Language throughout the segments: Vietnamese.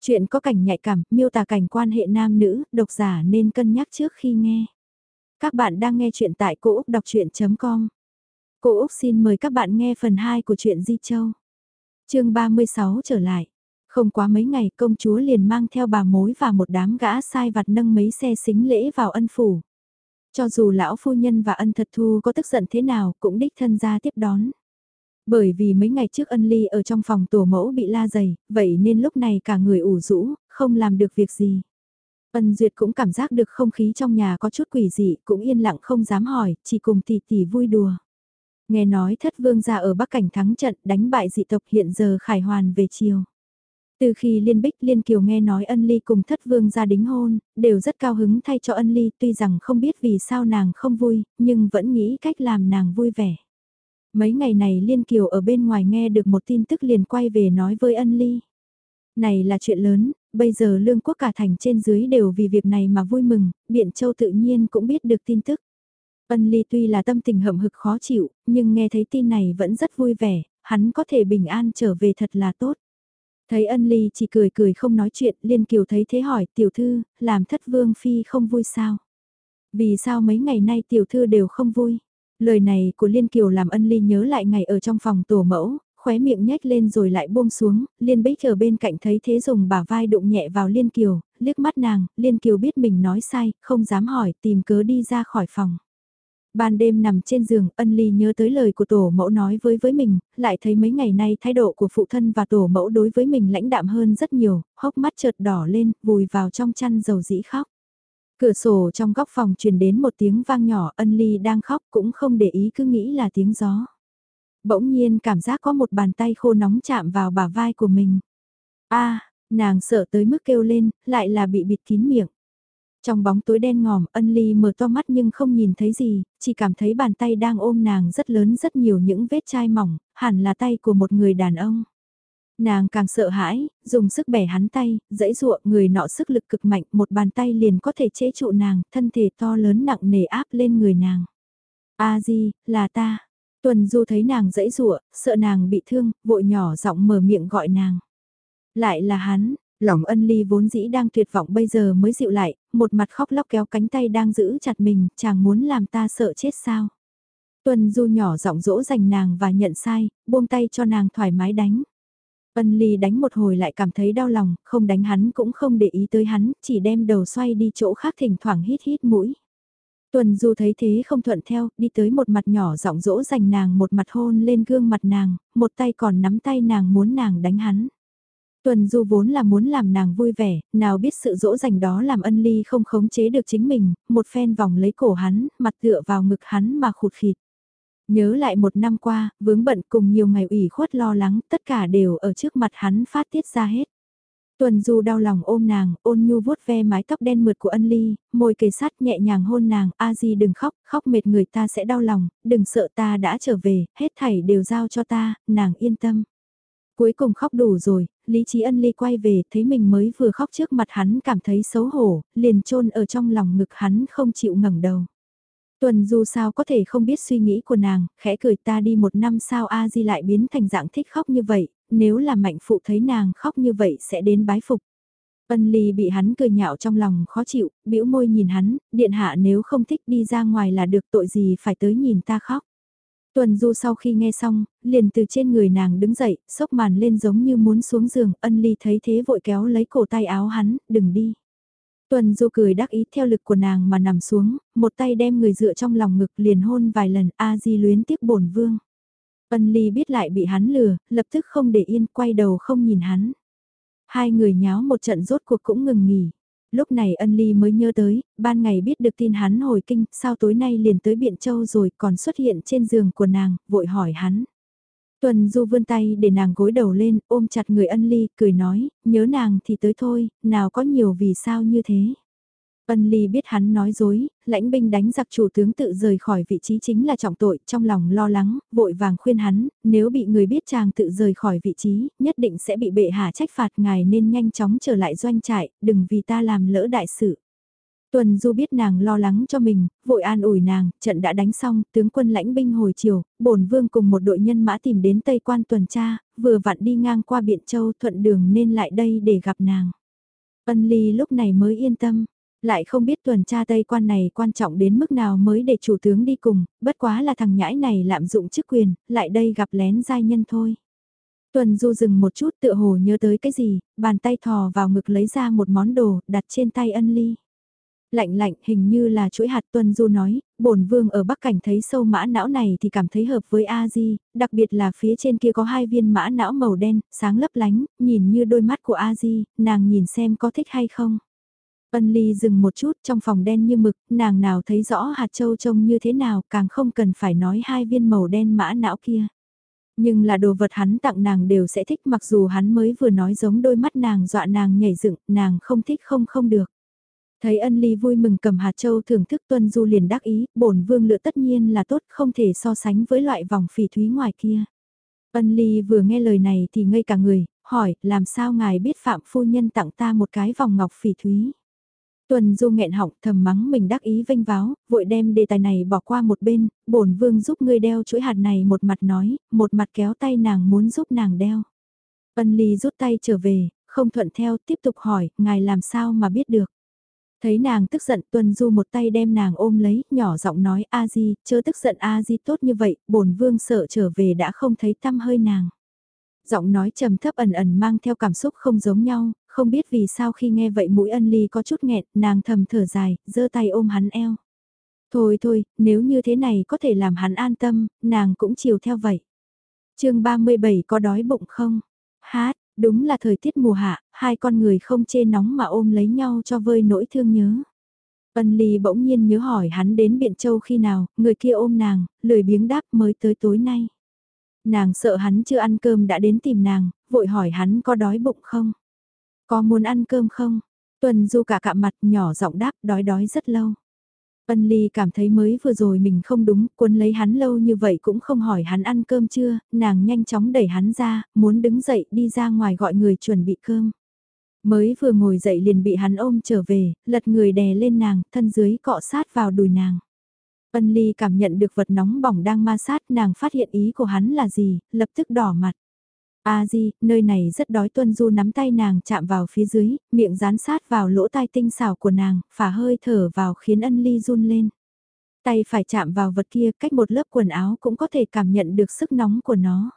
Chuyện có cảnh nhạy cảm, miêu tả cảnh quan hệ nam nữ, độc giả nên cân nhắc trước khi nghe. Các bạn đang nghe chuyện tại cô úc đọc chuyện.com. Cô Úc xin mời các bạn nghe phần 2 của truyện Di Châu. chương 36 trở lại. Không quá mấy ngày công chúa liền mang theo bà mối và một đám gã sai vặt nâng mấy xe xính lễ vào ân phủ. Cho dù lão phu nhân và ân thật thu có tức giận thế nào cũng đích thân ra tiếp đón. Bởi vì mấy ngày trước ân ly ở trong phòng tổ mẫu bị la dày, vậy nên lúc này cả người ủ rũ, không làm được việc gì. Ân Duyệt cũng cảm giác được không khí trong nhà có chút quỷ dị, cũng yên lặng không dám hỏi, chỉ cùng tỷ tỷ vui đùa. Nghe nói thất vương gia ở Bắc Cảnh thắng trận đánh bại dị tộc hiện giờ khải hoàn về chiều. Từ khi Liên Bích Liên Kiều nghe nói ân ly cùng thất vương gia đính hôn, đều rất cao hứng thay cho ân ly tuy rằng không biết vì sao nàng không vui, nhưng vẫn nghĩ cách làm nàng vui vẻ. Mấy ngày này Liên Kiều ở bên ngoài nghe được một tin tức liền quay về nói với ân ly. Này là chuyện lớn, bây giờ lương quốc cả thành trên dưới đều vì việc này mà vui mừng, Biện Châu tự nhiên cũng biết được tin tức. Ân ly tuy là tâm tình hậm hực khó chịu, nhưng nghe thấy tin này vẫn rất vui vẻ, hắn có thể bình an trở về thật là tốt. Thấy ân ly chỉ cười cười không nói chuyện, Liên Kiều thấy thế hỏi tiểu thư, làm thất vương phi không vui sao? Vì sao mấy ngày nay tiểu thư đều không vui? Lời này của Liên Kiều làm ân ly nhớ lại ngày ở trong phòng tổ mẫu, khóe miệng nhếch lên rồi lại buông xuống, Liên Bích ở bên cạnh thấy thế dùng bả vai đụng nhẹ vào Liên Kiều, liếc mắt nàng, Liên Kiều biết mình nói sai, không dám hỏi, tìm cớ đi ra khỏi phòng. Ban đêm nằm trên giường, ân ly nhớ tới lời của tổ mẫu nói với với mình, lại thấy mấy ngày nay thái độ của phụ thân và tổ mẫu đối với mình lãnh đạm hơn rất nhiều, hốc mắt chợt đỏ lên, vùi vào trong chăn dầu dĩ khóc. Cửa sổ trong góc phòng truyền đến một tiếng vang nhỏ ân ly đang khóc cũng không để ý cứ nghĩ là tiếng gió. Bỗng nhiên cảm giác có một bàn tay khô nóng chạm vào bả vai của mình. a nàng sợ tới mức kêu lên, lại là bị bịt kín miệng. Trong bóng tối đen ngòm, ân ly mở to mắt nhưng không nhìn thấy gì, chỉ cảm thấy bàn tay đang ôm nàng rất lớn rất nhiều những vết chai mỏng, hẳn là tay của một người đàn ông. Nàng càng sợ hãi, dùng sức bẻ hắn tay, dãy ruộng người nọ sức lực cực mạnh, một bàn tay liền có thể chế trụ nàng, thân thể to lớn nặng nề áp lên người nàng. A di, là ta. Tuần du thấy nàng dãy ruộng, sợ nàng bị thương, vội nhỏ giọng mở miệng gọi nàng. Lại là hắn, lòng ân ly vốn dĩ đang tuyệt vọng bây giờ mới dịu lại, một mặt khóc lóc kéo cánh tay đang giữ chặt mình, chàng muốn làm ta sợ chết sao. Tuần du nhỏ giọng dỗ dành nàng và nhận sai, buông tay cho nàng thoải mái đánh. Ân ly đánh một hồi lại cảm thấy đau lòng, không đánh hắn cũng không để ý tới hắn, chỉ đem đầu xoay đi chỗ khác thỉnh thoảng hít hít mũi. Tuần du thấy thế không thuận theo, đi tới một mặt nhỏ giọng dỗ dành nàng một mặt hôn lên gương mặt nàng, một tay còn nắm tay nàng muốn nàng đánh hắn. Tuần du vốn là muốn làm nàng vui vẻ, nào biết sự dỗ dành đó làm ân ly không khống chế được chính mình, một phen vòng lấy cổ hắn, mặt tựa vào ngực hắn mà khụt khịt. Nhớ lại một năm qua, vướng bận cùng nhiều ngày ủy khuất lo lắng, tất cả đều ở trước mặt hắn phát tiết ra hết. Tuần Du đau lòng ôm nàng, ôn nhu vuốt ve mái tóc đen mượt của ân ly, môi kề sát nhẹ nhàng hôn nàng, a di đừng khóc, khóc mệt người ta sẽ đau lòng, đừng sợ ta đã trở về, hết thảy đều giao cho ta, nàng yên tâm. Cuối cùng khóc đủ rồi, Lý Trí Ân Ly quay về, thấy mình mới vừa khóc trước mặt hắn cảm thấy xấu hổ, liền chôn ở trong lòng ngực hắn không chịu ngẩng đầu. Tuần Du sao có thể không biết suy nghĩ của nàng, khẽ cười ta đi một năm sao A Di lại biến thành dạng thích khóc như vậy, nếu là mạnh phụ thấy nàng khóc như vậy sẽ đến bái phục. Ân Ly bị hắn cười nhạo trong lòng khó chịu, bĩu môi nhìn hắn, điện hạ nếu không thích đi ra ngoài là được tội gì phải tới nhìn ta khóc. Tuần Du sau khi nghe xong, liền từ trên người nàng đứng dậy, sốc màn lên giống như muốn xuống giường, ân ly thấy thế vội kéo lấy cổ tay áo hắn, đừng đi. Tuần Du cười đắc ý theo lực của nàng mà nằm xuống, một tay đem người dựa trong lòng ngực liền hôn vài lần A Di luyến tiếc bổn vương. Ân Ly biết lại bị hắn lừa, lập tức không để yên quay đầu không nhìn hắn. Hai người nháo một trận rốt cuộc cũng ngừng nghỉ. Lúc này ân ly mới nhớ tới, ban ngày biết được tin hắn hồi kinh, sao tối nay liền tới Biện Châu rồi còn xuất hiện trên giường của nàng, vội hỏi hắn. Tuần Du vươn tay để nàng gối đầu lên, ôm chặt người ân ly, cười nói, nhớ nàng thì tới thôi, nào có nhiều vì sao như thế. Ân Ly biết hắn nói dối, lãnh binh đánh giặc chủ tướng tự rời khỏi vị trí chính là trọng tội, trong lòng lo lắng, vội vàng khuyên hắn, nếu bị người biết chàng tự rời khỏi vị trí, nhất định sẽ bị bệ hạ trách phạt ngài nên nhanh chóng trở lại doanh trại, đừng vì ta làm lỡ đại sự. Tuần Du biết nàng lo lắng cho mình, vội an ủi nàng, trận đã đánh xong, tướng quân lãnh binh hồi chiều, bổn vương cùng một đội nhân mã tìm đến Tây Quan tuần tra, vừa vặn đi ngang qua Biện Châu thuận đường nên lại đây để gặp nàng. Ân Ly lúc này mới yên tâm, lại không biết tuần tra Tây Quan này quan trọng đến mức nào mới để chủ tướng đi cùng, bất quá là thằng nhãi này lạm dụng chức quyền, lại đây gặp lén giai nhân thôi. Tuần Du dừng một chút tựa hồ nhớ tới cái gì, bàn tay thò vào ngực lấy ra một món đồ, đặt trên tay ân ly. Lạnh lạnh hình như là chuỗi hạt Tuần Du nói, bổn vương ở Bắc Cảnh thấy sâu mã não này thì cảm thấy hợp với A-di, đặc biệt là phía trên kia có hai viên mã não màu đen, sáng lấp lánh, nhìn như đôi mắt của A-di, nàng nhìn xem có thích hay không. Ân ly dừng một chút trong phòng đen như mực, nàng nào thấy rõ hạt châu trông như thế nào, càng không cần phải nói hai viên màu đen mã não kia. Nhưng là đồ vật hắn tặng nàng đều sẽ thích mặc dù hắn mới vừa nói giống đôi mắt nàng dọa nàng nhảy dựng, nàng không thích không không được. Thấy ân ly vui mừng cầm hạt châu thưởng thức tuân du liền đắc ý, bổn vương lựa tất nhiên là tốt không thể so sánh với loại vòng phỉ thúy ngoài kia. Ân ly vừa nghe lời này thì ngây cả người, hỏi làm sao ngài biết phạm phu nhân tặng ta một cái vòng ngọc phỉ thúy. Tuần Du nghẹn họng thầm mắng mình đắc ý vênh váo, vội đem đề tài này bỏ qua một bên, bổn vương giúp ngươi đeo chuỗi hạt này một mặt nói, một mặt kéo tay nàng muốn giúp nàng đeo. Ân Ly rút tay trở về, không thuận theo, tiếp tục hỏi, ngài làm sao mà biết được. Thấy nàng tức giận Tuần Du một tay đem nàng ôm lấy, nhỏ giọng nói A Di, chớ tức giận A Di tốt như vậy, bổn vương sợ trở về đã không thấy tâm hơi nàng. Giọng nói trầm thấp ẩn ẩn mang theo cảm xúc không giống nhau, không biết vì sao khi nghe vậy mũi ân ly có chút nghẹn, nàng thầm thở dài, giơ tay ôm hắn eo. Thôi thôi, nếu như thế này có thể làm hắn an tâm, nàng cũng chiều theo vậy. chương 37 có đói bụng không? Hát, đúng là thời tiết mùa hạ, hai con người không chê nóng mà ôm lấy nhau cho vơi nỗi thương nhớ. Ân Ly bỗng nhiên nhớ hỏi hắn đến Biện Châu khi nào, người kia ôm nàng, lười biếng đáp mới tới tối nay. Nàng sợ hắn chưa ăn cơm đã đến tìm nàng, vội hỏi hắn có đói bụng không? Có muốn ăn cơm không? Tuần Du cả cạm mặt nhỏ giọng đáp đói đói rất lâu. Ân Ly cảm thấy mới vừa rồi mình không đúng, quân lấy hắn lâu như vậy cũng không hỏi hắn ăn cơm chưa, nàng nhanh chóng đẩy hắn ra, muốn đứng dậy đi ra ngoài gọi người chuẩn bị cơm. Mới vừa ngồi dậy liền bị hắn ôm trở về, lật người đè lên nàng, thân dưới cọ sát vào đùi nàng. Ân Ly cảm nhận được vật nóng bỏng đang ma sát nàng phát hiện ý của hắn là gì, lập tức đỏ mặt. A Di, nơi này rất đói Tuân Du nắm tay nàng chạm vào phía dưới, miệng dán sát vào lỗ tai tinh xảo của nàng, phả hơi thở vào khiến ân ly run lên. Tay phải chạm vào vật kia cách một lớp quần áo cũng có thể cảm nhận được sức nóng của nó.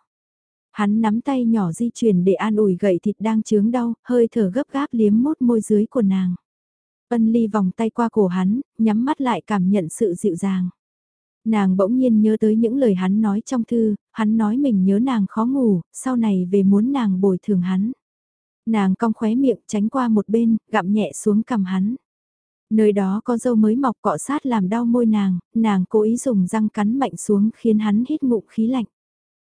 Hắn nắm tay nhỏ di chuyển để an ủi gậy thịt đang chướng đau, hơi thở gấp gáp liếm mốt môi dưới của nàng. Ân ly vòng tay qua cổ hắn, nhắm mắt lại cảm nhận sự dịu dàng. Nàng bỗng nhiên nhớ tới những lời hắn nói trong thư, hắn nói mình nhớ nàng khó ngủ, sau này về muốn nàng bồi thường hắn. Nàng cong khóe miệng tránh qua một bên, gặm nhẹ xuống cầm hắn. Nơi đó có dâu mới mọc cọ sát làm đau môi nàng, nàng cố ý dùng răng cắn mạnh xuống khiến hắn hít ngụm khí lạnh.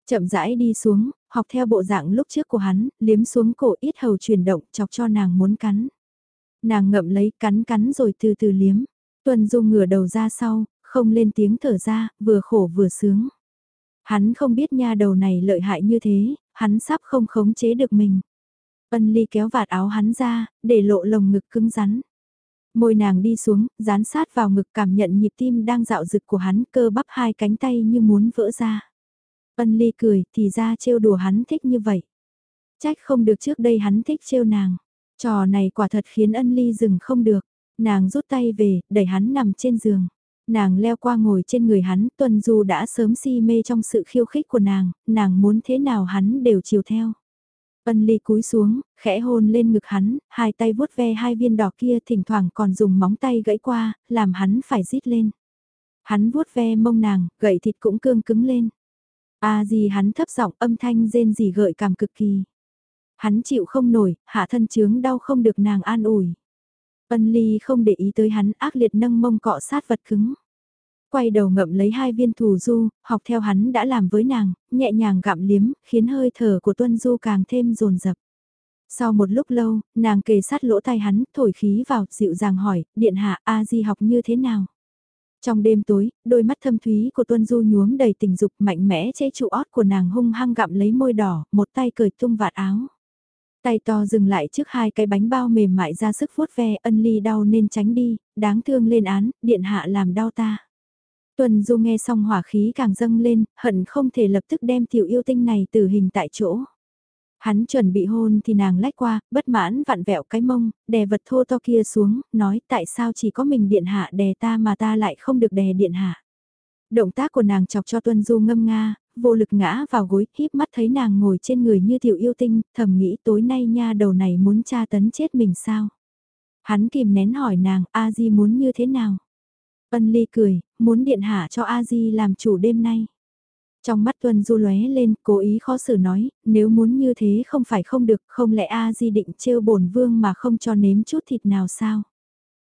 Chậm rãi đi xuống, học theo bộ dạng lúc trước của hắn, liếm xuống cổ ít hầu chuyển động chọc cho nàng muốn cắn. Nàng ngậm lấy cắn cắn rồi từ từ liếm. Tuần dung ngửa đầu ra sau, không lên tiếng thở ra, vừa khổ vừa sướng. Hắn không biết nha đầu này lợi hại như thế, hắn sắp không khống chế được mình. Ân ly kéo vạt áo hắn ra, để lộ lồng ngực cứng rắn. Môi nàng đi xuống, dán sát vào ngực cảm nhận nhịp tim đang dạo rực của hắn cơ bắp hai cánh tay như muốn vỡ ra. Ân ly cười, thì ra trêu đùa hắn thích như vậy. Trách không được trước đây hắn thích trêu nàng. Trò này quả thật khiến ân ly dừng không được. Nàng rút tay về, đẩy hắn nằm trên giường. Nàng leo qua ngồi trên người hắn, Tuần Du đã sớm si mê trong sự khiêu khích của nàng, nàng muốn thế nào hắn đều chiều theo. Ân ly cúi xuống, khẽ hôn lên ngực hắn, hai tay vuốt ve hai viên đỏ kia thỉnh thoảng còn dùng móng tay gãy qua, làm hắn phải rít lên. Hắn vuốt ve mông nàng, gậy thịt cũng cương cứng lên. À gì hắn thấp giọng âm thanh rên gì gợi cảm cực kỳ. Hắn chịu không nổi, hạ thân chướng đau không được nàng an ủi. Ân ly không để ý tới hắn ác liệt nâng mông cọ sát vật cứng. Quay đầu ngậm lấy hai viên thù du, học theo hắn đã làm với nàng, nhẹ nhàng gặm liếm, khiến hơi thở của tuân du càng thêm rồn rập. Sau một lúc lâu, nàng kề sát lỗ tai hắn, thổi khí vào, dịu dàng hỏi, điện hạ A Di học như thế nào? Trong đêm tối, đôi mắt thâm thúy của Tuân Du nhuốm đầy tình dục mạnh mẽ chế trụ ót của nàng hung hăng gặm lấy môi đỏ, một tay cởi tung vạt áo. Tay to dừng lại trước hai cái bánh bao mềm mại ra sức vuốt ve ân ly đau nên tránh đi, đáng thương lên án, điện hạ làm đau ta. Tuần Du nghe xong hỏa khí càng dâng lên, hận không thể lập tức đem tiểu yêu tinh này tử hình tại chỗ. Hắn chuẩn bị hôn thì nàng lách qua, bất mãn vặn vẹo cái mông, đè vật thô to kia xuống, nói tại sao chỉ có mình điện hạ đè ta mà ta lại không được đè điện hạ. Động tác của nàng chọc cho Tuân Du ngâm nga, vô lực ngã vào gối, híp mắt thấy nàng ngồi trên người như tiểu yêu tinh, thầm nghĩ tối nay nha đầu này muốn tra tấn chết mình sao. Hắn kìm nén hỏi nàng, A Di muốn như thế nào? Ân Ly cười, muốn điện hạ cho A Di làm chủ đêm nay. Trong mắt Tuân Du lóe lên, cố ý khó xử nói, nếu muốn như thế không phải không được, không lẽ A Di định trêu bổn vương mà không cho nếm chút thịt nào sao?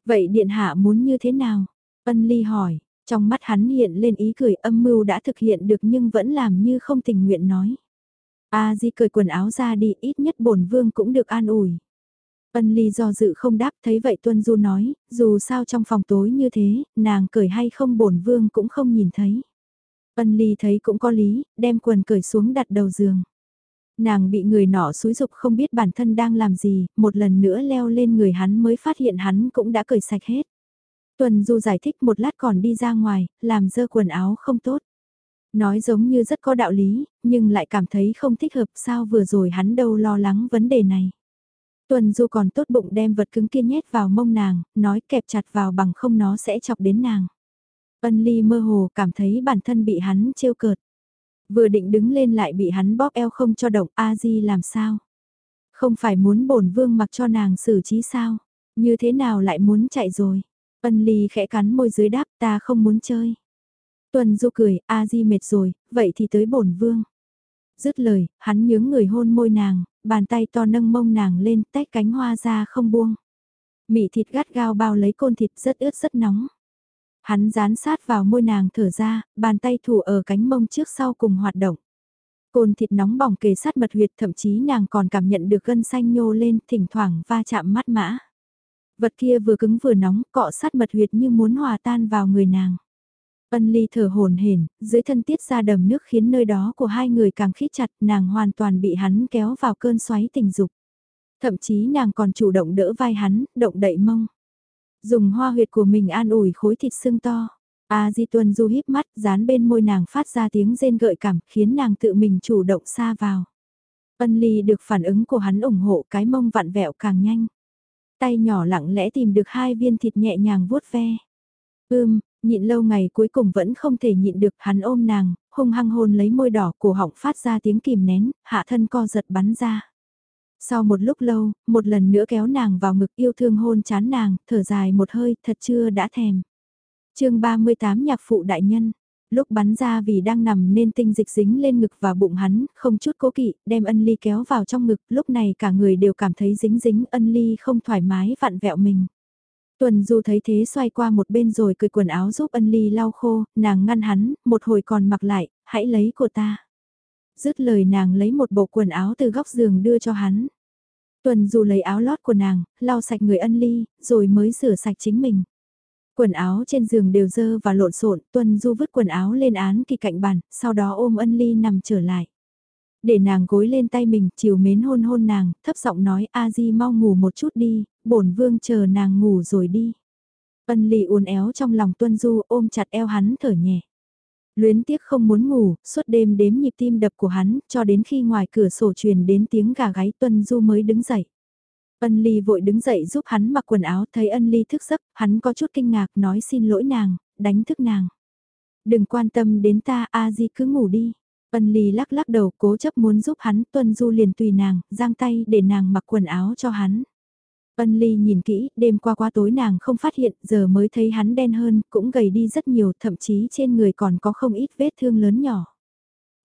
Vậy điện hạ muốn như thế nào? Ân Ly hỏi, trong mắt hắn hiện lên ý cười âm mưu đã thực hiện được nhưng vẫn làm như không tình nguyện nói. A Di cởi quần áo ra đi, ít nhất bổn vương cũng được an ủi. Ân Ly do dự không đáp, thấy vậy Tuân Du nói, dù sao trong phòng tối như thế, nàng cởi hay không bổn vương cũng không nhìn thấy. Ân Ly thấy cũng có lý, đem quần cởi xuống đặt đầu giường. Nàng bị người nọ xúi dục không biết bản thân đang làm gì, một lần nữa leo lên người hắn mới phát hiện hắn cũng đã cởi sạch hết. Tuần Du giải thích một lát còn đi ra ngoài, làm dơ quần áo không tốt. Nói giống như rất có đạo lý, nhưng lại cảm thấy không thích hợp sao vừa rồi hắn đâu lo lắng vấn đề này. Tuần Du còn tốt bụng đem vật cứng kia nhét vào mông nàng, nói kẹp chặt vào bằng không nó sẽ chọc đến nàng. Ân Ly mơ hồ cảm thấy bản thân bị hắn trêu cợt. Vừa định đứng lên lại bị hắn bóp eo không cho động A Di làm sao? Không phải muốn bổn vương mặc cho nàng xử trí sao? Như thế nào lại muốn chạy rồi? Ân Ly khẽ cắn môi dưới đáp ta không muốn chơi. Tuần Du cười, A Di mệt rồi, vậy thì tới bổn vương. Dứt lời, hắn nhướng người hôn môi nàng, bàn tay to nâng mông nàng lên tách cánh hoa ra không buông. Mị thịt gắt gao bao lấy côn thịt rất ướt rất nóng. Hắn dán sát vào môi nàng thở ra, bàn tay thủ ở cánh mông trước sau cùng hoạt động. Côn thịt nóng bỏng kề sát mật huyệt thậm chí nàng còn cảm nhận được gân xanh nhô lên thỉnh thoảng va chạm mắt mã. Vật kia vừa cứng vừa nóng cọ sát mật huyệt như muốn hòa tan vào người nàng. Ân ly thở hồn hển, dưới thân tiết ra đầm nước khiến nơi đó của hai người càng khít chặt, nàng hoàn toàn bị hắn kéo vào cơn xoáy tình dục. Thậm chí nàng còn chủ động đỡ vai hắn, động đậy mông. Dùng hoa huyệt của mình an ủi khối thịt xương to. A Di Tuân Du híp mắt, dán bên môi nàng phát ra tiếng rên gợi cảm, khiến nàng tự mình chủ động xa vào. Ân Ly được phản ứng của hắn ủng hộ cái mông vặn vẹo càng nhanh. Tay nhỏ lặng lẽ tìm được hai viên thịt nhẹ nhàng vuốt ve. Ưm, nhịn lâu ngày cuối cùng vẫn không thể nhịn được hắn ôm nàng, hung hăng hôn lấy môi đỏ cổ họng phát ra tiếng kìm nén, hạ thân co giật bắn ra. Sau một lúc lâu, một lần nữa kéo nàng vào ngực yêu thương hôn chán nàng, thở dài một hơi, thật chưa đã thèm. chương 38 nhạc phụ đại nhân, lúc bắn ra vì đang nằm nên tinh dịch dính lên ngực và bụng hắn, không chút cố kỵ, đem ân ly kéo vào trong ngực, lúc này cả người đều cảm thấy dính dính, ân ly không thoải mái vặn vẹo mình. Tuần Du thấy thế xoay qua một bên rồi cười quần áo giúp ân ly lau khô, nàng ngăn hắn, một hồi còn mặc lại, hãy lấy của ta. Dứt lời nàng lấy một bộ quần áo từ góc giường đưa cho hắn. Tuần Du lấy áo lót của nàng, lau sạch người ân ly, rồi mới rửa sạch chính mình. Quần áo trên giường đều dơ và lộn xộn, Tuân Du vứt quần áo lên án kỳ cạnh bàn, sau đó ôm ân ly nằm trở lại. Để nàng gối lên tay mình, chiều mến hôn hôn nàng, thấp giọng nói a di mau ngủ một chút đi, bổn vương chờ nàng ngủ rồi đi. Ân ly uốn éo trong lòng Tuân Du ôm chặt eo hắn thở nhẹ. Luyến tiếc không muốn ngủ, suốt đêm đếm nhịp tim đập của hắn, cho đến khi ngoài cửa sổ truyền đến tiếng gà gáy Tuân Du mới đứng dậy. Ân Ly vội đứng dậy giúp hắn mặc quần áo, thấy Ân Ly thức giấc, hắn có chút kinh ngạc nói xin lỗi nàng, đánh thức nàng. Đừng quan tâm đến ta, A Di cứ ngủ đi. Ân Ly lắc lắc đầu cố chấp muốn giúp hắn, Tuân Du liền tùy nàng, giang tay để nàng mặc quần áo cho hắn. Ân Ly nhìn kỹ, đêm qua quá tối nàng không phát hiện, giờ mới thấy hắn đen hơn, cũng gầy đi rất nhiều, thậm chí trên người còn có không ít vết thương lớn nhỏ.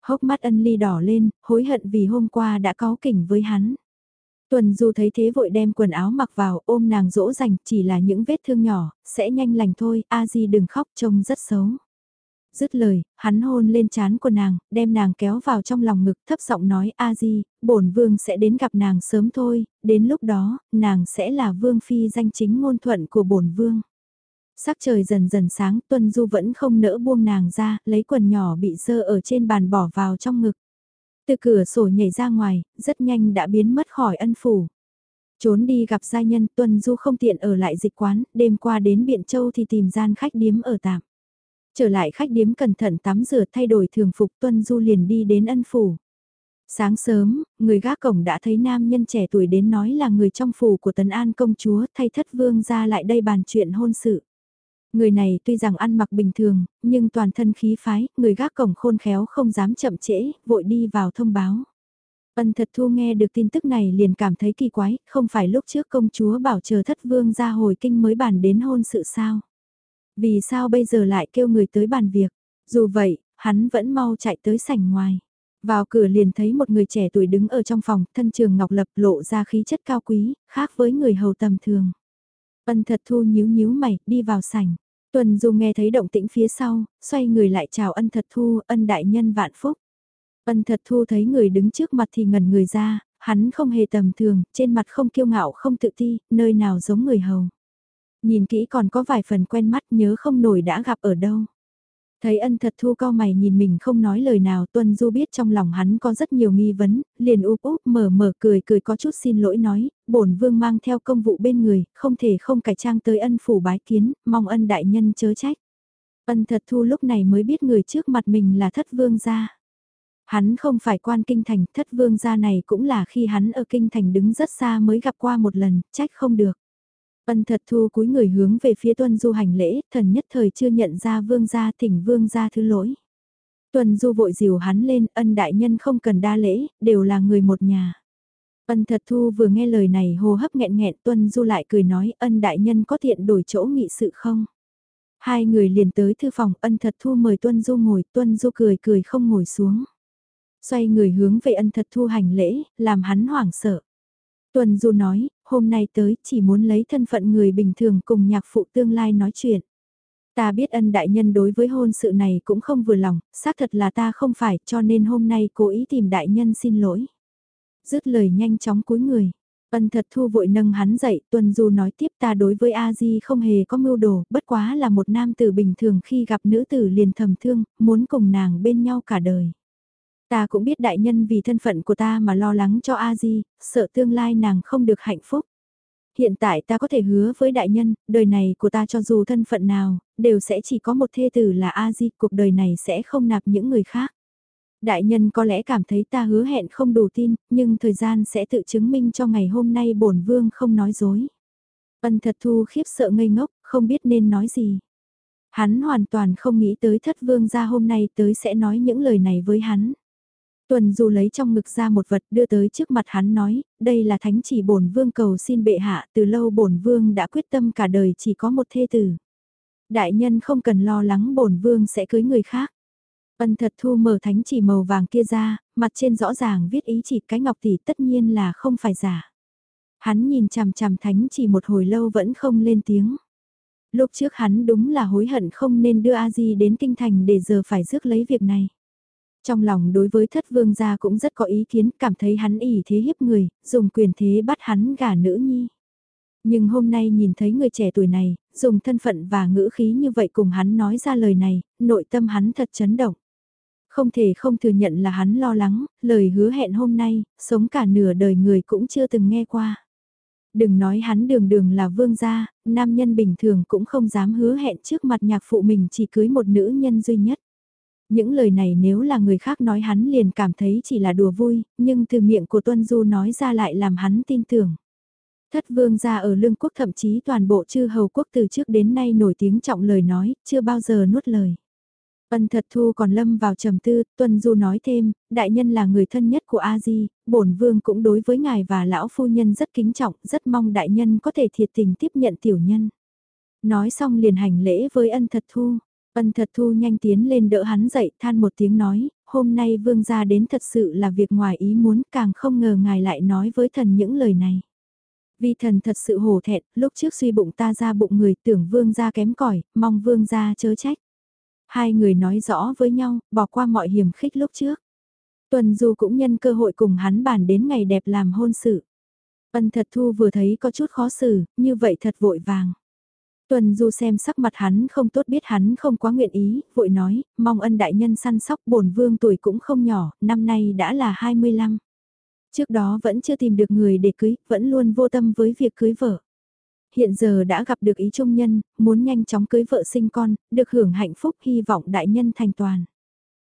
Hốc mắt Ân Ly đỏ lên, hối hận vì hôm qua đã có kỉnh với hắn. Tuần Du thấy thế vội đem quần áo mặc vào, ôm nàng dỗ dành, chỉ là những vết thương nhỏ, sẽ nhanh lành thôi, A Di đừng khóc, trông rất xấu. Dứt lời, hắn hôn lên trán của nàng, đem nàng kéo vào trong lòng ngực thấp giọng nói a di, bổn vương sẽ đến gặp nàng sớm thôi, đến lúc đó, nàng sẽ là vương phi danh chính ngôn thuận của bổn vương. Sắc trời dần dần sáng, Tuân Du vẫn không nỡ buông nàng ra, lấy quần nhỏ bị dơ ở trên bàn bỏ vào trong ngực từ cửa sổ nhảy ra ngoài, rất nhanh đã biến mất khỏi ân phủ. Trốn đi gặp gia nhân Tuân Du không tiện ở lại dịch quán, đêm qua đến Biện Châu thì tìm gian khách điếm ở tạm. Trở lại khách điếm cẩn thận tắm rửa thay đổi thường phục Tuân Du liền đi đến ân phủ. Sáng sớm, người gác cổng đã thấy nam nhân trẻ tuổi đến nói là người trong phủ của Tấn An công chúa thay thất vương ra lại đây bàn chuyện hôn sự. Người này tuy rằng ăn mặc bình thường, nhưng toàn thân khí phái, người gác cổng khôn khéo không dám chậm trễ, vội đi vào thông báo. Ân thật thu nghe được tin tức này liền cảm thấy kỳ quái, không phải lúc trước công chúa bảo chờ thất vương ra hồi kinh mới bàn đến hôn sự sao. Vì sao bây giờ lại kêu người tới bàn việc, dù vậy, hắn vẫn mau chạy tới sảnh ngoài. Vào cửa liền thấy một người trẻ tuổi đứng ở trong phòng, thân trường ngọc lập lộ ra khí chất cao quý, khác với người hầu tầm thường. Ân thật thu nhíu nhíu mày, đi vào sảnh. Tuần Du nghe thấy động tĩnh phía sau, xoay người lại chào ân thật thu, ân đại nhân vạn phúc. Ân thật thu thấy người đứng trước mặt thì ngẩn người ra, hắn không hề tầm thường, trên mặt không kiêu ngạo không tự ti, nơi nào giống người hầu. Nhìn kỹ còn có vài phần quen mắt nhớ không nổi đã gặp ở đâu. Thấy ân thật thu cao mày nhìn mình không nói lời nào Tuân Du biết trong lòng hắn có rất nhiều nghi vấn, liền úp úp mở mở cười cười có chút xin lỗi nói, bổn vương mang theo công vụ bên người, không thể không cải trang tới ân phủ bái kiến, mong ân đại nhân chớ trách. Ân thật thu lúc này mới biết người trước mặt mình là thất vương gia. Hắn không phải quan kinh thành, thất vương gia này cũng là khi hắn ở kinh thành đứng rất xa mới gặp qua một lần, trách không được. Ân thật thu cúi người hướng về phía tuân du hành lễ, thần nhất thời chưa nhận ra vương gia thỉnh vương gia thứ lỗi. Tuần du vội dìu hắn lên, ân đại nhân không cần đa lễ, đều là người một nhà. Ân thật thu vừa nghe lời này hô hấp nghẹn nghẹn tuân du lại cười nói ân đại nhân có tiện đổi chỗ nghị sự không? Hai người liền tới thư phòng ân thật thu mời tuân du ngồi, tuân du cười cười không ngồi xuống. Xoay người hướng về ân thật thu hành lễ, làm hắn hoảng sợ. Tuần Du nói, hôm nay tới chỉ muốn lấy thân phận người bình thường cùng nhạc phụ tương lai nói chuyện. Ta biết ân đại nhân đối với hôn sự này cũng không vừa lòng, xác thật là ta không phải cho nên hôm nay cố ý tìm đại nhân xin lỗi. Dứt lời nhanh chóng cúi người. Ân thật thu vội nâng hắn dậy, Tuân Du nói tiếp ta đối với A-di không hề có mưu đồ, bất quá là một nam tử bình thường khi gặp nữ tử liền thầm thương, muốn cùng nàng bên nhau cả đời. Ta cũng biết đại nhân vì thân phận của ta mà lo lắng cho A Di, sợ tương lai nàng không được hạnh phúc. Hiện tại ta có thể hứa với đại nhân, đời này của ta cho dù thân phận nào, đều sẽ chỉ có một thê tử là A Di, cuộc đời này sẽ không nạp những người khác. Đại nhân có lẽ cảm thấy ta hứa hẹn không đủ tin, nhưng thời gian sẽ tự chứng minh cho ngày hôm nay bổn vương không nói dối. Ân thật thu khiếp sợ ngây ngốc, không biết nên nói gì. Hắn hoàn toàn không nghĩ tới thất vương gia hôm nay tới sẽ nói những lời này với hắn. Tuần Du lấy trong ngực ra một vật đưa tới trước mặt hắn nói, đây là thánh chỉ bổn vương cầu xin bệ hạ, từ lâu bổn vương đã quyết tâm cả đời chỉ có một thê tử. Đại nhân không cần lo lắng bổn vương sẽ cưới người khác. Ân thật thu mở thánh chỉ màu vàng kia ra, mặt trên rõ ràng viết ý chỉ cái ngọc tỷ tất nhiên là không phải giả. Hắn nhìn chằm chằm thánh chỉ một hồi lâu vẫn không lên tiếng. Lúc trước hắn đúng là hối hận không nên đưa A-di đến kinh thành để giờ phải rước lấy việc này. Trong lòng đối với thất vương gia cũng rất có ý kiến, cảm thấy hắn ỉ thế hiếp người, dùng quyền thế bắt hắn gả nữ nhi. Nhưng hôm nay nhìn thấy người trẻ tuổi này, dùng thân phận và ngữ khí như vậy cùng hắn nói ra lời này, nội tâm hắn thật chấn động. Không thể không thừa nhận là hắn lo lắng, lời hứa hẹn hôm nay, sống cả nửa đời người cũng chưa từng nghe qua. Đừng nói hắn đường đường là vương gia, nam nhân bình thường cũng không dám hứa hẹn trước mặt nhạc phụ mình chỉ cưới một nữ nhân duy nhất. Những lời này nếu là người khác nói hắn liền cảm thấy chỉ là đùa vui, nhưng từ miệng của Tuân Du nói ra lại làm hắn tin tưởng. Thất vương gia ở lương quốc thậm chí toàn bộ chư hầu quốc từ trước đến nay nổi tiếng trọng lời nói, chưa bao giờ nuốt lời. Ân thật thu còn lâm vào trầm tư, Tuân Du nói thêm, đại nhân là người thân nhất của A-di, bổn vương cũng đối với ngài và lão phu nhân rất kính trọng, rất mong đại nhân có thể thiệt tình tiếp nhận tiểu nhân. Nói xong liền hành lễ với ân thật thu, Ân thật thu nhanh tiến lên đỡ hắn dậy than một tiếng nói, hôm nay vương gia đến thật sự là việc ngoài ý muốn càng không ngờ ngài lại nói với thần những lời này. Vì thần thật sự hổ thẹn, lúc trước suy bụng ta ra bụng người tưởng vương gia kém cỏi mong vương gia chớ trách. Hai người nói rõ với nhau, bỏ qua mọi hiểm khích lúc trước. Tuần Du cũng nhân cơ hội cùng hắn bàn đến ngày đẹp làm hôn sự. Ân thật thu vừa thấy có chút khó xử, như vậy thật vội vàng. Tuần Du xem sắc mặt hắn không tốt biết hắn không quá nguyện ý, vội nói, mong ân đại nhân săn sóc bổn vương tuổi cũng không nhỏ, năm nay đã là 25. Trước đó vẫn chưa tìm được người để cưới, vẫn luôn vô tâm với việc cưới vợ. Hiện giờ đã gặp được ý trung nhân, muốn nhanh chóng cưới vợ sinh con, được hưởng hạnh phúc hy vọng đại nhân thành toàn.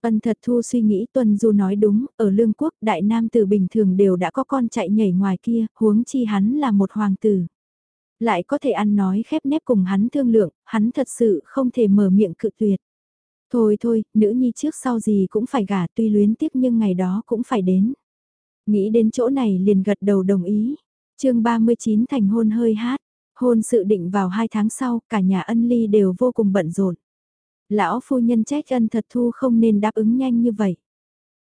Ân thật thu suy nghĩ Tuần Du nói đúng, ở lương quốc đại nam tử bình thường đều đã có con chạy nhảy ngoài kia, huống chi hắn là một hoàng tử. Lại có thể ăn nói khép nép cùng hắn thương lượng, hắn thật sự không thể mở miệng cự tuyệt. Thôi thôi, nữ nhi trước sau gì cũng phải gả tuy luyến tiếc nhưng ngày đó cũng phải đến. Nghĩ đến chỗ này liền gật đầu đồng ý. chương 39 thành hôn hơi hát, hôn sự định vào hai tháng sau, cả nhà ân ly đều vô cùng bận rộn. Lão phu nhân trách ân thật thu không nên đáp ứng nhanh như vậy.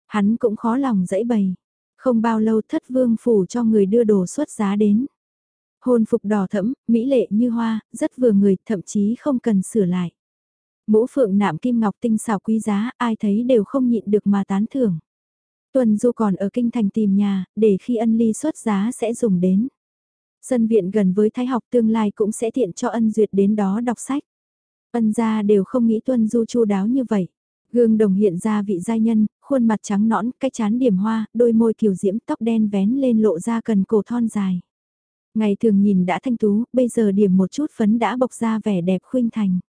Hắn cũng khó lòng dãy bày. Không bao lâu thất vương phủ cho người đưa đồ xuất giá đến. Hôn phục đỏ thẫm, mỹ lệ như hoa, rất vừa người, thậm chí không cần sửa lại. Mũ phượng nạm kim ngọc tinh xảo quý giá, ai thấy đều không nhịn được mà tán thưởng. Tuần Du còn ở kinh thành tìm nhà, để khi ân ly xuất giá sẽ dùng đến. Sân viện gần với thái học tương lai cũng sẽ tiện cho ân duyệt đến đó đọc sách. Ân gia đều không nghĩ Tuân Du chu đáo như vậy. Gương đồng hiện ra vị giai nhân, khuôn mặt trắng nõn, cái chán điểm hoa, đôi môi kiều diễm tóc đen vén lên lộ ra cần cổ thon dài. Ngày thường nhìn đã thanh tú, bây giờ điểm một chút phấn đã bộc ra vẻ đẹp khuynh thành.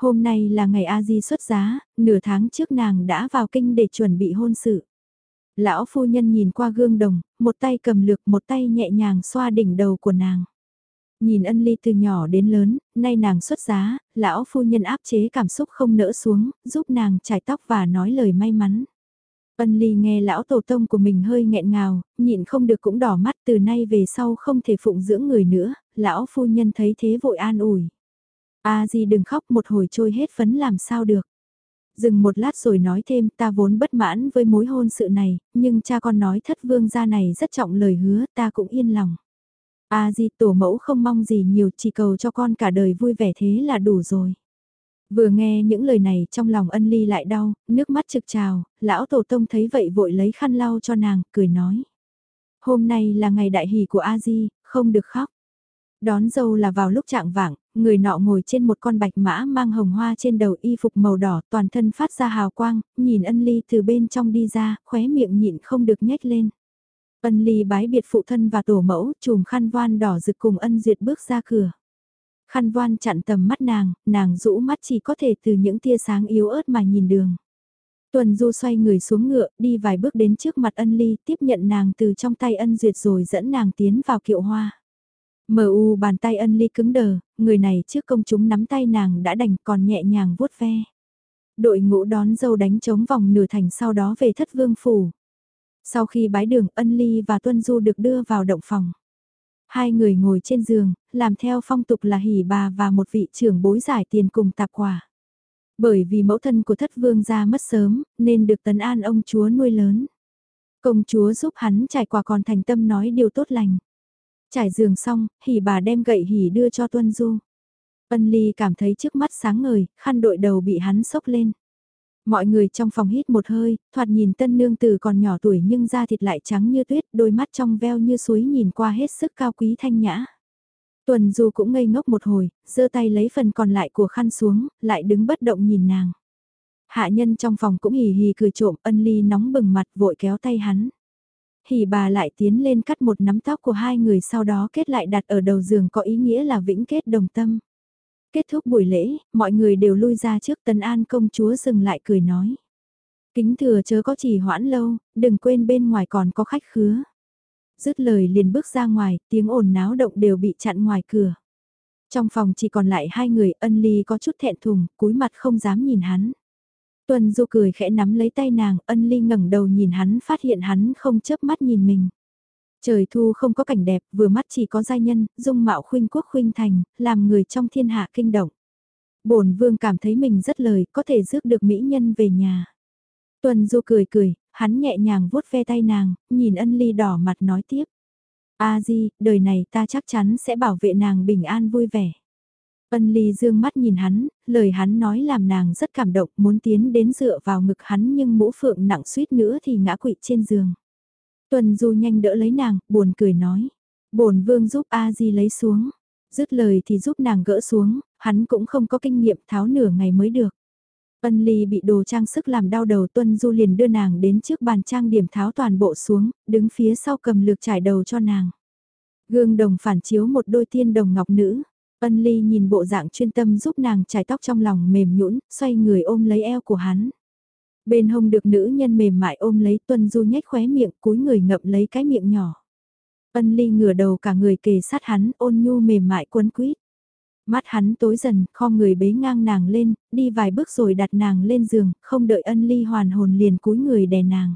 Hôm nay là ngày A-di xuất giá, nửa tháng trước nàng đã vào kinh để chuẩn bị hôn sự. Lão phu nhân nhìn qua gương đồng, một tay cầm lược một tay nhẹ nhàng xoa đỉnh đầu của nàng. Nhìn ân ly từ nhỏ đến lớn, nay nàng xuất giá, lão phu nhân áp chế cảm xúc không nỡ xuống, giúp nàng trải tóc và nói lời may mắn. Ân ly nghe lão tổ tông của mình hơi nghẹn ngào, nhịn không được cũng đỏ mắt từ nay về sau không thể phụng dưỡng người nữa, lão phu nhân thấy thế vội an ủi. A di đừng khóc một hồi trôi hết phấn làm sao được. Dừng một lát rồi nói thêm ta vốn bất mãn với mối hôn sự này, nhưng cha con nói thất vương gia này rất trọng lời hứa ta cũng yên lòng. A di tổ mẫu không mong gì nhiều chỉ cầu cho con cả đời vui vẻ thế là đủ rồi. Vừa nghe những lời này trong lòng ân ly lại đau, nước mắt trực trào, lão tổ tông thấy vậy vội lấy khăn lau cho nàng, cười nói. Hôm nay là ngày đại hỷ của A Di, không được khóc. Đón dâu là vào lúc trạng vạng, người nọ ngồi trên một con bạch mã mang hồng hoa trên đầu y phục màu đỏ toàn thân phát ra hào quang, nhìn ân ly từ bên trong đi ra, khóe miệng nhịn không được nhếch lên. Ân ly bái biệt phụ thân và tổ mẫu, chùm khăn voan đỏ rực cùng ân duyệt bước ra cửa. Khăn voan chặn tầm mắt nàng, nàng rũ mắt chỉ có thể từ những tia sáng yếu ớt mà nhìn đường. Tuần Du xoay người xuống ngựa, đi vài bước đến trước mặt ân ly, tiếp nhận nàng từ trong tay ân duyệt rồi dẫn nàng tiến vào kiệu hoa. Mờ u bàn tay ân ly cứng đờ, người này trước công chúng nắm tay nàng đã đành còn nhẹ nhàng vuốt ve. Đội ngũ đón dâu đánh trống vòng nửa thành sau đó về thất vương phủ. Sau khi bái đường ân ly và tuân du được đưa vào động phòng. Hai người ngồi trên giường, làm theo phong tục là hỉ bà và một vị trưởng bối giải tiền cùng tạp quả. Bởi vì mẫu thân của thất vương gia mất sớm, nên được tấn an ông chúa nuôi lớn. Công chúa giúp hắn trải qua còn thành tâm nói điều tốt lành. Trải giường xong, hỉ bà đem gậy hỉ đưa cho Tuân Du. Ân Ly cảm thấy trước mắt sáng ngời, khăn đội đầu bị hắn sốc lên. Mọi người trong phòng hít một hơi, thoạt nhìn tân nương tử còn nhỏ tuổi nhưng da thịt lại trắng như tuyết, đôi mắt trong veo như suối nhìn qua hết sức cao quý thanh nhã. Tuần Du cũng ngây ngốc một hồi, giơ tay lấy phần còn lại của khăn xuống, lại đứng bất động nhìn nàng. Hạ nhân trong phòng cũng hì hì cười trộm, ân ly nóng bừng mặt vội kéo tay hắn. Hỉ bà lại tiến lên cắt một nắm tóc của hai người sau đó kết lại đặt ở đầu giường có ý nghĩa là vĩnh kết đồng tâm. Kết thúc buổi lễ, mọi người đều lui ra trước tần an công chúa dừng lại cười nói. Kính thừa chớ có chỉ hoãn lâu, đừng quên bên ngoài còn có khách khứa. Dứt lời liền bước ra ngoài, tiếng ồn náo động đều bị chặn ngoài cửa. Trong phòng chỉ còn lại hai người ân ly có chút thẹn thùng, cúi mặt không dám nhìn hắn. Tuần Du cười khẽ nắm lấy tay nàng, ân ly ngẩng đầu nhìn hắn phát hiện hắn không chớp mắt nhìn mình. Trời thu không có cảnh đẹp, vừa mắt chỉ có giai nhân, dung mạo khuynh quốc khuynh thành, làm người trong thiên hạ kinh động. bổn vương cảm thấy mình rất lời, có thể rước được mỹ nhân về nhà. Tuần Du cười cười, hắn nhẹ nhàng vuốt ve tay nàng, nhìn ân ly đỏ mặt nói tiếp. A di, đời này ta chắc chắn sẽ bảo vệ nàng bình an vui vẻ. Ân ly dương mắt nhìn hắn, lời hắn nói làm nàng rất cảm động muốn tiến đến dựa vào ngực hắn nhưng mũ phượng nặng suýt nữa thì ngã quỵ trên giường. Tuần du nhanh đỡ lấy nàng, buồn cười nói. bổn vương giúp A Di lấy xuống. Dứt lời thì giúp nàng gỡ xuống, hắn cũng không có kinh nghiệm tháo nửa ngày mới được. Ân Ly bị đồ trang sức làm đau đầu Tuân Du liền đưa nàng đến trước bàn trang điểm tháo toàn bộ xuống, đứng phía sau cầm lược trải đầu cho nàng. Gương đồng phản chiếu một đôi tiên đồng ngọc nữ. Ân Ly nhìn bộ dạng chuyên tâm giúp nàng trải tóc trong lòng mềm nhũn, xoay người ôm lấy eo của hắn. Bên hông được nữ nhân mềm mại ôm lấy Tuân Du nhếch khóe miệng, cúi người ngậm lấy cái miệng nhỏ. Ân Ly ngửa đầu cả người kề sát hắn, ôn nhu mềm mại quấn quýt. Mắt hắn tối dần, kho người bế ngang nàng lên, đi vài bước rồi đặt nàng lên giường, không đợi ân ly hoàn hồn liền cúi người đè nàng.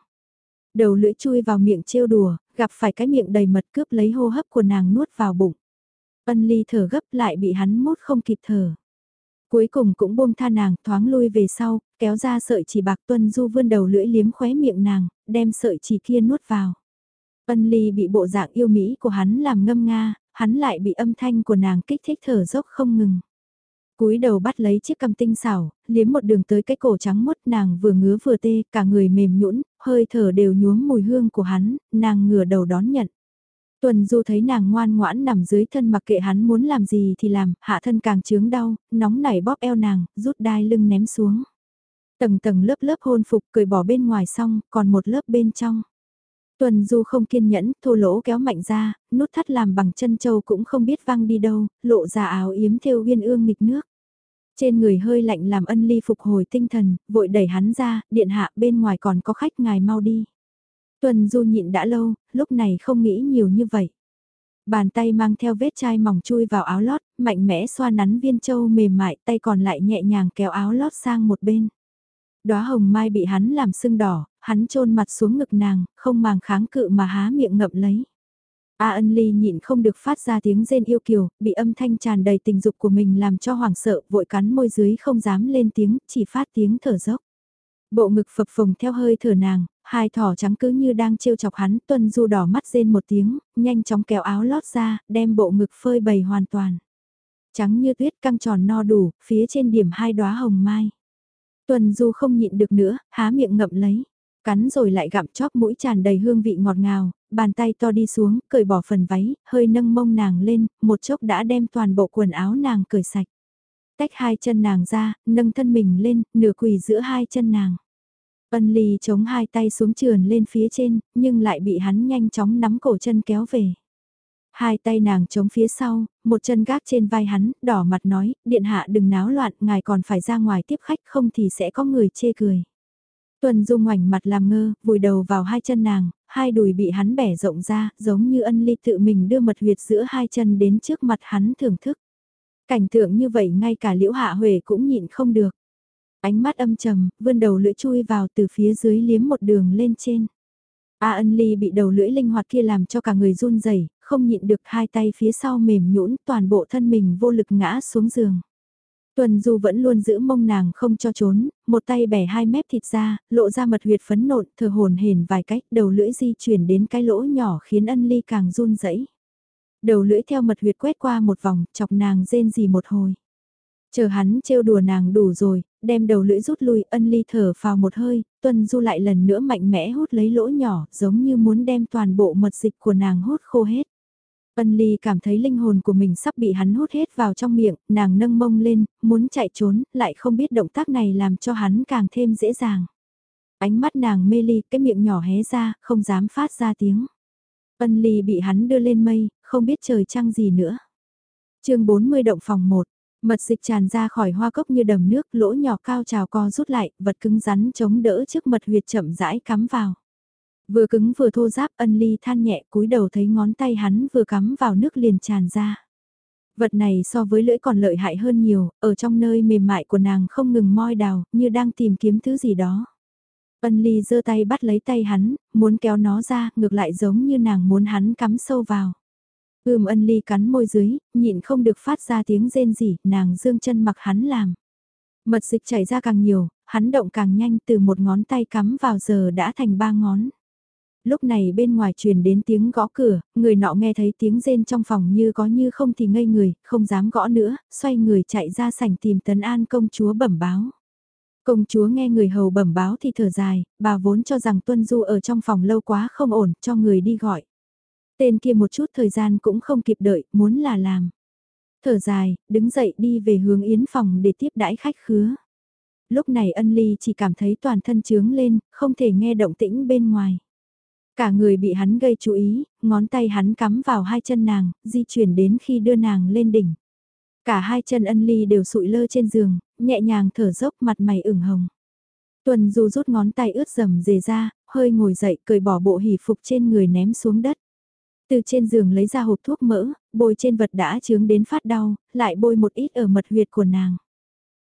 Đầu lưỡi chui vào miệng trêu đùa, gặp phải cái miệng đầy mật cướp lấy hô hấp của nàng nuốt vào bụng. Ân ly thở gấp lại bị hắn mút không kịp thở. Cuối cùng cũng buông tha nàng, thoáng lui về sau, kéo ra sợi chỉ bạc tuân du vươn đầu lưỡi liếm khóe miệng nàng, đem sợi chỉ kia nuốt vào. Ân ly bị bộ dạng yêu mỹ của hắn làm ngâm nga, hắn lại bị âm thanh của nàng kích thích thở dốc không ngừng. cúi đầu bắt lấy chiếc cầm tinh xảo, liếm một đường tới cái cổ trắng mốt nàng vừa ngứa vừa tê, cả người mềm nhũn, hơi thở đều nhuốm mùi hương của hắn, nàng ngửa đầu đón nhận. Tuần Du thấy nàng ngoan ngoãn nằm dưới thân mặc kệ hắn muốn làm gì thì làm, hạ thân càng chướng đau, nóng nảy bóp eo nàng, rút đai lưng ném xuống. Tầng tầng lớp lớp hôn phục cười bỏ bên ngoài xong, còn một lớp bên trong. Tuần Du không kiên nhẫn, thô lỗ kéo mạnh ra, nút thắt làm bằng chân châu cũng không biết văng đi đâu, lộ ra áo yếm thêu uyên ương nghịch nước. Trên người hơi lạnh làm ân ly phục hồi tinh thần, vội đẩy hắn ra, điện hạ bên ngoài còn có khách ngài mau đi. Tuần Du nhịn đã lâu, lúc này không nghĩ nhiều như vậy. Bàn tay mang theo vết chai mỏng chui vào áo lót, mạnh mẽ xoa nắn viên châu mềm mại, tay còn lại nhẹ nhàng kéo áo lót sang một bên. Đóa hồng mai bị hắn làm sưng đỏ, hắn chôn mặt xuống ngực nàng, không màng kháng cự mà há miệng ngậm lấy. A ân ly nhịn không được phát ra tiếng rên yêu kiều, bị âm thanh tràn đầy tình dục của mình làm cho hoảng sợ, vội cắn môi dưới không dám lên tiếng, chỉ phát tiếng thở dốc. Bộ ngực phập phồng theo hơi thở nàng, hai thỏ trắng cứ như đang trêu chọc hắn, tuân du đỏ mắt rên một tiếng, nhanh chóng kéo áo lót ra, đem bộ ngực phơi bày hoàn toàn. Trắng như tuyết căng tròn no đủ, phía trên điểm hai đóa hồng mai. Tuần du không nhịn được nữa, há miệng ngậm lấy. Cắn rồi lại gặm chóp mũi tràn đầy hương vị ngọt ngào, bàn tay to đi xuống, cởi bỏ phần váy, hơi nâng mông nàng lên, một chốc đã đem toàn bộ quần áo nàng cởi sạch. Tách hai chân nàng ra, nâng thân mình lên, nửa quỳ giữa hai chân nàng. Ân ly chống hai tay xuống trườn lên phía trên, nhưng lại bị hắn nhanh chóng nắm cổ chân kéo về. Hai tay nàng chống phía sau, một chân gác trên vai hắn, đỏ mặt nói, điện hạ đừng náo loạn, ngài còn phải ra ngoài tiếp khách không thì sẽ có người chê cười. Tuần Du ngoảnh mặt làm ngơ, vùi đầu vào hai chân nàng, hai đùi bị hắn bẻ rộng ra, giống như ân ly tự mình đưa mật huyệt giữa hai chân đến trước mặt hắn thưởng thức. Cảnh tượng như vậy ngay cả liễu hạ huệ cũng nhịn không được. Ánh mắt âm trầm, vươn đầu lưỡi chui vào từ phía dưới liếm một đường lên trên. A ân ly bị đầu lưỡi linh hoạt kia làm cho cả người run rẩy không nhịn được hai tay phía sau mềm nhũn toàn bộ thân mình vô lực ngã xuống giường. Tuần Du vẫn luôn giữ mông nàng không cho trốn, một tay bẻ hai mép thịt ra, lộ ra mật huyệt phấn nộn, thở hồn hển vài cách, đầu lưỡi di chuyển đến cái lỗ nhỏ khiến ân ly càng run rẩy. Đầu lưỡi theo mật huyệt quét qua một vòng, chọc nàng rên gì một hồi. Chờ hắn trêu đùa nàng đủ rồi, đem đầu lưỡi rút lui, ân ly thở vào một hơi, tuần du lại lần nữa mạnh mẽ hút lấy lỗ nhỏ, giống như muốn đem toàn bộ mật dịch của nàng hút khô hết. Ân Ly cảm thấy linh hồn của mình sắp bị hắn hút hết vào trong miệng, nàng nâng mông lên, muốn chạy trốn, lại không biết động tác này làm cho hắn càng thêm dễ dàng. Ánh mắt nàng mê ly, cái miệng nhỏ hé ra, không dám phát ra tiếng. Ân Ly bị hắn đưa lên mây, không biết trời trăng gì nữa. chương 40 động phòng 1, mật dịch tràn ra khỏi hoa cốc như đầm nước, lỗ nhỏ cao trào co rút lại, vật cứng rắn chống đỡ trước mật huyệt chậm rãi cắm vào. Vừa cứng vừa thô giáp ân ly than nhẹ cúi đầu thấy ngón tay hắn vừa cắm vào nước liền tràn ra. Vật này so với lưỡi còn lợi hại hơn nhiều, ở trong nơi mềm mại của nàng không ngừng moi đào, như đang tìm kiếm thứ gì đó. Ân ly giơ tay bắt lấy tay hắn, muốn kéo nó ra, ngược lại giống như nàng muốn hắn cắm sâu vào. Ưm ân ly cắn môi dưới, nhịn không được phát ra tiếng rên rỉ, nàng dương chân mặc hắn làm. Mật dịch chảy ra càng nhiều, hắn động càng nhanh từ một ngón tay cắm vào giờ đã thành ba ngón. Lúc này bên ngoài truyền đến tiếng gõ cửa, người nọ nghe thấy tiếng rên trong phòng như có như không thì ngây người, không dám gõ nữa, xoay người chạy ra sảnh tìm tấn an công chúa bẩm báo. Công chúa nghe người hầu bẩm báo thì thở dài, bà vốn cho rằng Tuân Du ở trong phòng lâu quá không ổn, cho người đi gọi. Tên kia một chút thời gian cũng không kịp đợi, muốn là làm. Thở dài, đứng dậy đi về hướng yến phòng để tiếp đãi khách khứa. Lúc này ân ly chỉ cảm thấy toàn thân trướng lên, không thể nghe động tĩnh bên ngoài. Cả người bị hắn gây chú ý, ngón tay hắn cắm vào hai chân nàng, di chuyển đến khi đưa nàng lên đỉnh. Cả hai chân ân ly đều sụi lơ trên giường, nhẹ nhàng thở dốc mặt mày ửng hồng. Tuần du rút ngón tay ướt dầm dề ra, hơi ngồi dậy cởi bỏ bộ hỉ phục trên người ném xuống đất. Từ trên giường lấy ra hộp thuốc mỡ, bôi trên vật đã chướng đến phát đau, lại bôi một ít ở mật huyệt của nàng.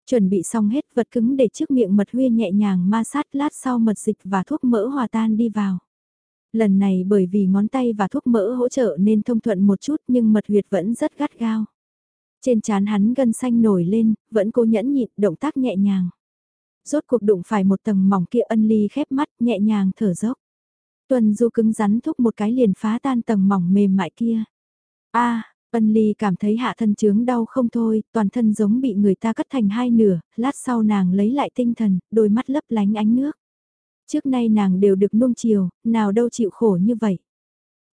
Chuẩn bị xong hết vật cứng để trước miệng mật huyên nhẹ nhàng ma sát lát sau mật dịch và thuốc mỡ hòa tan đi vào. Lần này bởi vì ngón tay và thuốc mỡ hỗ trợ nên thông thuận một chút nhưng mật huyệt vẫn rất gắt gao. Trên trán hắn gân xanh nổi lên, vẫn cố nhẫn nhịn động tác nhẹ nhàng. Rốt cuộc đụng phải một tầng mỏng kia ân ly khép mắt nhẹ nhàng thở dốc. Tuần du cứng rắn thúc một cái liền phá tan tầng mỏng mềm mại kia. a ân ly cảm thấy hạ thân chướng đau không thôi, toàn thân giống bị người ta cắt thành hai nửa, lát sau nàng lấy lại tinh thần, đôi mắt lấp lánh ánh nước. Trước nay nàng đều được nung chiều, nào đâu chịu khổ như vậy.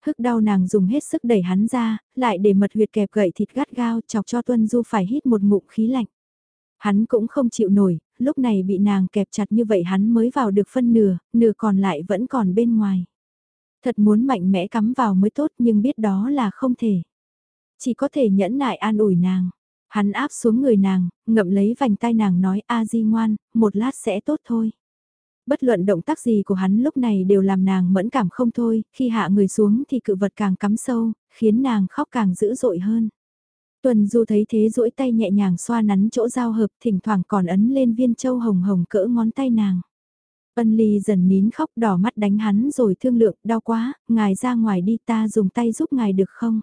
Hức đau nàng dùng hết sức đẩy hắn ra, lại để mật huyệt kẹp gậy thịt gắt gao chọc cho Tuân Du phải hít một ngụm khí lạnh. Hắn cũng không chịu nổi, lúc này bị nàng kẹp chặt như vậy hắn mới vào được phân nửa, nửa còn lại vẫn còn bên ngoài. Thật muốn mạnh mẽ cắm vào mới tốt nhưng biết đó là không thể. Chỉ có thể nhẫn nại an ủi nàng. Hắn áp xuống người nàng, ngậm lấy vành tai nàng nói a di ngoan, một lát sẽ tốt thôi. Bất luận động tác gì của hắn lúc này đều làm nàng mẫn cảm không thôi, khi hạ người xuống thì cự vật càng cắm sâu, khiến nàng khóc càng dữ dội hơn. Tuần Du thấy thế duỗi tay nhẹ nhàng xoa nắn chỗ giao hợp, thỉnh thoảng còn ấn lên viên châu hồng hồng cỡ ngón tay nàng. Ân Ly dần nín khóc đỏ mắt đánh hắn rồi thương lượng, đau quá, ngài ra ngoài đi ta dùng tay giúp ngài được không?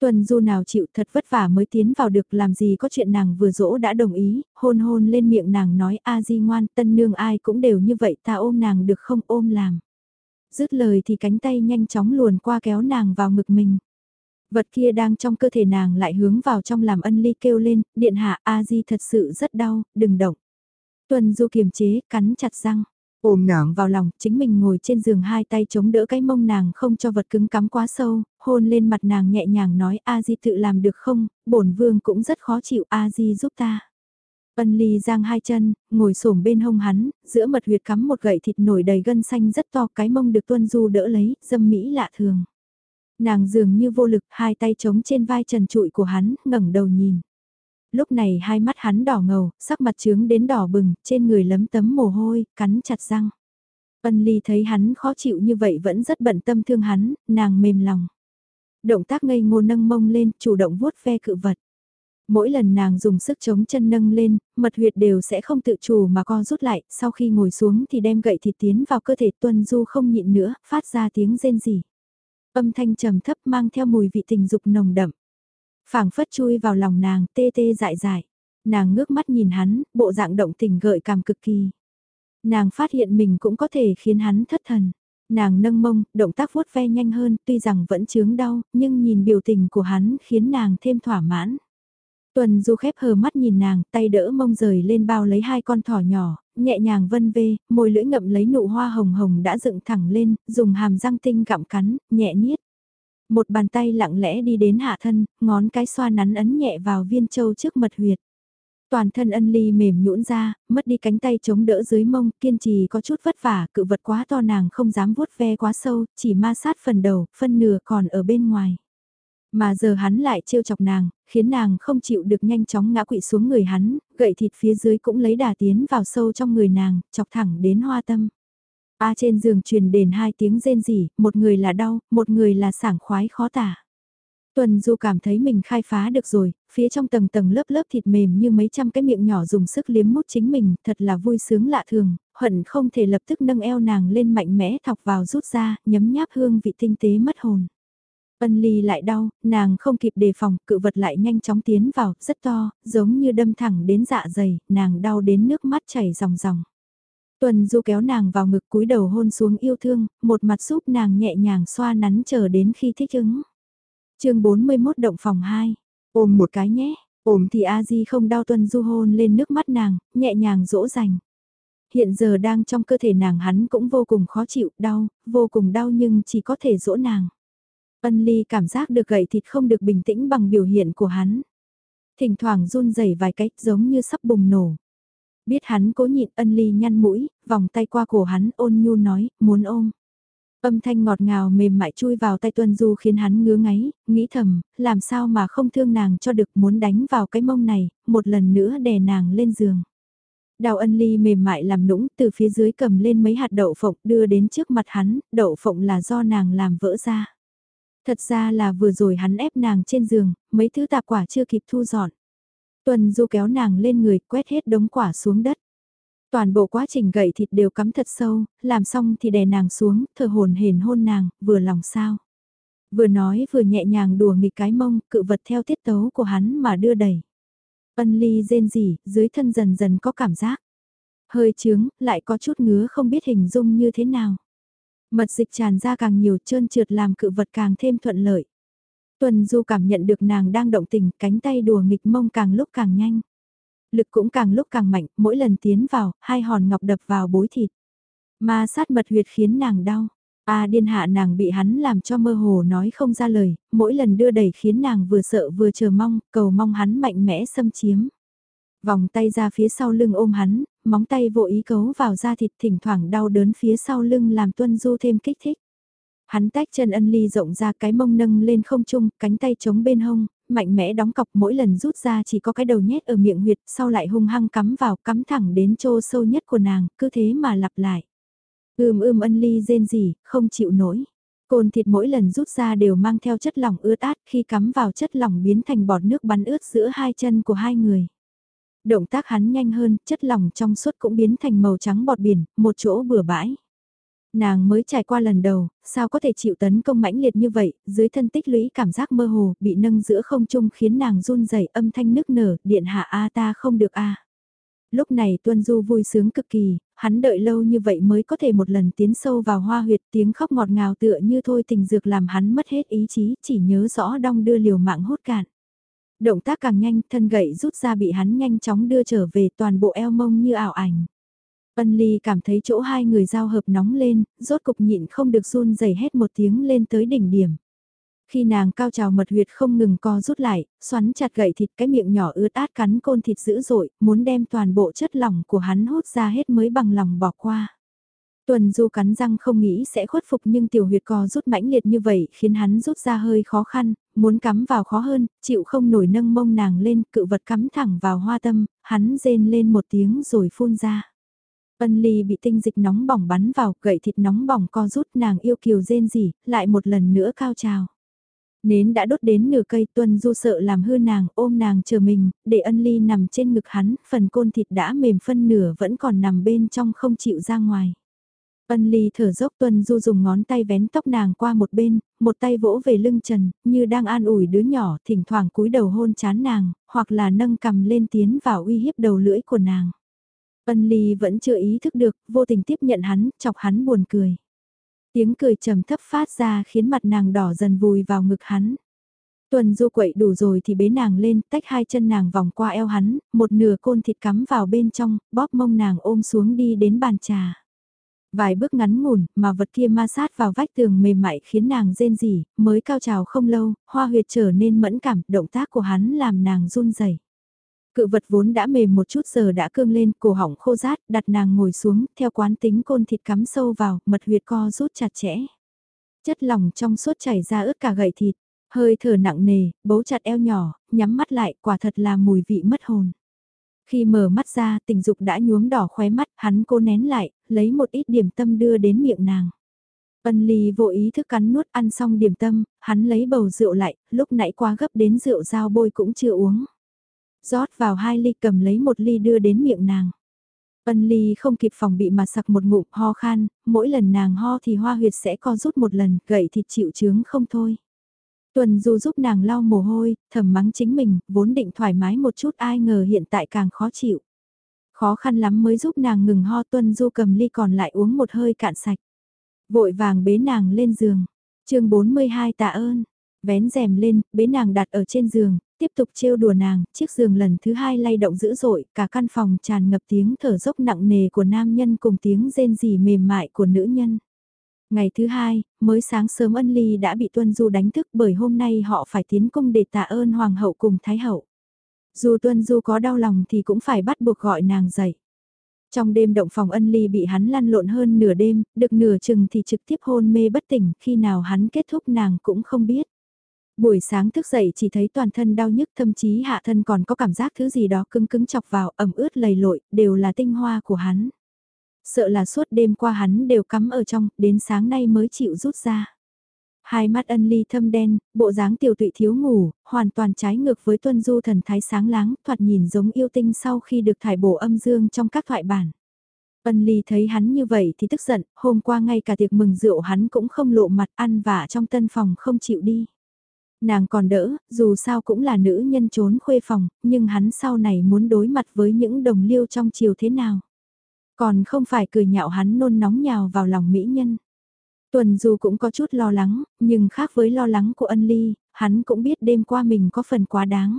Tuần Du nào chịu thật vất vả mới tiến vào được làm gì có chuyện nàng vừa dỗ đã đồng ý, hôn hôn lên miệng nàng nói a di ngoan tân nương ai cũng đều như vậy ta ôm nàng được không ôm làm. Dứt lời thì cánh tay nhanh chóng luồn qua kéo nàng vào ngực mình. Vật kia đang trong cơ thể nàng lại hướng vào trong làm ân ly kêu lên, điện hạ A-di thật sự rất đau, đừng động. Tuần du kiềm chế, cắn chặt răng. Ôm nàng vào lòng, chính mình ngồi trên giường hai tay chống đỡ cái mông nàng không cho vật cứng cắm quá sâu, hôn lên mặt nàng nhẹ nhàng nói A-di tự làm được không, bổn vương cũng rất khó chịu A-di giúp ta. Ân ly giang hai chân, ngồi xổm bên hông hắn, giữa mật huyệt cắm một gậy thịt nổi đầy gân xanh rất to cái mông được tuân du đỡ lấy, dâm mỹ lạ thường. Nàng dường như vô lực, hai tay chống trên vai trần trụi của hắn, ngẩng đầu nhìn. Lúc này hai mắt hắn đỏ ngầu, sắc mặt trướng đến đỏ bừng, trên người lấm tấm mồ hôi, cắn chặt răng. Ân ly thấy hắn khó chịu như vậy vẫn rất bận tâm thương hắn, nàng mềm lòng. Động tác ngây ngô nâng mông lên, chủ động vuốt ve cự vật. Mỗi lần nàng dùng sức chống chân nâng lên, mật huyệt đều sẽ không tự chủ mà co rút lại, sau khi ngồi xuống thì đem gậy thịt tiến vào cơ thể tuân du không nhịn nữa, phát ra tiếng rên rỉ. Âm thanh trầm thấp mang theo mùi vị tình dục nồng đậm. phảng phất chui vào lòng nàng tê tê dại dại. Nàng ngước mắt nhìn hắn, bộ dạng động tình gợi cảm cực kỳ. Nàng phát hiện mình cũng có thể khiến hắn thất thần. Nàng nâng mông, động tác vuốt ve nhanh hơn, tuy rằng vẫn chướng đau, nhưng nhìn biểu tình của hắn khiến nàng thêm thỏa mãn. Tuần du khép hờ mắt nhìn nàng, tay đỡ mông rời lên bao lấy hai con thỏ nhỏ, nhẹ nhàng vân vê, môi lưỡi ngậm lấy nụ hoa hồng hồng đã dựng thẳng lên, dùng hàm răng tinh gặm cắn, nhẹ niết. Một bàn tay lặng lẽ đi đến hạ thân, ngón cái xoa nắn ấn nhẹ vào viên châu trước mật huyệt. Toàn thân ân ly mềm nhũn ra, mất đi cánh tay chống đỡ dưới mông, kiên trì có chút vất vả, cự vật quá to nàng không dám vuốt ve quá sâu, chỉ ma sát phần đầu, phân nửa còn ở bên ngoài. Mà giờ hắn lại trêu chọc nàng, khiến nàng không chịu được nhanh chóng ngã quỵ xuống người hắn, gậy thịt phía dưới cũng lấy đà tiến vào sâu trong người nàng, chọc thẳng đến hoa tâm. A trên giường truyền đền hai tiếng rên rỉ, một người là đau, một người là sảng khoái khó tả. Tuần Du cảm thấy mình khai phá được rồi, phía trong tầng tầng lớp lớp thịt mềm như mấy trăm cái miệng nhỏ dùng sức liếm mút chính mình, thật là vui sướng lạ thường, hận không thể lập tức nâng eo nàng lên mạnh mẽ thọc vào rút ra, nhấm nháp hương vị tinh tế mất hồn. Ân ly lại đau, nàng không kịp đề phòng, cự vật lại nhanh chóng tiến vào, rất to, giống như đâm thẳng đến dạ dày, nàng đau đến nước mắt chảy ròng ròng. Tuần du kéo nàng vào ngực cúi đầu hôn xuống yêu thương, một mặt giúp nàng nhẹ nhàng xoa nắn chờ đến khi thích ứng. chương 41 động phòng 2, ôm một cái nhé, ôm thì A-di không đau tuần du hôn lên nước mắt nàng, nhẹ nhàng dỗ dành. Hiện giờ đang trong cơ thể nàng hắn cũng vô cùng khó chịu, đau, vô cùng đau nhưng chỉ có thể dỗ nàng. Ân ly cảm giác được gậy thịt không được bình tĩnh bằng biểu hiện của hắn. Thỉnh thoảng run rẩy vài cách giống như sắp bùng nổ. Biết hắn cố nhịn ân ly nhăn mũi, vòng tay qua cổ hắn ôn nhu nói, muốn ôm. Âm thanh ngọt ngào mềm mại chui vào tay Tuân Du khiến hắn ngứa ngáy, nghĩ thầm, làm sao mà không thương nàng cho được muốn đánh vào cái mông này, một lần nữa đè nàng lên giường. Đào ân ly mềm mại làm nũng từ phía dưới cầm lên mấy hạt đậu phộng đưa đến trước mặt hắn, đậu phộng là do nàng làm vỡ ra. Thật ra là vừa rồi hắn ép nàng trên giường, mấy thứ tạp quả chưa kịp thu dọn. Tuần du kéo nàng lên người quét hết đống quả xuống đất. Toàn bộ quá trình gậy thịt đều cắm thật sâu, làm xong thì đè nàng xuống, thở hồn hển hôn nàng, vừa lòng sao. Vừa nói vừa nhẹ nhàng đùa nghịch cái mông, cự vật theo tiết tấu của hắn mà đưa đẩy. Ân ly rên rỉ, dưới thân dần dần có cảm giác. Hơi trướng, lại có chút ngứa không biết hình dung như thế nào. Mật dịch tràn ra càng nhiều trơn trượt làm cự vật càng thêm thuận lợi. Tuần Du cảm nhận được nàng đang động tình, cánh tay đùa nghịch mông càng lúc càng nhanh. Lực cũng càng lúc càng mạnh, mỗi lần tiến vào, hai hòn ngọc đập vào bối thịt. Ma sát mật huyệt khiến nàng đau. A điên hạ nàng bị hắn làm cho mơ hồ nói không ra lời, mỗi lần đưa đẩy khiến nàng vừa sợ vừa chờ mong, cầu mong hắn mạnh mẽ xâm chiếm. Vòng tay ra phía sau lưng ôm hắn, móng tay vô ý cấu vào da thịt thỉnh thoảng đau đớn phía sau lưng làm tuân du thêm kích thích. Hắn tách chân ân ly rộng ra cái mông nâng lên không trung, cánh tay chống bên hông, mạnh mẽ đóng cọc mỗi lần rút ra chỉ có cái đầu nhét ở miệng huyệt, sau lại hung hăng cắm vào, cắm thẳng đến chỗ sâu nhất của nàng, cứ thế mà lặp lại. Ưm ưm ân ly rên rỉ, không chịu nổi. cồn thịt mỗi lần rút ra đều mang theo chất lỏng ướt át khi cắm vào chất lỏng biến thành bọt nước bắn ướt giữa hai chân của hai người. Động tác hắn nhanh hơn, chất lỏng trong suốt cũng biến thành màu trắng bọt biển, một chỗ bừa bãi. Nàng mới trải qua lần đầu, sao có thể chịu tấn công mãnh liệt như vậy, dưới thân tích lũy cảm giác mơ hồ, bị nâng giữa không trung khiến nàng run rẩy âm thanh nức nở, điện hạ A ta không được A. Lúc này Tuân Du vui sướng cực kỳ, hắn đợi lâu như vậy mới có thể một lần tiến sâu vào hoa huyệt tiếng khóc ngọt ngào tựa như thôi tình dược làm hắn mất hết ý chí, chỉ nhớ rõ đong đưa liều mạng hốt cạn. Động tác càng nhanh, thân gậy rút ra bị hắn nhanh chóng đưa trở về toàn bộ eo mông như ảo ảnh. Ân Ly cảm thấy chỗ hai người giao hợp nóng lên, rốt cục nhịn không được run rẩy hết một tiếng lên tới đỉnh điểm. Khi nàng cao trào mật huyệt không ngừng co rút lại, xoắn chặt gậy thịt cái miệng nhỏ ướt át cắn côn thịt dữ dội, muốn đem toàn bộ chất lỏng của hắn hút ra hết mới bằng lòng bỏ qua. Tuần du cắn răng không nghĩ sẽ khuất phục nhưng tiểu huyệt co rút mãnh liệt như vậy khiến hắn rút ra hơi khó khăn, muốn cắm vào khó hơn, chịu không nổi nâng mông nàng lên, cự vật cắm thẳng vào hoa tâm, hắn rên lên một tiếng rồi phun ra. Ân ly bị tinh dịch nóng bỏng bắn vào, gậy thịt nóng bỏng co rút nàng yêu kiều rên rỉ, lại một lần nữa cao trào. Nến đã đốt đến nửa cây tuân du sợ làm hư nàng, ôm nàng chờ mình, để ân ly nằm trên ngực hắn, phần côn thịt đã mềm phân nửa vẫn còn nằm bên trong không chịu ra ngoài. Ân ly thở dốc tuân du dùng ngón tay vén tóc nàng qua một bên, một tay vỗ về lưng trần, như đang an ủi đứa nhỏ, thỉnh thoảng cúi đầu hôn chán nàng, hoặc là nâng cầm lên tiến vào uy hiếp đầu lưỡi của nàng. Ân ly vẫn chưa ý thức được, vô tình tiếp nhận hắn, chọc hắn buồn cười. Tiếng cười trầm thấp phát ra khiến mặt nàng đỏ dần vùi vào ngực hắn. Tuần du quậy đủ rồi thì bế nàng lên, tách hai chân nàng vòng qua eo hắn, một nửa côn thịt cắm vào bên trong, bóp mông nàng ôm xuống đi đến bàn trà. Vài bước ngắn ngủn, mà vật kia ma sát vào vách tường mềm mại khiến nàng rên rỉ, mới cao trào không lâu, hoa huyệt trở nên mẫn cảm, động tác của hắn làm nàng run rẩy. Cự vật vốn đã mềm một chút giờ đã cương lên, cổ họng khô rát, đặt nàng ngồi xuống, theo quán tính côn thịt cắm sâu vào, mật huyệt co rút chặt chẽ. Chất lỏng trong suốt chảy ra ướt cả gậy thịt, hơi thở nặng nề, bấu chặt eo nhỏ, nhắm mắt lại, quả thật là mùi vị mất hồn. Khi mở mắt ra, tình dục đã nhuốm đỏ khóe mắt, hắn cô nén lại, lấy một ít điểm tâm đưa đến miệng nàng. Ân ly vô ý thức cắn nuốt ăn xong điểm tâm, hắn lấy bầu rượu lại, lúc nãy quá gấp đến rượu dao bôi cũng chưa uống rót vào hai ly cầm lấy một ly đưa đến miệng nàng. Ân ly không kịp phòng bị mà sặc một ngụm ho khan, mỗi lần nàng ho thì hoa huyệt sẽ co rút một lần, gậy thì chịu chướng không thôi. Tuần du giúp nàng lau mồ hôi, thầm mắng chính mình, vốn định thoải mái một chút ai ngờ hiện tại càng khó chịu. Khó khăn lắm mới giúp nàng ngừng ho Tuần du cầm ly còn lại uống một hơi cạn sạch. Vội vàng bế nàng lên giường. chương 42 tạ ơn. Vén rèm lên, bế nàng đặt ở trên giường, tiếp tục trêu đùa nàng, chiếc giường lần thứ hai lay động dữ dội, cả căn phòng tràn ngập tiếng thở dốc nặng nề của nam nhân cùng tiếng rên rỉ mềm mại của nữ nhân. Ngày thứ hai, mới sáng sớm ân ly đã bị tuân du đánh thức bởi hôm nay họ phải tiến cung để tạ ơn hoàng hậu cùng thái hậu. Dù Tuân Du có đau lòng thì cũng phải bắt buộc gọi nàng dậy. Trong đêm động phòng ân ly bị hắn lăn lộn hơn nửa đêm, được nửa chừng thì trực tiếp hôn mê bất tỉnh, khi nào hắn kết thúc nàng cũng không biết. Buổi sáng thức dậy chỉ thấy toàn thân đau nhức thậm chí hạ thân còn có cảm giác thứ gì đó cứng cứng chọc vào ẩm ướt lầy lội, đều là tinh hoa của hắn. Sợ là suốt đêm qua hắn đều cắm ở trong, đến sáng nay mới chịu rút ra. Hai mắt ân ly thâm đen, bộ dáng tiểu tụy thiếu ngủ, hoàn toàn trái ngược với tuân du thần thái sáng láng, thoạt nhìn giống yêu tinh sau khi được thải bổ âm dương trong các thoại bản. Ân ly thấy hắn như vậy thì tức giận, hôm qua ngay cả tiệc mừng rượu hắn cũng không lộ mặt ăn vả trong tân phòng không chịu đi. Nàng còn đỡ, dù sao cũng là nữ nhân trốn khuê phòng, nhưng hắn sau này muốn đối mặt với những đồng liêu trong chiều thế nào. Còn không phải cười nhạo hắn nôn nóng nhào vào lòng mỹ nhân. Tuần dù cũng có chút lo lắng, nhưng khác với lo lắng của ân ly, hắn cũng biết đêm qua mình có phần quá đáng.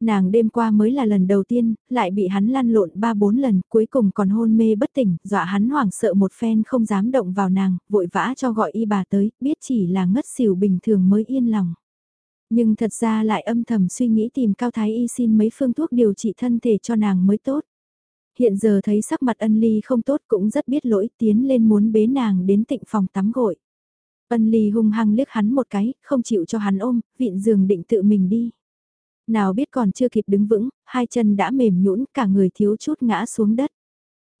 Nàng đêm qua mới là lần đầu tiên, lại bị hắn lăn lộn ba bốn lần, cuối cùng còn hôn mê bất tỉnh, dọa hắn hoảng sợ một phen không dám động vào nàng, vội vã cho gọi y bà tới, biết chỉ là ngất xỉu bình thường mới yên lòng. Nhưng thật ra lại âm thầm suy nghĩ tìm Cao Thái Y xin mấy phương thuốc điều trị thân thể cho nàng mới tốt. Hiện giờ thấy sắc mặt ân ly không tốt cũng rất biết lỗi tiến lên muốn bế nàng đến tịnh phòng tắm gội. Ân ly hung hăng liếc hắn một cái, không chịu cho hắn ôm, vịn giường định tự mình đi. Nào biết còn chưa kịp đứng vững, hai chân đã mềm nhũn cả người thiếu chút ngã xuống đất.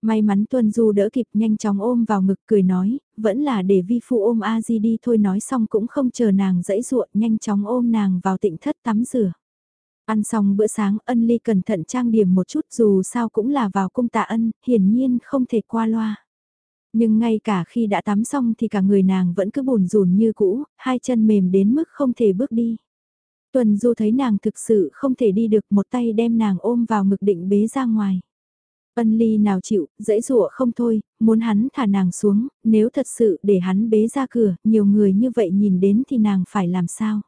May mắn Tuân Du đỡ kịp nhanh chóng ôm vào ngực cười nói, vẫn là để vi phụ ôm A Di đi thôi nói xong cũng không chờ nàng dãy ruộng nhanh chóng ôm nàng vào tịnh thất tắm rửa. Ăn xong bữa sáng ân ly cẩn thận trang điểm một chút dù sao cũng là vào cung tạ ân, hiển nhiên không thể qua loa. Nhưng ngay cả khi đã tắm xong thì cả người nàng vẫn cứ bùn rùn như cũ, hai chân mềm đến mức không thể bước đi. Tuần Du thấy nàng thực sự không thể đi được một tay đem nàng ôm vào ngực định bế ra ngoài. Ân ly nào chịu, dễ dụa không thôi, muốn hắn thả nàng xuống, nếu thật sự để hắn bế ra cửa, nhiều người như vậy nhìn đến thì nàng phải làm sao?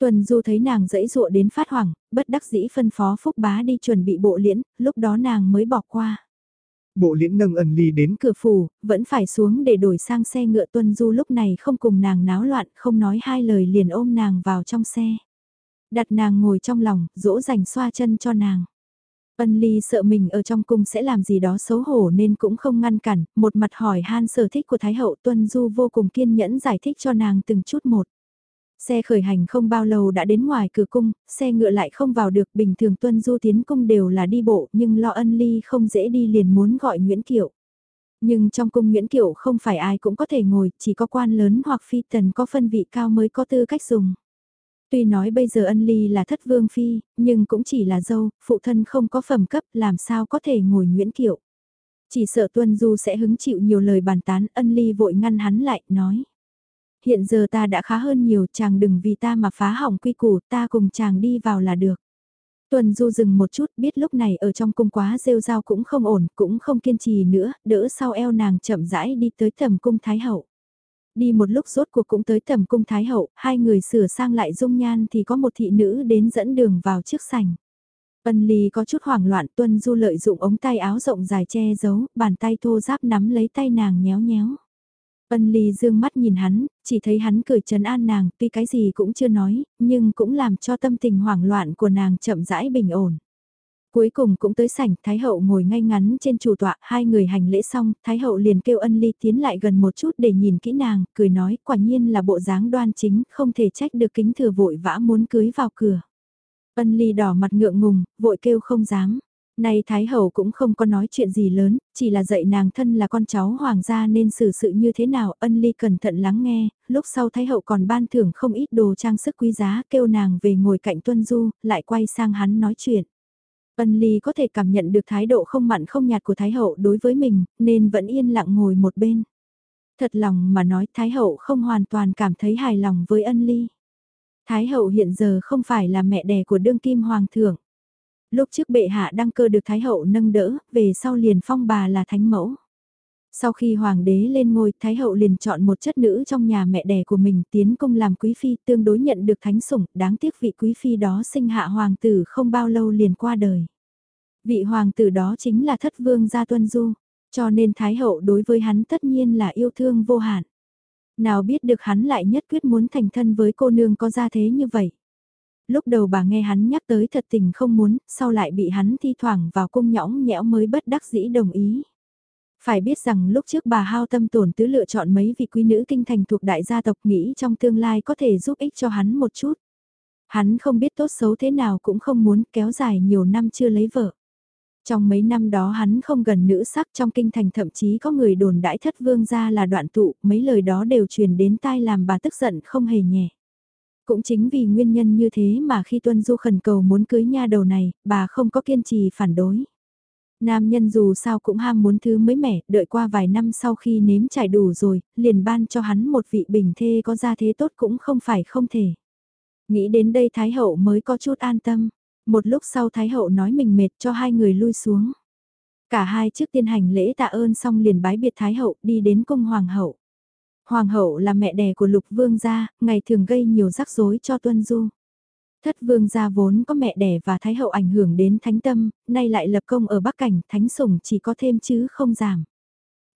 Tuần Du thấy nàng dãy dụa đến phát hoảng, bất đắc dĩ phân phó Phúc Bá đi chuẩn bị bộ liễn, lúc đó nàng mới bỏ qua. Bộ liễn nâng ân ly đến cửa phủ, vẫn phải xuống để đổi sang xe ngựa Tuần Du lúc này không cùng nàng náo loạn, không nói hai lời liền ôm nàng vào trong xe. Đặt nàng ngồi trong lòng, dỗ dành xoa chân cho nàng. Ân Ly sợ mình ở trong cung sẽ làm gì đó xấu hổ nên cũng không ngăn cản, một mặt hỏi han sở thích của Thái hậu Tuân Du vô cùng kiên nhẫn giải thích cho nàng từng chút một. Xe khởi hành không bao lâu đã đến ngoài cửa cung, xe ngựa lại không vào được bình thường Tuân Du tiến cung đều là đi bộ nhưng lo ân ly không dễ đi liền muốn gọi Nguyễn Kiệu. Nhưng trong cung Nguyễn Kiệu không phải ai cũng có thể ngồi, chỉ có quan lớn hoặc phi tần có phân vị cao mới có tư cách dùng. Tuy nói bây giờ ân ly là thất vương phi, nhưng cũng chỉ là dâu, phụ thân không có phẩm cấp làm sao có thể ngồi Nguyễn Kiệu. Chỉ sợ Tuân Du sẽ hứng chịu nhiều lời bàn tán ân ly vội ngăn hắn lại, nói. Hiện giờ ta đã khá hơn nhiều, chàng đừng vì ta mà phá hỏng quy củ, ta cùng chàng đi vào là được. Tuần Du dừng một chút, biết lúc này ở trong cung quá rêu rao cũng không ổn, cũng không kiên trì nữa, đỡ sau eo nàng chậm rãi đi tới tầm cung Thái Hậu. Đi một lúc rốt cuộc cũng tới tầm cung Thái Hậu, hai người sửa sang lại dung nhan thì có một thị nữ đến dẫn đường vào trước sảnh. Ân Ly có chút hoảng loạn Tuân Du lợi dụng ống tay áo rộng dài che giấu, bàn tay thô giáp nắm lấy tay nàng nhéo nhéo. Ân Ly dương mắt nhìn hắn, chỉ thấy hắn cười trấn an nàng, tuy cái gì cũng chưa nói, nhưng cũng làm cho tâm tình hoảng loạn của nàng chậm rãi bình ổn. Cuối cùng cũng tới sảnh, Thái Hậu ngồi ngay ngắn trên chủ tọa, hai người hành lễ xong, Thái Hậu liền kêu ân ly tiến lại gần một chút để nhìn kỹ nàng, cười nói quả nhiên là bộ dáng đoan chính, không thể trách được kính thừa vội vã muốn cưới vào cửa. Ân ly đỏ mặt ngượng ngùng, vội kêu không dám. Nay Thái Hậu cũng không có nói chuyện gì lớn, chỉ là dạy nàng thân là con cháu hoàng gia nên xử sự như thế nào, ân ly cẩn thận lắng nghe, lúc sau Thái Hậu còn ban thưởng không ít đồ trang sức quý giá, kêu nàng về ngồi cạnh Tuân Du, lại quay sang hắn nói chuyện. Ân ly có thể cảm nhận được thái độ không mặn không nhạt của Thái Hậu đối với mình, nên vẫn yên lặng ngồi một bên. Thật lòng mà nói Thái Hậu không hoàn toàn cảm thấy hài lòng với ân ly. Thái Hậu hiện giờ không phải là mẹ đẻ của đương kim hoàng thượng lúc trước bệ hạ đăng cơ được Thái Hậu nâng đỡ, về sau liền phong bà là thánh mẫu. Sau khi hoàng đế lên ngôi, Thái Hậu liền chọn một chất nữ trong nhà mẹ đẻ của mình tiến công làm quý phi tương đối nhận được thánh sủng, đáng tiếc vị quý phi đó sinh hạ hoàng tử không bao lâu liền qua đời. Vị hoàng tử đó chính là thất vương gia tuân du, cho nên Thái Hậu đối với hắn tất nhiên là yêu thương vô hạn. Nào biết được hắn lại nhất quyết muốn thành thân với cô nương có gia thế như vậy lúc đầu bà nghe hắn nhắc tới thật tình không muốn, sau lại bị hắn thi thoảng vào cung nhõng nhẽo mới bất đắc dĩ đồng ý. Phải biết rằng lúc trước bà hao tâm tổn tứ lựa chọn mấy vị quý nữ kinh thành thuộc đại gia tộc nghĩ trong tương lai có thể giúp ích cho hắn một chút. Hắn không biết tốt xấu thế nào cũng không muốn kéo dài nhiều năm chưa lấy vợ. Trong mấy năm đó hắn không gần nữ sắc trong kinh thành thậm chí có người đồn đãi thất vương ra là đoạn tụ, mấy lời đó đều truyền đến tai làm bà tức giận không hề nhẹ. Cũng chính vì nguyên nhân như thế mà khi Tuân Du khẩn cầu muốn cưới nha đầu này, bà không có kiên trì phản đối. Nam nhân dù sao cũng ham muốn thứ mới mẻ, đợi qua vài năm sau khi nếm trải đủ rồi, liền ban cho hắn một vị bình thê có gia thế tốt cũng không phải không thể. Nghĩ đến đây Thái Hậu mới có chút an tâm. Một lúc sau Thái Hậu nói mình mệt cho hai người lui xuống. Cả hai trước tiên hành lễ tạ ơn xong liền bái biệt Thái Hậu đi đến cung Hoàng Hậu. Hoàng Hậu là mẹ đẻ của Lục Vương gia, ngày thường gây nhiều rắc rối cho Tuân Du. Thất vương gia vốn có mẹ đẻ và thái hậu ảnh hưởng đến thánh tâm, nay lại lập công ở Bắc Cảnh, thánh sủng chỉ có thêm chứ không giảm.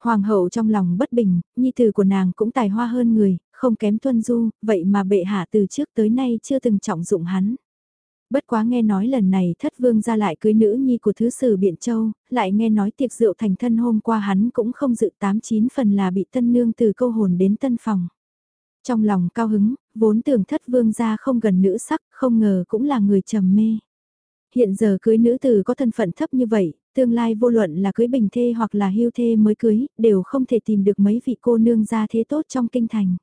Hoàng hậu trong lòng bất bình, nhi tử của nàng cũng tài hoa hơn người, không kém tuân du, vậy mà bệ hạ từ trước tới nay chưa từng trọng dụng hắn. Bất quá nghe nói lần này thất vương ra lại cưới nữ nhi của thứ sử Biện Châu, lại nghe nói tiệc rượu thành thân hôm qua hắn cũng không dự tám chín phần là bị tân nương từ câu hồn đến tân phòng. Trong lòng cao hứng, vốn tưởng thất vương gia không gần nữ sắc, không ngờ cũng là người trầm mê. Hiện giờ cưới nữ tử có thân phận thấp như vậy, tương lai vô luận là cưới bình thê hoặc là hưu thê mới cưới, đều không thể tìm được mấy vị cô nương gia thế tốt trong kinh thành.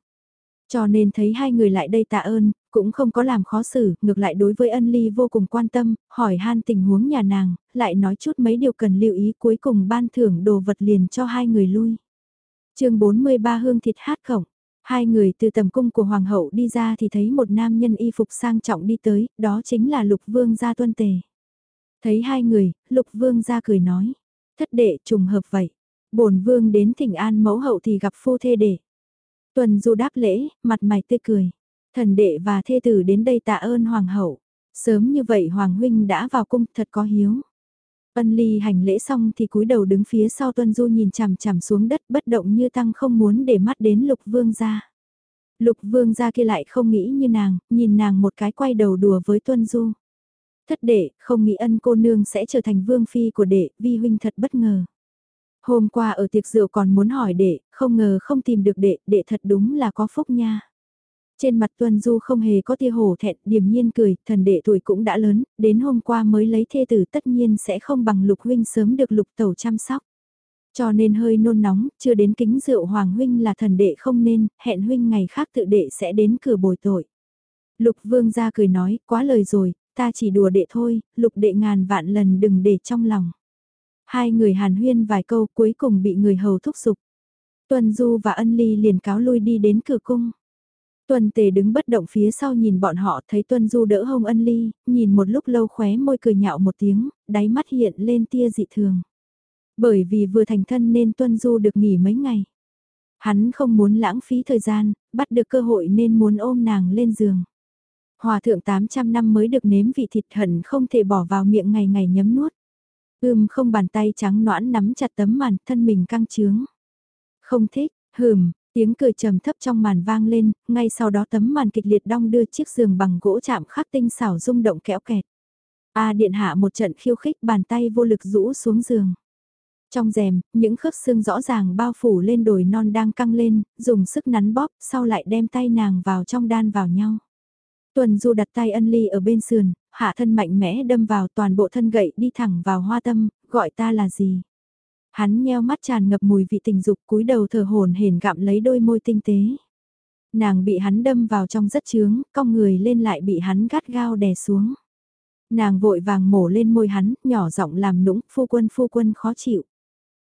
Cho nên thấy hai người lại đây tạ ơn, cũng không có làm khó xử, ngược lại đối với ân ly vô cùng quan tâm, hỏi han tình huống nhà nàng, lại nói chút mấy điều cần lưu ý cuối cùng ban thưởng đồ vật liền cho hai người lui. chương 43 hương thịt hát khổng. Hai người từ tầm cung của hoàng hậu đi ra thì thấy một nam nhân y phục sang trọng đi tới, đó chính là lục vương gia tuân tề. Thấy hai người, lục vương gia cười nói, thất đệ trùng hợp vậy. bổn vương đến thỉnh an mẫu hậu thì gặp phu thê đệ. Tuần du đáp lễ, mặt mày tươi cười. Thần đệ và thê tử đến đây tạ ơn hoàng hậu. Sớm như vậy hoàng huynh đã vào cung thật có hiếu. Ân ly hành lễ xong thì cúi đầu đứng phía sau tuân du nhìn chằm chằm xuống đất bất động như tăng không muốn để mắt đến lục vương gia. Lục vương gia kia lại không nghĩ như nàng, nhìn nàng một cái quay đầu đùa với tuân du. Thất đệ, không nghĩ ân cô nương sẽ trở thành vương phi của đệ, vi huynh thật bất ngờ. Hôm qua ở tiệc rượu còn muốn hỏi đệ, không ngờ không tìm được đệ, đệ thật đúng là có phúc nha. Trên mặt Tuân Du không hề có tia hổ thẹn, điềm nhiên cười, thần đệ tuổi cũng đã lớn, đến hôm qua mới lấy thê tử tất nhiên sẽ không bằng lục huynh sớm được lục tẩu chăm sóc. Cho nên hơi nôn nóng, chưa đến kính rượu hoàng huynh là thần đệ không nên, hẹn huynh ngày khác tự đệ sẽ đến cửa bồi tội. Lục vương ra cười nói, quá lời rồi, ta chỉ đùa đệ thôi, lục đệ ngàn vạn lần đừng để trong lòng. Hai người hàn huyên vài câu cuối cùng bị người hầu thúc giục. Tuân Du và Ân Ly liền cáo lui đi đến cửa cung. Tuân Tề đứng bất động phía sau nhìn bọn họ thấy Tuân Du đỡ hông Ân Ly, nhìn một lúc lâu khóe môi cười nhạo một tiếng, đáy mắt hiện lên tia dị thường. Bởi vì vừa thành thân nên Tuân Du được nghỉ mấy ngày. Hắn không muốn lãng phí thời gian, bắt được cơ hội nên muốn ôm nàng lên giường. Hòa thượng 800 năm mới được nếm vị thịt hận không thể bỏ vào miệng ngày ngày nhấm nuốt. Ưm không bàn tay trắng noãn nắm chặt tấm màn, thân mình căng trướng. Không thích, hừm, tiếng cười trầm thấp trong màn vang lên, ngay sau đó tấm màn kịch liệt đong đưa chiếc giường bằng gỗ chạm khắc tinh xảo rung động kẽo kẹt. A điện hạ một trận khiêu khích bàn tay vô lực rũ xuống giường. Trong rèm, những khớp xương rõ ràng bao phủ lên đồi non đang căng lên, dùng sức nắn bóp, sau lại đem tay nàng vào trong đan vào nhau. Tuần Du đặt tay ân ly ở bên sườn, hạ thân mạnh mẽ đâm vào toàn bộ thân gậy đi thẳng vào hoa tâm, gọi ta là gì? Hắn nheo mắt tràn ngập mùi vị tình dục cúi đầu thở hồn hển gặm lấy đôi môi tinh tế. Nàng bị hắn đâm vào trong rất chướng, cong người lên lại bị hắn gắt gao đè xuống. Nàng vội vàng mổ lên môi hắn, nhỏ giọng làm nũng, phu quân phu quân khó chịu.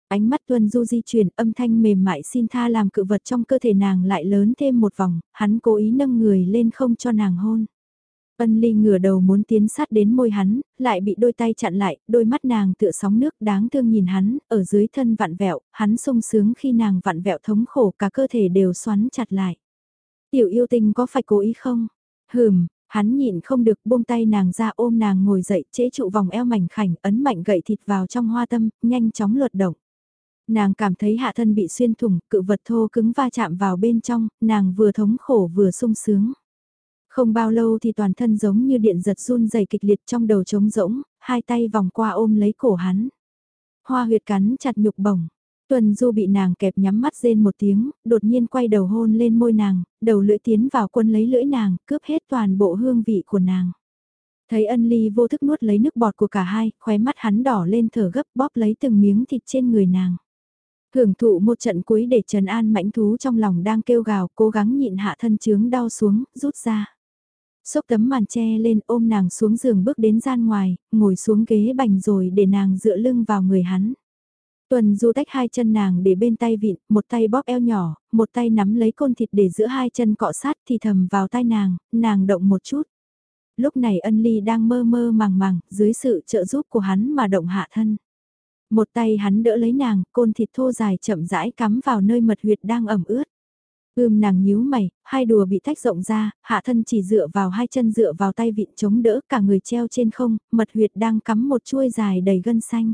Ánh mắt tuân du di chuyển âm thanh mềm mại xin tha làm cự vật trong cơ thể nàng lại lớn thêm một vòng, hắn cố ý nâng người lên không cho nàng hôn. Ân ly ngửa đầu muốn tiến sát đến môi hắn, lại bị đôi tay chặn lại, đôi mắt nàng tựa sóng nước đáng thương nhìn hắn, ở dưới thân vặn vẹo, hắn sung sướng khi nàng vặn vẹo thống khổ cả cơ thể đều xoắn chặt lại. Tiểu yêu tinh có phải cố ý không? Hừm, hắn nhịn không được buông tay nàng ra ôm nàng ngồi dậy chế trụ vòng eo mảnh khảnh ấn mạnh gậy thịt vào trong hoa tâm, nhanh chóng luật động. Nàng cảm thấy hạ thân bị xuyên thủng, cự vật thô cứng va chạm vào bên trong, nàng vừa thống khổ vừa sung sướng. Không bao lâu thì toàn thân giống như điện giật run dày kịch liệt trong đầu trống rỗng, hai tay vòng qua ôm lấy cổ hắn. Hoa huyệt cắn chặt nhục bổng. Tuần Du bị nàng kẹp nhắm mắt rên một tiếng, đột nhiên quay đầu hôn lên môi nàng, đầu lưỡi tiến vào quân lấy lưỡi nàng, cướp hết toàn bộ hương vị của nàng. Thấy ân ly vô thức nuốt lấy nước bọt của cả hai, khóe mắt hắn đỏ lên thở gấp bóp lấy từng miếng thịt trên người nàng. Hưởng thụ một trận cuối để trần an mãnh thú trong lòng đang kêu gào, cố gắng nhịn hạ thân chướng đau xuống, rút ra. Xốc tấm màn che lên ôm nàng xuống giường bước đến gian ngoài, ngồi xuống ghế bành rồi để nàng dựa lưng vào người hắn. Tuần du tách hai chân nàng để bên tay vịn, một tay bóp eo nhỏ, một tay nắm lấy côn thịt để giữa hai chân cọ sát thì thầm vào tai nàng, nàng động một chút. Lúc này ân ly đang mơ mơ màng màng, dưới sự trợ giúp của hắn mà động hạ thân. Một tay hắn đỡ lấy nàng, côn thịt thô dài chậm rãi cắm vào nơi mật huyệt đang ẩm ướt. Ưm nàng nhíu mày, hai đùa bị tách rộng ra, hạ thân chỉ dựa vào hai chân dựa vào tay vịn chống đỡ cả người treo trên không, mật huyệt đang cắm một chuôi dài đầy gân xanh.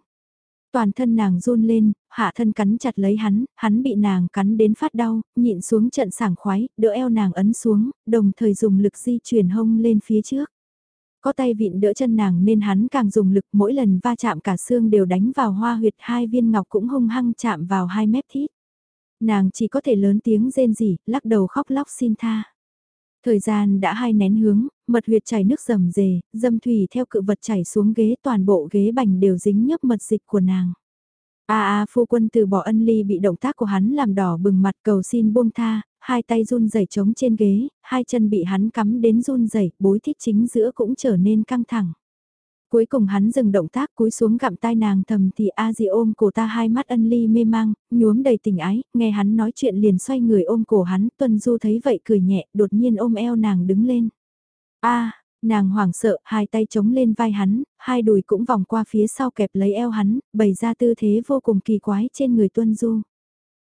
Toàn thân nàng run lên, hạ thân cắn chặt lấy hắn, hắn bị nàng cắn đến phát đau, nhịn xuống trận sảng khoái, đỡ eo nàng ấn xuống, đồng thời dùng lực di chuyển hông lên phía trước. Có tay vịn đỡ chân nàng nên hắn càng dùng lực mỗi lần va chạm cả xương đều đánh vào hoa huyệt hai viên ngọc cũng hung hăng chạm vào hai mép thít. Nàng chỉ có thể lớn tiếng rên rỉ, lắc đầu khóc lóc xin tha. Thời gian đã hai nén hướng, mật huyệt chảy nước rầm rề, dâm thủy theo cự vật chảy xuống ghế toàn bộ ghế bành đều dính nhấp mật dịch của nàng. A a phu quân từ bỏ ân ly bị động tác của hắn làm đỏ bừng mặt cầu xin buông tha, hai tay run rẩy trống trên ghế, hai chân bị hắn cắm đến run rẩy, bối thích chính giữa cũng trở nên căng thẳng. Cuối cùng hắn dừng động tác cúi xuống gặm tai nàng thầm thì A Di ôm cổ ta hai mắt ân ly mê mang, nhuốm đầy tình ái, nghe hắn nói chuyện liền xoay người ôm cổ hắn, Tuân Du thấy vậy cười nhẹ, đột nhiên ôm eo nàng đứng lên. A, nàng hoảng sợ, hai tay chống lên vai hắn, hai đùi cũng vòng qua phía sau kẹp lấy eo hắn, bày ra tư thế vô cùng kỳ quái trên người Tuân Du.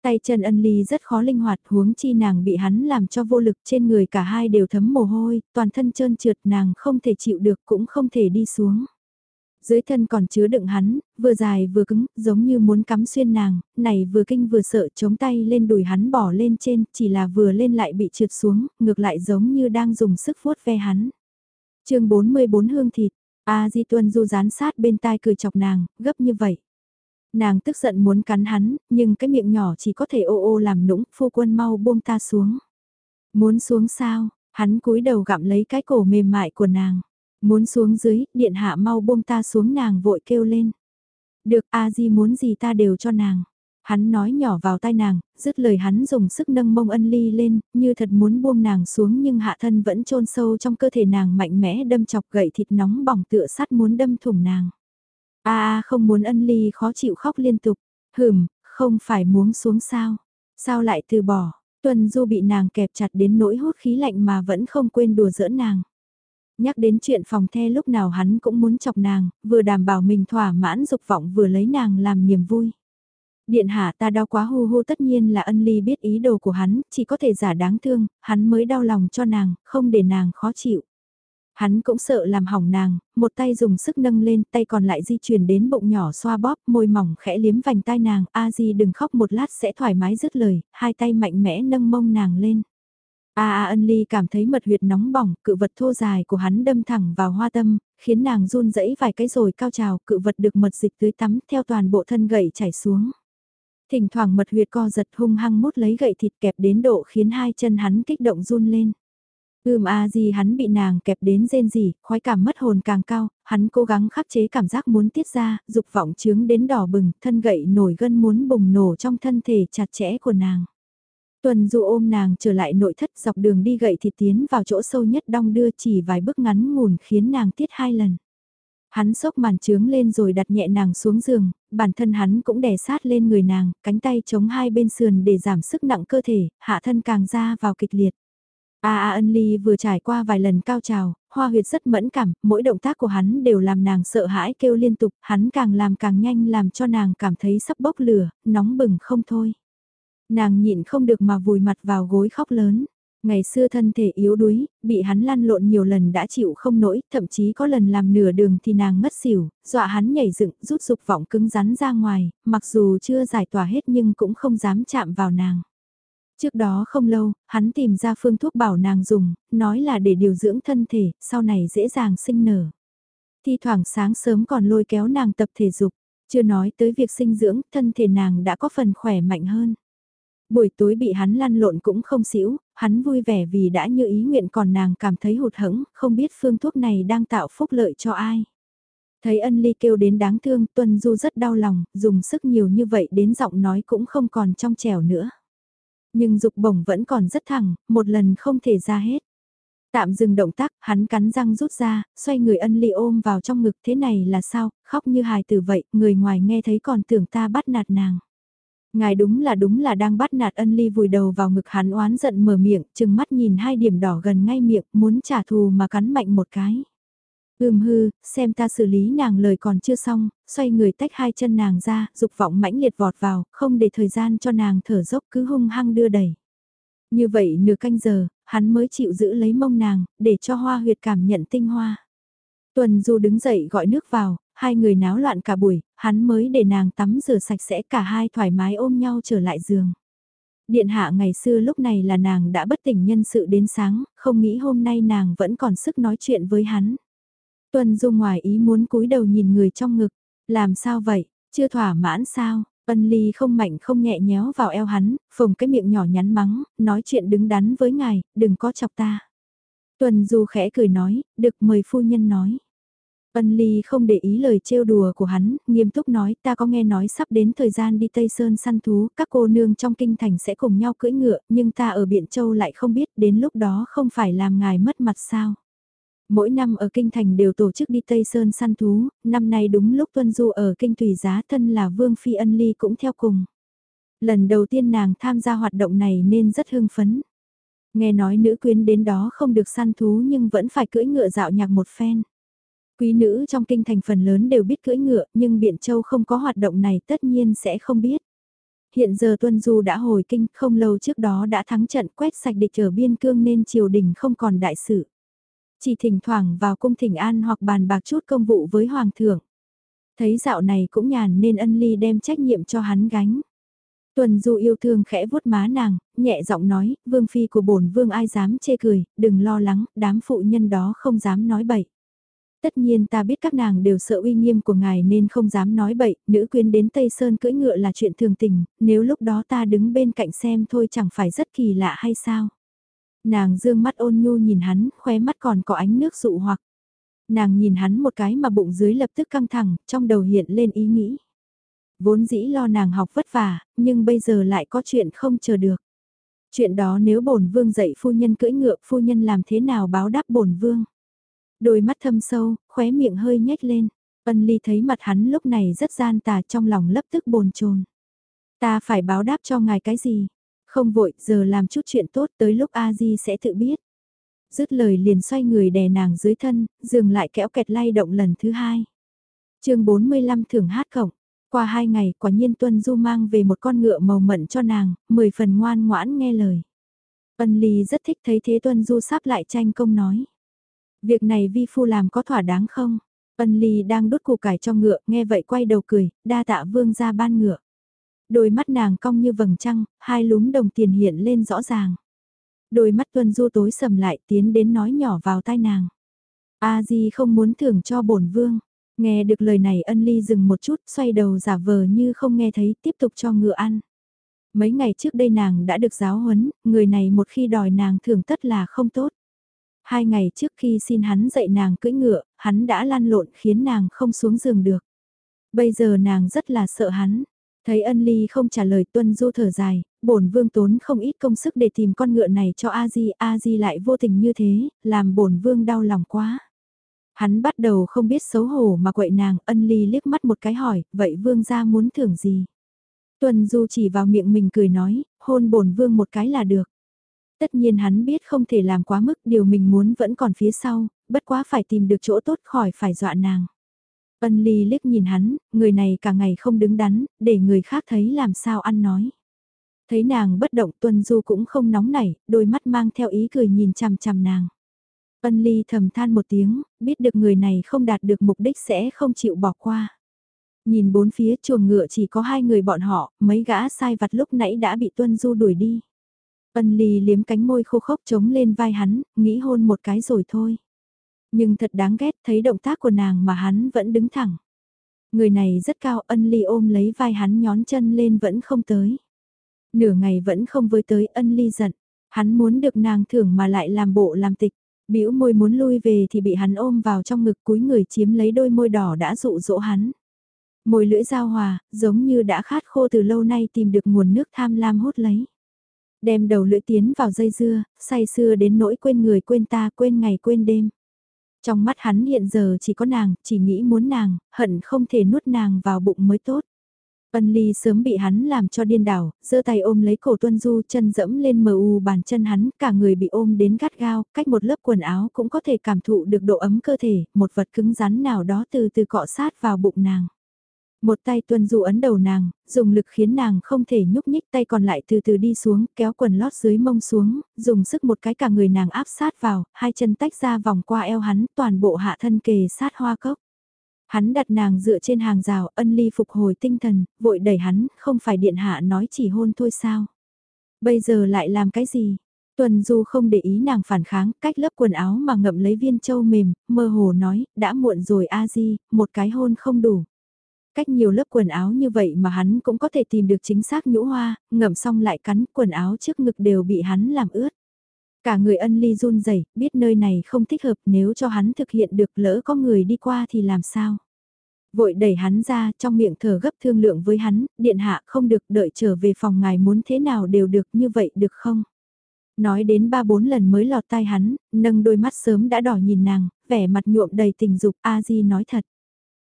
Tay chân ân ly rất khó linh hoạt huống chi nàng bị hắn làm cho vô lực trên người cả hai đều thấm mồ hôi, toàn thân trơn trượt nàng không thể chịu được cũng không thể đi xuống. Dưới thân còn chứa đựng hắn, vừa dài vừa cứng, giống như muốn cắm xuyên nàng, này vừa kinh vừa sợ chống tay lên đùi hắn bỏ lên trên, chỉ là vừa lên lại bị trượt xuống, ngược lại giống như đang dùng sức vuốt ve hắn. chương 44 hương thịt, A Di Tuân Du dán sát bên tai cười chọc nàng, gấp như vậy. Nàng tức giận muốn cắn hắn, nhưng cái miệng nhỏ chỉ có thể ô ô làm nũng, phu quân mau buông ta xuống. Muốn xuống sao, hắn cúi đầu gặm lấy cái cổ mềm mại của nàng. Muốn xuống dưới, điện hạ mau buông ta xuống nàng vội kêu lên. Được a di muốn gì ta đều cho nàng. Hắn nói nhỏ vào tai nàng, dứt lời hắn dùng sức nâng mông ân ly lên, như thật muốn buông nàng xuống nhưng hạ thân vẫn chôn sâu trong cơ thể nàng mạnh mẽ đâm chọc gậy thịt nóng bỏng tựa sắt muốn đâm thủng nàng. A a không muốn ân ly khó chịu khóc liên tục. Hừm, không phải muốn xuống sao. Sao lại từ bỏ. Tuần du bị nàng kẹp chặt đến nỗi hút khí lạnh mà vẫn không quên đùa giỡn nàng. Nhắc đến chuyện phòng the lúc nào hắn cũng muốn chọc nàng, vừa đảm bảo mình thỏa mãn dục vọng vừa lấy nàng làm niềm vui. Điện hạ ta đau quá hu hu tất nhiên là ân ly biết ý đồ của hắn, chỉ có thể giả đáng thương, hắn mới đau lòng cho nàng, không để nàng khó chịu. Hắn cũng sợ làm hỏng nàng, một tay dùng sức nâng lên, tay còn lại di chuyển đến bụng nhỏ xoa bóp, môi mỏng khẽ liếm vành tai nàng, a di đừng khóc một lát sẽ thoải mái dứt lời, hai tay mạnh mẽ nâng mông nàng lên. A A ân ly cảm thấy mật huyệt nóng bỏng, cự vật thô dài của hắn đâm thẳng vào hoa tâm, khiến nàng run rẩy vài cái rồi cao trào, cự vật được mật dịch tưới tắm theo toàn bộ thân gậy chảy xuống. Thỉnh thoảng mật huyệt co giật hung hăng mút lấy gậy thịt kẹp đến độ khiến hai chân hắn kích động run lên. Ưm a gì hắn bị nàng kẹp đến rên gì, khói cảm mất hồn càng cao, hắn cố gắng khắc chế cảm giác muốn tiết ra, dục vọng trướng đến đỏ bừng, thân gậy nổi gân muốn bùng nổ trong thân thể chặt chẽ của nàng. Tuần du ôm nàng trở lại nội thất dọc đường đi gậy thì tiến vào chỗ sâu nhất đong đưa chỉ vài bước ngắn ngủn khiến nàng tiết hai lần. Hắn sốc màn trướng lên rồi đặt nhẹ nàng xuống giường, bản thân hắn cũng đè sát lên người nàng, cánh tay chống hai bên sườn để giảm sức nặng cơ thể, hạ thân càng ra vào kịch liệt. A A ân ly vừa trải qua vài lần cao trào, hoa huyệt rất mẫn cảm, mỗi động tác của hắn đều làm nàng sợ hãi kêu liên tục, hắn càng làm càng nhanh làm cho nàng cảm thấy sắp bốc lửa, nóng bừng không thôi. Nàng nhịn không được mà vùi mặt vào gối khóc lớn. Ngày xưa thân thể yếu đuối, bị hắn lăn lộn nhiều lần đã chịu không nổi, thậm chí có lần làm nửa đường thì nàng ngất xỉu, dọa hắn nhảy dựng, rút dục vọng cứng rắn ra ngoài, mặc dù chưa giải tỏa hết nhưng cũng không dám chạm vào nàng. Trước đó không lâu, hắn tìm ra phương thuốc bảo nàng dùng, nói là để điều dưỡng thân thể, sau này dễ dàng sinh nở. Thi thoảng sáng sớm còn lôi kéo nàng tập thể dục, chưa nói tới việc sinh dưỡng, thân thể nàng đã có phần khỏe mạnh hơn. Buổi tối bị hắn lăn lộn cũng không xỉu, hắn vui vẻ vì đã như ý nguyện còn nàng cảm thấy hụt hẫng, không biết phương thuốc này đang tạo phúc lợi cho ai. Thấy ân ly kêu đến đáng thương, Tuân Du rất đau lòng, dùng sức nhiều như vậy đến giọng nói cũng không còn trong trẻo nữa. Nhưng dục bổng vẫn còn rất thẳng, một lần không thể ra hết. Tạm dừng động tác, hắn cắn răng rút ra, xoay người ân ly ôm vào trong ngực thế này là sao, khóc như hài tử vậy, người ngoài nghe thấy còn tưởng ta bắt nạt nàng. Ngài đúng là đúng là đang bắt nạt ân ly vùi đầu vào ngực hắn oán giận mở miệng, chừng mắt nhìn hai điểm đỏ gần ngay miệng, muốn trả thù mà cắn mạnh một cái. Ưm hư, xem ta xử lý nàng lời còn chưa xong, xoay người tách hai chân nàng ra, dục vọng mãnh liệt vọt vào, không để thời gian cho nàng thở dốc cứ hung hăng đưa đẩy. Như vậy nửa canh giờ, hắn mới chịu giữ lấy mông nàng, để cho hoa huyệt cảm nhận tinh hoa. Tuần Du đứng dậy gọi nước vào, hai người náo loạn cả buổi, hắn mới để nàng tắm rửa sạch sẽ cả hai thoải mái ôm nhau trở lại giường. Điện hạ ngày xưa lúc này là nàng đã bất tỉnh nhân sự đến sáng, không nghĩ hôm nay nàng vẫn còn sức nói chuyện với hắn. Tuân Du ngoài ý muốn cúi đầu nhìn người trong ngực, làm sao vậy, chưa thỏa mãn sao, ân ly không mạnh không nhẹ nhéo vào eo hắn, phồng cái miệng nhỏ nhắn mắng, nói chuyện đứng đắn với ngài, đừng có chọc ta. Tuần Du khẽ cười nói, được mời phu nhân nói. Ân Ly không để ý lời trêu đùa của hắn, nghiêm túc nói ta có nghe nói sắp đến thời gian đi Tây Sơn săn thú, các cô nương trong kinh thành sẽ cùng nhau cưỡi ngựa, nhưng ta ở Biện Châu lại không biết đến lúc đó không phải làm ngài mất mặt sao. Mỗi năm ở Kinh Thành đều tổ chức đi Tây Sơn săn thú, năm nay đúng lúc Tuân Du ở Kinh Tùy Giá thân là Vương Phi Ân Ly cũng theo cùng. Lần đầu tiên nàng tham gia hoạt động này nên rất hưng phấn. Nghe nói nữ quyến đến đó không được săn thú nhưng vẫn phải cưỡi ngựa dạo nhạc một phen. Quý nữ trong kinh thành phần lớn đều biết cưỡi ngựa nhưng Biện Châu không có hoạt động này tất nhiên sẽ không biết. Hiện giờ Tuân Du đã hồi kinh không lâu trước đó đã thắng trận quét sạch địch ở biên cương nên triều đình không còn đại sự. Chỉ thỉnh thoảng vào cung thỉnh an hoặc bàn bạc chút công vụ với hoàng thượng. Thấy dạo này cũng nhàn nên ân ly đem trách nhiệm cho hắn gánh. Tuần Du yêu thương khẽ vuốt má nàng, nhẹ giọng nói, vương phi của bổn vương ai dám chê cười, đừng lo lắng, đám phụ nhân đó không dám nói bậy. Tất nhiên ta biết các nàng đều sợ uy nghiêm của ngài nên không dám nói bậy, nữ quyến đến Tây Sơn cưỡi ngựa là chuyện thường tình, nếu lúc đó ta đứng bên cạnh xem thôi chẳng phải rất kỳ lạ hay sao. Nàng dương mắt ôn nhu nhìn hắn, khóe mắt còn có ánh nước dụ hoặc. Nàng nhìn hắn một cái mà bụng dưới lập tức căng thẳng, trong đầu hiện lên ý nghĩ. Vốn dĩ lo nàng học vất vả, nhưng bây giờ lại có chuyện không chờ được. Chuyện đó nếu bổn vương dạy phu nhân cưỡi ngựa, phu nhân làm thế nào báo đáp bổn vương? Đôi mắt thâm sâu, khóe miệng hơi nhếch lên. Ân ly thấy mặt hắn lúc này rất gian tà trong lòng lấp tức bồn chồn. Ta phải báo đáp cho ngài cái gì? Không vội, giờ làm chút chuyện tốt tới lúc A-di sẽ tự biết. Dứt lời liền xoay người đè nàng dưới thân, dừng lại kéo kẹt lay động lần thứ hai. chương 45 thưởng hát cổng. Qua hai ngày, quả nhiên Tuân Du mang về một con ngựa màu mận cho nàng, mười phần ngoan ngoãn nghe lời. Ân Ly rất thích thấy thế Tuân Du sắp lại tranh công nói. Việc này vi phu làm có thỏa đáng không? Ân Ly đang đốt củ cải cho ngựa, nghe vậy quay đầu cười, đa tạ vương ra ban ngựa. Đôi mắt nàng cong như vầng trăng, hai lúm đồng tiền hiện lên rõ ràng. Đôi mắt Tuân Du tối sầm lại tiến đến nói nhỏ vào tai nàng. A Di không muốn thưởng cho bổn vương. Nghe được lời này ân ly dừng một chút, xoay đầu giả vờ như không nghe thấy, tiếp tục cho ngựa ăn. Mấy ngày trước đây nàng đã được giáo huấn, người này một khi đòi nàng thưởng tất là không tốt. Hai ngày trước khi xin hắn dạy nàng cưỡi ngựa, hắn đã lan lộn khiến nàng không xuống giường được. Bây giờ nàng rất là sợ hắn, Thấy ân ly không trả lời tuân du thở dài, bổn vương tốn không ít công sức để tìm con ngựa này cho A-di, A-di lại vô tình như thế, làm bổn vương đau lòng quá. Hắn bắt đầu không biết xấu hổ mà quậy nàng, ân ly liếc mắt một cái hỏi, vậy vương gia muốn thưởng gì? Tuân du chỉ vào miệng mình cười nói, hôn bổn vương một cái là được. Tất nhiên hắn biết không thể làm quá mức, điều mình muốn vẫn còn phía sau, bất quá phải tìm được chỗ tốt khỏi phải dọa nàng. Ân ly liếc nhìn hắn, người này cả ngày không đứng đắn, để người khác thấy làm sao ăn nói. Thấy nàng bất động tuân du cũng không nóng nảy, đôi mắt mang theo ý cười nhìn chằm chằm nàng. Ân ly thầm than một tiếng, biết được người này không đạt được mục đích sẽ không chịu bỏ qua. Nhìn bốn phía chuồng ngựa chỉ có hai người bọn họ, mấy gã sai vặt lúc nãy đã bị tuân du đuổi đi. Ân ly liếm cánh môi khô khốc trống lên vai hắn, nghĩ hôn một cái rồi thôi. Nhưng thật đáng ghét thấy động tác của nàng mà hắn vẫn đứng thẳng. Người này rất cao ân ly ôm lấy vai hắn nhón chân lên vẫn không tới. Nửa ngày vẫn không với tới ân ly giận. Hắn muốn được nàng thưởng mà lại làm bộ làm tịch. bĩu môi muốn lui về thì bị hắn ôm vào trong ngực cúi người chiếm lấy đôi môi đỏ đã dụ dỗ hắn. Môi lưỡi giao hòa, giống như đã khát khô từ lâu nay tìm được nguồn nước tham lam hút lấy. Đem đầu lưỡi tiến vào dây dưa, say sưa đến nỗi quên người quên ta quên ngày quên đêm. Trong mắt hắn hiện giờ chỉ có nàng, chỉ nghĩ muốn nàng, hận không thể nuốt nàng vào bụng mới tốt. Ân ly sớm bị hắn làm cho điên đảo, giơ tay ôm lấy cổ tuân du chân dẫm lên mờ u bàn chân hắn, cả người bị ôm đến gắt gao, cách một lớp quần áo cũng có thể cảm thụ được độ ấm cơ thể, một vật cứng rắn nào đó từ từ cọ sát vào bụng nàng. Một tay tuân du ấn đầu nàng, dùng lực khiến nàng không thể nhúc nhích tay còn lại từ từ đi xuống, kéo quần lót dưới mông xuống, dùng sức một cái cả người nàng áp sát vào, hai chân tách ra vòng qua eo hắn, toàn bộ hạ thân kề sát hoa cốc. Hắn đặt nàng dựa trên hàng rào, ân ly phục hồi tinh thần, vội đẩy hắn, không phải điện hạ nói chỉ hôn thôi sao. Bây giờ lại làm cái gì? Tuần Du không để ý nàng phản kháng, cách lớp quần áo mà ngậm lấy viên châu mềm, mơ hồ nói, đã muộn rồi a di, một cái hôn không đủ. Cách nhiều lớp quần áo như vậy mà hắn cũng có thể tìm được chính xác nhũ hoa, ngậm xong lại cắn quần áo trước ngực đều bị hắn làm ướt. Cả người ân ly run rẩy biết nơi này không thích hợp nếu cho hắn thực hiện được lỡ có người đi qua thì làm sao. Vội đẩy hắn ra trong miệng thở gấp thương lượng với hắn, điện hạ không được đợi trở về phòng ngài muốn thế nào đều được như vậy được không? Nói đến ba bốn lần mới lọt tai hắn, nâng đôi mắt sớm đã đỏ nhìn nàng, vẻ mặt nhuộm đầy tình dục a di nói thật.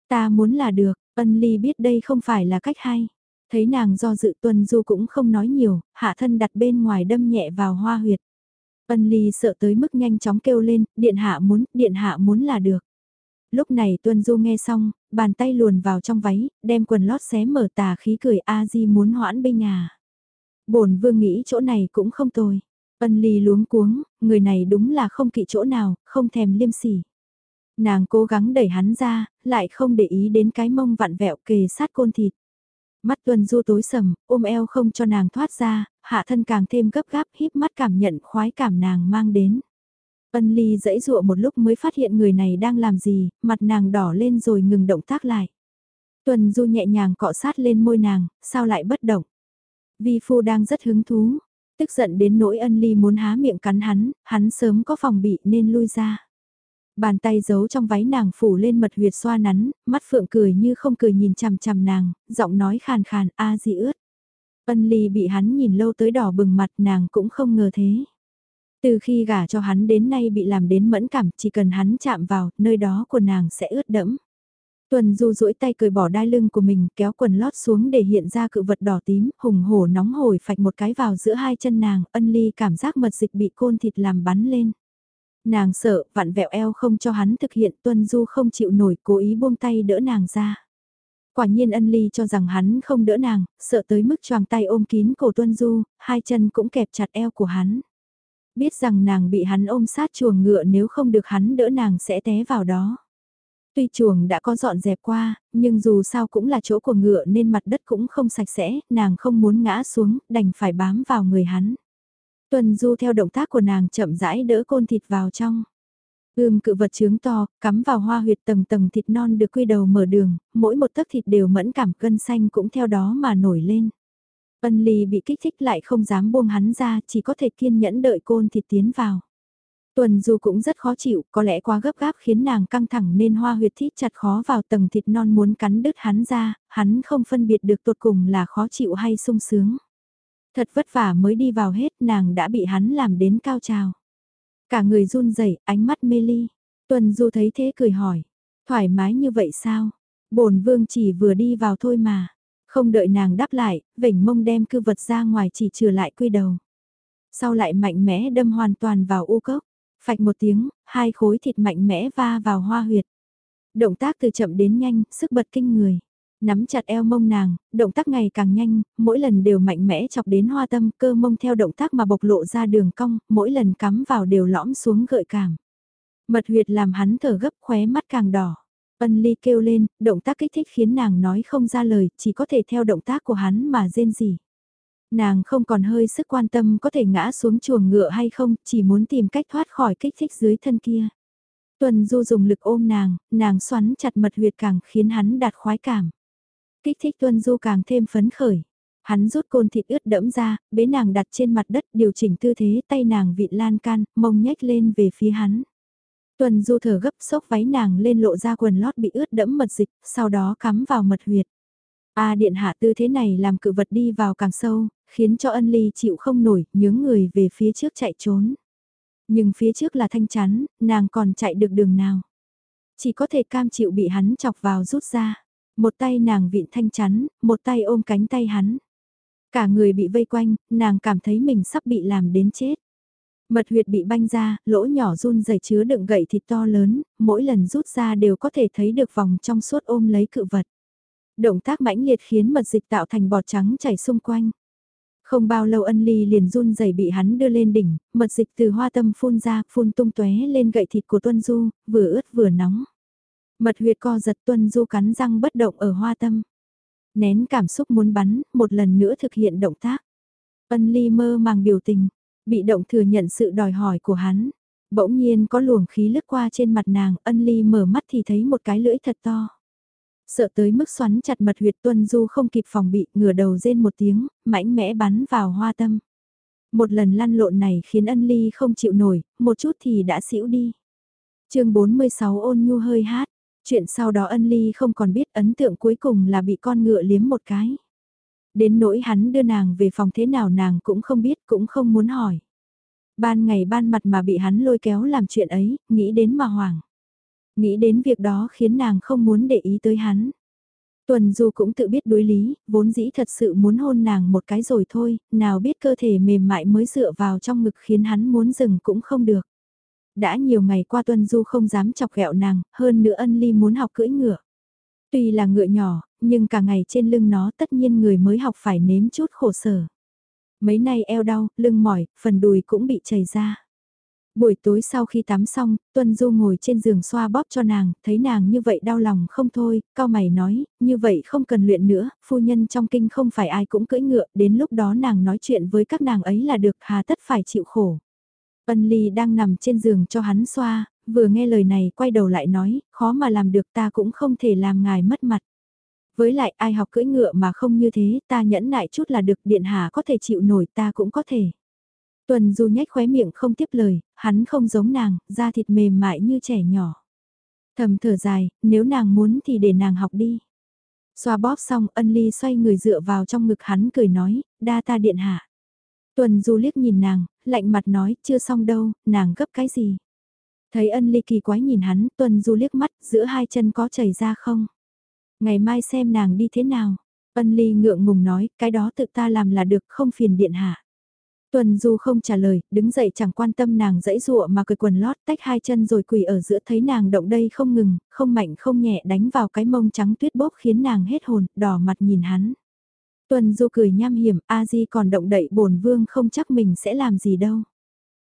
Ta muốn là được, ân ly biết đây không phải là cách hay. Thấy nàng do dự tuân du cũng không nói nhiều, hạ thân đặt bên ngoài đâm nhẹ vào hoa huyệt. Ân ly sợ tới mức nhanh chóng kêu lên, điện hạ muốn, điện hạ muốn là được. Lúc này Tuân Du nghe xong, bàn tay luồn vào trong váy, đem quần lót xé mở tà khí cười a di muốn hoãn binh à. bổn vương nghĩ chỗ này cũng không tồi. Ân ly luống cuống, người này đúng là không kỵ chỗ nào, không thèm liêm sỉ. Nàng cố gắng đẩy hắn ra, lại không để ý đến cái mông vặn vẹo kề sát côn thịt. Mắt Tuần du tối sầm, ôm eo không cho nàng thoát ra, hạ thân càng thêm gấp gáp híp mắt cảm nhận khoái cảm nàng mang đến. Ân ly dãy dụa một lúc mới phát hiện người này đang làm gì, mặt nàng đỏ lên rồi ngừng động tác lại. Tuần du nhẹ nhàng cọ sát lên môi nàng, sao lại bất động. Vi phu đang rất hứng thú, tức giận đến nỗi ân ly muốn há miệng cắn hắn, hắn sớm có phòng bị nên lui ra. Bàn tay giấu trong váy nàng phủ lên mật huyệt xoa nắn, mắt phượng cười như không cười nhìn chằm chằm nàng, giọng nói khàn khàn a dị ướt. Ân ly bị hắn nhìn lâu tới đỏ bừng mặt nàng cũng không ngờ thế. Từ khi gả cho hắn đến nay bị làm đến mẫn cảm, chỉ cần hắn chạm vào, nơi đó của nàng sẽ ướt đẫm. Tuần du duỗi tay cười bỏ đai lưng của mình, kéo quần lót xuống để hiện ra cự vật đỏ tím, hùng hổ nóng hổi phạch một cái vào giữa hai chân nàng, ân ly cảm giác mật dịch bị côn thịt làm bắn lên. Nàng sợ, vặn vẹo eo không cho hắn thực hiện, tuân du không chịu nổi, cố ý buông tay đỡ nàng ra. Quả nhiên ân ly cho rằng hắn không đỡ nàng, sợ tới mức choàng tay ôm kín cổ tuân du, hai chân cũng kẹp chặt eo của hắn biết rằng nàng bị hắn ôm sát chuồng ngựa nếu không được hắn đỡ nàng sẽ té vào đó. Tuy chuồng đã có dọn dẹp qua, nhưng dù sao cũng là chỗ của ngựa nên mặt đất cũng không sạch sẽ, nàng không muốn ngã xuống, đành phải bám vào người hắn. Tuần du theo động tác của nàng chậm rãi đỡ côn thịt vào trong. Ươm cự vật trướng to, cắm vào hoa huyệt tầng tầng thịt non được quy đầu mở đường, mỗi một tấc thịt đều mẫn cảm cân xanh cũng theo đó mà nổi lên. Ân Ly bị kích thích lại không dám buông hắn ra, chỉ có thể kiên nhẫn đợi côn thịt tiến vào. Tuần Du cũng rất khó chịu, có lẽ quá gấp gáp khiến nàng căng thẳng nên hoa huyệt thít chặt khó vào tầng thịt non muốn cắn đứt hắn ra, hắn không phân biệt được tột cùng là khó chịu hay sung sướng. Thật vất vả mới đi vào hết nàng đã bị hắn làm đến cao trào. Cả người run rẩy ánh mắt mê ly. Tuần Du thấy thế cười hỏi, thoải mái như vậy sao? bổn vương chỉ vừa đi vào thôi mà. Không đợi nàng đáp lại, vểnh mông đem cư vật ra ngoài chỉ trừ lại quy đầu. Sau lại mạnh mẽ đâm hoàn toàn vào u cốc, phạch một tiếng, hai khối thịt mạnh mẽ va vào hoa huyệt. Động tác từ chậm đến nhanh, sức bật kinh người. Nắm chặt eo mông nàng, động tác ngày càng nhanh, mỗi lần đều mạnh mẽ chọc đến hoa tâm cơ mông theo động tác mà bộc lộ ra đường cong, mỗi lần cắm vào đều lõm xuống gợi cảm. Mật huyệt làm hắn thở gấp khóe mắt càng đỏ. Ân ly kêu lên, động tác kích thích khiến nàng nói không ra lời, chỉ có thể theo động tác của hắn mà rên gì. Nàng không còn hơi sức quan tâm có thể ngã xuống chuồng ngựa hay không, chỉ muốn tìm cách thoát khỏi kích thích dưới thân kia. Tuần Du dùng lực ôm nàng, nàng xoắn chặt mật huyệt càng khiến hắn đạt khoái cảm. Kích thích Tuân Du càng thêm phấn khởi. Hắn rút côn thịt ướt đẫm ra, bế nàng đặt trên mặt đất điều chỉnh tư thế tay nàng vịn lan can, mông nhếch lên về phía hắn. Tuần Du thở gấp xốc váy nàng lên lộ ra quần lót bị ướt đẫm mật dịch, sau đó cắm vào mật huyệt. A điện hạ tư thế này làm cự vật đi vào càng sâu, khiến cho ân ly chịu không nổi, nhướng người về phía trước chạy trốn. Nhưng phía trước là thanh chắn, nàng còn chạy được đường nào. Chỉ có thể cam chịu bị hắn chọc vào rút ra. Một tay nàng vịn thanh chắn, một tay ôm cánh tay hắn. Cả người bị vây quanh, nàng cảm thấy mình sắp bị làm đến chết. Mật huyệt bị banh ra, lỗ nhỏ run rẩy chứa đựng gậy thịt to lớn, mỗi lần rút ra đều có thể thấy được vòng trong suốt ôm lấy cự vật. Động tác mãnh liệt khiến mật dịch tạo thành bọt trắng chảy xung quanh. Không bao lâu ân ly liền run rẩy bị hắn đưa lên đỉnh, mật dịch từ hoa tâm phun ra, phun tung tóe lên gậy thịt của Tuân Du, vừa ướt vừa nóng. Mật huyệt co giật Tuân Du cắn răng bất động ở hoa tâm. Nén cảm xúc muốn bắn, một lần nữa thực hiện động tác. Ân ly mơ màng biểu tình, bị động thừa nhận sự đòi hỏi của hắn. Bỗng nhiên có luồng khí lướt qua trên mặt nàng, ân ly mở mắt thì thấy một cái lưỡi thật to. Sợ tới mức xoắn chặt mật huyệt tuân du không kịp phòng bị, ngửa đầu rên một tiếng, mãnh mẽ bắn vào hoa tâm. Một lần lăn lộn này khiến ân ly không chịu nổi, một chút thì đã xỉu đi. chương 46 ôn nhu hơi hát, chuyện sau đó ân ly không còn biết ấn tượng cuối cùng là bị con ngựa liếm một cái. Đến nỗi hắn đưa nàng về phòng thế nào nàng cũng không biết cũng không muốn hỏi. Ban ngày ban mặt mà bị hắn lôi kéo làm chuyện ấy, nghĩ đến mà hoảng. Nghĩ đến việc đó khiến nàng không muốn để ý tới hắn. Tuần Du cũng tự biết đối lý, vốn dĩ thật sự muốn hôn nàng một cái rồi thôi, nào biết cơ thể mềm mại mới dựa vào trong ngực khiến hắn muốn dừng cũng không được. Đã nhiều ngày qua tuân Du không dám chọc ghẹo nàng, hơn nữa ân ly muốn học cưỡi ngựa. Tuy là ngựa nhỏ, nhưng cả ngày trên lưng nó tất nhiên người mới học phải nếm chút khổ sở. Mấy nay eo đau, lưng mỏi, phần đùi cũng bị chảy ra. Buổi tối sau khi tắm xong, Tuân Du ngồi trên giường xoa bóp cho nàng, thấy nàng như vậy đau lòng không thôi, cao mày nói, như vậy không cần luyện nữa, phu nhân trong kinh không phải ai cũng cưỡi ngựa, đến lúc đó nàng nói chuyện với các nàng ấy là được, hà tất phải chịu khổ. Ân Ly đang nằm trên giường cho hắn xoa, vừa nghe lời này quay đầu lại nói, khó mà làm được ta cũng không thể làm ngài mất mặt. Với lại ai học cưỡi ngựa mà không như thế, ta nhẫn nại chút là được điện hạ có thể chịu nổi ta cũng có thể. Tuần Du nhếch khóe miệng không tiếp lời, hắn không giống nàng, da thịt mềm mại như trẻ nhỏ. Thầm thở dài, nếu nàng muốn thì để nàng học đi. Xoa bóp xong, ân ly xoay người dựa vào trong ngực hắn cười nói, đa ta điện hạ. Tuần Du liếc nhìn nàng, lạnh mặt nói, chưa xong đâu, nàng gấp cái gì. Thấy ân ly kỳ quái nhìn hắn, Tuần Du liếc mắt, giữa hai chân có chảy ra không? Ngày mai xem nàng đi thế nào. Ân ly ngượng ngùng nói, cái đó tự ta làm là được, không phiền điện hạ. Tuần Du không trả lời, đứng dậy chẳng quan tâm nàng dãy dụa mà cười quần lót tách hai chân rồi quỳ ở giữa thấy nàng động đây không ngừng, không mạnh không nhẹ đánh vào cái mông trắng tuyết bốc khiến nàng hết hồn, đỏ mặt nhìn hắn. Tuần Du cười nham hiểm, a di còn động đậy bổn vương không chắc mình sẽ làm gì đâu.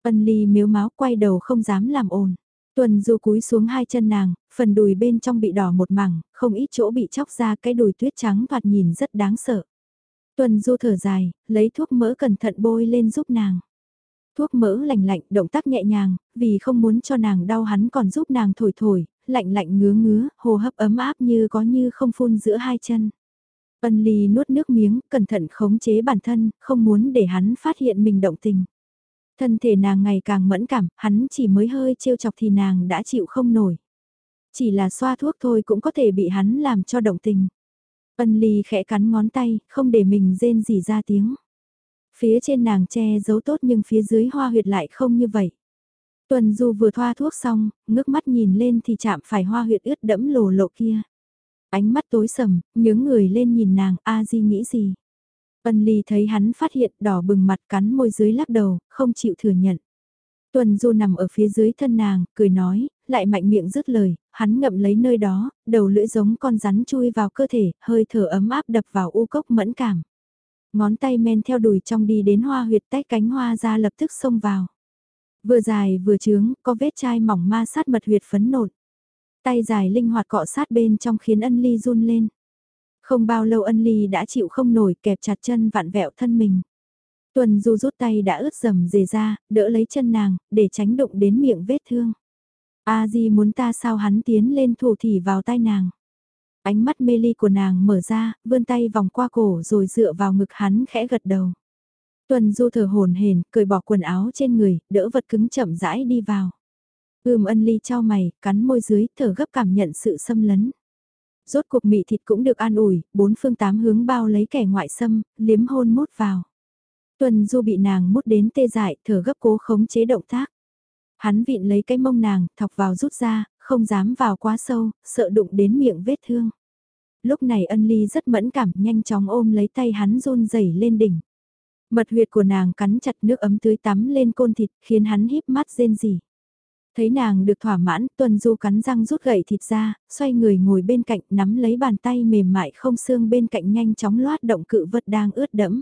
Ân ly miếu máu quay đầu không dám làm ồn. Tuần Du cúi xuống hai chân nàng, phần đùi bên trong bị đỏ một mảng, không ít chỗ bị chóc ra cái đùi tuyết trắng thoạt nhìn rất đáng sợ. Tuần Du thở dài, lấy thuốc mỡ cẩn thận bôi lên giúp nàng. Thuốc mỡ lạnh lạnh, động tác nhẹ nhàng, vì không muốn cho nàng đau hắn còn giúp nàng thổi thổi, lạnh lạnh ngứa ngứa, hồ hấp ấm áp như có như không phun giữa hai chân. Ân Ly nuốt nước miếng, cẩn thận khống chế bản thân, không muốn để hắn phát hiện mình động tình. Thân thể nàng ngày càng mẫn cảm, hắn chỉ mới hơi trêu chọc thì nàng đã chịu không nổi. Chỉ là xoa thuốc thôi cũng có thể bị hắn làm cho động tình. Ân ly khẽ cắn ngón tay, không để mình rên gì ra tiếng. Phía trên nàng che giấu tốt nhưng phía dưới hoa huyệt lại không như vậy. Tuần Du vừa thoa thuốc xong, ngước mắt nhìn lên thì chạm phải hoa huyệt ướt đẫm lồ lộ kia. Ánh mắt tối sầm, nhướng người lên nhìn nàng, a di nghĩ gì. Ân ly thấy hắn phát hiện đỏ bừng mặt cắn môi dưới lắc đầu, không chịu thừa nhận. Tuần Du nằm ở phía dưới thân nàng, cười nói, lại mạnh miệng dứt lời, hắn ngậm lấy nơi đó, đầu lưỡi giống con rắn chui vào cơ thể, hơi thở ấm áp đập vào u cốc mẫn cảm. Ngón tay men theo đùi trong đi đến hoa huyệt tách cánh hoa ra lập tức xông vào. Vừa dài vừa trướng, có vết chai mỏng ma sát mật huyệt phấn nộn. Tay dài linh hoạt cọ sát bên trong khiến ân ly run lên. Không bao lâu ân ly đã chịu không nổi kẹp chặt chân vặn vẹo thân mình. Tuần Du rút tay đã ướt dầm dề ra, đỡ lấy chân nàng, để tránh đụng đến miệng vết thương. A Di muốn ta sao hắn tiến lên thủ thỉ vào tay nàng. Ánh mắt mê ly của nàng mở ra, vươn tay vòng qua cổ rồi dựa vào ngực hắn khẽ gật đầu. Tuần Du thở hồn hển, cởi bỏ quần áo trên người, đỡ vật cứng chậm rãi đi vào. Ưm ân ly trao mày, cắn môi dưới, thở gấp cảm nhận sự xâm lấn. Rốt cuộc mị thịt cũng được an ủi, bốn phương tám hướng bao lấy kẻ ngoại xâm, liếm hôn mút vào. Tuần Du bị nàng mút đến tê dại, thở gấp cố khống chế động tác. Hắn vịn lấy cái mông nàng, thọc vào rút ra, không dám vào quá sâu, sợ đụng đến miệng vết thương. Lúc này ân ly rất mẫn cảm, nhanh chóng ôm lấy tay hắn run rẩy lên đỉnh. Mật huyệt của nàng cắn chặt nước ấm tưới tắm lên côn thịt, khiến hắn híp mắt rên rỉ. Thấy nàng được thỏa mãn, Tuần Du cắn răng rút gậy thịt ra, xoay người ngồi bên cạnh nắm lấy bàn tay mềm mại không xương bên cạnh nhanh chóng loát động cự vật đang ướt đẫm.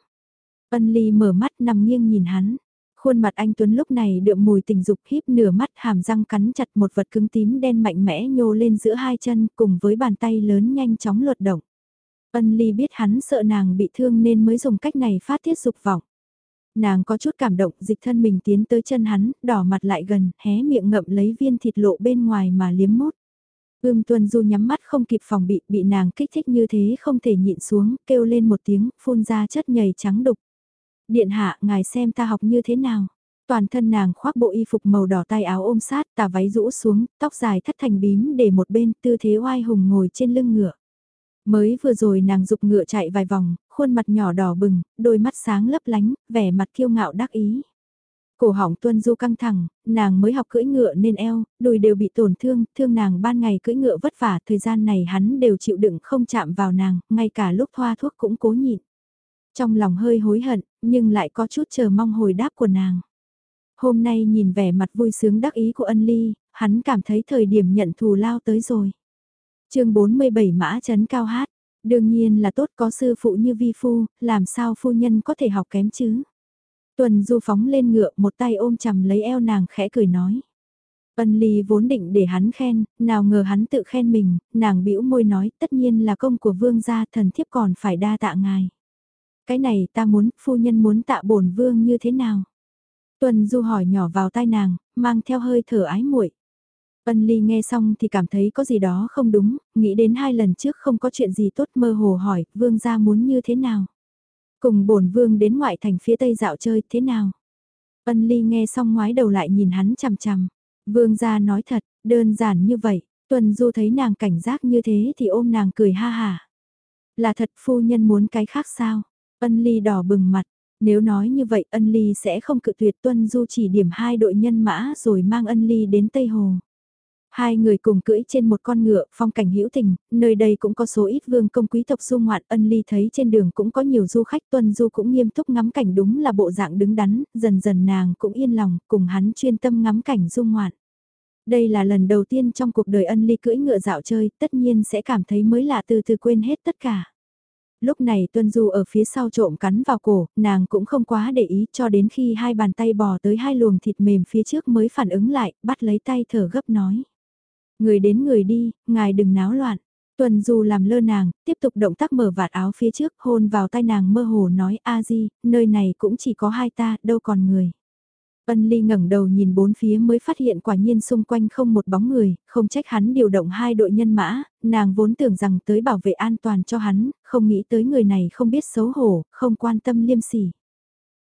Ân Ly mở mắt nằm nghiêng nhìn hắn. Khuôn mặt anh Tuấn lúc này đượm mùi tình dục híp nửa mắt hàm răng cắn chặt một vật cứng tím đen mạnh mẽ nhô lên giữa hai chân cùng với bàn tay lớn nhanh chóng luật động. Ân Ly biết hắn sợ nàng bị thương nên mới dùng cách này phát tiết dục vọng. Nàng có chút cảm động dịch thân mình tiến tới chân hắn, đỏ mặt lại gần, hé miệng ngậm lấy viên thịt lộ bên ngoài mà liếm mút. Ưm tuân du nhắm mắt không kịp phòng bị, bị nàng kích thích như thế không thể nhịn xuống, kêu lên một tiếng, phun ra chất nhầy trắng đục. Điện hạ, ngài xem ta học như thế nào. Toàn thân nàng khoác bộ y phục màu đỏ tay áo ôm sát, tà váy rũ xuống, tóc dài thắt thành bím để một bên, tư thế oai hùng ngồi trên lưng ngựa. Mới vừa rồi nàng dục ngựa chạy vài vòng, khuôn mặt nhỏ đỏ bừng, đôi mắt sáng lấp lánh, vẻ mặt kiêu ngạo đắc ý. Cổ hỏng tuân du căng thẳng, nàng mới học cưỡi ngựa nên eo, đùi đều bị tổn thương, thương nàng ban ngày cưỡi ngựa vất vả, thời gian này hắn đều chịu đựng không chạm vào nàng, ngay cả lúc thoa thuốc cũng cố nhịn. Trong lòng hơi hối hận, nhưng lại có chút chờ mong hồi đáp của nàng. Hôm nay nhìn vẻ mặt vui sướng đắc ý của ân ly, hắn cảm thấy thời điểm nhận thù lao tới rồi chương 47 mã chấn cao hát, đương nhiên là tốt có sư phụ như vi phu, làm sao phu nhân có thể học kém chứ. Tuần du phóng lên ngựa một tay ôm chầm lấy eo nàng khẽ cười nói. Ân ly vốn định để hắn khen, nào ngờ hắn tự khen mình, nàng bĩu môi nói tất nhiên là công của vương gia thần thiếp còn phải đa tạ ngài. Cái này ta muốn, phu nhân muốn tạ bổn vương như thế nào? Tuần Du hỏi nhỏ vào tai nàng, mang theo hơi thở ái muội. Ân Ly nghe xong thì cảm thấy có gì đó không đúng, nghĩ đến hai lần trước không có chuyện gì tốt mơ hồ hỏi, vương gia muốn như thế nào? Cùng bổn vương đến ngoại thành phía tây dạo chơi thế nào? Ân Ly nghe xong ngoái đầu lại nhìn hắn chằm chằm. Vương gia nói thật, đơn giản như vậy, Tuần Du thấy nàng cảnh giác như thế thì ôm nàng cười ha hà. Là thật phu nhân muốn cái khác sao? Ân Ly đỏ bừng mặt, nếu nói như vậy Ân Ly sẽ không cự tuyệt Tuân Du chỉ điểm hai đội nhân mã rồi mang Ân Ly đến Tây Hồ. Hai người cùng cưỡi trên một con ngựa, phong cảnh hữu tình, nơi đây cũng có số ít vương công quý tộc du ngoạn, ân ly thấy trên đường cũng có nhiều du khách tuân du cũng nghiêm túc ngắm cảnh đúng là bộ dạng đứng đắn, dần dần nàng cũng yên lòng, cùng hắn chuyên tâm ngắm cảnh du ngoạn. Đây là lần đầu tiên trong cuộc đời ân ly cưỡi ngựa dạo chơi, tất nhiên sẽ cảm thấy mới lạ từ từ quên hết tất cả lúc này Tuân Du ở phía sau trộm cắn vào cổ, nàng cũng không quá để ý cho đến khi hai bàn tay bò tới hai luồng thịt mềm phía trước mới phản ứng lại, bắt lấy tay thở gấp nói. Người đến người đi, ngài đừng náo loạn. Tuần Du làm lơ nàng, tiếp tục động tác mở vạt áo phía trước hôn vào tai nàng mơ hồ nói a di, nơi này cũng chỉ có hai ta, đâu còn người. Ân Ly ngẩng đầu nhìn bốn phía mới phát hiện quả nhiên xung quanh không một bóng người, không trách hắn điều động hai đội nhân mã, nàng vốn tưởng rằng tới bảo vệ an toàn cho hắn, không nghĩ tới người này không biết xấu hổ, không quan tâm liêm sỉ.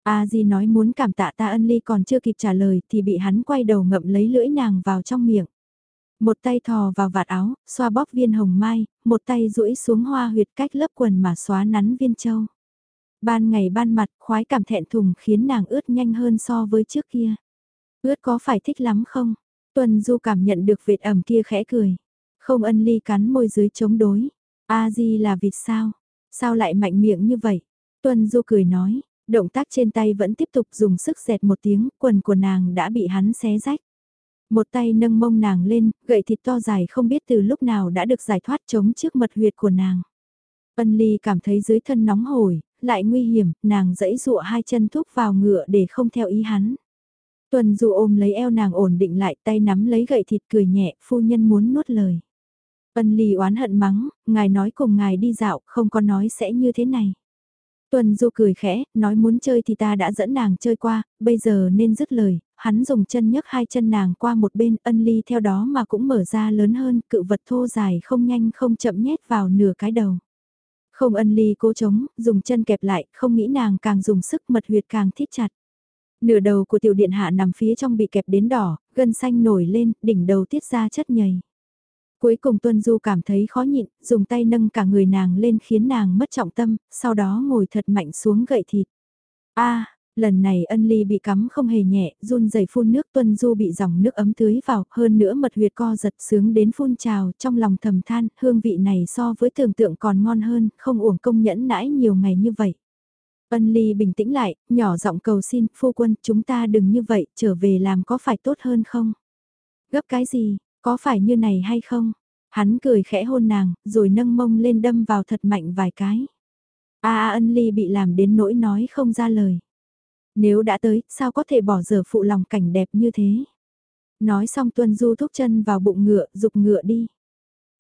A Di nói muốn cảm tạ ta Ân Ly còn chưa kịp trả lời thì bị hắn quay đầu ngậm lấy lưỡi nàng vào trong miệng. Một tay thò vào vạt áo, xoa bóp viên hồng mai, một tay duỗi xuống hoa huyệt cách lớp quần mà xóa nắn viên châu. Ban ngày ban mặt, khoái cảm thẹn thùng khiến nàng ướt nhanh hơn so với trước kia. Ướt có phải thích lắm không? Tuần Du cảm nhận được vệt ẩm kia khẽ cười. Không ân ly cắn môi dưới chống đối. A di là vịt sao? Sao lại mạnh miệng như vậy? Tuần Du cười nói, động tác trên tay vẫn tiếp tục dùng sức dẹt một tiếng, quần của nàng đã bị hắn xé rách. Một tay nâng mông nàng lên, gậy thịt to dài không biết từ lúc nào đã được giải thoát chống trước mật huyệt của nàng. Ân ly cảm thấy dưới thân nóng hổi, lại nguy hiểm, nàng dẫy dụa hai chân thúc vào ngựa để không theo ý hắn. Tuần du ôm lấy eo nàng ổn định lại tay nắm lấy gậy thịt cười nhẹ, phu nhân muốn nuốt lời. Ân ly oán hận mắng, ngài nói cùng ngài đi dạo, không có nói sẽ như thế này. Tuần Du cười khẽ, nói muốn chơi thì ta đã dẫn nàng chơi qua, bây giờ nên dứt lời, hắn dùng chân nhấc hai chân nàng qua một bên, ân ly theo đó mà cũng mở ra lớn hơn, cự vật thô dài không nhanh không chậm nhét vào nửa cái đầu. Không ân ly cố chống, dùng chân kẹp lại, không nghĩ nàng càng dùng sức mật huyệt càng thiết chặt. Nửa đầu của tiểu điện hạ nằm phía trong bị kẹp đến đỏ, gân xanh nổi lên, đỉnh đầu tiết ra chất nhầy. Cuối cùng Tuân Du cảm thấy khó nhịn, dùng tay nâng cả người nàng lên khiến nàng mất trọng tâm, sau đó ngồi thật mạnh xuống gậy thịt. a lần này ân ly bị cắm không hề nhẹ, run rẩy phun nước Tuân Du bị dòng nước ấm tưới vào, hơn nữa mật huyệt co giật sướng đến phun trào, trong lòng thầm than, hương vị này so với tưởng tượng còn ngon hơn, không uổng công nhẫn nãi nhiều ngày như vậy. Ân ly bình tĩnh lại, nhỏ giọng cầu xin, phu quân, chúng ta đừng như vậy, trở về làm có phải tốt hơn không? Gấp cái gì, có phải như này hay không? Hắn cười khẽ hôn nàng, rồi nâng mông lên đâm vào thật mạnh vài cái. A à, ân ly bị làm đến nỗi nói không ra lời. Nếu đã tới, sao có thể bỏ giờ phụ lòng cảnh đẹp như thế? Nói xong tuân du thúc chân vào bụng ngựa, dục ngựa đi.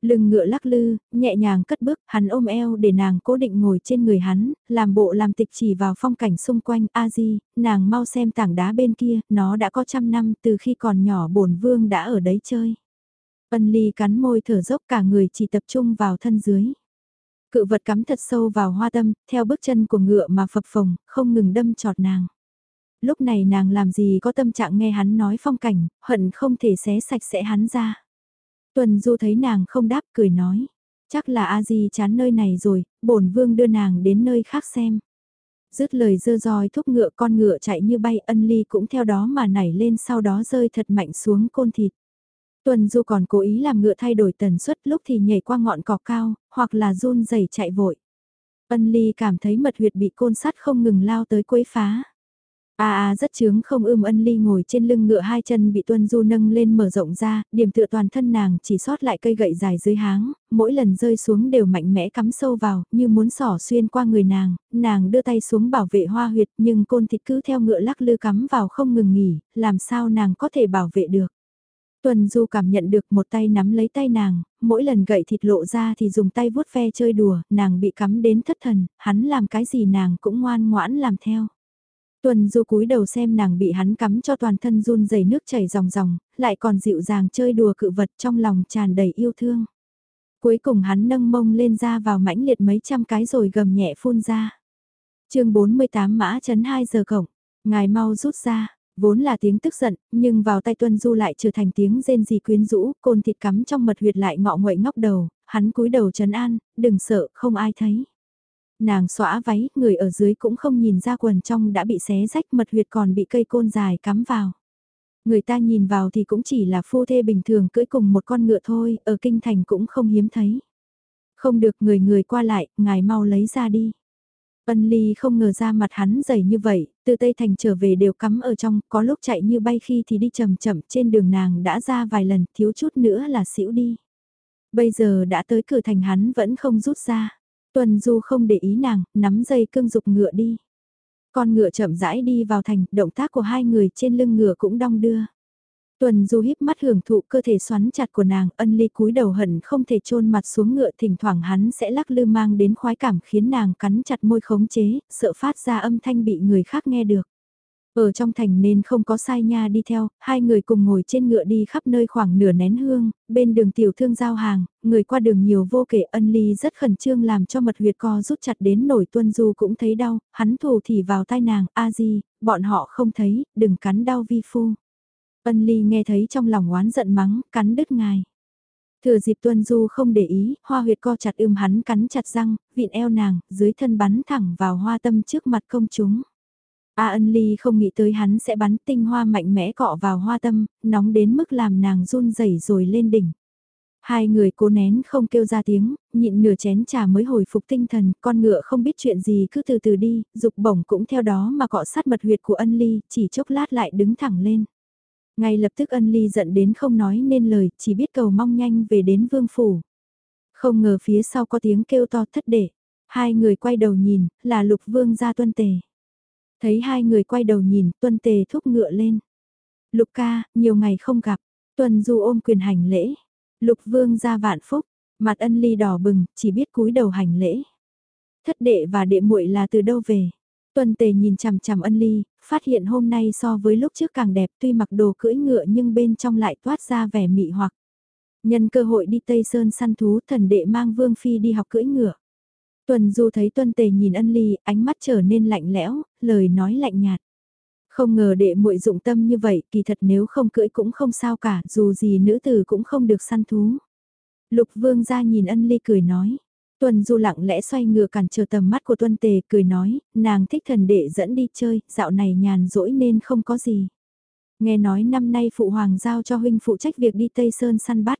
Lưng ngựa lắc lư, nhẹ nhàng cất bước, hắn ôm eo để nàng cố định ngồi trên người hắn, làm bộ làm tịch chỉ vào phong cảnh xung quanh a di, nàng mau xem tảng đá bên kia, nó đã có trăm năm từ khi còn nhỏ bổn vương đã ở đấy chơi. Ân ly cắn môi thở dốc cả người chỉ tập trung vào thân dưới. Cự vật cắm thật sâu vào hoa tâm, theo bước chân của ngựa mà phập phồng, không ngừng đâm trọt nàng. Lúc này nàng làm gì có tâm trạng nghe hắn nói phong cảnh, hận không thể xé sạch sẽ hắn ra. Tuần Du thấy nàng không đáp cười nói, chắc là A Di chán nơi này rồi, bổn vương đưa nàng đến nơi khác xem. Dứt lời dơ roi thúc ngựa con ngựa chạy như bay ân ly cũng theo đó mà nảy lên sau đó rơi thật mạnh xuống côn thịt. Tuần Du còn cố ý làm ngựa thay đổi tần suất lúc thì nhảy qua ngọn cỏ cao, hoặc là run rẩy chạy vội. Ân Ly cảm thấy mật huyệt bị côn sắt không ngừng lao tới quấy phá. A a rất chướng không ưm ân ly ngồi trên lưng ngựa hai chân bị tuân du nâng lên mở rộng ra, điểm tựa toàn thân nàng chỉ sót lại cây gậy dài dưới háng, mỗi lần rơi xuống đều mạnh mẽ cắm sâu vào, như muốn sỏ xuyên qua người nàng, nàng đưa tay xuống bảo vệ hoa huyệt nhưng côn thịt cứ theo ngựa lắc lư cắm vào không ngừng nghỉ, làm sao nàng có thể bảo vệ được. Tuần Du cảm nhận được một tay nắm lấy tay nàng, mỗi lần gậy thịt lộ ra thì dùng tay vuốt ve chơi đùa, nàng bị cắm đến thất thần, hắn làm cái gì nàng cũng ngoan ngoãn làm theo. Tuần Du cúi đầu xem nàng bị hắn cắm cho toàn thân run dày nước chảy ròng ròng, lại còn dịu dàng chơi đùa cự vật trong lòng tràn đầy yêu thương. Cuối cùng hắn nâng mông lên ra vào mãnh liệt mấy trăm cái rồi gầm nhẹ phun ra. chương 48 mã chấn 2 giờ cổng, ngài mau rút ra, vốn là tiếng tức giận, nhưng vào tay Tuân Du lại trở thành tiếng rên rỉ quyến rũ, côn thịt cắm trong mật huyệt lại ngọ nguậy ngóc đầu, hắn cúi đầu trấn an, đừng sợ, không ai thấy. Nàng xõa váy, người ở dưới cũng không nhìn ra quần trong đã bị xé rách mật huyệt còn bị cây côn dài cắm vào. Người ta nhìn vào thì cũng chỉ là phu thê bình thường cưỡi cùng một con ngựa thôi, ở kinh thành cũng không hiếm thấy. Không được người người qua lại, ngài mau lấy ra đi. Ân Ly không ngờ ra mặt hắn dày như vậy, từ Tây Thành trở về đều cắm ở trong, có lúc chạy như bay khi thì đi chậm chậm trên đường nàng đã ra vài lần, thiếu chút nữa là xỉu đi. Bây giờ đã tới cửa thành hắn vẫn không rút ra. Tuần Du không để ý nàng, nắm dây cương dục ngựa đi. Con ngựa chậm rãi đi vào thành, động tác của hai người trên lưng ngựa cũng đong đưa. Tuần du híp mắt hưởng thụ cơ thể xoắn chặt của nàng, ân ly cúi đầu hận không thể chôn mặt xuống ngựa thỉnh thoảng hắn sẽ lắc lư mang đến khoái cảm khiến nàng cắn chặt môi khống chế, sợ phát ra âm thanh bị người khác nghe được. Ở trong thành nên không có sai nha đi theo, hai người cùng ngồi trên ngựa đi khắp nơi khoảng nửa nén hương, bên đường tiểu thương giao hàng, người qua đường nhiều vô kể ân ly rất khẩn trương làm cho mật huyệt co rút chặt đến nổi tuân du cũng thấy đau, hắn thù thì vào tai nàng, a di, bọn họ không thấy, đừng cắn đau vi phu. Ân ly nghe thấy trong lòng oán giận mắng, cắn đứt ngài. Thừa dịp tuân du không để ý, hoa huyệt co chặt ưm hắn cắn chặt răng, vịn eo nàng, dưới thân bắn thẳng vào hoa tâm trước mặt công chúng. A ân ly không nghĩ tới hắn sẽ bắn tinh hoa mạnh mẽ cọ vào hoa tâm, nóng đến mức làm nàng run rẩy rồi lên đỉnh. Hai người cố nén không kêu ra tiếng, nhịn nửa chén trà mới hồi phục tinh thần, con ngựa không biết chuyện gì cứ từ từ đi, dục bổng cũng theo đó mà cọ sát mật huyệt của ân ly, chỉ chốc lát lại đứng thẳng lên. Ngay lập tức ân ly giận đến không nói nên lời, chỉ biết cầu mong nhanh về đến vương phủ. Không ngờ phía sau có tiếng kêu to thất đệ. Hai người quay đầu nhìn, là lục vương gia tuân tề. Thấy hai người quay đầu nhìn, tuân tề thúc ngựa lên. Lục ca, nhiều ngày không gặp, tuân du ôm quyền hành lễ. Lục vương gia vạn phúc, mặt ân ly đỏ bừng, chỉ biết cúi đầu hành lễ. Thất đệ và đệ muội là từ đâu về? Tuân tề nhìn chằm chằm ân ly, phát hiện hôm nay so với lúc trước càng đẹp tuy mặc đồ cưỡi ngựa nhưng bên trong lại toát ra vẻ mị hoặc. Nhân cơ hội đi Tây Sơn săn thú thần đệ mang Vương Phi đi học cưỡi ngựa. Tuần Du thấy Tuân Tề nhìn ân ly, ánh mắt trở nên lạnh lẽo, lời nói lạnh nhạt. Không ngờ đệ muội dụng tâm như vậy, kỳ thật nếu không cưỡi cũng không sao cả, dù gì nữ tử cũng không được săn thú. Lục Vương ra nhìn ân ly cười nói. Tuần Du lặng lẽ xoay ngựa cản trở tầm mắt của Tuân Tề, cười nói, nàng thích thần đệ dẫn đi chơi, dạo này nhàn rỗi nên không có gì. Nghe nói năm nay phụ hoàng giao cho huynh phụ trách việc đi Tây Sơn săn bắt.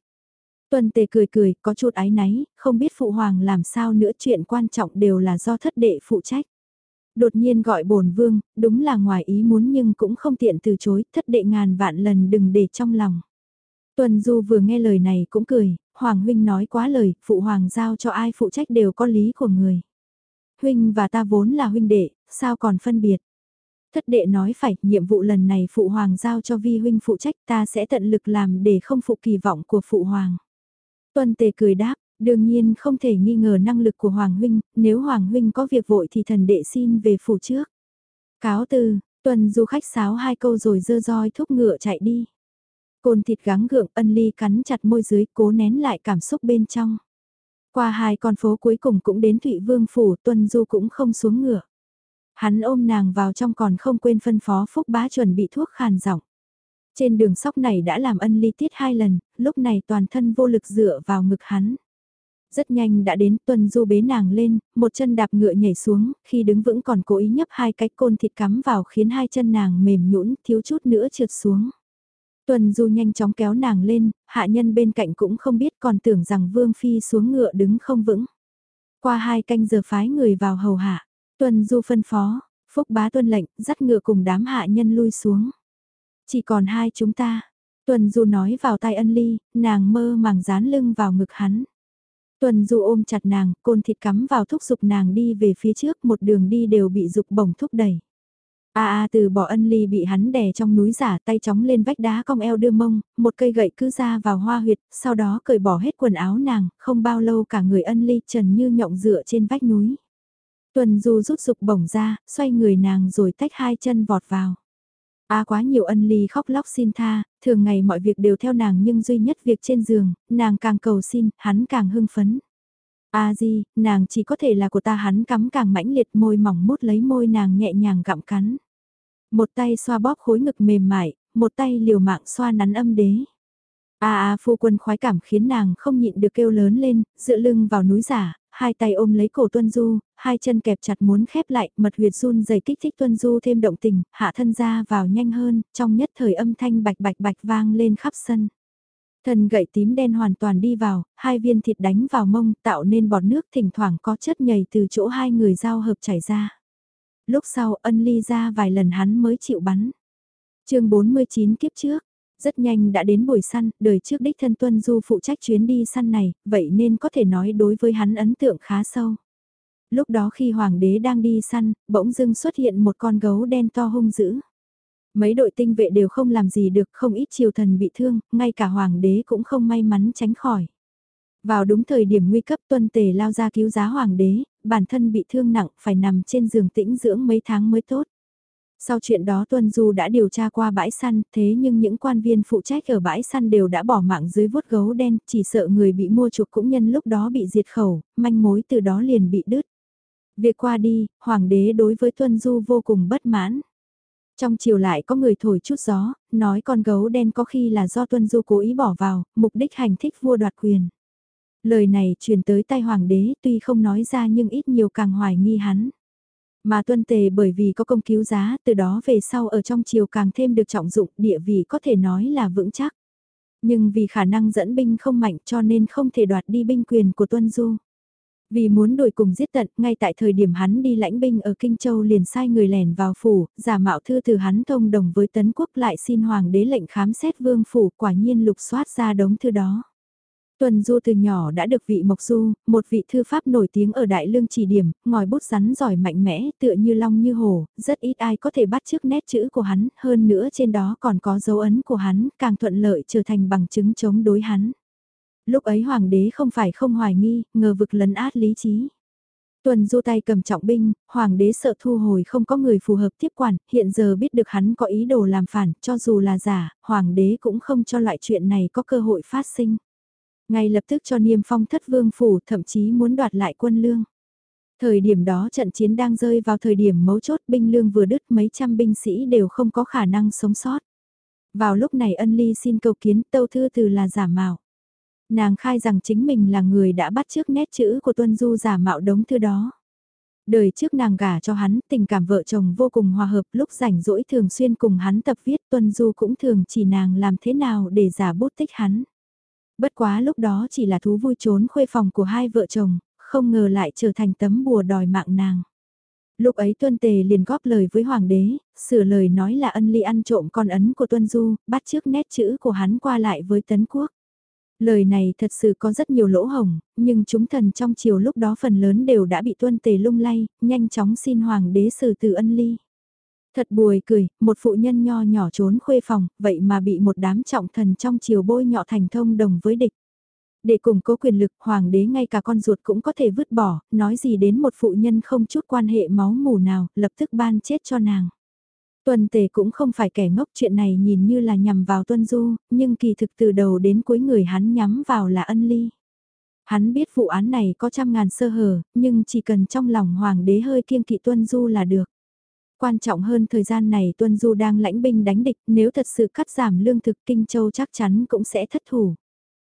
Tuân tề cười cười, có chút ái náy, không biết phụ hoàng làm sao nữa chuyện quan trọng đều là do thất đệ phụ trách. Đột nhiên gọi bổn vương, đúng là ngoài ý muốn nhưng cũng không tiện từ chối, thất đệ ngàn vạn lần đừng để trong lòng. Tuần Du vừa nghe lời này cũng cười, Hoàng Huynh nói quá lời, phụ hoàng giao cho ai phụ trách đều có lý của người. Huynh và ta vốn là huynh đệ, sao còn phân biệt. Thất đệ nói phải, nhiệm vụ lần này phụ hoàng giao cho vi huynh phụ trách ta sẽ tận lực làm để không phụ kỳ vọng của phụ hoàng. Tuần tề cười đáp, đương nhiên không thể nghi ngờ năng lực của Hoàng Huynh, nếu Hoàng Huynh có việc vội thì thần đệ xin về phủ trước. Cáo từ, tuần du khách sáo hai câu rồi dơ roi thúc ngựa chạy đi. Côn thịt gắng gượng ân ly cắn chặt môi dưới cố nén lại cảm xúc bên trong. Qua hai con phố cuối cùng cũng đến Thụy Vương Phủ tuân du cũng không xuống ngựa. Hắn ôm nàng vào trong còn không quên phân phó Phúc Bá chuẩn bị thuốc khàn giọng. Trên đường sóc này đã làm ân ly tiết hai lần, lúc này toàn thân vô lực dựa vào ngực hắn. Rất nhanh đã đến tuần du bế nàng lên, một chân đạp ngựa nhảy xuống, khi đứng vững còn cố ý nhấp hai cái côn thịt cắm vào khiến hai chân nàng mềm nhũn thiếu chút nữa trượt xuống. Tuần du nhanh chóng kéo nàng lên, hạ nhân bên cạnh cũng không biết còn tưởng rằng vương phi xuống ngựa đứng không vững. Qua hai canh giờ phái người vào hầu hạ, tuần du phân phó, phúc bá tuân lệnh, dắt ngựa cùng đám hạ nhân lui xuống. Chỉ còn hai chúng ta. Tuần Du nói vào tai ân ly, nàng mơ màng dán lưng vào ngực hắn. Tuần Du ôm chặt nàng, côn thịt cắm vào thúc giục nàng đi về phía trước, một đường đi đều bị dục bổng thúc đẩy. A a từ bỏ ân ly bị hắn đè trong núi giả tay chóng lên vách đá cong eo đưa mông, một cây gậy cứ ra vào hoa huyệt, sau đó cởi bỏ hết quần áo nàng, không bao lâu cả người ân ly trần như nhộng dựa trên vách núi. Tuần du rút sụp bổng ra, xoay người nàng rồi tách hai chân vọt vào. A quá nhiều ân ly khóc lóc xin tha, thường ngày mọi việc đều theo nàng nhưng duy nhất việc trên giường, nàng càng cầu xin, hắn càng hưng phấn. A di, nàng chỉ có thể là của ta hắn cắm càng mãnh liệt môi mỏng mút lấy môi nàng nhẹ nhàng gặm cắn. Một tay xoa bóp khối ngực mềm mại, một tay liều mạng xoa nắn âm đế. A a phu quân khoái cảm khiến nàng không nhịn được kêu lớn lên, dựa lưng vào núi giả, hai tay ôm lấy cổ Tuân Du, hai chân kẹp chặt muốn khép lại, mật huyệt run dày kích thích Tuân Du thêm động tình, hạ thân ra vào nhanh hơn, trong nhất thời âm thanh bạch bạch bạch vang lên khắp sân. Thần gậy tím đen hoàn toàn đi vào, hai viên thịt đánh vào mông tạo nên bọt nước thỉnh thoảng có chất nhầy từ chỗ hai người giao hợp chảy ra. Lúc sau ân ly ra vài lần hắn mới chịu bắn. chương 49 kiếp trước, rất nhanh đã đến buổi săn, đời trước đích thân Tuân Du phụ trách chuyến đi săn này, vậy nên có thể nói đối với hắn ấn tượng khá sâu. Lúc đó khi hoàng đế đang đi săn, bỗng dưng xuất hiện một con gấu đen to hung dữ. Mấy đội tinh vệ đều không làm gì được, không ít triều thần bị thương, ngay cả hoàng đế cũng không may mắn tránh khỏi. Vào đúng thời điểm nguy cấp tuân tề lao ra cứu giá hoàng đế, bản thân bị thương nặng phải nằm trên giường tĩnh dưỡng mấy tháng mới tốt. Sau chuyện đó Tuân Du đã điều tra qua bãi săn, thế nhưng những quan viên phụ trách ở bãi săn đều đã bỏ mạng dưới vuốt gấu đen, chỉ sợ người bị mua chuộc cũng nhân lúc đó bị diệt khẩu, manh mối từ đó liền bị đứt. Việc qua đi, hoàng đế đối với Tuân Du vô cùng bất mãn. Trong chiều lại có người thổi chút gió, nói con gấu đen có khi là do Tuân Du cố ý bỏ vào, mục đích hành thích vua đoạt quyền. Lời này truyền tới tai hoàng đế tuy không nói ra nhưng ít nhiều càng hoài nghi hắn. Mà tuân tề bởi vì có công cứu giá, từ đó về sau ở trong triều càng thêm được trọng dụng, địa vị có thể nói là vững chắc. Nhưng vì khả năng dẫn binh không mạnh cho nên không thể đoạt đi binh quyền của tuân du. Vì muốn đuổi cùng giết tận, ngay tại thời điểm hắn đi lãnh binh ở Kinh Châu liền sai người lẻn vào phủ, giả mạo thư từ hắn thông đồng với tấn quốc lại xin hoàng đế lệnh khám xét vương phủ quả nhiên lục soát ra đống thư đó. Tuần Du từ nhỏ đã được vị Mộc Du, một vị thư pháp nổi tiếng ở Đại Lương chỉ điểm, ngòi bút rắn giỏi mạnh mẽ, tựa như long như hổ, rất ít ai có thể bắt chước nét chữ của hắn, hơn nữa trên đó còn có dấu ấn của hắn, càng thuận lợi trở thành bằng chứng chống đối hắn. Lúc ấy hoàng đế không phải không hoài nghi, ngờ vực lấn át lý trí. Tuần du tay cầm trọng binh, hoàng đế sợ thu hồi không có người phù hợp tiếp quản, hiện giờ biết được hắn có ý đồ làm phản, cho dù là giả, hoàng đế cũng không cho loại chuyện này có cơ hội phát sinh. Ngay lập tức cho niêm phong thất vương phủ thậm chí muốn đoạt lại quân lương. Thời điểm đó trận chiến đang rơi vào thời điểm mấu chốt binh lương vừa đứt mấy trăm binh sĩ đều không có khả năng sống sót. Vào lúc này ân ly xin cầu kiến tâu thư từ là giả mạo. Nàng khai rằng chính mình là người đã bắt trước nét chữ của tuân du giả mạo đống thư đó. Đời trước nàng gả cho hắn, tình cảm vợ chồng vô cùng hòa hợp, lúc rảnh rỗi thường xuyên cùng hắn tập viết tuân du cũng thường chỉ nàng làm thế nào để giả bút tích hắn. Bất quá lúc đó chỉ là thú vui trốn khuê phòng của hai vợ chồng, không ngờ lại trở thành tấm bùa đòi mạng nàng. Lúc ấy Tuân Tề liền góp lời với Hoàng đế, sửa lời nói là ân ly ăn trộm con ấn của Tuân Du, bắt trước nét chữ của hắn qua lại với Tấn Quốc. Lời này thật sự có rất nhiều lỗ hổng nhưng chúng thần trong chiều lúc đó phần lớn đều đã bị Tuân Tề lung lay, nhanh chóng xin Hoàng đế xử từ ân ly. Thật buồn cười, một phụ nhân nho nhỏ trốn khuê phòng, vậy mà bị một đám trọng thần trong chiều bôi nhọ thành thông đồng với địch. Để củng cố quyền lực, hoàng đế ngay cả con ruột cũng có thể vứt bỏ, nói gì đến một phụ nhân không chút quan hệ máu mù nào, lập tức ban chết cho nàng. Tuân tề cũng không phải kẻ ngốc chuyện này nhìn như là nhằm vào tuân du, nhưng kỳ thực từ đầu đến cuối người hắn nhắm vào là ân ly. Hắn biết vụ án này có trăm ngàn sơ hở, nhưng chỉ cần trong lòng hoàng đế hơi kiêng kỵ tuân du là được. Quan trọng hơn thời gian này tuân du đang lãnh binh đánh địch, nếu thật sự cắt giảm lương thực Kinh Châu chắc chắn cũng sẽ thất thủ.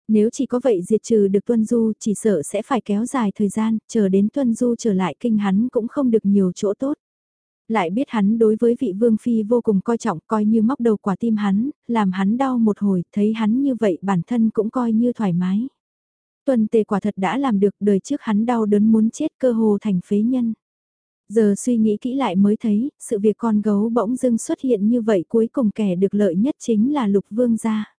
Nếu chỉ có vậy diệt trừ được Tuân Du chỉ sợ sẽ phải kéo dài thời gian, chờ đến Tuân Du trở lại kinh hắn cũng không được nhiều chỗ tốt. Lại biết hắn đối với vị vương phi vô cùng coi trọng coi như móc đầu quả tim hắn, làm hắn đau một hồi, thấy hắn như vậy bản thân cũng coi như thoải mái. Tuân tề quả thật đã làm được đời trước hắn đau đớn muốn chết cơ hồ thành phế nhân. Giờ suy nghĩ kỹ lại mới thấy, sự việc con gấu bỗng dưng xuất hiện như vậy cuối cùng kẻ được lợi nhất chính là lục vương gia.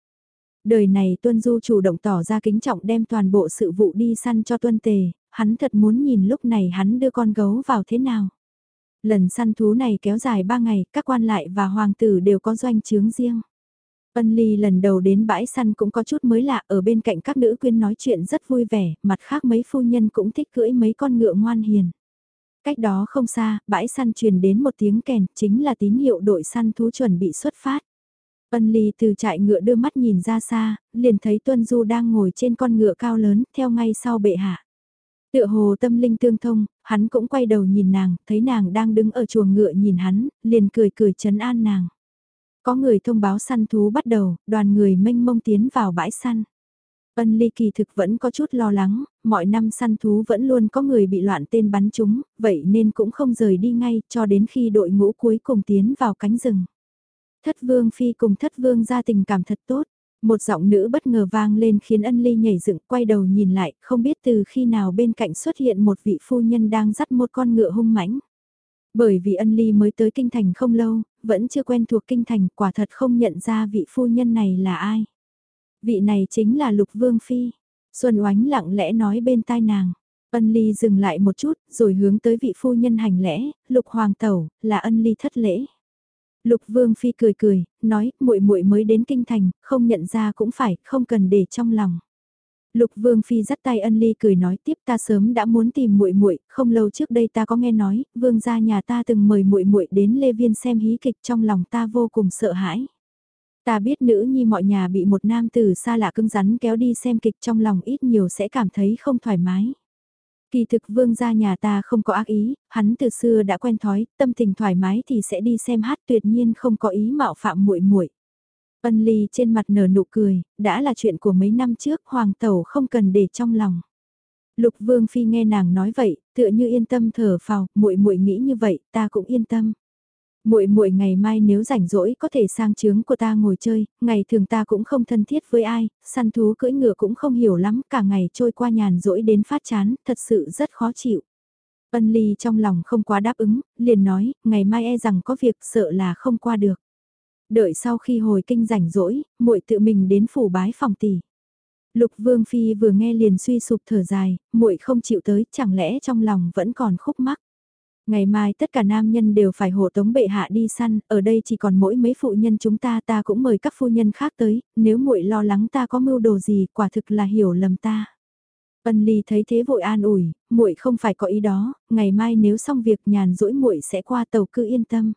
Đời này Tuân Du chủ động tỏ ra kính trọng đem toàn bộ sự vụ đi săn cho Tuân Tề, hắn thật muốn nhìn lúc này hắn đưa con gấu vào thế nào. Lần săn thú này kéo dài 3 ngày, các quan lại và hoàng tử đều có doanh trướng riêng. Ân Ly lần đầu đến bãi săn cũng có chút mới lạ ở bên cạnh các nữ quyên nói chuyện rất vui vẻ, mặt khác mấy phu nhân cũng thích cưỡi mấy con ngựa ngoan hiền. Cách đó không xa, bãi săn truyền đến một tiếng kèn, chính là tín hiệu đội săn thú chuẩn bị xuất phát. Ân Ly từ trại ngựa đưa mắt nhìn ra xa, liền thấy Tuân Du đang ngồi trên con ngựa cao lớn, theo ngay sau bệ hạ. Tựa hồ tâm linh tương thông, hắn cũng quay đầu nhìn nàng, thấy nàng đang đứng ở chuồng ngựa nhìn hắn, liền cười cười chấn an nàng. Có người thông báo săn thú bắt đầu, đoàn người mênh mông tiến vào bãi săn. Ân ly kỳ thực vẫn có chút lo lắng, mọi năm săn thú vẫn luôn có người bị loạn tên bắn chúng, vậy nên cũng không rời đi ngay cho đến khi đội ngũ cuối cùng tiến vào cánh rừng. Thất vương phi cùng thất vương gia tình cảm thật tốt. Một giọng nữ bất ngờ vang lên khiến ân ly nhảy dựng quay đầu nhìn lại, không biết từ khi nào bên cạnh xuất hiện một vị phu nhân đang dắt một con ngựa hung mãnh. Bởi vì ân ly mới tới kinh thành không lâu, vẫn chưa quen thuộc kinh thành, quả thật không nhận ra vị phu nhân này là ai. Vị này chính là lục vương phi. Xuân oánh lặng lẽ nói bên tai nàng. Ân ly dừng lại một chút, rồi hướng tới vị phu nhân hành lễ, lục hoàng tẩu, là ân ly thất lễ. Lục Vương Phi cười cười, nói, muội muội mới đến kinh thành, không nhận ra cũng phải, không cần để trong lòng. Lục Vương Phi dắt tay Ân Ly cười nói tiếp ta sớm đã muốn tìm muội muội, không lâu trước đây ta có nghe nói, vương gia nhà ta từng mời muội muội đến Lê Viên xem hí kịch trong lòng ta vô cùng sợ hãi. Ta biết nữ nhi mọi nhà bị một nam tử xa lạ cứng rắn kéo đi xem kịch trong lòng ít nhiều sẽ cảm thấy không thoải mái. Kỳ thực vương gia nhà ta không có ác ý, hắn từ xưa đã quen thói, tâm tình thoải mái thì sẽ đi xem hát tuyệt nhiên không có ý mạo phạm muội muội. Ân ly trên mặt nở nụ cười, đã là chuyện của mấy năm trước, hoàng tẩu không cần để trong lòng. Lục vương phi nghe nàng nói vậy, tựa như yên tâm thở phào, muội muội nghĩ như vậy, ta cũng yên tâm muội muội ngày mai nếu rảnh rỗi có thể sang trướng của ta ngồi chơi, ngày thường ta cũng không thân thiết với ai, săn thú cưỡi ngựa cũng không hiểu lắm, cả ngày trôi qua nhàn rỗi đến phát chán, thật sự rất khó chịu. Ân Ly trong lòng không quá đáp ứng, liền nói, ngày mai e rằng có việc sợ là không qua được. Đợi sau khi hồi kinh rảnh rỗi, muội tự mình đến phủ bái phòng tỷ. Lục Vương Phi vừa nghe liền suy sụp thở dài, muội không chịu tới, chẳng lẽ trong lòng vẫn còn khúc mắc. Ngày mai tất cả nam nhân đều phải hộ tống bệ hạ đi săn, ở đây chỉ còn mỗi mấy phụ nhân chúng ta ta cũng mời các phu nhân khác tới, nếu muội lo lắng ta có mưu đồ gì quả thực là hiểu lầm ta. Ân Ly thấy thế vội an ủi, muội không phải có ý đó, ngày mai nếu xong việc nhàn rỗi muội sẽ qua tàu cứ yên tâm.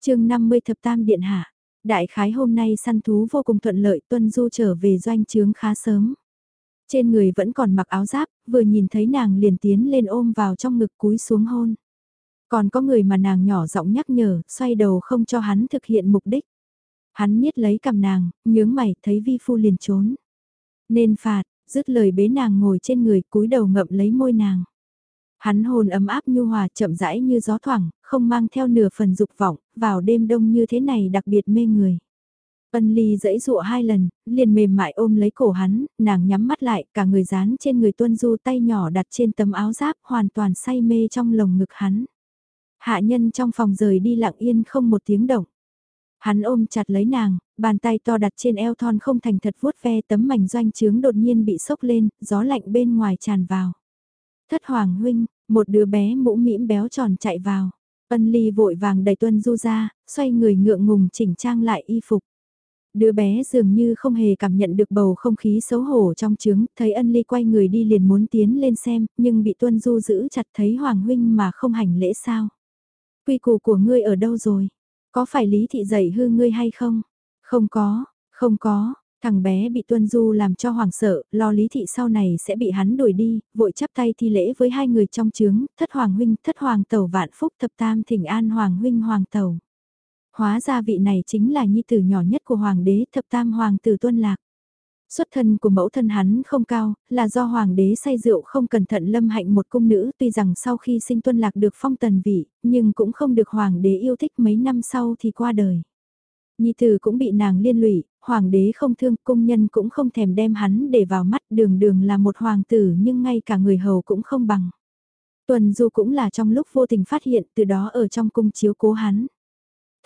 Chương 50 thập tam điện hạ. Đại khái hôm nay săn thú vô cùng thuận lợi, Tuân Du trở về doanh trướng khá sớm. Trên người vẫn còn mặc áo giáp, vừa nhìn thấy nàng liền tiến lên ôm vào trong ngực cúi xuống hôn. Còn có người mà nàng nhỏ giọng nhắc nhở, xoay đầu không cho hắn thực hiện mục đích. Hắn niết lấy cầm nàng, nhướng mày, thấy vi phu liền trốn. Nên phạt, dứt lời bế nàng ngồi trên người cúi đầu ngậm lấy môi nàng. Hắn hồn ấm áp nhu hòa chậm rãi như gió thoảng, không mang theo nửa phần dục vọng, vào đêm đông như thế này đặc biệt mê người. Ân ly dẫy dụa hai lần, liền mềm mại ôm lấy cổ hắn, nàng nhắm mắt lại, cả người dán trên người tuân du tay nhỏ đặt trên tấm áo giáp hoàn toàn say mê trong lồng ngực hắn. Hạ nhân trong phòng rời đi lặng yên không một tiếng động. Hắn ôm chặt lấy nàng, bàn tay to đặt trên eo thon không thành thật vuốt ve tấm mảnh doanh trướng đột nhiên bị sốc lên, gió lạnh bên ngoài tràn vào. Thất hoàng huynh, một đứa bé mũ mĩm béo tròn chạy vào. Ân ly vội vàng đẩy tuân du ra, xoay người ngượng ngùng chỉnh trang lại y phục. Đứa bé dường như không hề cảm nhận được bầu không khí xấu hổ trong trướng, thấy ân ly quay người đi liền muốn tiến lên xem, nhưng bị tuân du giữ chặt thấy hoàng huynh mà không hành lễ sao. Quy củ của ngươi ở đâu rồi? Có phải lý thị dạy hư ngươi hay không? Không có, không có, thằng bé bị tuân du làm cho hoảng sợ, lo lý thị sau này sẽ bị hắn đuổi đi, vội chắp tay thi lễ với hai người trong trướng, thất hoàng huynh, thất hoàng tẩu vạn phúc thập tam thỉnh an hoàng huynh hoàng tẩu. Hóa ra vị này chính là nhi tử nhỏ nhất của hoàng đế thập tam hoàng tử tuân lạc. Xuất thân của mẫu thân hắn không cao, là do hoàng đế say rượu không cẩn thận lâm hạnh một cung nữ tuy rằng sau khi sinh tuân lạc được phong tần vị, nhưng cũng không được hoàng đế yêu thích mấy năm sau thì qua đời. Nhi tử cũng bị nàng liên lụy, hoàng đế không thương, cung nhân cũng không thèm đem hắn để vào mắt đường đường là một hoàng tử nhưng ngay cả người hầu cũng không bằng. Tuần du cũng là trong lúc vô tình phát hiện từ đó ở trong cung chiếu cố hắn.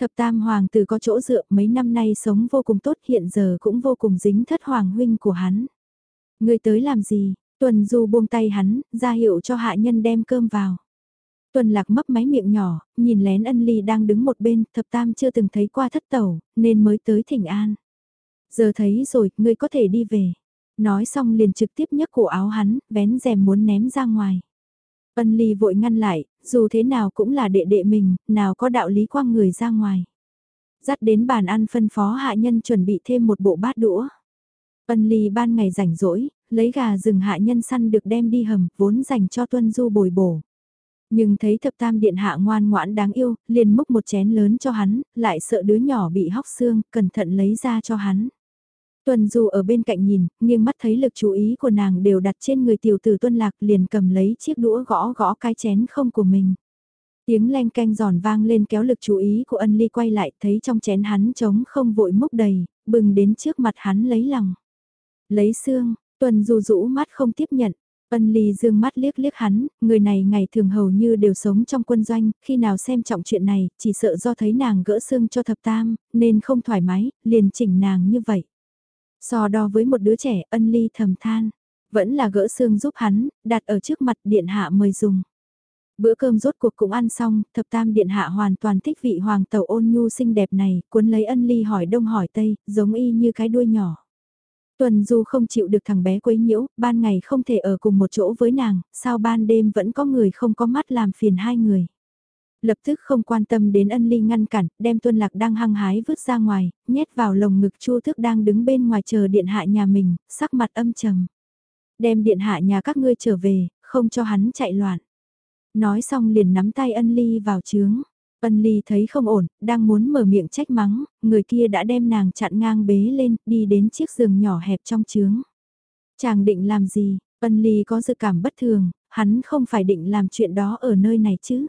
Thập tam hoàng tử có chỗ dựa mấy năm nay sống vô cùng tốt hiện giờ cũng vô cùng dính thất hoàng huynh của hắn. Người tới làm gì? Tuần du buông tay hắn, ra hiệu cho hạ nhân đem cơm vào. Tuần lạc mấp máy miệng nhỏ, nhìn lén ân ly đang đứng một bên, thập tam chưa từng thấy qua thất tẩu, nên mới tới thỉnh an. Giờ thấy rồi, ngươi có thể đi về. Nói xong liền trực tiếp nhấc cổ áo hắn, vén rèm muốn ném ra ngoài. Ân ly vội ngăn lại, dù thế nào cũng là đệ đệ mình, nào có đạo lý quăng người ra ngoài. Dắt đến bàn ăn phân phó hạ nhân chuẩn bị thêm một bộ bát đũa. Ân ly ban ngày rảnh rỗi, lấy gà rừng hạ nhân săn được đem đi hầm, vốn dành cho tuân du bồi bổ. Nhưng thấy thập tam điện hạ ngoan ngoãn đáng yêu, liền múc một chén lớn cho hắn, lại sợ đứa nhỏ bị hóc xương, cẩn thận lấy ra cho hắn. Tuần Du ở bên cạnh nhìn, nghiêng mắt thấy lực chú ý của nàng đều đặt trên người tiểu tử Tuân Lạc liền cầm lấy chiếc đũa gõ gõ cái chén không của mình. Tiếng len canh giòn vang lên kéo lực chú ý của ân ly quay lại thấy trong chén hắn trống không vội múc đầy, bừng đến trước mặt hắn lấy lòng. Lấy xương, Tuần Du rũ mắt không tiếp nhận. Ân Ly dương mắt liếc liếc hắn, người này ngày thường hầu như đều sống trong quân doanh, khi nào xem trọng chuyện này, chỉ sợ do thấy nàng gỡ xương cho thập tam, nên không thoải mái, liền chỉnh nàng như vậy. So đo với một đứa trẻ ân ly thầm than, vẫn là gỡ xương giúp hắn, đặt ở trước mặt điện hạ mời dùng. Bữa cơm rốt cuộc cũng ăn xong, thập tam điện hạ hoàn toàn thích vị hoàng tàu ôn nhu xinh đẹp này, cuốn lấy ân ly hỏi đông hỏi tây, giống y như cái đuôi nhỏ. Tuần Du không chịu được thằng bé quấy nhiễu, ban ngày không thể ở cùng một chỗ với nàng, sao ban đêm vẫn có người không có mắt làm phiền hai người lập tức không quan tâm đến ân ly ngăn cản, đem tuân lạc đang hăng hái vứt ra ngoài, nhét vào lồng ngực chu thức đang đứng bên ngoài chờ điện hạ nhà mình, sắc mặt âm trầm. Đem điện hạ nhà các ngươi trở về, không cho hắn chạy loạn. Nói xong liền nắm tay ân ly vào trướng. Ân ly thấy không ổn, đang muốn mở miệng trách mắng, người kia đã đem nàng chặn ngang bế lên, đi đến chiếc giường nhỏ hẹp trong trướng. Chàng định làm gì, ân ly có dự cảm bất thường, hắn không phải định làm chuyện đó ở nơi này chứ.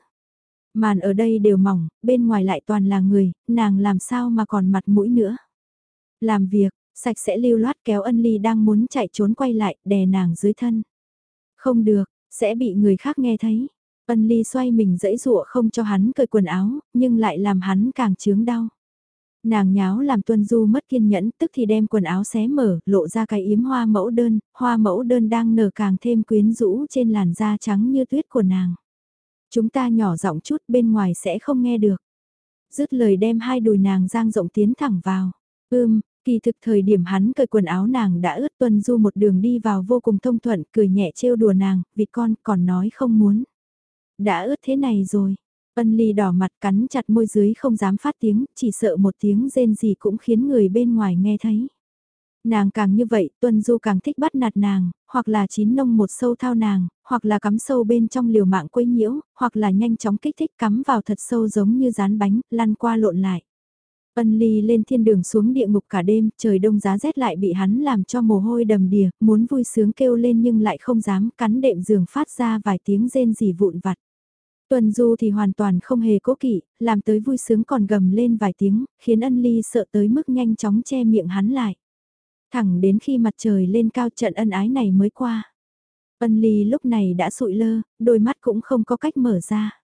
Màn ở đây đều mỏng, bên ngoài lại toàn là người, nàng làm sao mà còn mặt mũi nữa. Làm việc, sạch sẽ lưu loát kéo ân ly đang muốn chạy trốn quay lại, đè nàng dưới thân. Không được, sẽ bị người khác nghe thấy. Ân ly xoay mình dẫy dụa không cho hắn cởi quần áo, nhưng lại làm hắn càng chướng đau. Nàng nháo làm tuân du mất kiên nhẫn tức thì đem quần áo xé mở, lộ ra cái yếm hoa mẫu đơn, hoa mẫu đơn đang nở càng thêm quyến rũ trên làn da trắng như tuyết của nàng. Chúng ta nhỏ giọng chút bên ngoài sẽ không nghe được. Dứt lời đem hai đùi nàng giang rộng tiến thẳng vào. Ưm, Kỳ thực thời điểm hắn cởi quần áo nàng đã ướt tuân du một đường đi vào vô cùng thông thuận, cười nhẹ trêu đùa nàng, vịt con còn nói không muốn. Đã ướt thế này rồi. Ân ly đỏ mặt cắn chặt môi dưới không dám phát tiếng, chỉ sợ một tiếng rên gì cũng khiến người bên ngoài nghe thấy. Nàng càng như vậy, Tuân Du càng thích bắt nạt nàng, hoặc là chín nông một sâu thao nàng, hoặc là cắm sâu bên trong liều mạng quấy nhiễu, hoặc là nhanh chóng kích thích cắm vào thật sâu giống như rán bánh, lăn qua lộn lại. Ân ly lên thiên đường xuống địa ngục cả đêm, trời đông giá rét lại bị hắn làm cho mồ hôi đầm đìa, muốn vui sướng kêu lên nhưng lại không dám cắn đệm giường phát ra vài tiếng rên rỉ vụn vặt. Tuần du thì hoàn toàn không hề cố kỵ, làm tới vui sướng còn gầm lên vài tiếng, khiến ân ly sợ tới mức nhanh chóng che miệng hắn lại. Thẳng đến khi mặt trời lên cao trận ân ái này mới qua. Ân ly lúc này đã sụi lơ, đôi mắt cũng không có cách mở ra.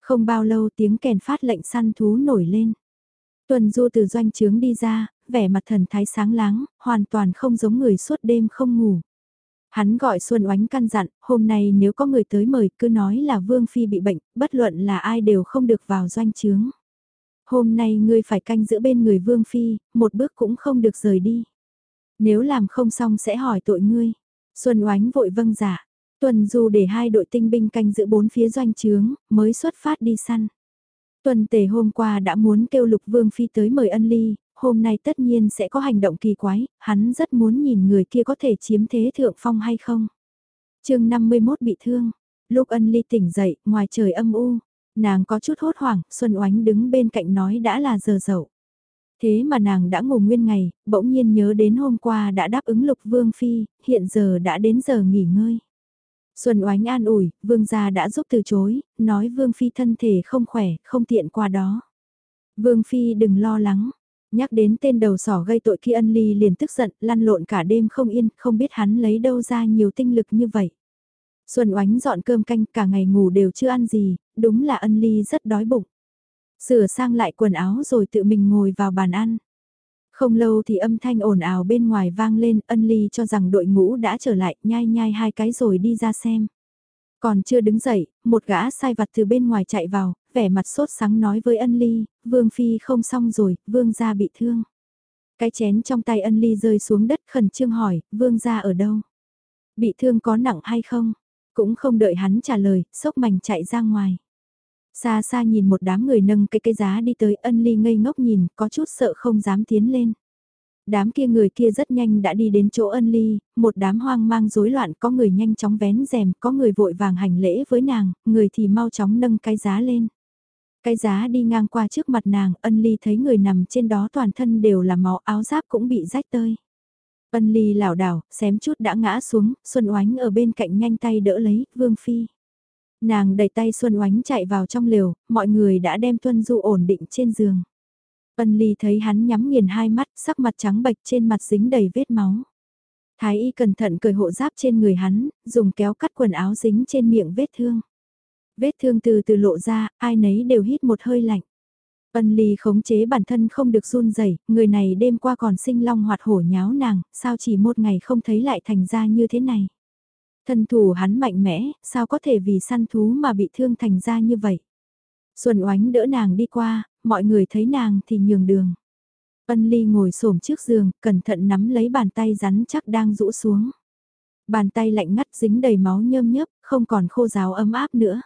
Không bao lâu tiếng kèn phát lệnh săn thú nổi lên. Tuần du từ doanh trướng đi ra, vẻ mặt thần thái sáng láng, hoàn toàn không giống người suốt đêm không ngủ. Hắn gọi Xuân Oánh căn dặn, hôm nay nếu có người tới mời cứ nói là Vương Phi bị bệnh, bất luận là ai đều không được vào doanh trướng. Hôm nay ngươi phải canh giữ bên người Vương Phi, một bước cũng không được rời đi. Nếu làm không xong sẽ hỏi tội ngươi. Xuân Oánh vội vâng giả. Tuần Du để hai đội tinh binh canh giữ bốn phía doanh trướng, mới xuất phát đi săn. Tuần tề hôm qua đã muốn kêu Lục Vương Phi tới mời ân ly, hôm nay tất nhiên sẽ có hành động kỳ quái, hắn rất muốn nhìn người kia có thể chiếm thế thượng phong hay không. chương 51 bị thương, lúc ân ly tỉnh dậy, ngoài trời âm u, nàng có chút hốt hoảng, Xuân Oánh đứng bên cạnh nói đã là giờ dậu. Thế mà nàng đã ngủ nguyên ngày, bỗng nhiên nhớ đến hôm qua đã đáp ứng lục vương phi, hiện giờ đã đến giờ nghỉ ngơi. Xuân oánh an ủi, vương gia đã giúp từ chối, nói vương phi thân thể không khỏe, không tiện qua đó. Vương phi đừng lo lắng, nhắc đến tên đầu sỏ gây tội kia ân ly liền tức giận, lăn lộn cả đêm không yên, không biết hắn lấy đâu ra nhiều tinh lực như vậy. Xuân oánh dọn cơm canh cả ngày ngủ đều chưa ăn gì, đúng là ân ly rất đói bụng. Sửa sang lại quần áo rồi tự mình ngồi vào bàn ăn. Không lâu thì âm thanh ồn ào bên ngoài vang lên, ân ly cho rằng đội ngũ đã trở lại, nhai nhai hai cái rồi đi ra xem. Còn chưa đứng dậy, một gã sai vặt từ bên ngoài chạy vào, vẻ mặt sốt sắng nói với ân ly, vương phi không xong rồi, vương gia bị thương. Cái chén trong tay ân ly rơi xuống đất khẩn trương hỏi, vương gia ở đâu? Bị thương có nặng hay không? Cũng không đợi hắn trả lời, sốc mảnh chạy ra ngoài. Xa xa nhìn một đám người nâng cái cây giá đi tới ân ly ngây ngốc nhìn, có chút sợ không dám tiến lên. Đám kia người kia rất nhanh đã đi đến chỗ ân ly, một đám hoang mang rối loạn có người nhanh chóng vén rèm, có người vội vàng hành lễ với nàng, người thì mau chóng nâng cái giá lên. Cái giá đi ngang qua trước mặt nàng, ân ly thấy người nằm trên đó toàn thân đều là máu áo giáp cũng bị rách tơi. Ân ly lảo đảo, xém chút đã ngã xuống, Xuân Oánh ở bên cạnh nhanh tay đỡ lấy, Vương Phi. Nàng đẩy tay Xuân Oánh chạy vào trong lều, mọi người đã đem Tuân Du ổn định trên giường. Ân Ly thấy hắn nhắm nghiền hai mắt, sắc mặt trắng bệch trên mặt dính đầy vết máu. Thái y cẩn thận cởi hộ giáp trên người hắn, dùng kéo cắt quần áo dính trên miệng vết thương. Vết thương từ từ lộ ra, ai nấy đều hít một hơi lạnh. Ân Ly khống chế bản thân không được run rẩy, người này đêm qua còn sinh long hoạt hổ nháo nàng, sao chỉ một ngày không thấy lại thành ra như thế này. Thân thủ hắn mạnh mẽ, sao có thể vì săn thú mà bị thương thành ra như vậy. Xuân oánh đỡ nàng đi qua, mọi người thấy nàng thì nhường đường. Ân ly ngồi xổm trước giường, cẩn thận nắm lấy bàn tay rắn chắc đang rũ xuống. Bàn tay lạnh ngắt dính đầy máu nhơm nhớp, không còn khô ráo ấm áp nữa.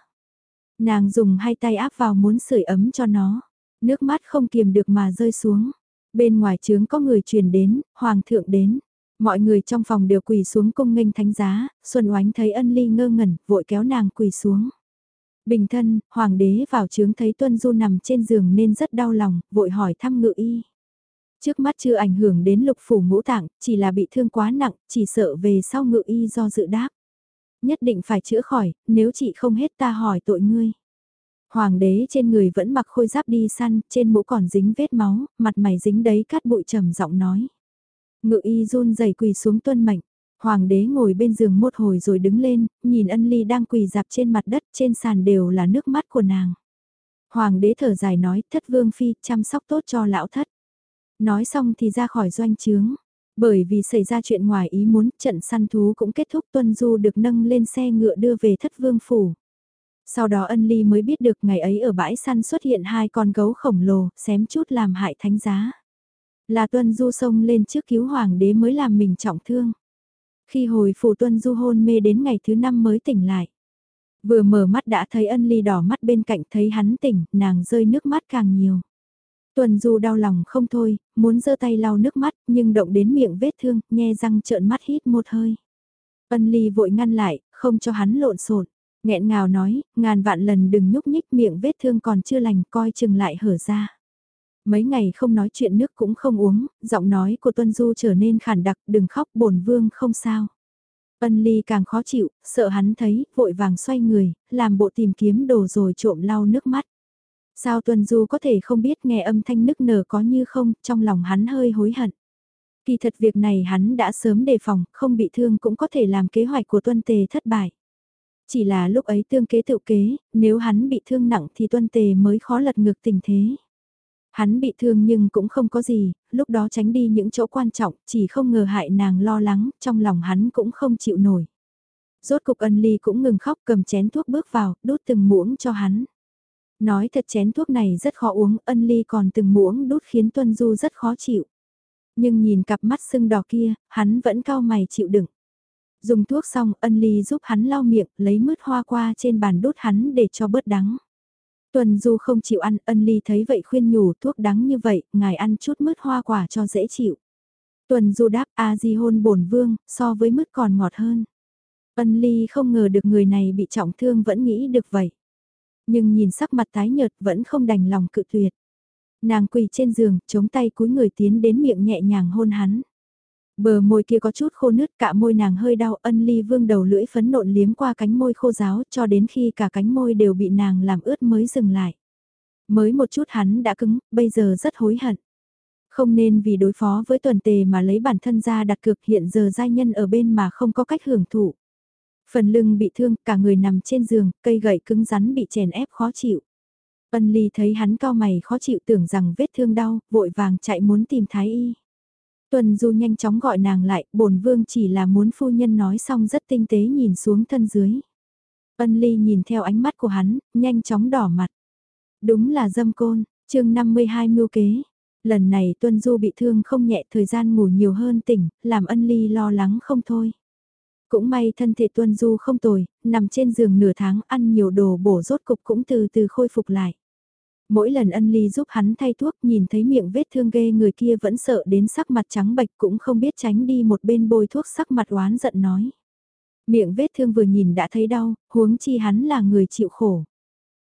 Nàng dùng hai tay áp vào muốn sưởi ấm cho nó. Nước mắt không kiềm được mà rơi xuống. Bên ngoài trướng có người truyền đến, hoàng thượng đến. Mọi người trong phòng đều quỳ xuống cung nghênh thánh giá, Xuân Oánh thấy ân ly ngơ ngẩn, vội kéo nàng quỳ xuống. Bình thân, hoàng đế vào trướng thấy Tuân Du nằm trên giường nên rất đau lòng, vội hỏi thăm ngự y. Trước mắt chưa ảnh hưởng đến lục phủ ngũ tạng, chỉ là bị thương quá nặng, chỉ sợ về sau ngự y do dự đáp. Nhất định phải chữa khỏi, nếu chị không hết ta hỏi tội ngươi. Hoàng đế trên người vẫn mặc khôi giáp đi săn, trên mũ còn dính vết máu, mặt mày dính đấy cát bụi trầm giọng nói. Ngự y run rẩy quỳ xuống tuân mệnh. Hoàng đế ngồi bên giường một hồi rồi đứng lên, nhìn ân ly đang quỳ dạp trên mặt đất trên sàn đều là nước mắt của nàng. Hoàng đế thở dài nói thất vương phi chăm sóc tốt cho lão thất. Nói xong thì ra khỏi doanh trướng. Bởi vì xảy ra chuyện ngoài ý muốn trận săn thú cũng kết thúc tuân du được nâng lên xe ngựa đưa về thất vương phủ. Sau đó ân ly mới biết được ngày ấy ở bãi săn xuất hiện hai con gấu khổng lồ, xém chút làm hại thánh giá. Là Tuân Du sông lên trước cứu hoàng đế mới làm mình trọng thương. Khi hồi phủ Tuân Du hôn mê đến ngày thứ năm mới tỉnh lại. Vừa mở mắt đã thấy ân ly đỏ mắt bên cạnh thấy hắn tỉnh, nàng rơi nước mắt càng nhiều. Tuân Du đau lòng không thôi, muốn giơ tay lau nước mắt, nhưng động đến miệng vết thương, nhe răng trợn mắt hít một hơi. Ân ly vội ngăn lại, không cho hắn lộn xộn nghẹn ngào nói, ngàn vạn lần đừng nhúc nhích miệng vết thương còn chưa lành coi chừng lại hở ra. Mấy ngày không nói chuyện nước cũng không uống, giọng nói của Tuân Du trở nên khản đặc, đừng khóc bổn vương không sao. Ân ly càng khó chịu, sợ hắn thấy, vội vàng xoay người, làm bộ tìm kiếm đồ rồi trộm lau nước mắt. Sao Tuân Du có thể không biết nghe âm thanh nức nở có như không, trong lòng hắn hơi hối hận. Kỳ thật việc này hắn đã sớm đề phòng, không bị thương cũng có thể làm kế hoạch của Tuân Tề thất bại. Chỉ là lúc ấy tương kế tự kế, nếu hắn bị thương nặng thì Tuân Tề mới khó lật ngược tình thế. Hắn bị thương nhưng cũng không có gì, lúc đó tránh đi những chỗ quan trọng, chỉ không ngờ hại nàng lo lắng, trong lòng hắn cũng không chịu nổi. Rốt cục ân ly cũng ngừng khóc cầm chén thuốc bước vào, đút từng muỗng cho hắn. Nói thật chén thuốc này rất khó uống, ân ly còn từng muỗng đút khiến Tuân Du rất khó chịu. Nhưng nhìn cặp mắt sưng đỏ kia, hắn vẫn cao mày chịu đựng. Dùng thuốc xong, ân ly giúp hắn lau miệng, lấy mứt hoa qua trên bàn đút hắn để cho bớt đắng. Tuần Du không chịu ăn, ân ly thấy vậy khuyên nhủ thuốc đắng như vậy, ngài ăn chút mứt hoa quả cho dễ chịu. Tuần Du đáp a di hôn bổn vương, so với mứt còn ngọt hơn. Ân ly không ngờ được người này bị trọng thương vẫn nghĩ được vậy. Nhưng nhìn sắc mặt tái nhợt vẫn không đành lòng cự tuyệt. Nàng quỳ trên giường, chống tay cúi người tiến đến miệng nhẹ nhàng hôn hắn. Bờ môi kia có chút khô nứt cả môi nàng hơi đau ân ly vương đầu lưỡi phấn nộn liếm qua cánh môi khô giáo cho đến khi cả cánh môi đều bị nàng làm ướt mới dừng lại. Mới một chút hắn đã cứng, bây giờ rất hối hận. Không nên vì đối phó với tuần tề mà lấy bản thân ra đặt cược hiện giờ giai nhân ở bên mà không có cách hưởng thụ. Phần lưng bị thương, cả người nằm trên giường, cây gậy cứng rắn bị chèn ép khó chịu. Ân ly thấy hắn cao mày khó chịu tưởng rằng vết thương đau, vội vàng chạy muốn tìm thái y. Tuần Du nhanh chóng gọi nàng lại, bổn vương chỉ là muốn phu nhân nói xong rất tinh tế nhìn xuống thân dưới. Ân Ly nhìn theo ánh mắt của hắn, nhanh chóng đỏ mặt. Đúng là dâm côn, chương 52 mưu kế. Lần này Tuân Du bị thương không nhẹ thời gian ngủ nhiều hơn tỉnh, làm ân ly lo lắng không thôi. Cũng may thân thể Tuân Du không tồi, nằm trên giường nửa tháng ăn nhiều đồ bổ rốt cục cũng từ từ khôi phục lại. Mỗi lần ân ly giúp hắn thay thuốc nhìn thấy miệng vết thương ghê người kia vẫn sợ đến sắc mặt trắng bệch cũng không biết tránh đi một bên bôi thuốc sắc mặt oán giận nói. Miệng vết thương vừa nhìn đã thấy đau, huống chi hắn là người chịu khổ.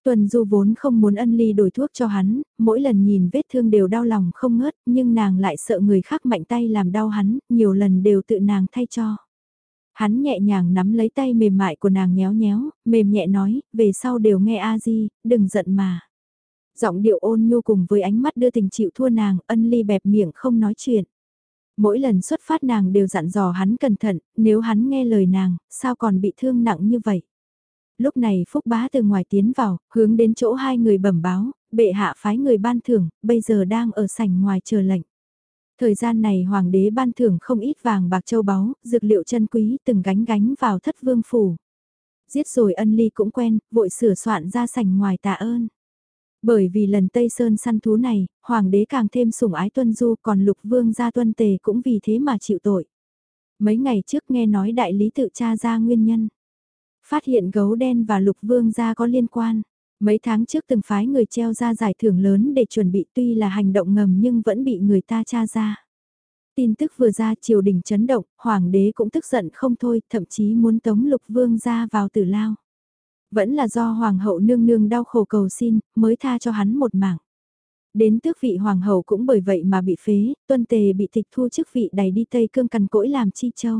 Tuần Du vốn không muốn ân ly đổi thuốc cho hắn, mỗi lần nhìn vết thương đều đau lòng không ngớt, nhưng nàng lại sợ người khác mạnh tay làm đau hắn, nhiều lần đều tự nàng thay cho. Hắn nhẹ nhàng nắm lấy tay mềm mại của nàng nhéo nhéo, mềm nhẹ nói, về sau đều nghe a di, đừng giận mà giọng điệu ôn nhu cùng với ánh mắt đưa tình chịu thua nàng, ân ly bẹp miệng không nói chuyện. Mỗi lần xuất phát nàng đều dặn dò hắn cẩn thận, nếu hắn nghe lời nàng, sao còn bị thương nặng như vậy. Lúc này Phúc Bá từ ngoài tiến vào, hướng đến chỗ hai người bẩm báo, bệ hạ phái người ban thưởng, bây giờ đang ở sảnh ngoài chờ lệnh. Thời gian này hoàng đế ban thưởng không ít vàng bạc châu báu, dược liệu chân quý từng gánh gánh vào thất vương phủ. Giết rồi ân ly cũng quen, vội sửa soạn ra sảnh ngoài tạ ơn. Bởi vì lần Tây Sơn săn thú này, hoàng đế càng thêm sủng ái tuân du còn lục vương gia tuân tề cũng vì thế mà chịu tội. Mấy ngày trước nghe nói đại lý tự tra ra nguyên nhân. Phát hiện gấu đen và lục vương gia có liên quan. Mấy tháng trước từng phái người treo ra giải thưởng lớn để chuẩn bị tuy là hành động ngầm nhưng vẫn bị người ta tra ra. Tin tức vừa ra triều đình chấn động, hoàng đế cũng tức giận không thôi, thậm chí muốn tống lục vương ra vào tử lao. Vẫn là do hoàng hậu nương nương đau khổ cầu xin, mới tha cho hắn một mạng. Đến tước vị hoàng hậu cũng bởi vậy mà bị phế, tuân tề bị tịch thu chức vị đẩy đi Tây Cương cằn cỗi làm chi châu.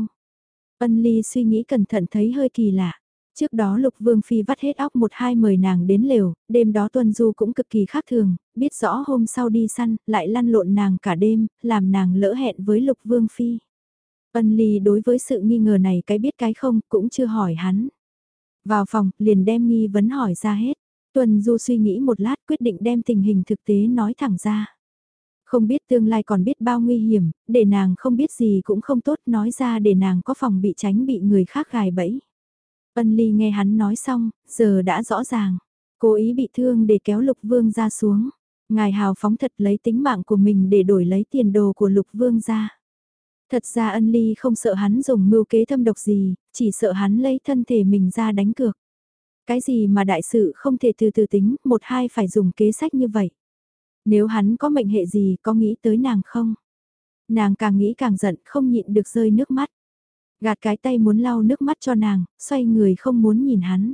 Ân ly suy nghĩ cẩn thận thấy hơi kỳ lạ. Trước đó Lục Vương Phi vắt hết óc một hai mời nàng đến lều, đêm đó Tuân Du cũng cực kỳ khác thường, biết rõ hôm sau đi săn, lại lăn lộn nàng cả đêm, làm nàng lỡ hẹn với Lục Vương Phi. Ân Ly đối với sự nghi ngờ này cái biết cái không, cũng chưa hỏi hắn. Vào phòng, liền đem nghi vấn hỏi ra hết. Tuần Du suy nghĩ một lát quyết định đem tình hình thực tế nói thẳng ra. Không biết tương lai còn biết bao nguy hiểm, để nàng không biết gì cũng không tốt nói ra để nàng có phòng bị tránh bị người khác gài bẫy. Ân Ly nghe hắn nói xong, giờ đã rõ ràng. Cố ý bị thương để kéo lục vương ra xuống. Ngài hào phóng thật lấy tính mạng của mình để đổi lấy tiền đồ của lục vương ra. Thật ra ân ly không sợ hắn dùng mưu kế thâm độc gì, chỉ sợ hắn lấy thân thể mình ra đánh cược. Cái gì mà đại sự không thể từ từ tính, một hai phải dùng kế sách như vậy. Nếu hắn có mệnh hệ gì có nghĩ tới nàng không? Nàng càng nghĩ càng giận, không nhịn được rơi nước mắt. Gạt cái tay muốn lau nước mắt cho nàng, xoay người không muốn nhìn hắn.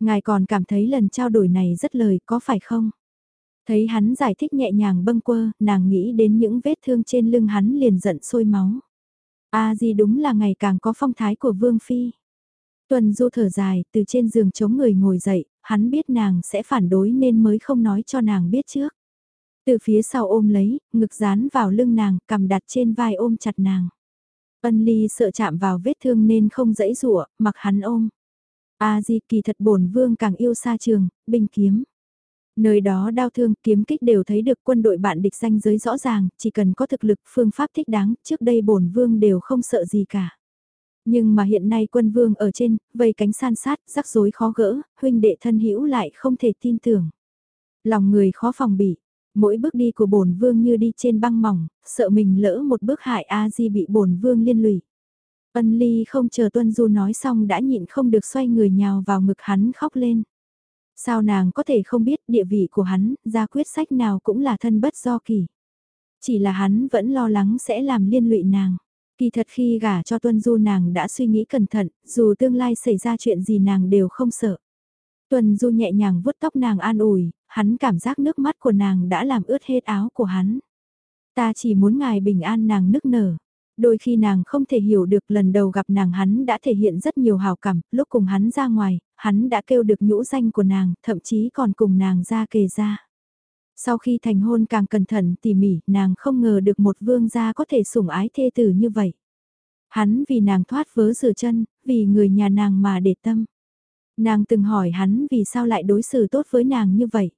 Ngài còn cảm thấy lần trao đổi này rất lời có phải không? Thấy hắn giải thích nhẹ nhàng bâng quơ, nàng nghĩ đến những vết thương trên lưng hắn liền giận sôi máu. a à gì đúng là ngày càng có phong thái của Vương Phi. Tuần du thở dài, từ trên giường chống người ngồi dậy, hắn biết nàng sẽ phản đối nên mới không nói cho nàng biết trước. Từ phía sau ôm lấy, ngực dán vào lưng nàng, cầm đặt trên vai ôm chặt nàng. Ân ly sợ chạm vào vết thương nên không dãy rụa, mặc hắn ôm. A di kỳ thật bổn vương càng yêu xa trường, binh kiếm. Nơi đó đau thương, kiếm kích đều thấy được quân đội bạn địch danh giới rõ ràng, chỉ cần có thực lực, phương pháp thích đáng, trước đây bổn vương đều không sợ gì cả. Nhưng mà hiện nay quân vương ở trên, vây cánh san sát, rắc rối khó gỡ, huynh đệ thân hữu lại không thể tin tưởng. Lòng người khó phòng bị, mỗi bước đi của bổn vương như đi trên băng mỏng, sợ mình lỡ một bước hại A Di bị bổn vương liên lụy. Ân Ly không chờ Tuân Du nói xong đã nhịn không được xoay người nhào vào ngực hắn khóc lên. Sao nàng có thể không biết địa vị của hắn, ra quyết sách nào cũng là thân bất do kỳ. Chỉ là hắn vẫn lo lắng sẽ làm liên lụy nàng. Kỳ thật khi gả cho Tuân Du nàng đã suy nghĩ cẩn thận, dù tương lai xảy ra chuyện gì nàng đều không sợ. Tuân Du nhẹ nhàng vuốt tóc nàng an ủi, hắn cảm giác nước mắt của nàng đã làm ướt hết áo của hắn. Ta chỉ muốn ngài bình an nàng nức nở. Đôi khi nàng không thể hiểu được lần đầu gặp nàng hắn đã thể hiện rất nhiều hào cảm, lúc cùng hắn ra ngoài, hắn đã kêu được nhũ danh của nàng, thậm chí còn cùng nàng ra kề ra. Sau khi thành hôn càng cẩn thận tỉ mỉ, nàng không ngờ được một vương gia có thể sủng ái thê tử như vậy. Hắn vì nàng thoát vớ rửa chân, vì người nhà nàng mà để tâm. Nàng từng hỏi hắn vì sao lại đối xử tốt với nàng như vậy.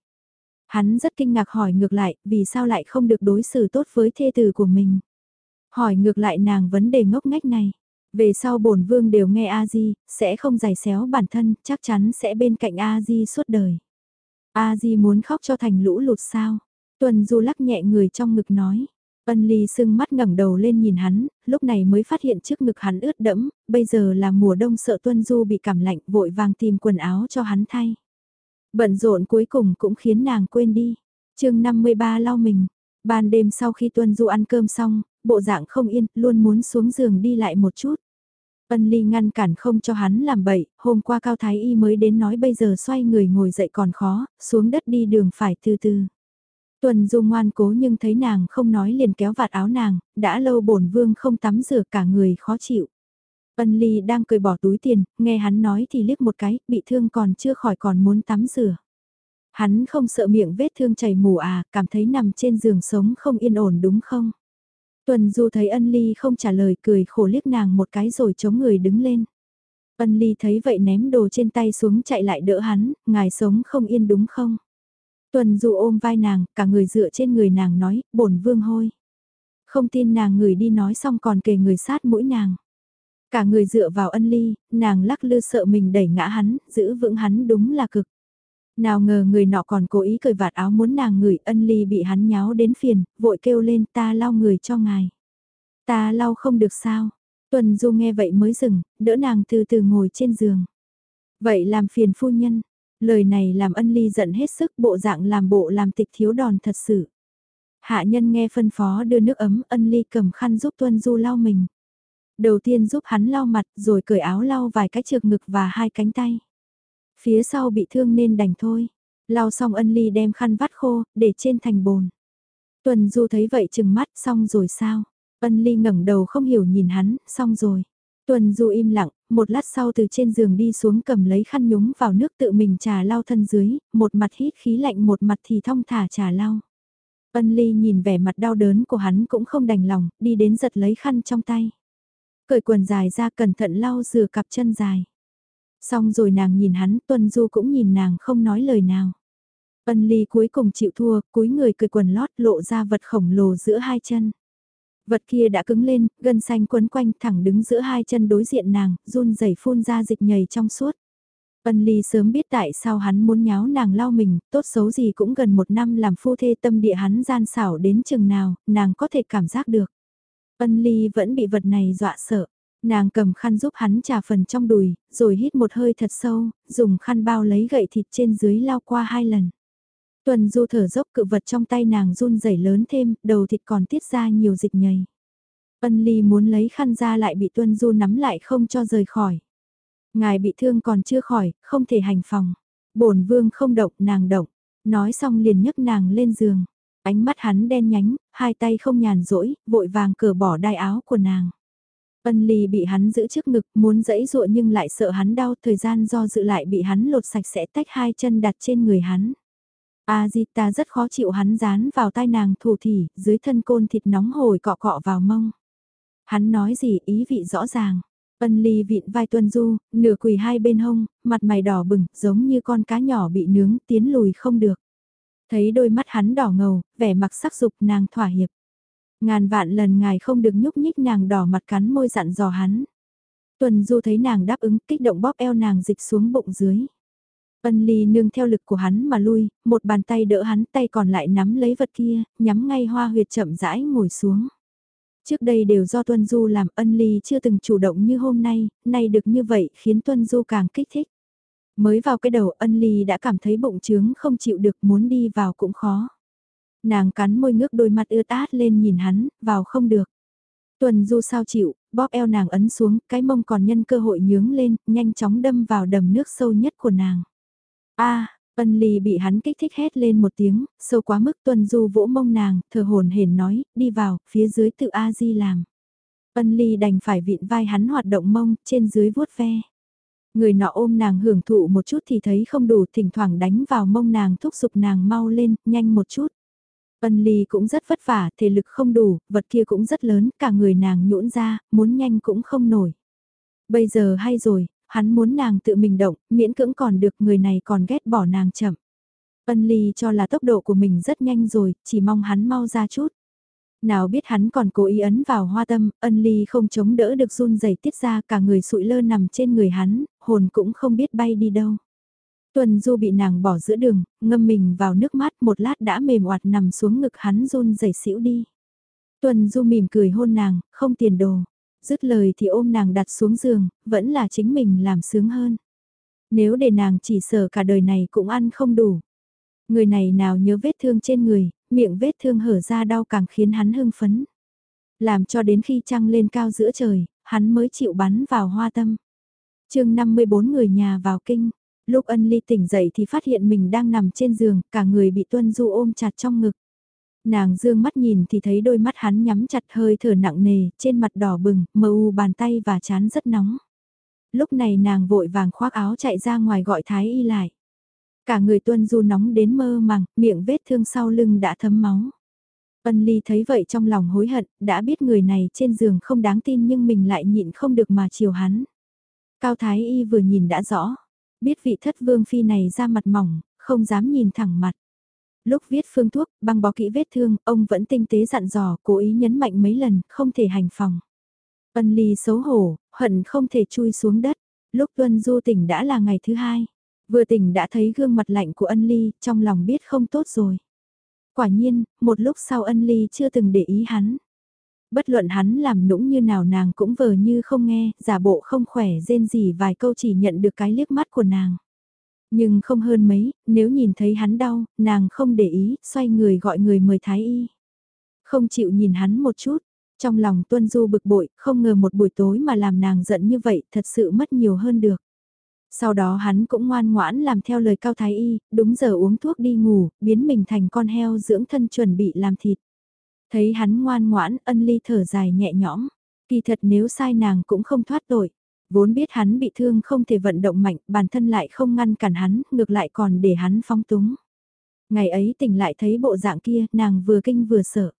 Hắn rất kinh ngạc hỏi ngược lại, vì sao lại không được đối xử tốt với thê tử của mình. Hỏi ngược lại nàng vấn đề ngốc ngách này. Về sau bổn vương đều nghe A-di, sẽ không giày xéo bản thân, chắc chắn sẽ bên cạnh A-di suốt đời. A-di muốn khóc cho thành lũ lụt sao? Tuần du lắc nhẹ người trong ngực nói. Ân ly sưng mắt ngẩng đầu lên nhìn hắn, lúc này mới phát hiện trước ngực hắn ướt đẫm, bây giờ là mùa đông sợ tuân du bị cảm lạnh vội vàng tìm quần áo cho hắn thay. Bận rộn cuối cùng cũng khiến nàng quên đi. chương 53 lau mình. Ban đêm sau khi tuân du ăn cơm xong, bộ dạng không yên, luôn muốn xuống giường đi lại một chút. Ân ly ngăn cản không cho hắn làm bậy, hôm qua Cao Thái Y mới đến nói bây giờ xoay người ngồi dậy còn khó, xuống đất đi đường phải từ từ. Tuần du ngoan cố nhưng thấy nàng không nói liền kéo vạt áo nàng, đã lâu bổn vương không tắm rửa cả người khó chịu. Ân ly đang cười bỏ túi tiền, nghe hắn nói thì liếc một cái, bị thương còn chưa khỏi còn muốn tắm rửa. Hắn không sợ miệng vết thương chảy mù à, cảm thấy nằm trên giường sống không yên ổn đúng không? Tuần Du thấy ân ly không trả lời cười khổ liếc nàng một cái rồi chống người đứng lên. Ân ly thấy vậy ném đồ trên tay xuống chạy lại đỡ hắn, ngài sống không yên đúng không? Tuần Du ôm vai nàng, cả người dựa trên người nàng nói, bổn vương hôi. Không tin nàng người đi nói xong còn kề người sát mũi nàng. Cả người dựa vào ân ly, nàng lắc lư sợ mình đẩy ngã hắn, giữ vững hắn đúng là cực. Nào ngờ người nọ còn cố ý cởi vạt áo muốn nàng ngửi ân ly bị hắn nháo đến phiền, vội kêu lên ta lau người cho ngài. Ta lau không được sao. Tuần Du nghe vậy mới dừng, đỡ nàng từ từ ngồi trên giường. Vậy làm phiền phu nhân. Lời này làm ân ly giận hết sức bộ dạng làm bộ làm tịch thiếu đòn thật sự. Hạ nhân nghe phân phó đưa nước ấm ân ly cầm khăn giúp Tuân Du lau mình. Đầu tiên giúp hắn lau mặt rồi cởi áo lau vài cái trượt ngực và hai cánh tay. Phía sau bị thương nên đành thôi. Lau xong ân ly đem khăn vắt khô, để trên thành bồn. Tuần Du thấy vậy chừng mắt, xong rồi sao? Ân ly ngẩng đầu không hiểu nhìn hắn, xong rồi. Tuần Du im lặng, một lát sau từ trên giường đi xuống cầm lấy khăn nhúng vào nước tự mình trà lau thân dưới, một mặt hít khí lạnh một mặt thì thong thả trà lau. Ân ly nhìn vẻ mặt đau đớn của hắn cũng không đành lòng, đi đến giật lấy khăn trong tay. Cởi quần dài ra cẩn thận lau rửa cặp chân dài. Xong rồi nàng nhìn hắn, Tuân Du cũng nhìn nàng không nói lời nào. Ân ly cuối cùng chịu thua, cúi người cười quần lót lộ ra vật khổng lồ giữa hai chân. Vật kia đã cứng lên, gân xanh quấn quanh thẳng đứng giữa hai chân đối diện nàng, run rẩy phun ra dịch nhầy trong suốt. Ân Ly sớm biết tại sao hắn muốn nháo nàng lao mình, tốt xấu gì cũng gần một năm làm phu thê tâm địa hắn gian xảo đến chừng nào, nàng có thể cảm giác được. Ân Ly vẫn bị vật này dọa sợ. Nàng cầm khăn giúp hắn trà phần trong đùi, rồi hít một hơi thật sâu, dùng khăn bao lấy gậy thịt trên dưới lao qua hai lần. Tuần du thở dốc cự vật trong tay nàng run rẩy lớn thêm, đầu thịt còn tiết ra nhiều dịch nhầy. Ân ly muốn lấy khăn ra lại bị tuân du nắm lại không cho rời khỏi. Ngài bị thương còn chưa khỏi, không thể hành phòng. bổn vương không động, nàng động. Nói xong liền nhấc nàng lên giường. Ánh mắt hắn đen nhánh, hai tay không nhàn rỗi, vội vàng cởi bỏ đai áo của nàng. Ân ly bị hắn giữ trước ngực, muốn dẫy dụa nhưng lại sợ hắn đau, thời gian do dự lại bị hắn lột sạch sẽ tách hai chân đặt trên người hắn. A Di ta rất khó chịu hắn dán vào tai nàng thủ thỉ, dưới thân côn thịt nóng hổi cọ cọ vào mông. Hắn nói gì ý vị rõ ràng. Ân ly vịn vai tuân du, nửa quỳ hai bên hông, mặt mày đỏ bừng, giống như con cá nhỏ bị nướng, tiến lùi không được. Thấy đôi mắt hắn đỏ ngầu, vẻ mặc sắc dục nàng thỏa hiệp. Ngàn vạn lần ngài không được nhúc nhích nàng đỏ mặt cắn môi dặn dò hắn. Tuần du thấy nàng đáp ứng kích động bóp eo nàng dịch xuống bụng dưới. Ân ly nương theo lực của hắn mà lui, một bàn tay đỡ hắn tay còn lại nắm lấy vật kia, nhắm ngay hoa huyệt chậm rãi ngồi xuống. Trước đây đều do Tuân Du làm ân ly chưa từng chủ động như hôm nay, nay được như vậy khiến Tuân Du càng kích thích. Mới vào cái đầu ân ly đã cảm thấy bụng trướng không chịu được muốn đi vào cũng khó. Nàng cắn môi ngước đôi mắt ướt át lên nhìn hắn, vào không được. Tuần du sao chịu, bóp eo nàng ấn xuống, cái mông còn nhân cơ hội nhướng lên, nhanh chóng đâm vào đầm nước sâu nhất của nàng. a Ân ly bị hắn kích thích hét lên một tiếng, sâu quá mức tuần du vỗ mông nàng, thở hồn hển nói, đi vào, phía dưới tự A-di làm. Ân ly đành phải vịn vai hắn hoạt động mông, trên dưới vuốt ve. Người nọ ôm nàng hưởng thụ một chút thì thấy không đủ, thỉnh thoảng đánh vào mông nàng thúc giục nàng mau lên, nhanh một chút. Ân ly cũng rất vất vả, thể lực không đủ, vật kia cũng rất lớn, cả người nàng nhũn ra, muốn nhanh cũng không nổi. Bây giờ hay rồi, hắn muốn nàng tự mình động, miễn cưỡng còn được người này còn ghét bỏ nàng chậm. Ân ly cho là tốc độ của mình rất nhanh rồi, chỉ mong hắn mau ra chút. Nào biết hắn còn cố ý ấn vào hoa tâm, ân ly không chống đỡ được run rẩy tiết ra cả người sụi lơ nằm trên người hắn, hồn cũng không biết bay đi đâu. Tuần Du bị nàng bỏ giữa đường, ngâm mình vào nước mắt một lát đã mềm oạt nằm xuống ngực hắn run rẩy xỉu đi. Tuần Du mỉm cười hôn nàng, không tiền đồ. Dứt lời thì ôm nàng đặt xuống giường, vẫn là chính mình làm sướng hơn. Nếu để nàng chỉ sợ cả đời này cũng ăn không đủ. Người này nào nhớ vết thương trên người, miệng vết thương hở ra đau càng khiến hắn hưng phấn. Làm cho đến khi trăng lên cao giữa trời, hắn mới chịu bắn vào hoa tâm. chương 54 người nhà vào kinh, Lúc ân ly tỉnh dậy thì phát hiện mình đang nằm trên giường, cả người bị tuân du ôm chặt trong ngực. Nàng dương mắt nhìn thì thấy đôi mắt hắn nhắm chặt hơi thở nặng nề, trên mặt đỏ bừng, mờ u bàn tay và chán rất nóng. Lúc này nàng vội vàng khoác áo chạy ra ngoài gọi thái y lại. Cả người tuân du nóng đến mơ màng, miệng vết thương sau lưng đã thấm máu. Ân ly thấy vậy trong lòng hối hận, đã biết người này trên giường không đáng tin nhưng mình lại nhịn không được mà chiều hắn. Cao Thái Y vừa nhìn đã rõ, Biết vị thất vương phi này ra mặt mỏng, không dám nhìn thẳng mặt. Lúc viết phương thuốc, băng bó kỹ vết thương, ông vẫn tinh tế dặn dò, cố ý nhấn mạnh mấy lần, không thể hành phòng. Ân ly xấu hổ, hận không thể chui xuống đất. Lúc tuân du tỉnh đã là ngày thứ hai. Vừa tỉnh đã thấy gương mặt lạnh của ân ly, trong lòng biết không tốt rồi. Quả nhiên, một lúc sau ân ly chưa từng để ý hắn. Bất luận hắn làm nũng như nào nàng cũng vờ như không nghe, giả bộ không khỏe rên gì vài câu chỉ nhận được cái liếc mắt của nàng. Nhưng không hơn mấy, nếu nhìn thấy hắn đau, nàng không để ý, xoay người gọi người mời thái y. Không chịu nhìn hắn một chút, trong lòng tuân du bực bội, không ngờ một buổi tối mà làm nàng giận như vậy, thật sự mất nhiều hơn được. Sau đó hắn cũng ngoan ngoãn làm theo lời cao thái y, đúng giờ uống thuốc đi ngủ, biến mình thành con heo dưỡng thân chuẩn bị làm thịt. Thấy hắn ngoan ngoãn, ân ly thở dài nhẹ nhõm. Kỳ thật nếu sai nàng cũng không thoát tội. Vốn biết hắn bị thương không thể vận động mạnh, bản thân lại không ngăn cản hắn, ngược lại còn để hắn phong túng. Ngày ấy tỉnh lại thấy bộ dạng kia, nàng vừa kinh vừa sợ.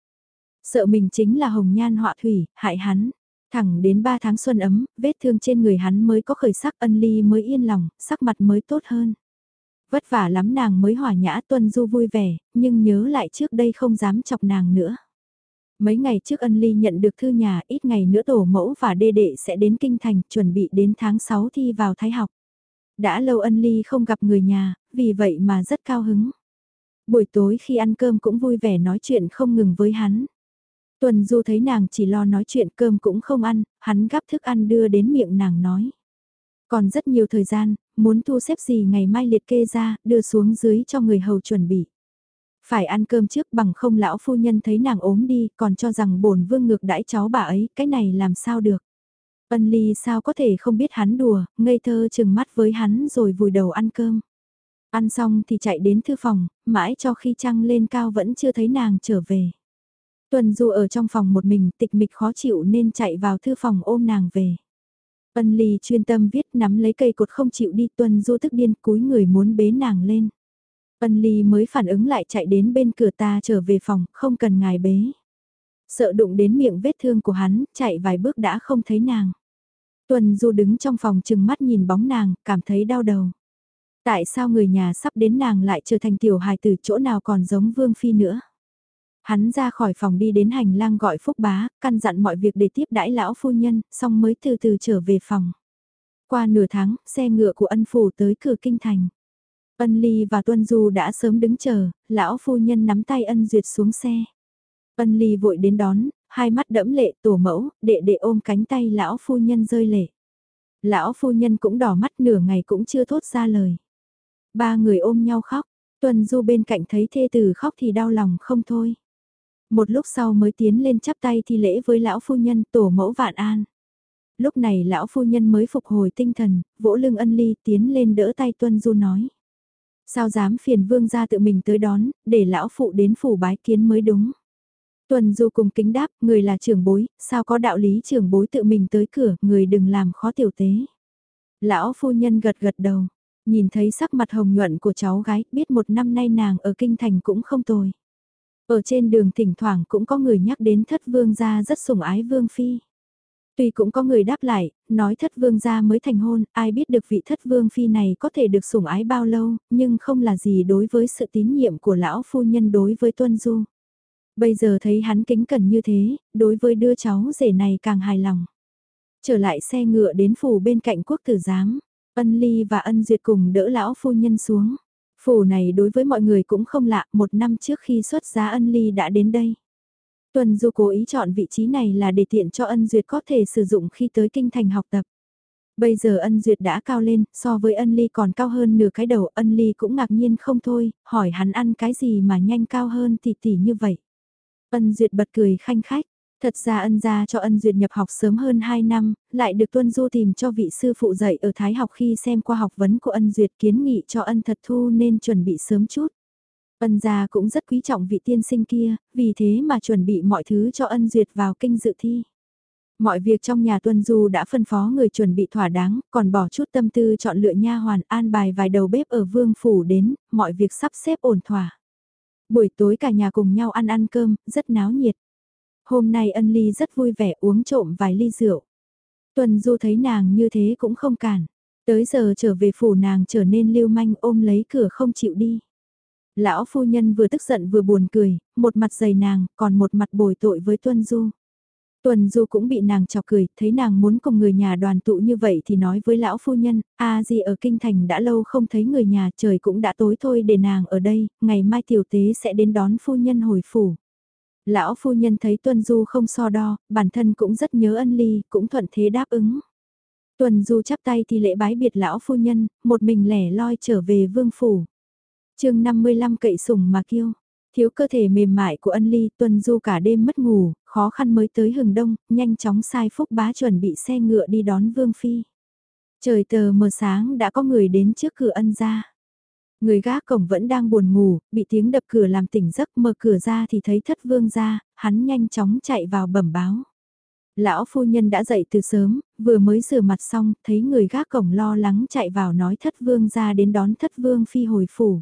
Sợ mình chính là hồng nhan họa thủy, hại hắn. Thẳng đến 3 tháng xuân ấm, vết thương trên người hắn mới có khởi sắc ân ly mới yên lòng, sắc mặt mới tốt hơn. Vất vả lắm nàng mới hòa nhã tuân du vui vẻ, nhưng nhớ lại trước đây không dám chọc nàng nữa. Mấy ngày trước ân ly nhận được thư nhà ít ngày nữa tổ mẫu và đê đệ sẽ đến kinh thành chuẩn bị đến tháng 6 thi vào thái học. Đã lâu ân ly không gặp người nhà, vì vậy mà rất cao hứng. Buổi tối khi ăn cơm cũng vui vẻ nói chuyện không ngừng với hắn. Tuần Du thấy nàng chỉ lo nói chuyện cơm cũng không ăn, hắn gắp thức ăn đưa đến miệng nàng nói. Còn rất nhiều thời gian, muốn thu xếp gì ngày mai liệt kê ra, đưa xuống dưới cho người hầu chuẩn bị. Phải ăn cơm trước bằng không lão phu nhân thấy nàng ốm đi, còn cho rằng bổn vương ngược đãi cháu bà ấy, cái này làm sao được. Ân ly sao có thể không biết hắn đùa, ngây thơ chừng mắt với hắn rồi vùi đầu ăn cơm. Ăn xong thì chạy đến thư phòng, mãi cho khi trăng lên cao vẫn chưa thấy nàng trở về. Tuần Du ở trong phòng một mình tịch mịch khó chịu nên chạy vào thư phòng ôm nàng về. Ân Ly chuyên tâm viết nắm lấy cây cột không chịu đi Tuần Du tức điên cúi người muốn bế nàng lên. Ân Ly mới phản ứng lại chạy đến bên cửa ta trở về phòng, không cần ngài bế. Sợ đụng đến miệng vết thương của hắn, chạy vài bước đã không thấy nàng. Tuần Du đứng trong phòng chừng mắt nhìn bóng nàng, cảm thấy đau đầu. Tại sao người nhà sắp đến nàng lại trở thành tiểu hài từ chỗ nào còn giống Vương Phi nữa? Hắn ra khỏi phòng đi đến hành lang gọi Phúc Bá, căn dặn mọi việc để tiếp đãi lão phu nhân, xong mới từ từ trở về phòng. Qua nửa tháng, xe ngựa của ân phủ tới cửa kinh thành. Ân Ly và Tuân Du đã sớm đứng chờ, lão phu nhân nắm tay ân duyệt xuống xe. Ân Ly vội đến đón, hai mắt đẫm lệ tổ mẫu, đệ đệ ôm cánh tay lão phu nhân rơi lệ. Lão phu nhân cũng đỏ mắt nửa ngày cũng chưa thốt ra lời. Ba người ôm nhau khóc, Tuân Du bên cạnh thấy thê tử khóc thì đau lòng không thôi. Một lúc sau mới tiến lên chắp tay thi lễ với lão phu nhân tổ mẫu vạn an. Lúc này lão phu nhân mới phục hồi tinh thần, vỗ lưng ân ly tiến lên đỡ tay Tuân Du nói. Sao dám phiền vương ra tự mình tới đón, để lão phụ đến phủ bái kiến mới đúng. Tuần Du cùng kính đáp, người là trưởng bối, sao có đạo lý trưởng bối tự mình tới cửa, người đừng làm khó tiểu tế. Lão phu nhân gật gật đầu, nhìn thấy sắc mặt hồng nhuận của cháu gái, biết một năm nay nàng ở kinh thành cũng không tồi. Ở trên đường thỉnh thoảng cũng có người nhắc đến thất vương gia rất sủng ái vương phi. Tuy cũng có người đáp lại, nói thất vương gia mới thành hôn, ai biết được vị thất vương phi này có thể được sủng ái bao lâu, nhưng không là gì đối với sự tín nhiệm của lão phu nhân đối với Tuân Du. Bây giờ thấy hắn kính cẩn như thế, đối với đưa cháu rể này càng hài lòng. Trở lại xe ngựa đến phủ bên cạnh quốc tử giám, ân ly và ân duyệt cùng đỡ lão phu nhân xuống. Phủ này đối với mọi người cũng không lạ, một năm trước khi xuất giá ân ly đã đến đây. Tuần Du cố ý chọn vị trí này là để tiện cho ân duyệt có thể sử dụng khi tới kinh thành học tập. Bây giờ ân duyệt đã cao lên, so với ân ly còn cao hơn nửa cái đầu, ân ly cũng ngạc nhiên không thôi, hỏi hắn ăn cái gì mà nhanh cao hơn tỷ tỷ như vậy. Ân duyệt bật cười khanh khách, thật ra ân gia cho ân duyệt nhập học sớm hơn 2 năm, lại được tuân du tìm cho vị sư phụ dạy ở Thái học khi xem qua học vấn của ân duyệt kiến nghị cho ân thật thu nên chuẩn bị sớm chút. Ân gia cũng rất quý trọng vị tiên sinh kia, vì thế mà chuẩn bị mọi thứ cho ân duyệt vào kinh dự thi. Mọi việc trong nhà tuân du đã phân phó người chuẩn bị thỏa đáng, còn bỏ chút tâm tư chọn lựa nha hoàn an bài vài đầu bếp ở vương phủ đến, mọi việc sắp xếp ổn thỏa. Buổi tối cả nhà cùng nhau ăn ăn cơm, rất náo nhiệt. Hôm nay ân ly rất vui vẻ uống trộm vài ly rượu. Tuần du thấy nàng như thế cũng không cản. Tới giờ trở về phủ nàng trở nên lưu manh ôm lấy cửa không chịu đi. Lão phu nhân vừa tức giận vừa buồn cười, một mặt dày nàng, còn một mặt bồi tội với Tuân Du. Tuần Du cũng bị nàng chọc cười, thấy nàng muốn cùng người nhà đoàn tụ như vậy thì nói với lão phu nhân, a gì ở kinh thành đã lâu không thấy người nhà, trời cũng đã tối thôi để nàng ở đây, ngày mai tiểu tế sẽ đến đón phu nhân hồi phủ. Lão phu nhân thấy Tuân Du không so đo, bản thân cũng rất nhớ ân ly, cũng thuận thế đáp ứng. Tuần Du chắp tay thì lễ bái biệt lão phu nhân, một mình lẻ loi trở về vương phủ chương 55 cậy sủng mà kiêu. Thiếu cơ thể mềm mại của ân ly tuần du cả đêm mất ngủ, khó khăn mới tới hừng đông, nhanh chóng sai phúc bá chuẩn bị xe ngựa đi đón vương phi. Trời tờ mờ sáng đã có người đến trước cửa ân ra. Người gác cổng vẫn đang buồn ngủ, bị tiếng đập cửa làm tỉnh giấc mở cửa ra thì thấy thất vương ra, hắn nhanh chóng chạy vào bẩm báo. Lão phu nhân đã dậy từ sớm, vừa mới rửa mặt xong, thấy người gác cổng lo lắng chạy vào nói thất vương ra đến đón thất vương phi hồi phủ.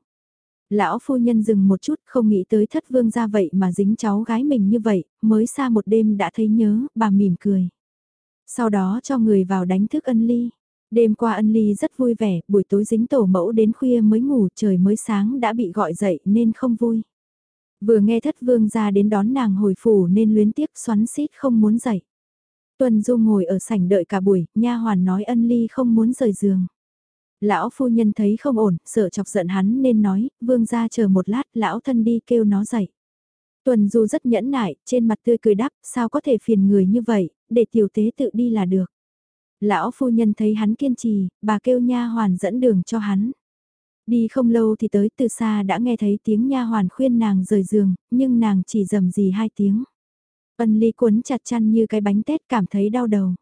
Lão phu nhân dừng một chút không nghĩ tới thất vương ra vậy mà dính cháu gái mình như vậy, mới xa một đêm đã thấy nhớ, bà mỉm cười. Sau đó cho người vào đánh thức ân ly. Đêm qua ân ly rất vui vẻ, buổi tối dính tổ mẫu đến khuya mới ngủ trời mới sáng đã bị gọi dậy nên không vui. Vừa nghe thất vương ra đến đón nàng hồi phủ nên luyến tiếc xoắn xít không muốn dậy. Tuần Du ngồi ở sảnh đợi cả buổi, nha hoàn nói ân ly không muốn rời giường. Lão phu nhân thấy không ổn, sợ chọc giận hắn nên nói, vương ra chờ một lát, lão thân đi kêu nó dậy. Tuần Du rất nhẫn nại, trên mặt tươi cười đáp, sao có thể phiền người như vậy, để tiểu tế tự đi là được. Lão phu nhân thấy hắn kiên trì, bà kêu nha hoàn dẫn đường cho hắn. Đi không lâu thì tới từ xa đã nghe thấy tiếng nha hoàn khuyên nàng rời giường, nhưng nàng chỉ dầm gì hai tiếng. Ân ly cuốn chặt chăn như cái bánh tét cảm thấy đau đầu.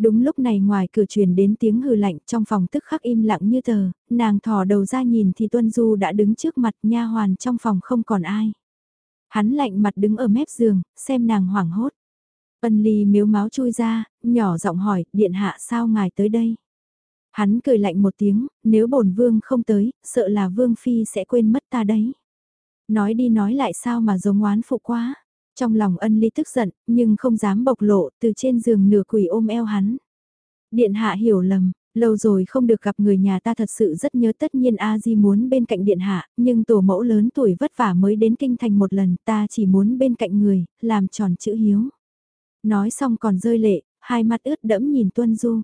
Đúng lúc này ngoài cửa truyền đến tiếng hừ lạnh trong phòng tức khắc im lặng như tờ, nàng thò đầu ra nhìn thì Tuân Du đã đứng trước mặt nha hoàn trong phòng không còn ai. Hắn lạnh mặt đứng ở mép giường, xem nàng hoảng hốt. Ân ly miếu máu chui ra, nhỏ giọng hỏi, điện hạ sao ngài tới đây? Hắn cười lạnh một tiếng, nếu bổn vương không tới, sợ là vương phi sẽ quên mất ta đấy. Nói đi nói lại sao mà giống oán phụ quá. Trong lòng ân ly tức giận, nhưng không dám bộc lộ, từ trên giường nửa quỷ ôm eo hắn. Điện hạ hiểu lầm, lâu rồi không được gặp người nhà ta thật sự rất nhớ tất nhiên A Di muốn bên cạnh điện hạ, nhưng tổ mẫu lớn tuổi vất vả mới đến kinh thành một lần, ta chỉ muốn bên cạnh người, làm tròn chữ hiếu. Nói xong còn rơi lệ, hai mắt ướt đẫm nhìn Tuân Du.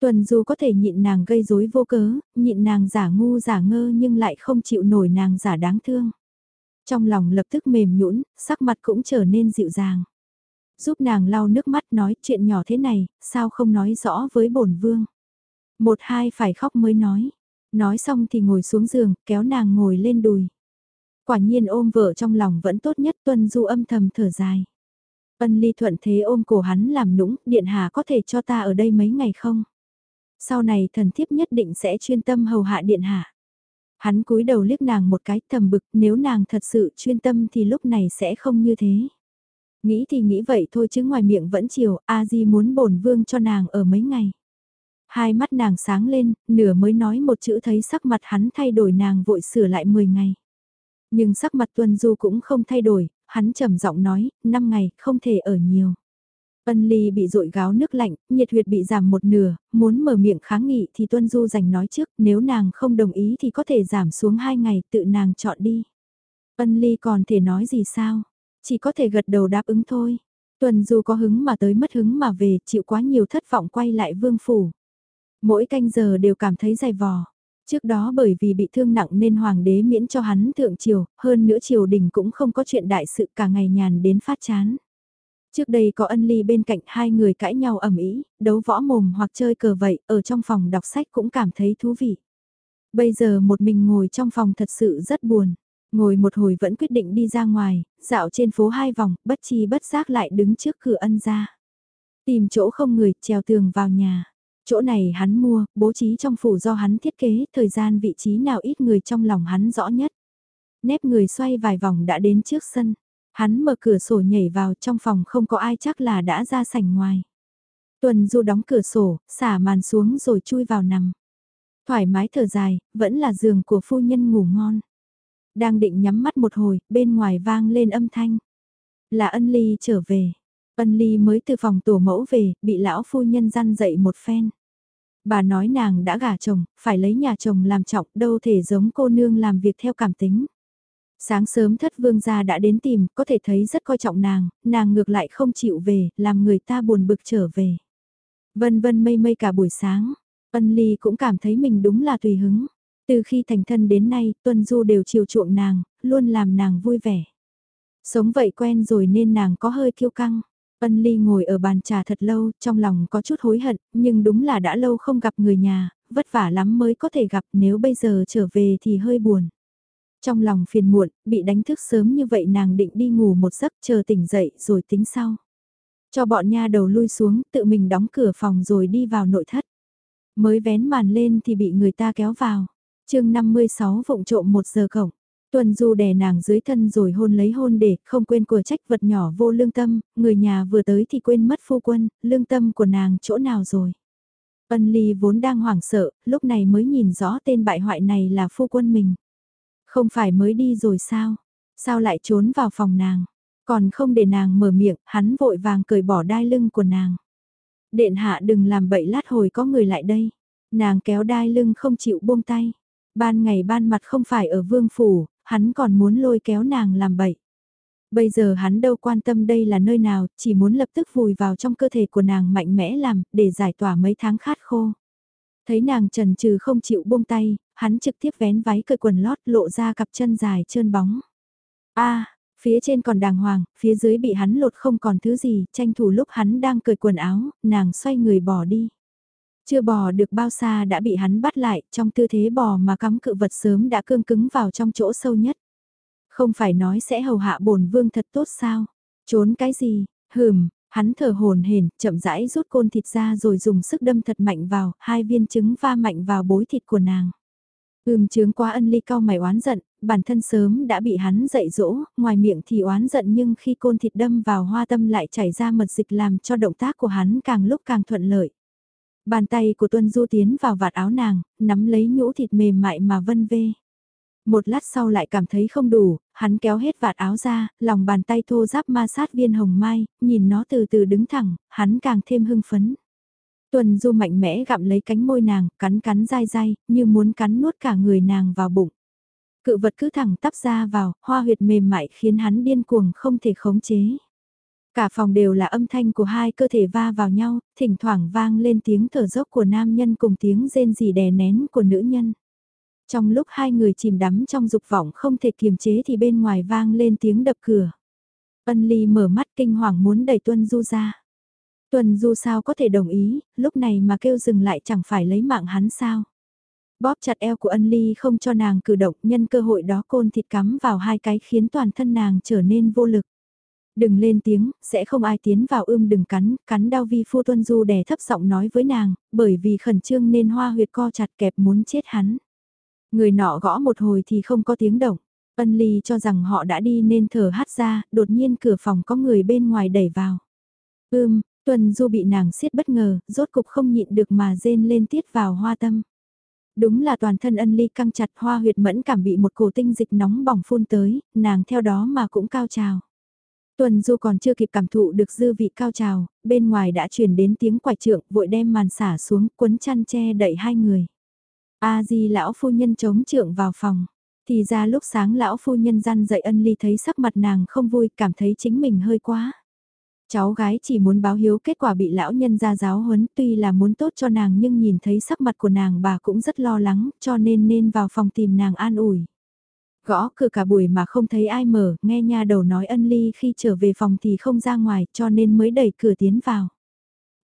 Tuân Du có thể nhịn nàng gây rối vô cớ, nhịn nàng giả ngu giả ngơ nhưng lại không chịu nổi nàng giả đáng thương. Trong lòng lập tức mềm nhũn, sắc mặt cũng trở nên dịu dàng. Giúp nàng lau nước mắt nói chuyện nhỏ thế này, sao không nói rõ với bổn vương. Một hai phải khóc mới nói. Nói xong thì ngồi xuống giường, kéo nàng ngồi lên đùi. Quả nhiên ôm vợ trong lòng vẫn tốt nhất tuân du âm thầm thở dài. Ân ly thuận thế ôm cổ hắn làm nũng, điện hạ có thể cho ta ở đây mấy ngày không? Sau này thần thiếp nhất định sẽ chuyên tâm hầu hạ điện hạ. Hắn cúi đầu liếc nàng một cái thầm bực nếu nàng thật sự chuyên tâm thì lúc này sẽ không như thế. Nghĩ thì nghĩ vậy thôi chứ ngoài miệng vẫn chiều, A Di muốn bổn vương cho nàng ở mấy ngày. Hai mắt nàng sáng lên, nửa mới nói một chữ thấy sắc mặt hắn thay đổi nàng vội sửa lại 10 ngày. Nhưng sắc mặt Tuân Du cũng không thay đổi, hắn trầm giọng nói, 5 ngày, không thể ở nhiều. Ân ly bị rội gáo nước lạnh, nhiệt huyệt bị giảm một nửa, muốn mở miệng kháng nghị thì Tuân Du giành nói trước, nếu nàng không đồng ý thì có thể giảm xuống hai ngày, tự nàng chọn đi. Ân ly còn thể nói gì sao? Chỉ có thể gật đầu đáp ứng thôi. Tuân Du có hứng mà tới mất hứng mà về, chịu quá nhiều thất vọng quay lại vương phủ. Mỗi canh giờ đều cảm thấy dày vò. Trước đó bởi vì bị thương nặng nên hoàng đế miễn cho hắn thượng triều, hơn nữa triều đình cũng không có chuyện đại sự cả ngày nhàn đến phát chán. Trước đây có ân ly bên cạnh hai người cãi nhau ầm ĩ, đấu võ mồm hoặc chơi cờ vậy, ở trong phòng đọc sách cũng cảm thấy thú vị. Bây giờ một mình ngồi trong phòng thật sự rất buồn. Ngồi một hồi vẫn quyết định đi ra ngoài, dạo trên phố hai vòng, bất chi bất giác lại đứng trước cửa ân ra. Tìm chỗ không người, treo tường vào nhà. Chỗ này hắn mua, bố trí trong phủ do hắn thiết kế, thời gian vị trí nào ít người trong lòng hắn rõ nhất. Nép người xoay vài vòng đã đến trước sân. Hắn mở cửa sổ nhảy vào trong phòng không có ai chắc là đã ra sảnh ngoài. Tuần Du đóng cửa sổ, xả màn xuống rồi chui vào nằm. Thoải mái thở dài, vẫn là giường của phu nhân ngủ ngon. Đang định nhắm mắt một hồi, bên ngoài vang lên âm thanh. Là ân ly trở về. Ân ly mới từ phòng tổ mẫu về, bị lão phu nhân răn dậy một phen. Bà nói nàng đã gả chồng, phải lấy nhà chồng làm trọng, đâu thể giống cô nương làm việc theo cảm tính. Sáng sớm thất vương gia đã đến tìm, có thể thấy rất coi trọng nàng, nàng ngược lại không chịu về, làm người ta buồn bực trở về. Vân vân mây mây cả buổi sáng, ân ly cũng cảm thấy mình đúng là tùy hứng. Từ khi thành thân đến nay, Tuân Du đều chiều chuộng nàng, luôn làm nàng vui vẻ. Sống vậy quen rồi nên nàng có hơi kiêu căng. Ân Ly ngồi ở bàn trà thật lâu, trong lòng có chút hối hận, nhưng đúng là đã lâu không gặp người nhà, vất vả lắm mới có thể gặp nếu bây giờ trở về thì hơi buồn. Trong lòng phiền muộn, bị đánh thức sớm như vậy nàng định đi ngủ một giấc chờ tỉnh dậy rồi tính sau. Cho bọn nha đầu lui xuống, tự mình đóng cửa phòng rồi đi vào nội thất. Mới vén màn lên thì bị người ta kéo vào. chương 56 vụng trộm một giờ cổng. Tuần Du đè nàng dưới thân rồi hôn lấy hôn để không quên của trách vật nhỏ vô lương tâm, người nhà vừa tới thì quên mất phu quân, lương tâm của nàng chỗ nào rồi. Ân Ly vốn đang hoảng sợ, lúc này mới nhìn rõ tên bại hoại này là phu quân mình. Không phải mới đi rồi sao? Sao lại trốn vào phòng nàng? Còn không để nàng mở miệng, hắn vội vàng cởi bỏ đai lưng của nàng. Điện hạ đừng làm bậy lát hồi có người lại đây. Nàng kéo đai lưng không chịu buông tay. Ban ngày ban mặt không phải ở vương phủ, hắn còn muốn lôi kéo nàng làm bậy. Bây giờ hắn đâu quan tâm đây là nơi nào, chỉ muốn lập tức vùi vào trong cơ thể của nàng mạnh mẽ làm, để giải tỏa mấy tháng khát khô. Thấy nàng trần trừ không chịu buông tay, hắn trực tiếp vén váy cởi quần lót lộ ra cặp chân dài trơn bóng. a phía trên còn đàng hoàng, phía dưới bị hắn lột không còn thứ gì, tranh thủ lúc hắn đang cởi quần áo, nàng xoay người bỏ đi. Chưa bò được bao xa đã bị hắn bắt lại, trong tư thế bò mà cắm cự vật sớm đã cương cứng vào trong chỗ sâu nhất. Không phải nói sẽ hầu hạ bổn vương thật tốt sao? Trốn cái gì? Hừm, hắn thở hồn hển, chậm rãi rút côn thịt ra rồi dùng sức đâm thật mạnh vào, hai viên trứng va mạnh vào bối thịt của nàng. Ưm trướng quá ân ly cao mày oán giận, bản thân sớm đã bị hắn dạy dỗ, ngoài miệng thì oán giận nhưng khi côn thịt đâm vào hoa tâm lại chảy ra mật dịch làm cho động tác của hắn càng lúc càng thuận lợi. Bàn tay của Tuân Du tiến vào vạt áo nàng, nắm lấy nhũ thịt mềm mại mà vân vê. Một lát sau lại cảm thấy không đủ, hắn kéo hết vạt áo ra, lòng bàn tay thô giáp ma sát viên hồng mai, nhìn nó từ từ đứng thẳng, hắn càng thêm hưng phấn. Tuần Du mạnh mẽ gặm lấy cánh môi nàng, cắn cắn dai dai, như muốn cắn nuốt cả người nàng vào bụng. Cự vật cứ thẳng tắp ra vào, hoa huyệt mềm mại khiến hắn điên cuồng không thể khống chế. Cả phòng đều là âm thanh của hai cơ thể va vào nhau, thỉnh thoảng vang lên tiếng thở dốc của nam nhân cùng tiếng rên rỉ đè nén của nữ nhân. Trong lúc hai người chìm đắm trong dục vọng không thể kiềm chế thì bên ngoài vang lên tiếng đập cửa. Ân Ly mở mắt kinh hoàng muốn đẩy Tuân Du ra. Tuân Du sao có thể đồng ý, lúc này mà kêu dừng lại chẳng phải lấy mạng hắn sao. Bóp chặt eo của ân ly không cho nàng cử động nhân cơ hội đó côn thịt cắm vào hai cái khiến toàn thân nàng trở nên vô lực. Đừng lên tiếng, sẽ không ai tiến vào ưm đừng cắn, cắn đau vi phu tuân du đè thấp giọng nói với nàng, bởi vì khẩn trương nên hoa huyệt co chặt kẹp muốn chết hắn. Người nọ gõ một hồi thì không có tiếng động. Ân ly cho rằng họ đã đi nên thở hắt ra, đột nhiên cửa phòng có người bên ngoài đẩy vào. Ưm, Tuần du bị nàng siết bất ngờ, rốt cục không nhịn được mà rên lên tiết vào hoa tâm. Đúng là toàn thân ân ly căng chặt hoa huyệt mẫn cảm bị một cổ tinh dịch nóng bỏng phun tới, nàng theo đó mà cũng cao trào. Tuần Du còn chưa kịp cảm thụ được dư vị cao trào, bên ngoài đã truyền đến tiếng quải trượng vội đem màn xả xuống cuốn chăn che đẩy hai người. A di lão phu nhân chống trượng vào phòng. Thì ra lúc sáng lão phu nhân gian dậy ân ly thấy sắc mặt nàng không vui cảm thấy chính mình hơi quá. Cháu gái chỉ muốn báo hiếu kết quả bị lão nhân ra giáo huấn tuy là muốn tốt cho nàng nhưng nhìn thấy sắc mặt của nàng bà cũng rất lo lắng cho nên nên vào phòng tìm nàng an ủi. Gõ cửa cả buổi mà không thấy ai mở, nghe nha đầu nói ân ly khi trở về phòng thì không ra ngoài cho nên mới đẩy cửa tiến vào.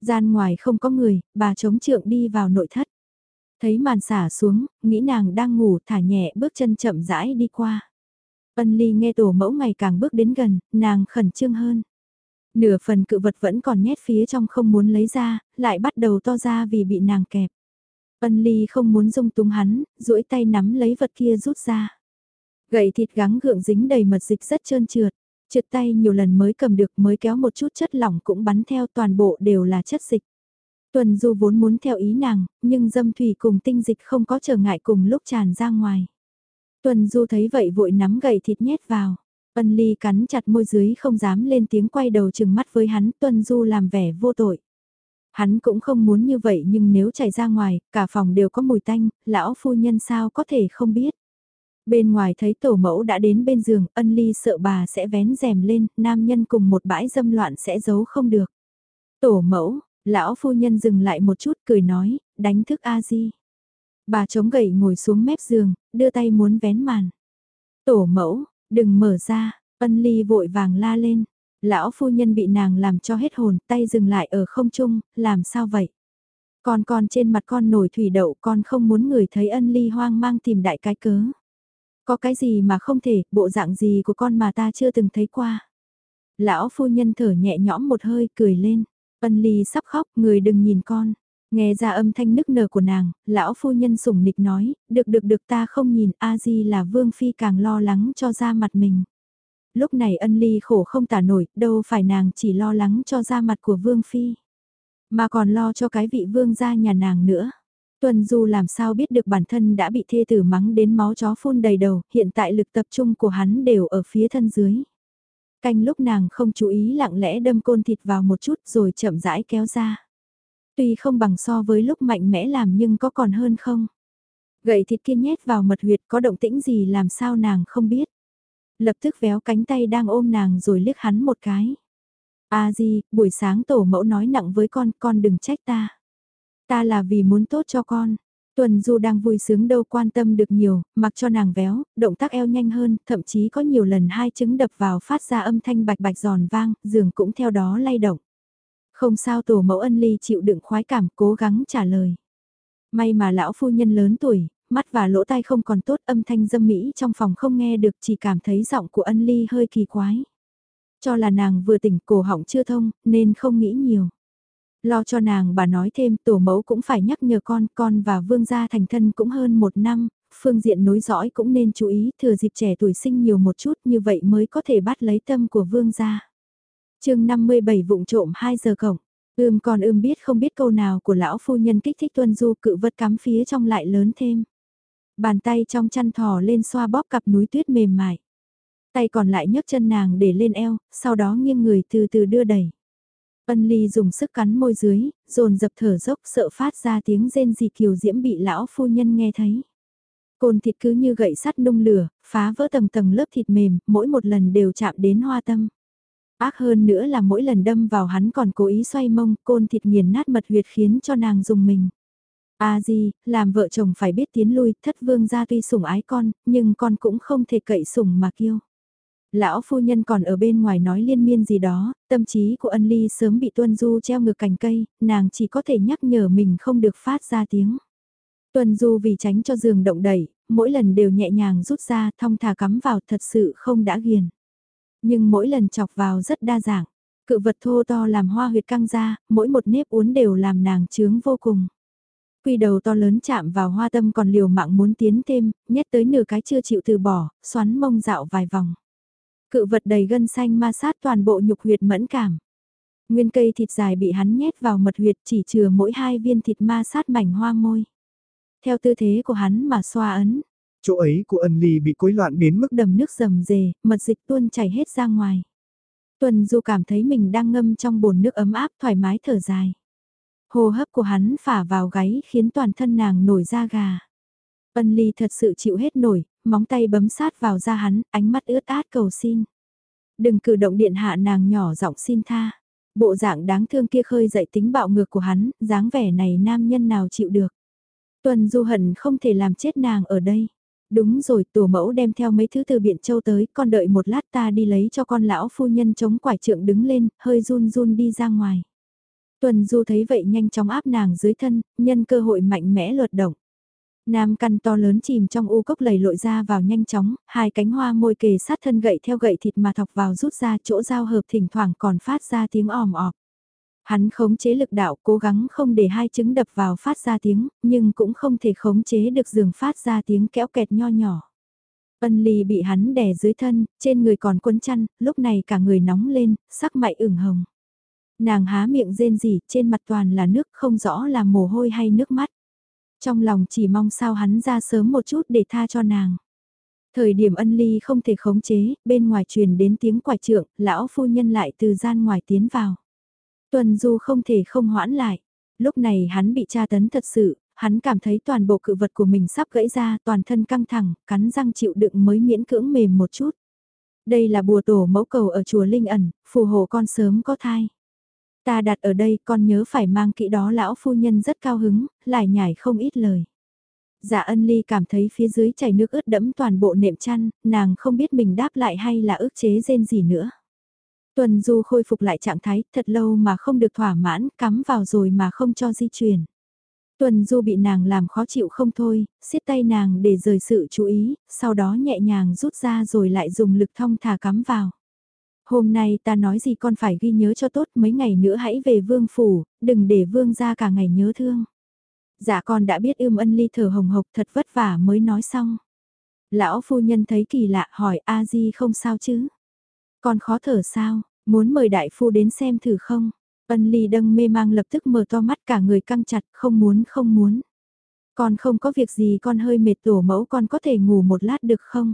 Gian ngoài không có người, bà chống trượng đi vào nội thất. Thấy màn xả xuống, nghĩ nàng đang ngủ thả nhẹ bước chân chậm rãi đi qua. Ân ly nghe tổ mẫu ngày càng bước đến gần, nàng khẩn trương hơn. Nửa phần cự vật vẫn còn nhét phía trong không muốn lấy ra, lại bắt đầu to ra vì bị nàng kẹp. Ân ly không muốn dung túng hắn, duỗi tay nắm lấy vật kia rút ra. Gậy thịt gắng gượng dính đầy mật dịch rất trơn trượt. Trượt tay nhiều lần mới cầm được mới kéo một chút chất lỏng cũng bắn theo toàn bộ đều là chất dịch. Tuần Du vốn muốn theo ý nàng, nhưng dâm thủy cùng tinh dịch không có trở ngại cùng lúc tràn ra ngoài. Tuần Du thấy vậy vội nắm gậy thịt nhét vào. Ân Ly cắn chặt môi dưới không dám lên tiếng quay đầu chừng mắt với hắn Tuần Du làm vẻ vô tội. Hắn cũng không muốn như vậy nhưng nếu chạy ra ngoài, cả phòng đều có mùi tanh, lão phu nhân sao có thể không biết. Bên ngoài thấy tổ mẫu đã đến bên giường, ân ly sợ bà sẽ vén rèm lên, nam nhân cùng một bãi dâm loạn sẽ giấu không được. Tổ mẫu, lão phu nhân dừng lại một chút cười nói, đánh thức A-di. Bà chống gậy ngồi xuống mép giường, đưa tay muốn vén màn. Tổ mẫu, đừng mở ra, ân ly vội vàng la lên. Lão phu nhân bị nàng làm cho hết hồn, tay dừng lại ở không trung, làm sao vậy? Con con trên mặt con nổi thủy đậu con không muốn người thấy ân ly hoang mang tìm đại cái cớ. Có cái gì mà không thể, bộ dạng gì của con mà ta chưa từng thấy qua. Lão phu nhân thở nhẹ nhõm một hơi, cười lên. Ân ly sắp khóc, người đừng nhìn con. Nghe ra âm thanh nức nở của nàng, lão phu nhân sủng nịch nói, được được được ta không nhìn, a di là vương phi càng lo lắng cho da mặt mình. Lúc này ân ly khổ không tả nổi, đâu phải nàng chỉ lo lắng cho da mặt của vương phi. Mà còn lo cho cái vị vương gia nhà nàng nữa. Tuần Du làm sao biết được bản thân đã bị thê tử mắng đến máu chó phun đầy đầu, hiện tại lực tập trung của hắn đều ở phía thân dưới. Canh lúc nàng không chú ý lặng lẽ đâm côn thịt vào một chút rồi chậm rãi kéo ra. Tuy không bằng so với lúc mạnh mẽ làm nhưng có còn hơn không? Gậy thịt kia nhét vào mật huyệt có động tĩnh gì làm sao nàng không biết. Lập tức véo cánh tay đang ôm nàng rồi liếc hắn một cái. A di, buổi sáng tổ mẫu nói nặng với con, con đừng trách ta. Ta là vì muốn tốt cho con. Tuần Du đang vui sướng đâu quan tâm được nhiều, mặc cho nàng véo, động tác eo nhanh hơn, thậm chí có nhiều lần hai trứng đập vào phát ra âm thanh bạch bạch giòn vang, giường cũng theo đó lay động. Không sao tổ mẫu ân ly chịu đựng khoái cảm cố gắng trả lời. May mà lão phu nhân lớn tuổi, mắt và lỗ tai không còn tốt âm thanh dâm mỹ trong phòng không nghe được chỉ cảm thấy giọng của ân ly hơi kỳ quái. Cho là nàng vừa tỉnh cổ họng chưa thông nên không nghĩ nhiều. Lo cho nàng bà nói thêm tổ mẫu cũng phải nhắc nhở con, con và vương gia thành thân cũng hơn một năm, phương diện nối dõi cũng nên chú ý thừa dịp trẻ tuổi sinh nhiều một chút như vậy mới có thể bắt lấy tâm của vương gia. chương 57 vụng trộm 2 giờ cổng, ưm còn ưm biết không biết câu nào của lão phu nhân kích thích tuân du cự vật cắm phía trong lại lớn thêm. Bàn tay trong chăn thò lên xoa bóp cặp núi tuyết mềm mại. Tay còn lại nhấc chân nàng để lên eo, sau đó nghiêng người từ từ đưa đẩy. Ân ly dùng sức cắn môi dưới, dồn dập thở dốc sợ phát ra tiếng rên gì kiều diễm bị lão phu nhân nghe thấy. Côn thịt cứ như gậy sắt nung lửa, phá vỡ tầng tầng lớp thịt mềm, mỗi một lần đều chạm đến hoa tâm. Ác hơn nữa là mỗi lần đâm vào hắn còn cố ý xoay mông, côn thịt nghiền nát mật huyệt khiến cho nàng dùng mình. A di, làm vợ chồng phải biết tiến lui, thất vương gia tuy sủng ái con, nhưng con cũng không thể cậy sủng mà kiêu. Lão phu nhân còn ở bên ngoài nói liên miên gì đó, tâm trí của ân ly sớm bị tuân du treo ngược cành cây, nàng chỉ có thể nhắc nhở mình không được phát ra tiếng. Tuân du vì tránh cho giường động đẩy, mỗi lần đều nhẹ nhàng rút ra thong thả cắm vào thật sự không đã ghiền. Nhưng mỗi lần chọc vào rất đa dạng, cự vật thô to làm hoa huyệt căng ra, mỗi một nếp uốn đều làm nàng chướng vô cùng. Quy đầu to lớn chạm vào hoa tâm còn liều mạng muốn tiến thêm, nhét tới nửa cái chưa chịu từ bỏ, xoắn mông dạo vài vòng. Cự vật đầy gân xanh ma sát toàn bộ nhục huyệt mẫn cảm. Nguyên cây thịt dài bị hắn nhét vào mật huyệt chỉ chừa mỗi hai viên thịt ma sát mảnh hoa môi. Theo tư thế của hắn mà xoa ấn. Chỗ ấy của ân ly bị quấy loạn đến mức đầm nước rầm rề, mật dịch tuôn chảy hết ra ngoài. Tuần Du cảm thấy mình đang ngâm trong bồn nước ấm áp thoải mái thở dài. Hô hấp của hắn phả vào gáy khiến toàn thân nàng nổi da gà. Ân ly thật sự chịu hết nổi, móng tay bấm sát vào da hắn, ánh mắt ướt át cầu xin. Đừng cử động điện hạ nàng nhỏ giọng xin tha. Bộ dạng đáng thương kia khơi dậy tính bạo ngược của hắn, dáng vẻ này nam nhân nào chịu được. Tuần du hận không thể làm chết nàng ở đây. Đúng rồi, tổ mẫu đem theo mấy thứ từ Biện Châu tới, con đợi một lát ta đi lấy cho con lão phu nhân chống quải trượng đứng lên, hơi run run đi ra ngoài. Tuần Du thấy vậy nhanh chóng áp nàng dưới thân, nhân cơ hội mạnh mẽ luật động. Nam căn to lớn chìm trong u cốc lầy lội ra vào nhanh chóng, hai cánh hoa môi kề sát thân gậy theo gậy thịt mà thọc vào rút ra chỗ giao hợp thỉnh thoảng còn phát ra tiếng òm ọp. Hắn khống chế lực đạo cố gắng không để hai trứng đập vào phát ra tiếng, nhưng cũng không thể khống chế được giường phát ra tiếng kéo kẹt nho nhỏ. Ân ly bị hắn đè dưới thân, trên người còn quấn chăn, lúc này cả người nóng lên, sắc mại ửng hồng. Nàng há miệng rên rỉ, trên mặt toàn là nước không rõ là mồ hôi hay nước mắt. Trong lòng chỉ mong sao hắn ra sớm một chút để tha cho nàng. Thời điểm ân ly không thể khống chế, bên ngoài truyền đến tiếng quải trượng, lão phu nhân lại từ gian ngoài tiến vào. Tuần du không thể không hoãn lại. Lúc này hắn bị tra tấn thật sự, hắn cảm thấy toàn bộ cự vật của mình sắp gãy ra, toàn thân căng thẳng, cắn răng chịu đựng mới miễn cưỡng mềm một chút. Đây là bùa tổ mẫu cầu ở chùa Linh ẩn, phù hộ con sớm có thai. Ta đặt ở đây con nhớ phải mang kỹ đó lão phu nhân rất cao hứng, lại nhảy không ít lời. Dạ ân ly cảm thấy phía dưới chảy nước ướt đẫm toàn bộ nệm chăn, nàng không biết mình đáp lại hay là ức chế rên gì nữa. Tuần du khôi phục lại trạng thái thật lâu mà không được thỏa mãn, cắm vào rồi mà không cho di chuyển. Tuần du bị nàng làm khó chịu không thôi, siết tay nàng để rời sự chú ý, sau đó nhẹ nhàng rút ra rồi lại dùng lực thong thả cắm vào. Hôm nay ta nói gì con phải ghi nhớ cho tốt mấy ngày nữa hãy về vương phủ, đừng để vương ra cả ngày nhớ thương. Dạ con đã biết ưm ân ly thở hồng hộc thật vất vả mới nói xong. Lão phu nhân thấy kỳ lạ hỏi a di không sao chứ. Con khó thở sao, muốn mời đại phu đến xem thử không? Ân ly đâng mê mang lập tức mở to mắt cả người căng chặt không muốn không muốn. Con không có việc gì con hơi mệt tổ mẫu con có thể ngủ một lát được không?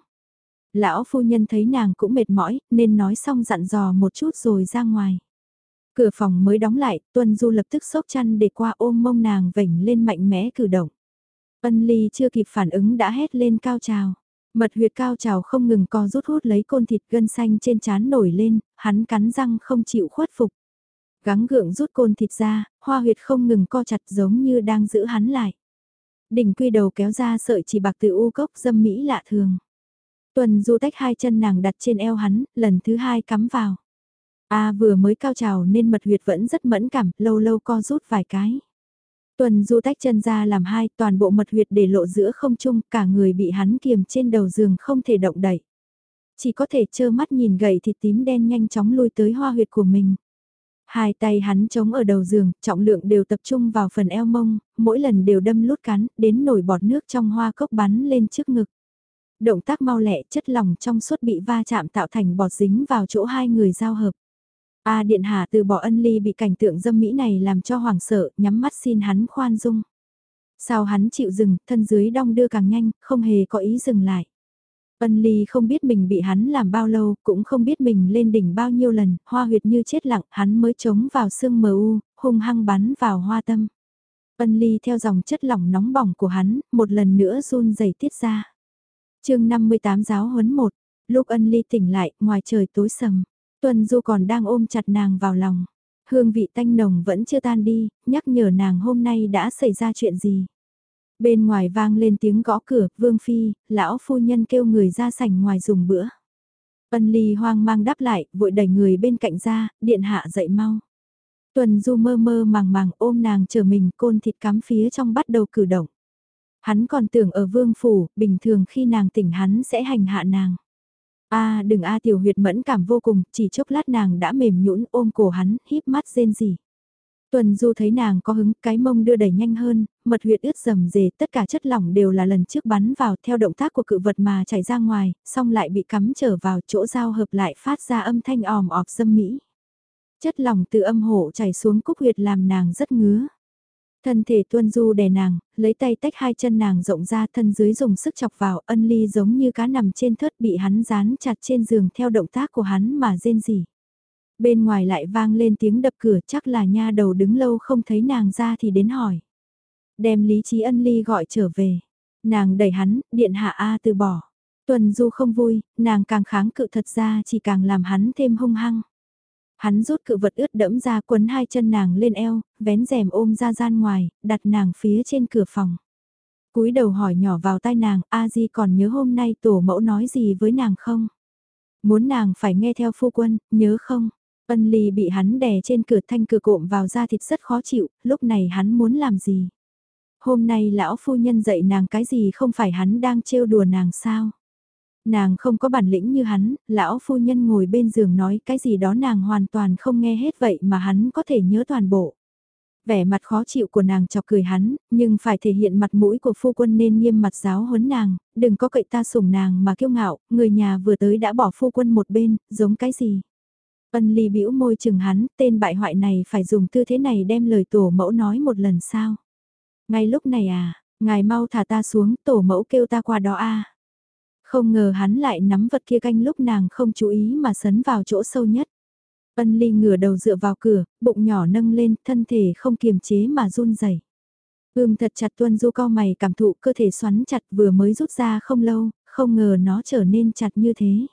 Lão phu nhân thấy nàng cũng mệt mỏi, nên nói xong dặn dò một chút rồi ra ngoài. Cửa phòng mới đóng lại, Tuân Du lập tức sốc chăn để qua ôm mông nàng vểnh lên mạnh mẽ cử động. Ân Ly chưa kịp phản ứng đã hét lên cao trào. Mật huyệt cao trào không ngừng co rút hút lấy côn thịt gân xanh trên trán nổi lên, hắn cắn răng không chịu khuất phục. Gắng gượng rút côn thịt ra, hoa huyệt không ngừng co chặt giống như đang giữ hắn lại. Đỉnh quy đầu kéo ra sợi chỉ bạc từ u cốc dâm mỹ lạ thường. Tuần du tách hai chân nàng đặt trên eo hắn, lần thứ hai cắm vào. A vừa mới cao trào nên mật huyệt vẫn rất mẫn cảm, lâu lâu co rút vài cái. Tuần du tách chân ra làm hai, toàn bộ mật huyệt để lộ giữa không trung, cả người bị hắn kiềm trên đầu giường không thể động đậy. Chỉ có thể trơ mắt nhìn gầy thịt tím đen nhanh chóng lui tới hoa huyệt của mình. Hai tay hắn chống ở đầu giường, trọng lượng đều tập trung vào phần eo mông, mỗi lần đều đâm lút cắn, đến nổi bọt nước trong hoa cốc bắn lên trước ngực. Động tác mau lẹ, chất lỏng trong suốt bị va chạm tạo thành bọt dính vào chỗ hai người giao hợp. A Điện hà từ bỏ ân ly bị cảnh tượng dâm mỹ này làm cho hoảng sợ, nhắm mắt xin hắn khoan dung. Sao hắn chịu dừng, thân dưới đong đưa càng nhanh, không hề có ý dừng lại. Ân ly không biết mình bị hắn làm bao lâu, cũng không biết mình lên đỉnh bao nhiêu lần, hoa huyệt như chết lặng, hắn mới chống vào xương mờ u, hung hăng bắn vào hoa tâm. Ân ly theo dòng chất lỏng nóng bỏng của hắn, một lần nữa run rẩy tiết ra chương 58 giáo huấn 1, lúc ân ly tỉnh lại, ngoài trời tối sầm. Tuân Du còn đang ôm chặt nàng vào lòng. Hương vị tanh nồng vẫn chưa tan đi, nhắc nhở nàng hôm nay đã xảy ra chuyện gì. Bên ngoài vang lên tiếng gõ cửa, Vương Phi, lão phu nhân kêu người ra sảnh ngoài dùng bữa. Ân ly hoang mang đáp lại, vội đẩy người bên cạnh ra, điện hạ dậy mau. Tuần du mơ mơ màng màng ôm nàng chờ mình côn thịt cắm phía trong bắt đầu cử động. Hắn còn tưởng ở vương phủ, bình thường khi nàng tỉnh hắn sẽ hành hạ nàng. A đừng A tiểu huyệt mẫn cảm vô cùng, chỉ chốc lát nàng đã mềm nhũn ôm cổ hắn, híp mắt rên gì. Tuần Du thấy nàng có hứng, cái mông đưa đẩy nhanh hơn, mật huyệt ướt rầm rề, tất cả chất lỏng đều là lần trước bắn vào theo động tác của cự vật mà chảy ra ngoài, xong lại bị cắm trở vào chỗ giao hợp lại phát ra âm thanh òm ọp dâm mỹ. Chất lỏng từ âm hộ chảy xuống cúc huyệt làm nàng rất ngứa. Thân thể tuân du đè nàng, lấy tay tách hai chân nàng rộng ra thân dưới dùng sức chọc vào ân ly giống như cá nằm trên thớt bị hắn dán chặt trên giường theo động tác của hắn mà rên rỉ. Bên ngoài lại vang lên tiếng đập cửa chắc là nha đầu đứng lâu không thấy nàng ra thì đến hỏi. Đem Lý Trí Ân Ly gọi trở về. Nàng đẩy hắn, điện hạ A từ bỏ. Tuần Du không vui, nàng càng kháng cự thật ra chỉ càng làm hắn thêm hung hăng. Hắn rút cự vật ướt đẫm ra quấn hai chân nàng lên eo, vén rèm ôm ra gian ngoài, đặt nàng phía trên cửa phòng. cúi đầu hỏi nhỏ vào tai nàng, A Di còn nhớ hôm nay tổ mẫu nói gì với nàng không? Muốn nàng phải nghe theo phu quân, nhớ không? Ân ly bị hắn đè trên cửa thanh cửa cộm vào da thịt rất khó chịu, lúc này hắn muốn làm gì? Hôm nay lão phu nhân dạy nàng cái gì không phải hắn đang trêu đùa nàng sao? Nàng không có bản lĩnh như hắn, lão phu nhân ngồi bên giường nói cái gì đó nàng hoàn toàn không nghe hết vậy mà hắn có thể nhớ toàn bộ. Vẻ mặt khó chịu của nàng chọc cười hắn, nhưng phải thể hiện mặt mũi của phu quân nên nghiêm mặt giáo huấn nàng, đừng có cậy ta sủng nàng mà kiêu ngạo, người nhà vừa tới đã bỏ phu quân một bên, giống cái gì. Ân ly bĩu môi chừng hắn, tên bại hoại này phải dùng tư thế này đem lời tổ mẫu nói một lần sao. Ngay lúc này à, ngài mau thả ta xuống, tổ mẫu kêu ta qua đó a. Không ngờ hắn lại nắm vật kia canh lúc nàng không chú ý mà sấn vào chỗ sâu nhất. Ân ly ngửa đầu dựa vào cửa, bụng nhỏ nâng lên, thân thể không kiềm chế mà run rẩy. Ưm thật chặt tuân du cao mày cảm thụ cơ thể xoắn chặt vừa mới rút ra không lâu, không ngờ nó trở nên chặt như thế.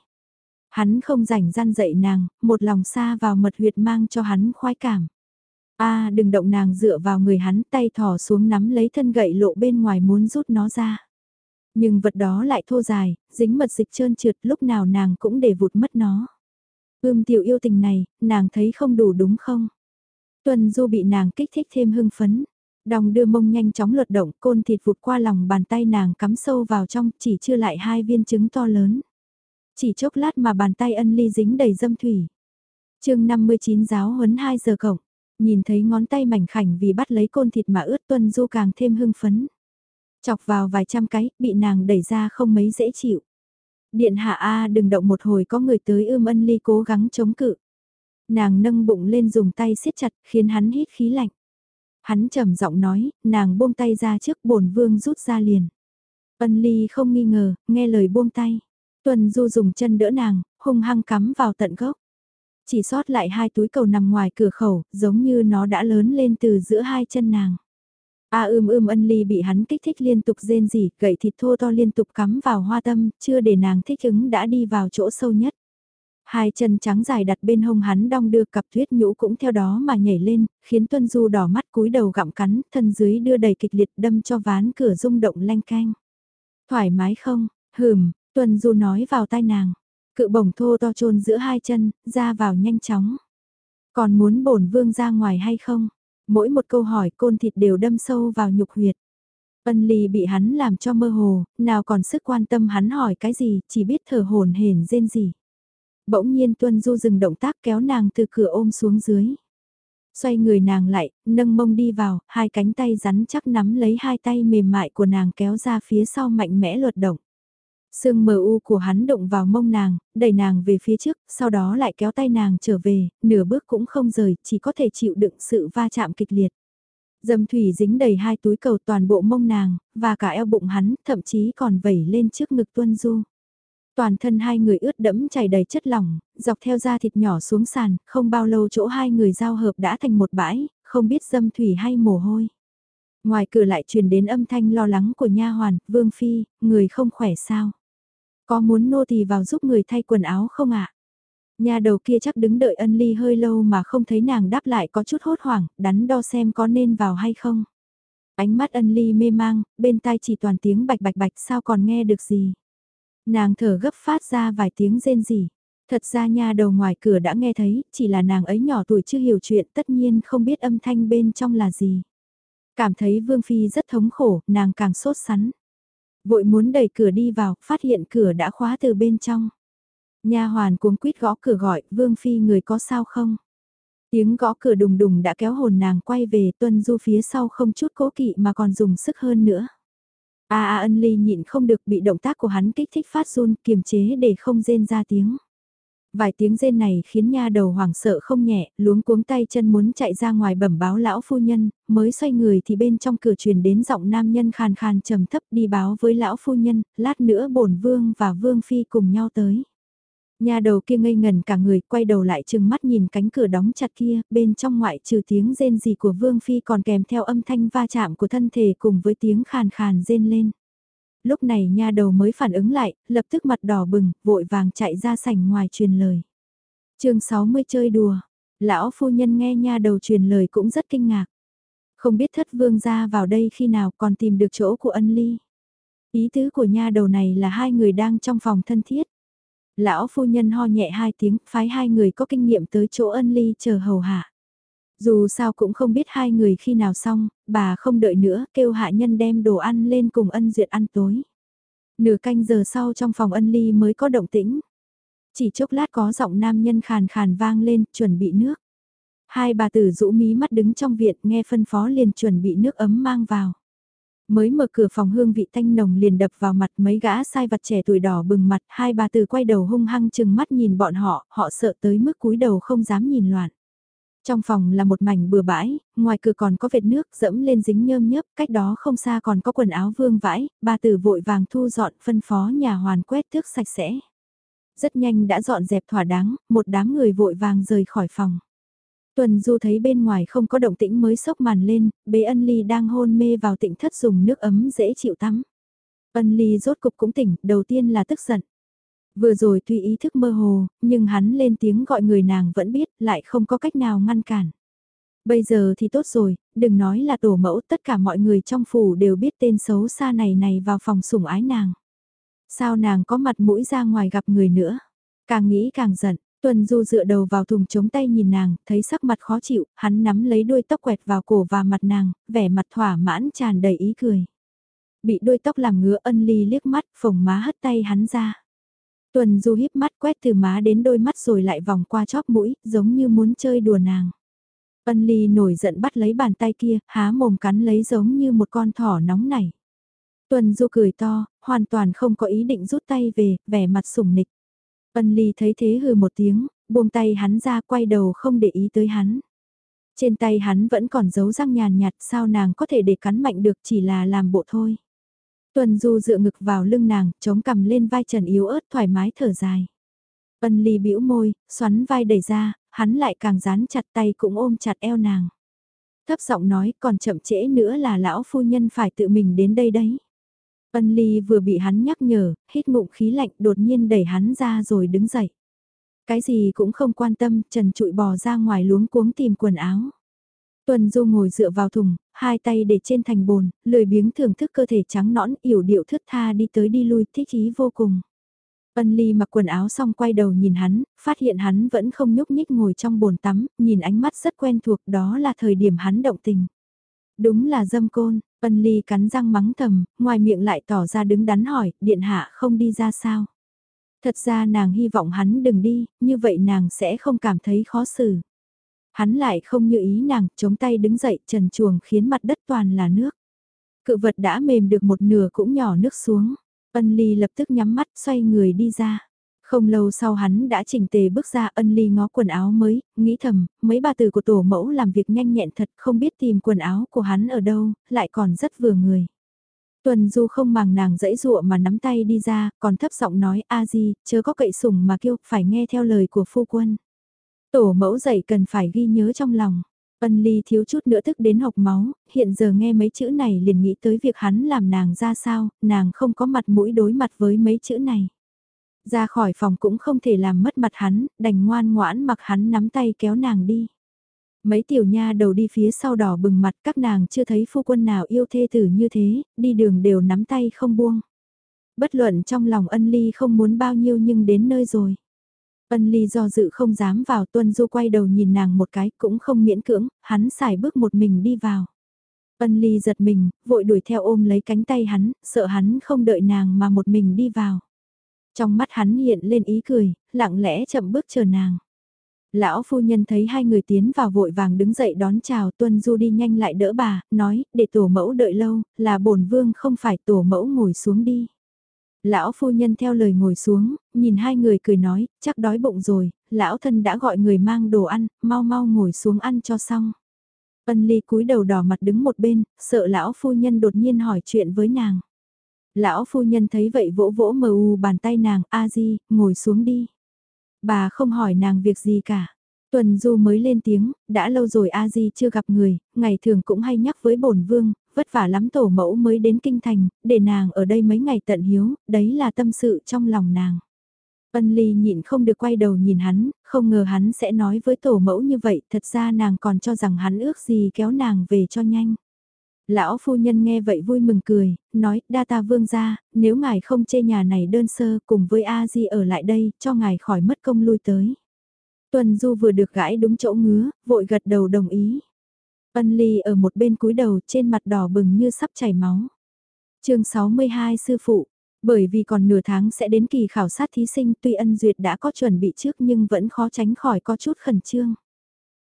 Hắn không rảnh gian dậy nàng, một lòng xa vào mật huyệt mang cho hắn khoái cảm. a đừng động nàng dựa vào người hắn tay thỏ xuống nắm lấy thân gậy lộ bên ngoài muốn rút nó ra. Nhưng vật đó lại thô dài, dính mật dịch trơn trượt lúc nào nàng cũng để vụt mất nó. Ưm tiểu yêu tình này, nàng thấy không đủ đúng không? Tuần du bị nàng kích thích thêm hưng phấn. Đồng đưa mông nhanh chóng lật động côn thịt vụt qua lòng bàn tay nàng cắm sâu vào trong chỉ chưa lại hai viên trứng to lớn. Chỉ chốc lát mà bàn tay ân ly dính đầy dâm thủy. chương 59 giáo huấn 2 giờ cổng Nhìn thấy ngón tay mảnh khảnh vì bắt lấy côn thịt mà ướt tuân du càng thêm hưng phấn. Chọc vào vài trăm cái, bị nàng đẩy ra không mấy dễ chịu. Điện hạ A đừng động một hồi có người tới ưm ân ly cố gắng chống cự. Nàng nâng bụng lên dùng tay siết chặt khiến hắn hít khí lạnh. Hắn trầm giọng nói, nàng buông tay ra trước bổn vương rút ra liền. Ân ly không nghi ngờ, nghe lời buông tay. Tuần Du dùng chân đỡ nàng, hung hăng cắm vào tận gốc. Chỉ sót lại hai túi cầu nằm ngoài cửa khẩu, giống như nó đã lớn lên từ giữa hai chân nàng. A à, ưm ưm ân ly bị hắn kích thích liên tục rên rỉ, gậy thịt thô to liên tục cắm vào hoa tâm, chưa để nàng thích ứng đã đi vào chỗ sâu nhất. Hai chân trắng dài đặt bên hông hắn đong đưa cặp tuyết nhũ cũng theo đó mà nhảy lên, khiến Tuân Du đỏ mắt cúi đầu gặm cắn, thân dưới đưa đầy kịch liệt đâm cho ván cửa rung động lanh canh. Thoải mái không? Hừm, Tuân Du nói vào tai nàng. Cự bổng thô to trôn giữa hai chân, ra vào nhanh chóng. Còn muốn bổn vương ra ngoài hay không? Mỗi một câu hỏi côn thịt đều đâm sâu vào nhục huyệt. Ân ly bị hắn làm cho mơ hồ, nào còn sức quan tâm hắn hỏi cái gì, chỉ biết thở hồn hển rên gì. Bỗng nhiên Tuân Du dừng động tác kéo nàng từ cửa ôm xuống dưới. Xoay người nàng lại, nâng mông đi vào, hai cánh tay rắn chắc nắm lấy hai tay mềm mại của nàng kéo ra phía sau mạnh mẽ luật động. Sương mờ u của hắn động vào mông nàng, đẩy nàng về phía trước, sau đó lại kéo tay nàng trở về, nửa bước cũng không rời, chỉ có thể chịu đựng sự va chạm kịch liệt. Dâm thủy dính đầy hai túi cầu toàn bộ mông nàng, và cả eo bụng hắn, thậm chí còn vẩy lên trước ngực tuân du. Toàn thân hai người ướt đẫm chảy đầy chất lỏng, dọc theo da thịt nhỏ xuống sàn, không bao lâu chỗ hai người giao hợp đã thành một bãi, không biết dâm thủy hay mồ hôi. Ngoài cửa lại truyền đến âm thanh lo lắng của nha hoàn, Vương Phi, người không khỏe sao? Có muốn nô tỳ vào giúp người thay quần áo không ạ? Nhà đầu kia chắc đứng đợi ân ly hơi lâu mà không thấy nàng đáp lại có chút hốt hoảng, đắn đo xem có nên vào hay không. Ánh mắt ân ly mê mang, bên tai chỉ toàn tiếng bạch bạch bạch sao còn nghe được gì. Nàng thở gấp phát ra vài tiếng rên rỉ. Thật ra nha đầu ngoài cửa đã nghe thấy, chỉ là nàng ấy nhỏ tuổi chưa hiểu chuyện tất nhiên không biết âm thanh bên trong là gì. Cảm thấy Vương Phi rất thống khổ, nàng càng sốt sắn. Vội muốn đẩy cửa đi vào, phát hiện cửa đã khóa từ bên trong. Nha hoàn cuống quýt gõ cửa gọi, Vương Phi người có sao không? Tiếng gõ cửa đùng đùng đã kéo hồn nàng quay về tuân du phía sau không chút cố kỵ mà còn dùng sức hơn nữa. A A ân ly nhịn không được bị động tác của hắn kích thích phát run kiềm chế để không rên ra tiếng. Vài tiếng rên này khiến nha đầu hoảng sợ không nhẹ, luống cuống tay chân muốn chạy ra ngoài bẩm báo lão phu nhân, mới xoay người thì bên trong cửa truyền đến giọng nam nhân khàn khàn trầm thấp đi báo với lão phu nhân, lát nữa bổn vương và vương phi cùng nhau tới. Nhà đầu kia ngây ngần cả người quay đầu lại chừng mắt nhìn cánh cửa đóng chặt kia, bên trong ngoại trừ tiếng rên gì của Vương Phi còn kèm theo âm thanh va chạm của thân thể cùng với tiếng khàn khàn rên lên. Lúc này nha đầu mới phản ứng lại, lập tức mặt đỏ bừng, vội vàng chạy ra sảnh ngoài truyền lời. chương 60 chơi đùa, lão phu nhân nghe nha đầu truyền lời cũng rất kinh ngạc. Không biết thất vương ra vào đây khi nào còn tìm được chỗ của ân ly. Ý tứ của nha đầu này là hai người đang trong phòng thân thiết. Lão phu nhân ho nhẹ hai tiếng, phái hai người có kinh nghiệm tới chỗ ân ly chờ hầu hạ. Dù sao cũng không biết hai người khi nào xong, bà không đợi nữa, kêu hạ nhân đem đồ ăn lên cùng ân duyệt ăn tối. Nửa canh giờ sau trong phòng ân ly mới có động tĩnh. Chỉ chốc lát có giọng nam nhân khàn khàn vang lên, chuẩn bị nước. Hai bà tử rũ mí mắt đứng trong viện nghe phân phó liền chuẩn bị nước ấm mang vào. Mới mở cửa phòng hương vị thanh nồng liền đập vào mặt mấy gã sai vặt trẻ tuổi đỏ bừng mặt, hai bà tử quay đầu hung hăng chừng mắt nhìn bọn họ, họ sợ tới mức cúi đầu không dám nhìn loạn. Trong phòng là một mảnh bừa bãi, ngoài cửa còn có vệt nước dẫm lên dính nhơm nhớp, cách đó không xa còn có quần áo vương vãi, bà tử vội vàng thu dọn phân phó nhà hoàn quét tước sạch sẽ. Rất nhanh đã dọn dẹp thỏa đáng, một đám người vội vàng rời khỏi phòng. Tuần Du thấy bên ngoài không có động tĩnh mới sốc màn lên, bế ân ly đang hôn mê vào tịnh thất dùng nước ấm dễ chịu tắm. Ân ly rốt cục cũng tỉnh, đầu tiên là tức giận. Vừa rồi tuy ý thức mơ hồ, nhưng hắn lên tiếng gọi người nàng vẫn biết, lại không có cách nào ngăn cản. Bây giờ thì tốt rồi, đừng nói là tổ mẫu, tất cả mọi người trong phủ đều biết tên xấu xa này này vào phòng sủng ái nàng. Sao nàng có mặt mũi ra ngoài gặp người nữa? Càng nghĩ càng giận, Tuần Du dựa đầu vào thùng chống tay nhìn nàng, thấy sắc mặt khó chịu, hắn nắm lấy đuôi tóc quẹt vào cổ và mặt nàng, vẻ mặt thỏa mãn tràn đầy ý cười. Bị đuôi tóc làm ngứa ân ly liếc mắt, phồng má hất tay hắn ra. Tuần Du híp mắt quét từ má đến đôi mắt rồi lại vòng qua chóp mũi, giống như muốn chơi đùa nàng. Ân ly nổi giận bắt lấy bàn tay kia, há mồm cắn lấy giống như một con thỏ nóng nảy. Tuần Du cười to, hoàn toàn không có ý định rút tay về, vẻ mặt sủng nịch. Ân ly thấy thế hừ một tiếng, buông tay hắn ra quay đầu không để ý tới hắn. Trên tay hắn vẫn còn dấu răng nhàn nhạt sao nàng có thể để cắn mạnh được chỉ là làm bộ thôi. Tuần Du dựa ngực vào lưng nàng, chống cằm lên vai trần yếu ớt thoải mái thở dài. Ân ly bĩu môi, xoắn vai đẩy ra, hắn lại càng dán chặt tay cũng ôm chặt eo nàng. Thấp giọng nói còn chậm trễ nữa là lão phu nhân phải tự mình đến đây đấy. Ân ly vừa bị hắn nhắc nhở, hít ngụm khí lạnh đột nhiên đẩy hắn ra rồi đứng dậy. Cái gì cũng không quan tâm, trần trụi bò ra ngoài luống cuống tìm quần áo. Tuần Du ngồi dựa vào thùng, hai tay để trên thành bồn, lười biếng thưởng thức cơ thể trắng nõn, yểu điệu thướt tha đi tới đi lui, thích ý vô cùng. Ân Ly mặc quần áo xong quay đầu nhìn hắn, phát hiện hắn vẫn không nhúc nhích ngồi trong bồn tắm, nhìn ánh mắt rất quen thuộc đó là thời điểm hắn động tình. Đúng là dâm côn, Ân Ly cắn răng mắng thầm, ngoài miệng lại tỏ ra đứng đắn hỏi, điện hạ không đi ra sao. Thật ra nàng hy vọng hắn đừng đi, như vậy nàng sẽ không cảm thấy khó xử. Hắn lại không như ý nàng, chống tay đứng dậy trần chuồng khiến mặt đất toàn là nước. Cự vật đã mềm được một nửa cũng nhỏ nước xuống. Ân ly lập tức nhắm mắt xoay người đi ra. Không lâu sau hắn đã chỉnh tề bước ra ân ly ngó quần áo mới, nghĩ thầm, mấy bà tử của tổ mẫu làm việc nhanh nhẹn thật không biết tìm quần áo của hắn ở đâu, lại còn rất vừa người. Tuần Du không màng nàng dãy dụa mà nắm tay đi ra, còn thấp giọng nói a di, chớ có cậy sủng mà kêu, phải nghe theo lời của phu quân. Tổ mẫu dạy cần phải ghi nhớ trong lòng. Ân ly thiếu chút nữa tức đến học máu, hiện giờ nghe mấy chữ này liền nghĩ tới việc hắn làm nàng ra sao, nàng không có mặt mũi đối mặt với mấy chữ này. Ra khỏi phòng cũng không thể làm mất mặt hắn, đành ngoan ngoãn mặc hắn nắm tay kéo nàng đi. Mấy tiểu nha đầu đi phía sau đỏ bừng mặt các nàng chưa thấy phu quân nào yêu thê tử như thế, đi đường đều nắm tay không buông. Bất luận trong lòng ân ly không muốn bao nhiêu nhưng đến nơi rồi. Ân ly do dự không dám vào tuân du quay đầu nhìn nàng một cái cũng không miễn cưỡng, hắn xài bước một mình đi vào. Ân ly giật mình, vội đuổi theo ôm lấy cánh tay hắn, sợ hắn không đợi nàng mà một mình đi vào. Trong mắt hắn hiện lên ý cười, lặng lẽ chậm bước chờ nàng. Lão phu nhân thấy hai người tiến vào vội vàng đứng dậy đón chào tuân du đi nhanh lại đỡ bà, nói, để tổ mẫu đợi lâu, là bổn vương không phải tổ mẫu ngồi xuống đi. Lão phu nhân theo lời ngồi xuống, nhìn hai người cười nói, chắc đói bụng rồi, lão thân đã gọi người mang đồ ăn, mau mau ngồi xuống ăn cho xong. Ân ly cúi đầu đỏ mặt đứng một bên, sợ lão phu nhân đột nhiên hỏi chuyện với nàng. Lão phu nhân thấy vậy vỗ vỗ mờ u bàn tay nàng, a di, ngồi xuống đi. Bà không hỏi nàng việc gì cả. Tuần Du mới lên tiếng, đã lâu rồi A Di chưa gặp người, ngày thường cũng hay nhắc với bổn vương, vất vả lắm tổ mẫu mới đến kinh thành, để nàng ở đây mấy ngày tận hiếu, đấy là tâm sự trong lòng nàng. Ân Ly nhịn không được quay đầu nhìn hắn, không ngờ hắn sẽ nói với tổ mẫu như vậy, thật ra nàng còn cho rằng hắn ước gì kéo nàng về cho nhanh. Lão phu nhân nghe vậy vui mừng cười, nói, đa ta vương ra, nếu ngài không chê nhà này đơn sơ cùng với A Di ở lại đây, cho ngài khỏi mất công lui tới. Tuần Du vừa được gãi đúng chỗ ngứa, vội gật đầu đồng ý. Ân Ly ở một bên cúi đầu trên mặt đỏ bừng như sắp chảy máu. chương 62 Sư Phụ, bởi vì còn nửa tháng sẽ đến kỳ khảo sát thí sinh tuy ân duyệt đã có chuẩn bị trước nhưng vẫn khó tránh khỏi có chút khẩn trương.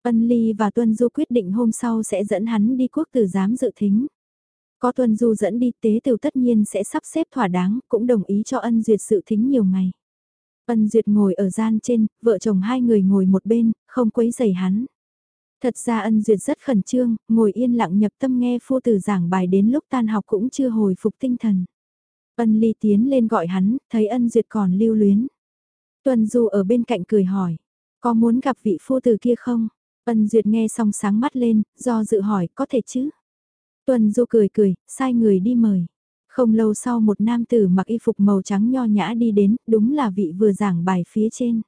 Ân Ly và Tuân Du quyết định hôm sau sẽ dẫn hắn đi quốc tử giám dự thính. Có Tuân Du dẫn đi tế tiểu tất nhiên sẽ sắp xếp thỏa đáng, cũng đồng ý cho ân duyệt sự thính nhiều ngày. Ân duyệt ngồi ở gian trên, vợ chồng hai người ngồi một bên, không quấy rầy hắn. Thật ra ân duyệt rất khẩn trương, ngồi yên lặng nhập tâm nghe phu tử giảng bài đến lúc tan học cũng chưa hồi phục tinh thần. Ân ly tiến lên gọi hắn, thấy ân duyệt còn lưu luyến. Tuân Du ở bên cạnh cười hỏi, có muốn gặp vị phu tử kia không? Ân Duyệt nghe xong sáng mắt lên, do dự hỏi có thể chứ. Tuần Du cười cười, sai người đi mời. Không lâu sau một nam tử mặc y phục màu trắng nho nhã đi đến, đúng là vị vừa giảng bài phía trên.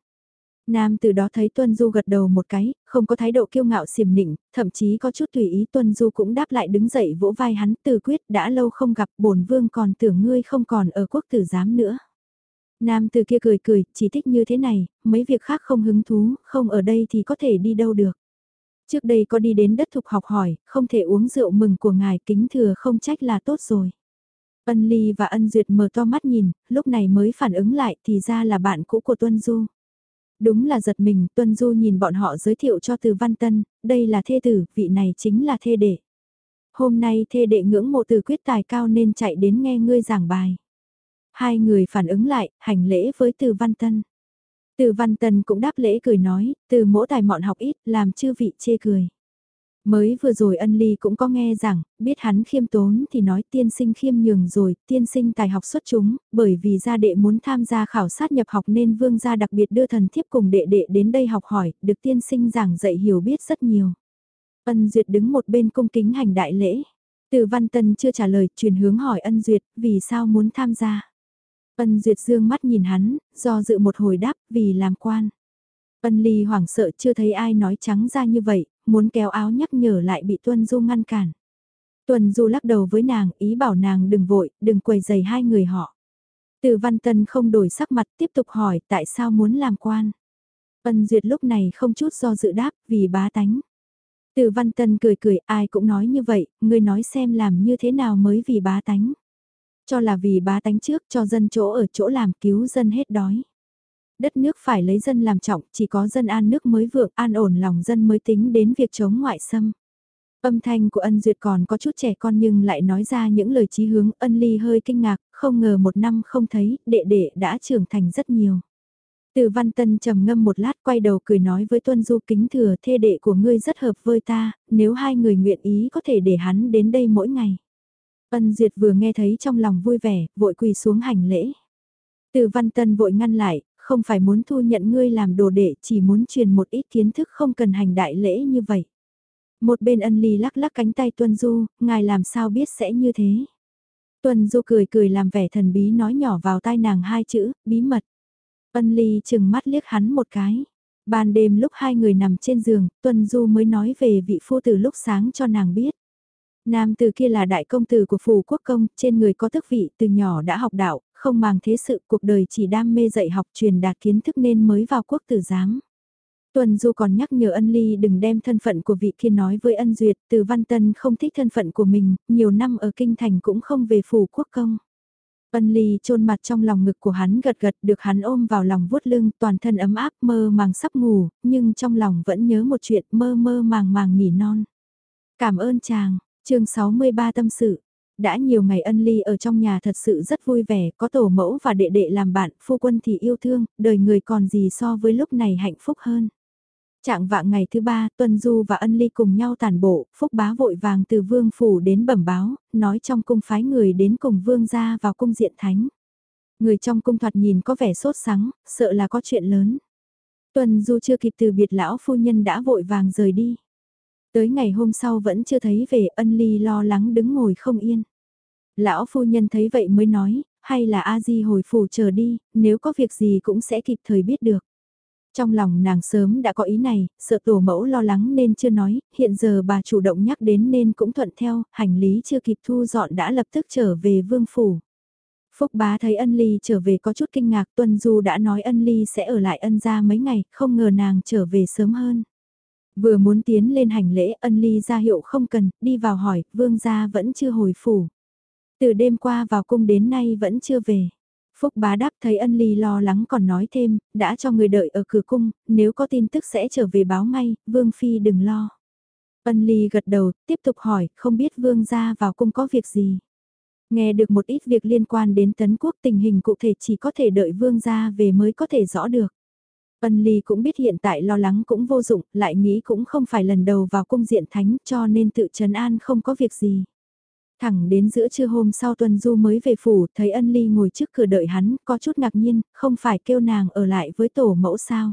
Nam từ đó thấy Tuân Du gật đầu một cái, không có thái độ kiêu ngạo xiềm nịnh, thậm chí có chút tùy ý Tuân Du cũng đáp lại đứng dậy vỗ vai hắn từ quyết đã lâu không gặp bổn vương còn tưởng ngươi không còn ở quốc tử giám nữa. Nam từ kia cười cười, chỉ thích như thế này, mấy việc khác không hứng thú, không ở đây thì có thể đi đâu được. Trước đây có đi đến đất thục học hỏi, không thể uống rượu mừng của ngài kính thừa không trách là tốt rồi. Ân Ly và Ân Duyệt mở to mắt nhìn, lúc này mới phản ứng lại thì ra là bạn cũ của Tuân Du. Đúng là giật mình, Tuân Du nhìn bọn họ giới thiệu cho Từ Văn Tân, đây là thê tử, vị này chính là thê đệ. Hôm nay thê đệ ngưỡng mộ từ quyết tài cao nên chạy đến nghe ngươi giảng bài. Hai người phản ứng lại, hành lễ với Từ Văn Tân. Từ Văn Tân cũng đáp lễ cười nói, từ mỗi tài mọn học ít, làm chư vị chê cười. Mới vừa rồi ân ly cũng có nghe rằng, biết hắn khiêm tốn thì nói tiên sinh khiêm nhường rồi, tiên sinh tài học xuất chúng, bởi vì gia đệ muốn tham gia khảo sát nhập học nên vương gia đặc biệt đưa thần thiếp cùng đệ đệ đến đây học hỏi, được tiên sinh giảng dạy hiểu biết rất nhiều. Ân Duyệt đứng một bên cung kính hành đại lễ. Từ Văn Tân chưa trả lời, truyền hướng hỏi Ân Duyệt, vì sao muốn tham gia. Ân Duyệt dương mắt nhìn hắn, do dự một hồi đáp, vì làm quan. Ân ly hoảng sợ chưa thấy ai nói trắng ra như vậy, muốn kéo áo nhắc nhở lại bị Tuân Du ngăn cản. Tuân Du lắc đầu với nàng, ý bảo nàng đừng vội, đừng quầy dày hai người họ. Từ Văn Tân không đổi sắc mặt tiếp tục hỏi tại sao muốn làm quan. Ân Duyệt lúc này không chút do dự đáp vì bá tánh. Từ Văn Tân cười cười ai cũng nói như vậy, ngươi nói xem làm như thế nào mới vì bá tánh. Cho là vì bá tánh trước cho dân chỗ ở chỗ làm cứu dân hết đói. Đất nước phải lấy dân làm trọng, chỉ có dân an nước mới vượng an ổn lòng dân mới tính đến việc chống ngoại xâm. Âm thanh của ân duyệt còn có chút trẻ con nhưng lại nói ra những lời chí hướng ân ly hơi kinh ngạc, không ngờ một năm không thấy, đệ đệ đã trưởng thành rất nhiều. Từ văn tân trầm ngâm một lát quay đầu cười nói với tuân du kính thừa thê đệ của ngươi rất hợp với ta, nếu hai người nguyện ý có thể để hắn đến đây mỗi ngày. Ân duyệt vừa nghe thấy trong lòng vui vẻ, vội quỳ xuống hành lễ. Từ văn tân vội ngăn lại, không phải muốn thu nhận ngươi làm đồ đệ chỉ muốn truyền một ít kiến thức không cần hành đại lễ như vậy. Một bên ân ly lắc lắc cánh tay Tuân Du, ngài làm sao biết sẽ như thế. Tuân Du cười cười làm vẻ thần bí nói nhỏ vào tai nàng hai chữ, bí mật. Ân ly chừng mắt liếc hắn một cái. Ban đêm lúc hai người nằm trên giường, Tuân Du mới nói về vị phu tử lúc sáng cho nàng biết. Nam từ kia là đại công tử của phủ quốc công, trên người có thức vị từ nhỏ đã học đạo, không màng thế sự cuộc đời chỉ đam mê dạy học truyền đạt kiến thức nên mới vào quốc tử giám. Tuần Du còn nhắc nhở ân ly đừng đem thân phận của vị kia nói với ân duyệt, từ văn tân không thích thân phận của mình, nhiều năm ở kinh thành cũng không về phủ quốc công. Ân ly chôn mặt trong lòng ngực của hắn gật gật được hắn ôm vào lòng vuốt lưng toàn thân ấm áp mơ màng sắp ngủ, nhưng trong lòng vẫn nhớ một chuyện mơ mơ màng màng nỉ non. Cảm ơn chàng, chương 63 tâm sự. Đã nhiều ngày ân ly ở trong nhà thật sự rất vui vẻ, có tổ mẫu và đệ đệ làm bạn, phu quân thì yêu thương, đời người còn gì so với lúc này hạnh phúc hơn. Trạng vạng ngày thứ ba, Tuân Du và Ân Ly cùng nhau tàn bộ, Phúc Bá vội vàng từ Vương Phủ đến bẩm báo, nói trong cung phái người đến cùng Vương ra vào cung diện thánh. Người trong cung thoạt nhìn có vẻ sốt sắng, sợ là có chuyện lớn. Tuân Du chưa kịp từ biệt lão phu nhân đã vội vàng rời đi. Tới ngày hôm sau vẫn chưa thấy về ân ly lo lắng đứng ngồi không yên. Lão phu nhân thấy vậy mới nói, hay là A-di hồi phủ chờ đi, nếu có việc gì cũng sẽ kịp thời biết được. Trong lòng nàng sớm đã có ý này, sợ tổ mẫu lo lắng nên chưa nói, hiện giờ bà chủ động nhắc đến nên cũng thuận theo, hành lý chưa kịp thu dọn đã lập tức trở về vương phủ. Phúc bá thấy ân ly trở về có chút kinh ngạc Tuân Du đã nói ân ly sẽ ở lại ân gia mấy ngày, không ngờ nàng trở về sớm hơn. Vừa muốn tiến lên hành lễ ân ly ra hiệu không cần, đi vào hỏi, vương gia vẫn chưa hồi phủ. Từ đêm qua vào cung đến nay vẫn chưa về. Phúc bá đáp thấy ân ly lo lắng còn nói thêm, đã cho người đợi ở cửa cung, nếu có tin tức sẽ trở về báo ngay, Vương Phi đừng lo. Ân ly gật đầu, tiếp tục hỏi, không biết Vương ra vào cung có việc gì. Nghe được một ít việc liên quan đến tấn quốc tình hình cụ thể chỉ có thể đợi Vương ra về mới có thể rõ được. Ân ly cũng biết hiện tại lo lắng cũng vô dụng, lại nghĩ cũng không phải lần đầu vào cung diện thánh cho nên tự trấn an không có việc gì. Thẳng đến giữa trưa hôm sau Tuân Du mới về phủ, thấy ân ly ngồi trước cửa đợi hắn, có chút ngạc nhiên, không phải kêu nàng ở lại với tổ mẫu sao.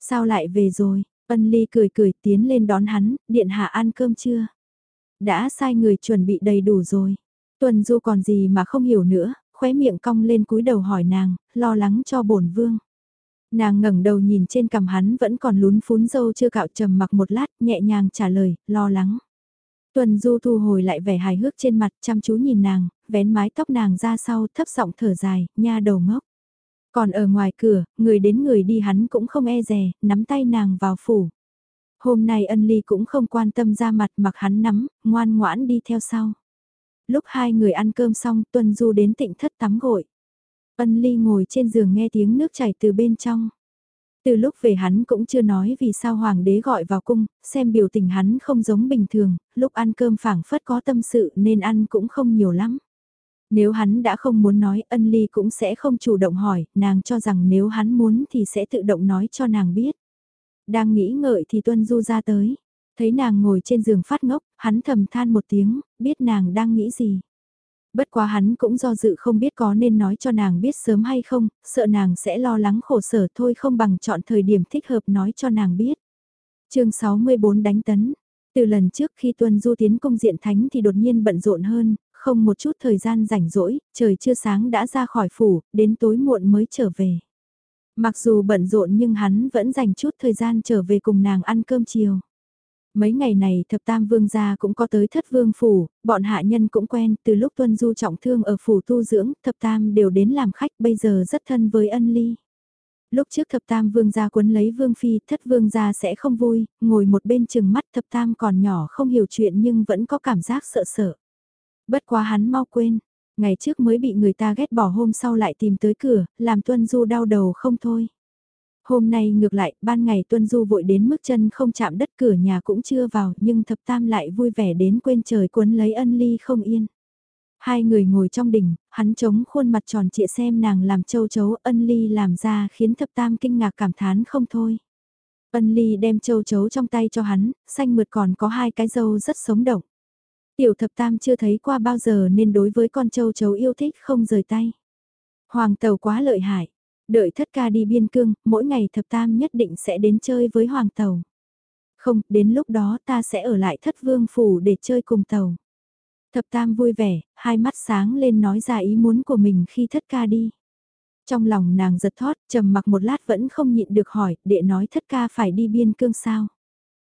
Sao lại về rồi, ân ly cười cười tiến lên đón hắn, điện hạ ăn cơm chưa? Đã sai người chuẩn bị đầy đủ rồi. tuần Du còn gì mà không hiểu nữa, khóe miệng cong lên cúi đầu hỏi nàng, lo lắng cho bổn vương. Nàng ngẩng đầu nhìn trên cằm hắn vẫn còn lún phún dâu chưa cạo trầm mặc một lát, nhẹ nhàng trả lời, lo lắng. Tuần Du thu hồi lại vẻ hài hước trên mặt chăm chú nhìn nàng, vén mái tóc nàng ra sau thấp giọng thở dài, nha đầu ngốc. Còn ở ngoài cửa, người đến người đi hắn cũng không e dè, nắm tay nàng vào phủ. Hôm nay ân ly cũng không quan tâm ra mặt mặc hắn nắm, ngoan ngoãn đi theo sau. Lúc hai người ăn cơm xong Tuần Du đến tịnh thất tắm gội. Ân ly ngồi trên giường nghe tiếng nước chảy từ bên trong. Từ lúc về hắn cũng chưa nói vì sao hoàng đế gọi vào cung, xem biểu tình hắn không giống bình thường, lúc ăn cơm phảng phất có tâm sự nên ăn cũng không nhiều lắm. Nếu hắn đã không muốn nói ân ly cũng sẽ không chủ động hỏi, nàng cho rằng nếu hắn muốn thì sẽ tự động nói cho nàng biết. Đang nghĩ ngợi thì Tuân Du ra tới, thấy nàng ngồi trên giường phát ngốc, hắn thầm than một tiếng, biết nàng đang nghĩ gì. Bất quá hắn cũng do dự không biết có nên nói cho nàng biết sớm hay không, sợ nàng sẽ lo lắng khổ sở thôi không bằng chọn thời điểm thích hợp nói cho nàng biết. chương 64 đánh tấn. Từ lần trước khi Tuân Du tiến công diện thánh thì đột nhiên bận rộn hơn, không một chút thời gian rảnh rỗi, trời chưa sáng đã ra khỏi phủ, đến tối muộn mới trở về. Mặc dù bận rộn nhưng hắn vẫn dành chút thời gian trở về cùng nàng ăn cơm chiều. Mấy ngày này thập tam vương gia cũng có tới thất vương phủ, bọn hạ nhân cũng quen, từ lúc tuân du trọng thương ở phủ tu dưỡng, thập tam đều đến làm khách bây giờ rất thân với ân ly. Lúc trước thập tam vương gia quấn lấy vương phi, thất vương gia sẽ không vui, ngồi một bên chừng mắt thập tam còn nhỏ không hiểu chuyện nhưng vẫn có cảm giác sợ sợ. Bất quá hắn mau quên, ngày trước mới bị người ta ghét bỏ hôm sau lại tìm tới cửa, làm tuân du đau đầu không thôi. Hôm nay ngược lại, ban ngày Tuân Du vội đến mức chân không chạm đất cửa nhà cũng chưa vào, nhưng thập tam lại vui vẻ đến quên trời cuốn lấy ân ly không yên. Hai người ngồi trong đỉnh, hắn chống khuôn mặt tròn trịa xem nàng làm châu chấu ân ly làm ra khiến thập tam kinh ngạc cảm thán không thôi. Ân ly đem châu chấu trong tay cho hắn, xanh mượt còn có hai cái dâu rất sống động. Tiểu thập tam chưa thấy qua bao giờ nên đối với con châu chấu yêu thích không rời tay. Hoàng tàu quá lợi hại, Đợi thất ca đi biên cương, mỗi ngày thập tam nhất định sẽ đến chơi với hoàng tàu. Không, đến lúc đó ta sẽ ở lại thất vương phủ để chơi cùng tàu. Thập tam vui vẻ, hai mắt sáng lên nói ra ý muốn của mình khi thất ca đi. Trong lòng nàng giật thót, trầm mặc một lát vẫn không nhịn được hỏi, đệ nói thất ca phải đi biên cương sao.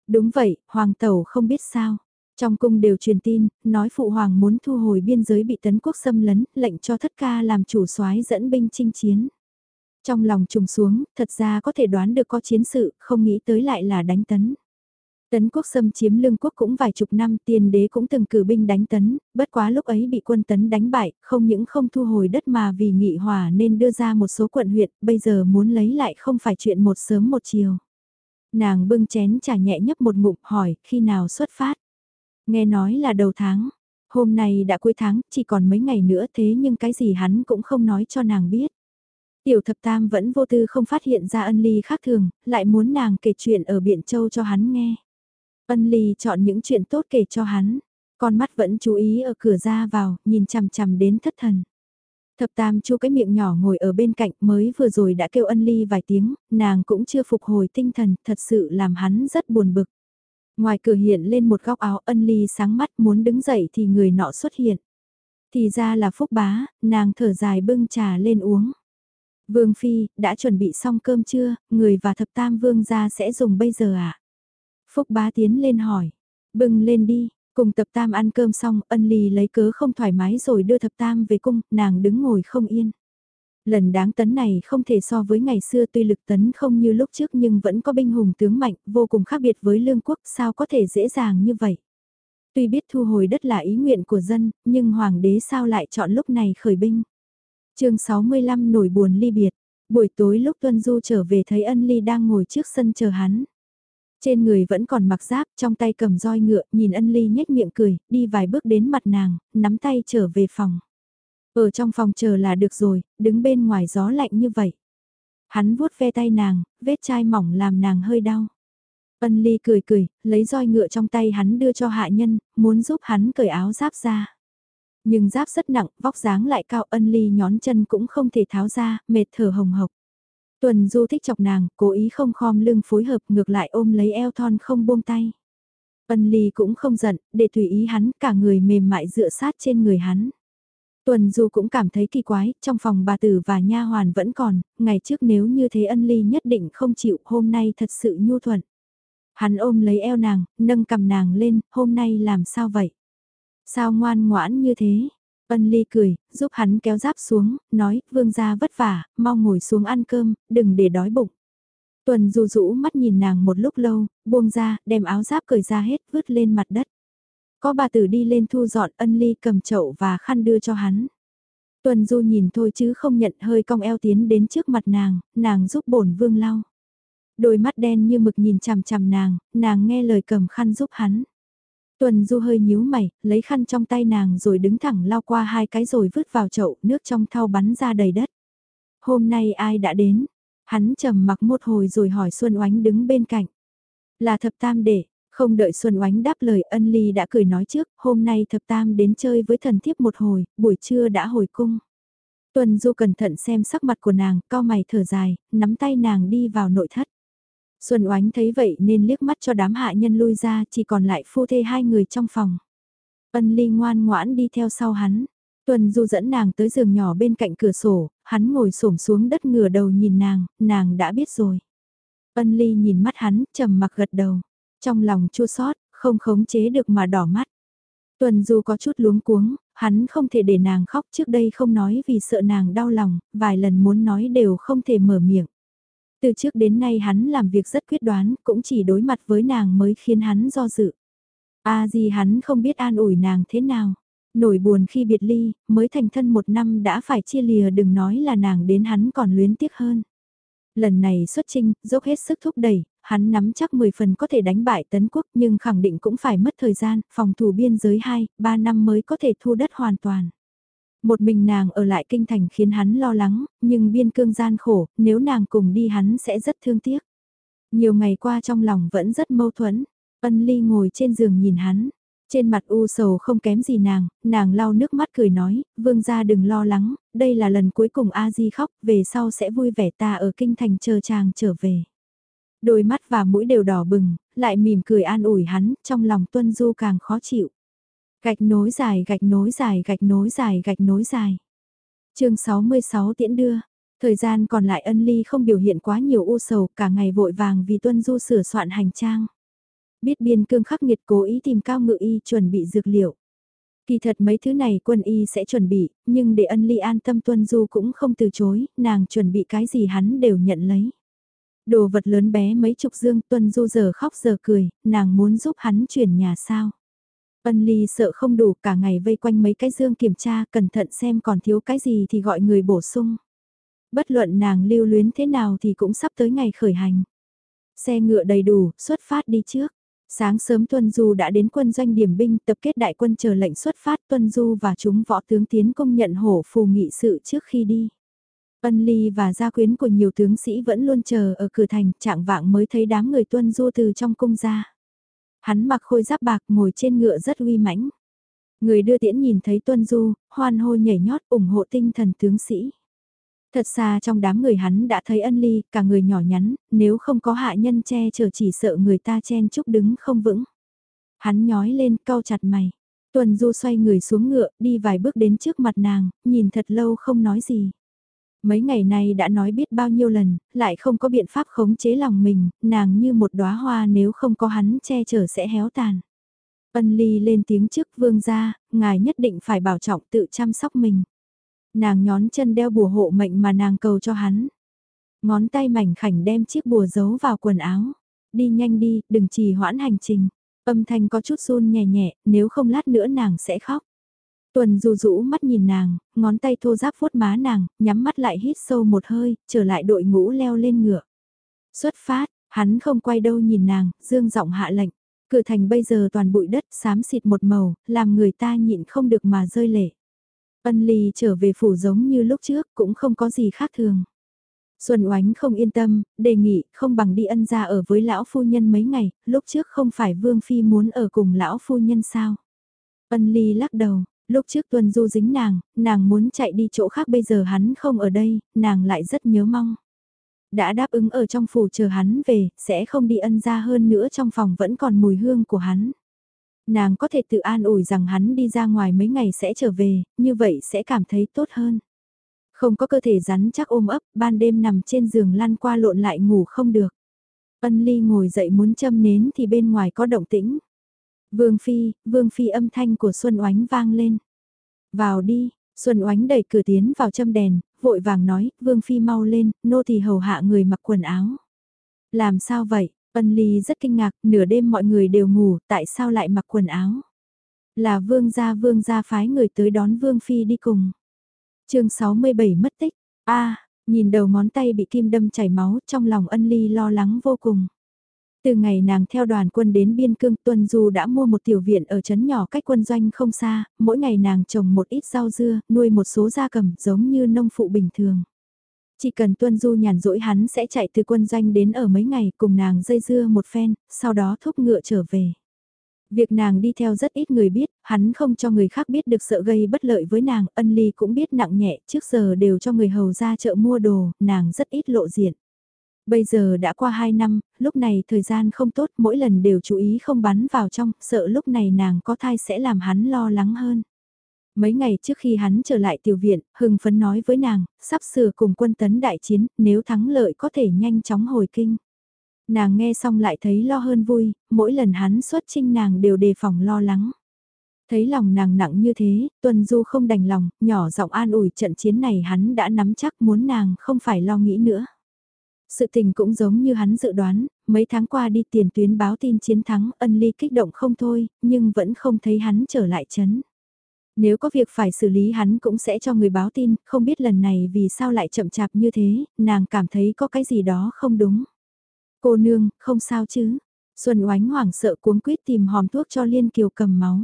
Đúng vậy, hoàng tàu không biết sao. Trong cung đều truyền tin, nói phụ hoàng muốn thu hồi biên giới bị tấn quốc xâm lấn, lệnh cho thất ca làm chủ soái dẫn binh chinh chiến. Trong lòng trùng xuống, thật ra có thể đoán được có chiến sự, không nghĩ tới lại là đánh tấn. Tấn quốc xâm chiếm lương quốc cũng vài chục năm tiền đế cũng từng cử binh đánh tấn, bất quá lúc ấy bị quân tấn đánh bại, không những không thu hồi đất mà vì nghị hòa nên đưa ra một số quận huyện, bây giờ muốn lấy lại không phải chuyện một sớm một chiều. Nàng bưng chén trà nhẹ nhấp một ngụm hỏi khi nào xuất phát. Nghe nói là đầu tháng, hôm nay đã cuối tháng, chỉ còn mấy ngày nữa thế nhưng cái gì hắn cũng không nói cho nàng biết. Tiểu thập tam vẫn vô tư không phát hiện ra ân ly khác thường, lại muốn nàng kể chuyện ở Biện Châu cho hắn nghe. Ân ly chọn những chuyện tốt kể cho hắn, con mắt vẫn chú ý ở cửa ra vào, nhìn chằm chằm đến thất thần. Thập tam chu cái miệng nhỏ ngồi ở bên cạnh mới vừa rồi đã kêu ân ly vài tiếng, nàng cũng chưa phục hồi tinh thần, thật sự làm hắn rất buồn bực. Ngoài cửa hiện lên một góc áo ân ly sáng mắt muốn đứng dậy thì người nọ xuất hiện. Thì ra là phúc bá, nàng thở dài bưng trà lên uống. Vương Phi, đã chuẩn bị xong cơm chưa, người và thập tam vương gia sẽ dùng bây giờ à? Phúc bá tiến lên hỏi, bưng lên đi, cùng thập tam ăn cơm xong, ân ly lấy cớ không thoải mái rồi đưa thập tam về cung, nàng đứng ngồi không yên. Lần đáng tấn này không thể so với ngày xưa tuy lực tấn không như lúc trước nhưng vẫn có binh hùng tướng mạnh, vô cùng khác biệt với lương quốc, sao có thể dễ dàng như vậy? Tuy biết thu hồi đất là ý nguyện của dân, nhưng hoàng đế sao lại chọn lúc này khởi binh? Chương 65 nổi buồn ly biệt, buổi tối lúc Tuân Du trở về thấy ân ly đang ngồi trước sân chờ hắn. Trên người vẫn còn mặc giáp, trong tay cầm roi ngựa, nhìn ân ly nhếch miệng cười, đi vài bước đến mặt nàng, nắm tay trở về phòng. Ở trong phòng chờ là được rồi, đứng bên ngoài gió lạnh như vậy. Hắn vuốt ve tay nàng, vết chai mỏng làm nàng hơi đau. Ân ly cười cười, lấy roi ngựa trong tay hắn đưa cho hạ nhân, muốn giúp hắn cởi áo giáp ra. Nhưng giáp rất nặng, vóc dáng lại cao ân ly nhón chân cũng không thể tháo ra, mệt thở hồng hộc. Tuần du thích chọc nàng, cố ý không khom lưng phối hợp ngược lại ôm lấy eo thon không buông tay. Ân ly cũng không giận, để tùy ý hắn, cả người mềm mại dựa sát trên người hắn. Tuần Du cũng cảm thấy kỳ quái, trong phòng bà tử và nha hoàn vẫn còn, ngày trước nếu như thế ân ly nhất định không chịu, hôm nay thật sự nhu thuận. Hắn ôm lấy eo nàng, nâng cầm nàng lên, hôm nay làm sao vậy? Sao ngoan ngoãn như thế? Ân ly cười, giúp hắn kéo giáp xuống, nói, vương gia vất vả, mau ngồi xuống ăn cơm, đừng để đói bụng. Tuần du rũ mắt nhìn nàng một lúc lâu, buông ra, đem áo giáp cởi ra hết, vứt lên mặt đất. Có bà tử đi lên thu dọn ân ly cầm chậu và khăn đưa cho hắn. Tuần du nhìn thôi chứ không nhận hơi cong eo tiến đến trước mặt nàng, nàng giúp bổn vương lau. Đôi mắt đen như mực nhìn chằm chằm nàng, nàng nghe lời cầm khăn giúp hắn. Tuần Du hơi nhíu mày, lấy khăn trong tay nàng rồi đứng thẳng lao qua hai cái rồi vứt vào chậu, nước trong thau bắn ra đầy đất. Hôm nay ai đã đến? Hắn trầm mặc một hồi rồi hỏi Xuân Oánh đứng bên cạnh. Là thập tam đệ, không đợi Xuân Oánh đáp lời ân ly đã cười nói trước, hôm nay thập tam đến chơi với thần thiếp một hồi, buổi trưa đã hồi cung. Tuần Du cẩn thận xem sắc mặt của nàng, cao mày thở dài, nắm tay nàng đi vào nội thất. Xuân Oánh thấy vậy nên liếc mắt cho đám hạ nhân lui ra chỉ còn lại phu thê hai người trong phòng. Ân ly ngoan ngoãn đi theo sau hắn. Tuần Du dẫn nàng tới giường nhỏ bên cạnh cửa sổ, hắn ngồi xổm xuống đất ngửa đầu nhìn nàng, nàng đã biết rồi. Ân Ly nhìn mắt hắn, trầm mặc gật đầu. Trong lòng chua xót, không khống chế được mà đỏ mắt. Tuần Du có chút luống cuống, hắn không thể để nàng khóc trước đây không nói vì sợ nàng đau lòng, vài lần muốn nói đều không thể mở miệng. Từ trước đến nay hắn làm việc rất quyết đoán, cũng chỉ đối mặt với nàng mới khiến hắn do dự. A gì hắn không biết an ủi nàng thế nào. Nổi buồn khi biệt ly, mới thành thân một năm đã phải chia lìa đừng nói là nàng đến hắn còn luyến tiếc hơn. Lần này xuất trinh, dốc hết sức thúc đẩy, hắn nắm chắc 10 phần có thể đánh bại tấn quốc nhưng khẳng định cũng phải mất thời gian, phòng thủ biên giới 2, 3 năm mới có thể thu đất hoàn toàn. Một mình nàng ở lại kinh thành khiến hắn lo lắng, nhưng biên cương gian khổ, nếu nàng cùng đi hắn sẽ rất thương tiếc. Nhiều ngày qua trong lòng vẫn rất mâu thuẫn, ân ly ngồi trên giường nhìn hắn, trên mặt u sầu không kém gì nàng, nàng lau nước mắt cười nói, vương gia đừng lo lắng, đây là lần cuối cùng A Di khóc, về sau sẽ vui vẻ ta ở kinh thành chờ chàng trở về. Đôi mắt và mũi đều đỏ bừng, lại mỉm cười an ủi hắn, trong lòng tuân du càng khó chịu. Gạch nối dài, gạch nối dài, gạch nối dài, gạch nối dài. chương 66 tiễn đưa, thời gian còn lại ân ly không biểu hiện quá nhiều u sầu, cả ngày vội vàng vì tuân du sửa soạn hành trang. Biết biên cương khắc nghiệt cố ý tìm cao ngự y chuẩn bị dược liệu. Kỳ thật mấy thứ này quân y sẽ chuẩn bị, nhưng để ân ly an tâm tuân du cũng không từ chối, nàng chuẩn bị cái gì hắn đều nhận lấy. Đồ vật lớn bé mấy chục dương tuân du giờ khóc giờ cười, nàng muốn giúp hắn chuyển nhà sao. Ân ly sợ không đủ cả ngày vây quanh mấy cái dương kiểm tra cẩn thận xem còn thiếu cái gì thì gọi người bổ sung. Bất luận nàng lưu luyến thế nào thì cũng sắp tới ngày khởi hành. Xe ngựa đầy đủ, xuất phát đi trước. Sáng sớm Tuân Du đã đến quân doanh điểm binh tập kết đại quân chờ lệnh xuất phát Tuân Du và chúng võ tướng tiến công nhận hổ phù nghị sự trước khi đi. Ân Ly và gia quyến của nhiều tướng sĩ vẫn luôn chờ ở cửa thành, trạng vạng mới thấy đám người Tuân Du từ trong cung ra. Hắn mặc khôi giáp bạc ngồi trên ngựa rất uy mãnh. Người đưa tiễn nhìn thấy Tuân Du, hoan hô nhảy nhót ủng hộ tinh thần tướng sĩ. Thật xa trong đám người hắn đã thấy ân ly, cả người nhỏ nhắn, nếu không có hạ nhân che chở chỉ sợ người ta chen chúc đứng không vững. Hắn nhói lên cau chặt mày. Tuần Du xoay người xuống ngựa, đi vài bước đến trước mặt nàng, nhìn thật lâu không nói gì. Mấy ngày nay đã nói biết bao nhiêu lần, lại không có biện pháp khống chế lòng mình, nàng như một đóa hoa nếu không có hắn che chở sẽ héo tàn. Ân ly lên tiếng trước vương gia, ngài nhất định phải bảo trọng tự chăm sóc mình. Nàng nhón chân đeo bùa hộ mệnh mà nàng cầu cho hắn. Ngón tay mảnh khảnh đem chiếc bùa giấu vào quần áo. Đi nhanh đi, đừng trì hoãn hành trình. Âm thanh có chút run nhẹ nhẹ, nếu không lát nữa nàng sẽ khóc. Tuần du rũ mắt nhìn nàng, ngón tay thô giáp vuốt má nàng, nhắm mắt lại hít sâu một hơi, trở lại đội ngũ leo lên ngựa. Xuất phát, hắn không quay đâu nhìn nàng, dương giọng hạ lệnh. Cửa thành bây giờ toàn bụi đất xám xịt một màu, làm người ta nhịn không được mà rơi lệ. Ân Ly trở về phủ giống như lúc trước cũng không có gì khác thường. Xuân Oánh không yên tâm, đề nghị không bằng đi ân ra ở với lão phu nhân mấy ngày, lúc trước không phải Vương Phi muốn ở cùng lão phu nhân sao. Ân Ly lắc đầu, lúc trước tuần du dính nàng, nàng muốn chạy đi chỗ khác bây giờ hắn không ở đây, nàng lại rất nhớ mong. Đã đáp ứng ở trong phủ chờ hắn về, sẽ không đi ân ra hơn nữa trong phòng vẫn còn mùi hương của hắn. Nàng có thể tự an ủi rằng hắn đi ra ngoài mấy ngày sẽ trở về, như vậy sẽ cảm thấy tốt hơn. Không có cơ thể rắn chắc ôm ấp, ban đêm nằm trên giường lăn qua lộn lại ngủ không được. Ân ly ngồi dậy muốn châm nến thì bên ngoài có động tĩnh. Vương Phi, Vương Phi âm thanh của Xuân Oánh vang lên. Vào đi, Xuân Oánh đẩy cửa tiến vào châm đèn, vội vàng nói, Vương Phi mau lên, nô thì hầu hạ người mặc quần áo. Làm sao vậy, Ân Ly rất kinh ngạc, nửa đêm mọi người đều ngủ, tại sao lại mặc quần áo? Là vương gia vương gia phái người tới đón vương phi đi cùng. chương 67 mất tích, a nhìn đầu ngón tay bị kim đâm chảy máu, trong lòng ân ly lo lắng vô cùng. Từ ngày nàng theo đoàn quân đến biên cương Tuân du đã mua một tiểu viện ở trấn nhỏ cách quân doanh không xa, mỗi ngày nàng trồng một ít rau dưa, nuôi một số gia cầm giống như nông phụ bình thường. Chỉ cần tuân du nhàn rỗi hắn sẽ chạy từ quân doanh đến ở mấy ngày cùng nàng dây dưa một phen, sau đó thúc ngựa trở về. Việc nàng đi theo rất ít người biết, hắn không cho người khác biết được sợ gây bất lợi với nàng, ân ly cũng biết nặng nhẹ, trước giờ đều cho người hầu ra chợ mua đồ, nàng rất ít lộ diện. Bây giờ đã qua 2 năm, lúc này thời gian không tốt, mỗi lần đều chú ý không bắn vào trong, sợ lúc này nàng có thai sẽ làm hắn lo lắng hơn. Mấy ngày trước khi hắn trở lại tiểu viện, hưng phấn nói với nàng, sắp sửa cùng quân tấn đại chiến, nếu thắng lợi có thể nhanh chóng hồi kinh. Nàng nghe xong lại thấy lo hơn vui, mỗi lần hắn xuất trinh nàng đều đề phòng lo lắng. Thấy lòng nàng nặng như thế, tuần Du không đành lòng, nhỏ giọng an ủi trận chiến này hắn đã nắm chắc muốn nàng không phải lo nghĩ nữa. Sự tình cũng giống như hắn dự đoán, mấy tháng qua đi tiền tuyến báo tin chiến thắng ân ly kích động không thôi, nhưng vẫn không thấy hắn trở lại chấn. Nếu có việc phải xử lý hắn cũng sẽ cho người báo tin, không biết lần này vì sao lại chậm chạp như thế, nàng cảm thấy có cái gì đó không đúng. Cô nương, không sao chứ. Xuân oánh hoảng sợ cuống quýt tìm hòm thuốc cho Liên Kiều cầm máu.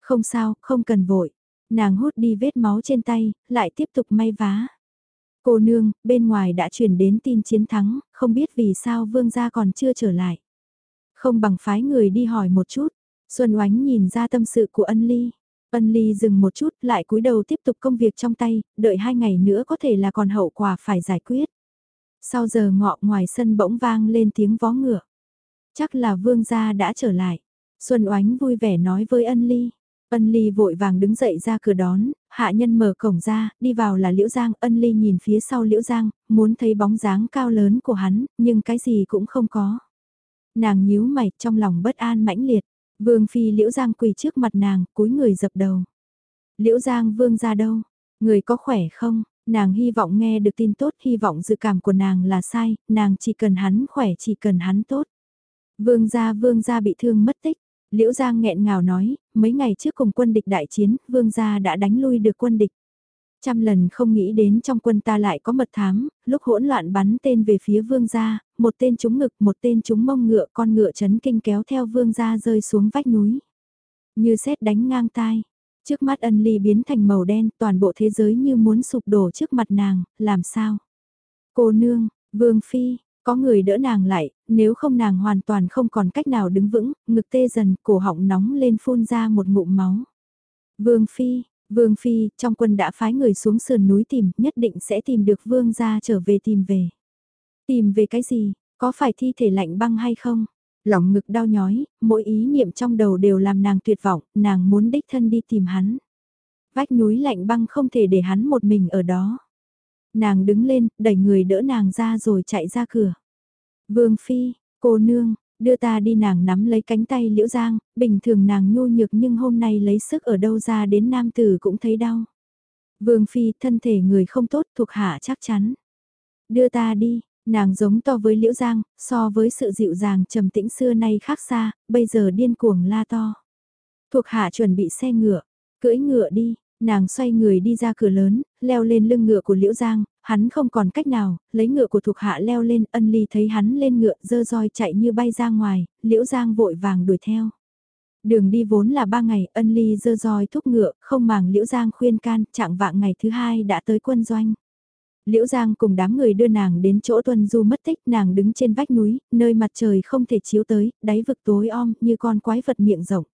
Không sao, không cần vội. Nàng hút đi vết máu trên tay, lại tiếp tục may vá. Cô nương, bên ngoài đã truyền đến tin chiến thắng, không biết vì sao vương gia còn chưa trở lại. Không bằng phái người đi hỏi một chút. Xuân oánh nhìn ra tâm sự của ân ly. Ân ly dừng một chút lại cúi đầu tiếp tục công việc trong tay, đợi hai ngày nữa có thể là còn hậu quả phải giải quyết. Sau giờ ngọ ngoài sân bỗng vang lên tiếng vó ngựa. Chắc là vương gia đã trở lại. Xuân oánh vui vẻ nói với ân ly. Ân ly vội vàng đứng dậy ra cửa đón, hạ nhân mở cổng ra, đi vào là Liễu Giang, ân ly nhìn phía sau Liễu Giang, muốn thấy bóng dáng cao lớn của hắn, nhưng cái gì cũng không có. Nàng nhíu mày trong lòng bất an mãnh liệt, vương phi Liễu Giang quỳ trước mặt nàng, cúi người dập đầu. Liễu Giang vương ra đâu? Người có khỏe không? Nàng hy vọng nghe được tin tốt, hy vọng dự cảm của nàng là sai, nàng chỉ cần hắn khỏe, chỉ cần hắn tốt. Vương gia vương gia bị thương mất tích, Liễu Giang nghẹn ngào nói, mấy ngày trước cùng quân địch đại chiến, vương gia đã đánh lui được quân địch. Trăm lần không nghĩ đến trong quân ta lại có mật thám, lúc hỗn loạn bắn tên về phía vương gia, một tên trúng ngực, một tên trúng mông ngựa, con ngựa chấn kinh kéo theo vương gia rơi xuống vách núi. Như xét đánh ngang tai. Trước mắt ân ly biến thành màu đen, toàn bộ thế giới như muốn sụp đổ trước mặt nàng, làm sao? Cô nương, vương phi, có người đỡ nàng lại, nếu không nàng hoàn toàn không còn cách nào đứng vững, ngực tê dần, cổ họng nóng lên phun ra một ngụm máu. Vương Phi, Vương Phi, trong quân đã phái người xuống sườn núi tìm, nhất định sẽ tìm được Vương ra trở về tìm về. Tìm về cái gì, có phải thi thể lạnh băng hay không? Lòng ngực đau nhói, mỗi ý niệm trong đầu đều làm nàng tuyệt vọng, nàng muốn đích thân đi tìm hắn. Vách núi lạnh băng không thể để hắn một mình ở đó. Nàng đứng lên, đẩy người đỡ nàng ra rồi chạy ra cửa. Vương Phi, cô nương, đưa ta đi nàng nắm lấy cánh tay Liễu Giang, bình thường nàng nhu nhược nhưng hôm nay lấy sức ở đâu ra đến nam tử cũng thấy đau. Vương Phi, thân thể người không tốt thuộc hạ chắc chắn. Đưa ta đi, nàng giống to với Liễu Giang, so với sự dịu dàng trầm tĩnh xưa nay khác xa, bây giờ điên cuồng la to. Thuộc hạ chuẩn bị xe ngựa, cưỡi ngựa đi, Nàng xoay người đi ra cửa lớn, leo lên lưng ngựa của Liễu Giang, hắn không còn cách nào, lấy ngựa của thuộc hạ leo lên, ân ly thấy hắn lên ngựa dơ roi chạy như bay ra ngoài, Liễu Giang vội vàng đuổi theo. Đường đi vốn là ba ngày, ân ly dơ roi thúc ngựa, không màng Liễu Giang khuyên can, trạng vạng ngày thứ hai đã tới quân doanh. Liễu Giang cùng đám người đưa nàng đến chỗ tuân du mất tích, nàng đứng trên vách núi, nơi mặt trời không thể chiếu tới, đáy vực tối om như con quái vật miệng rộng.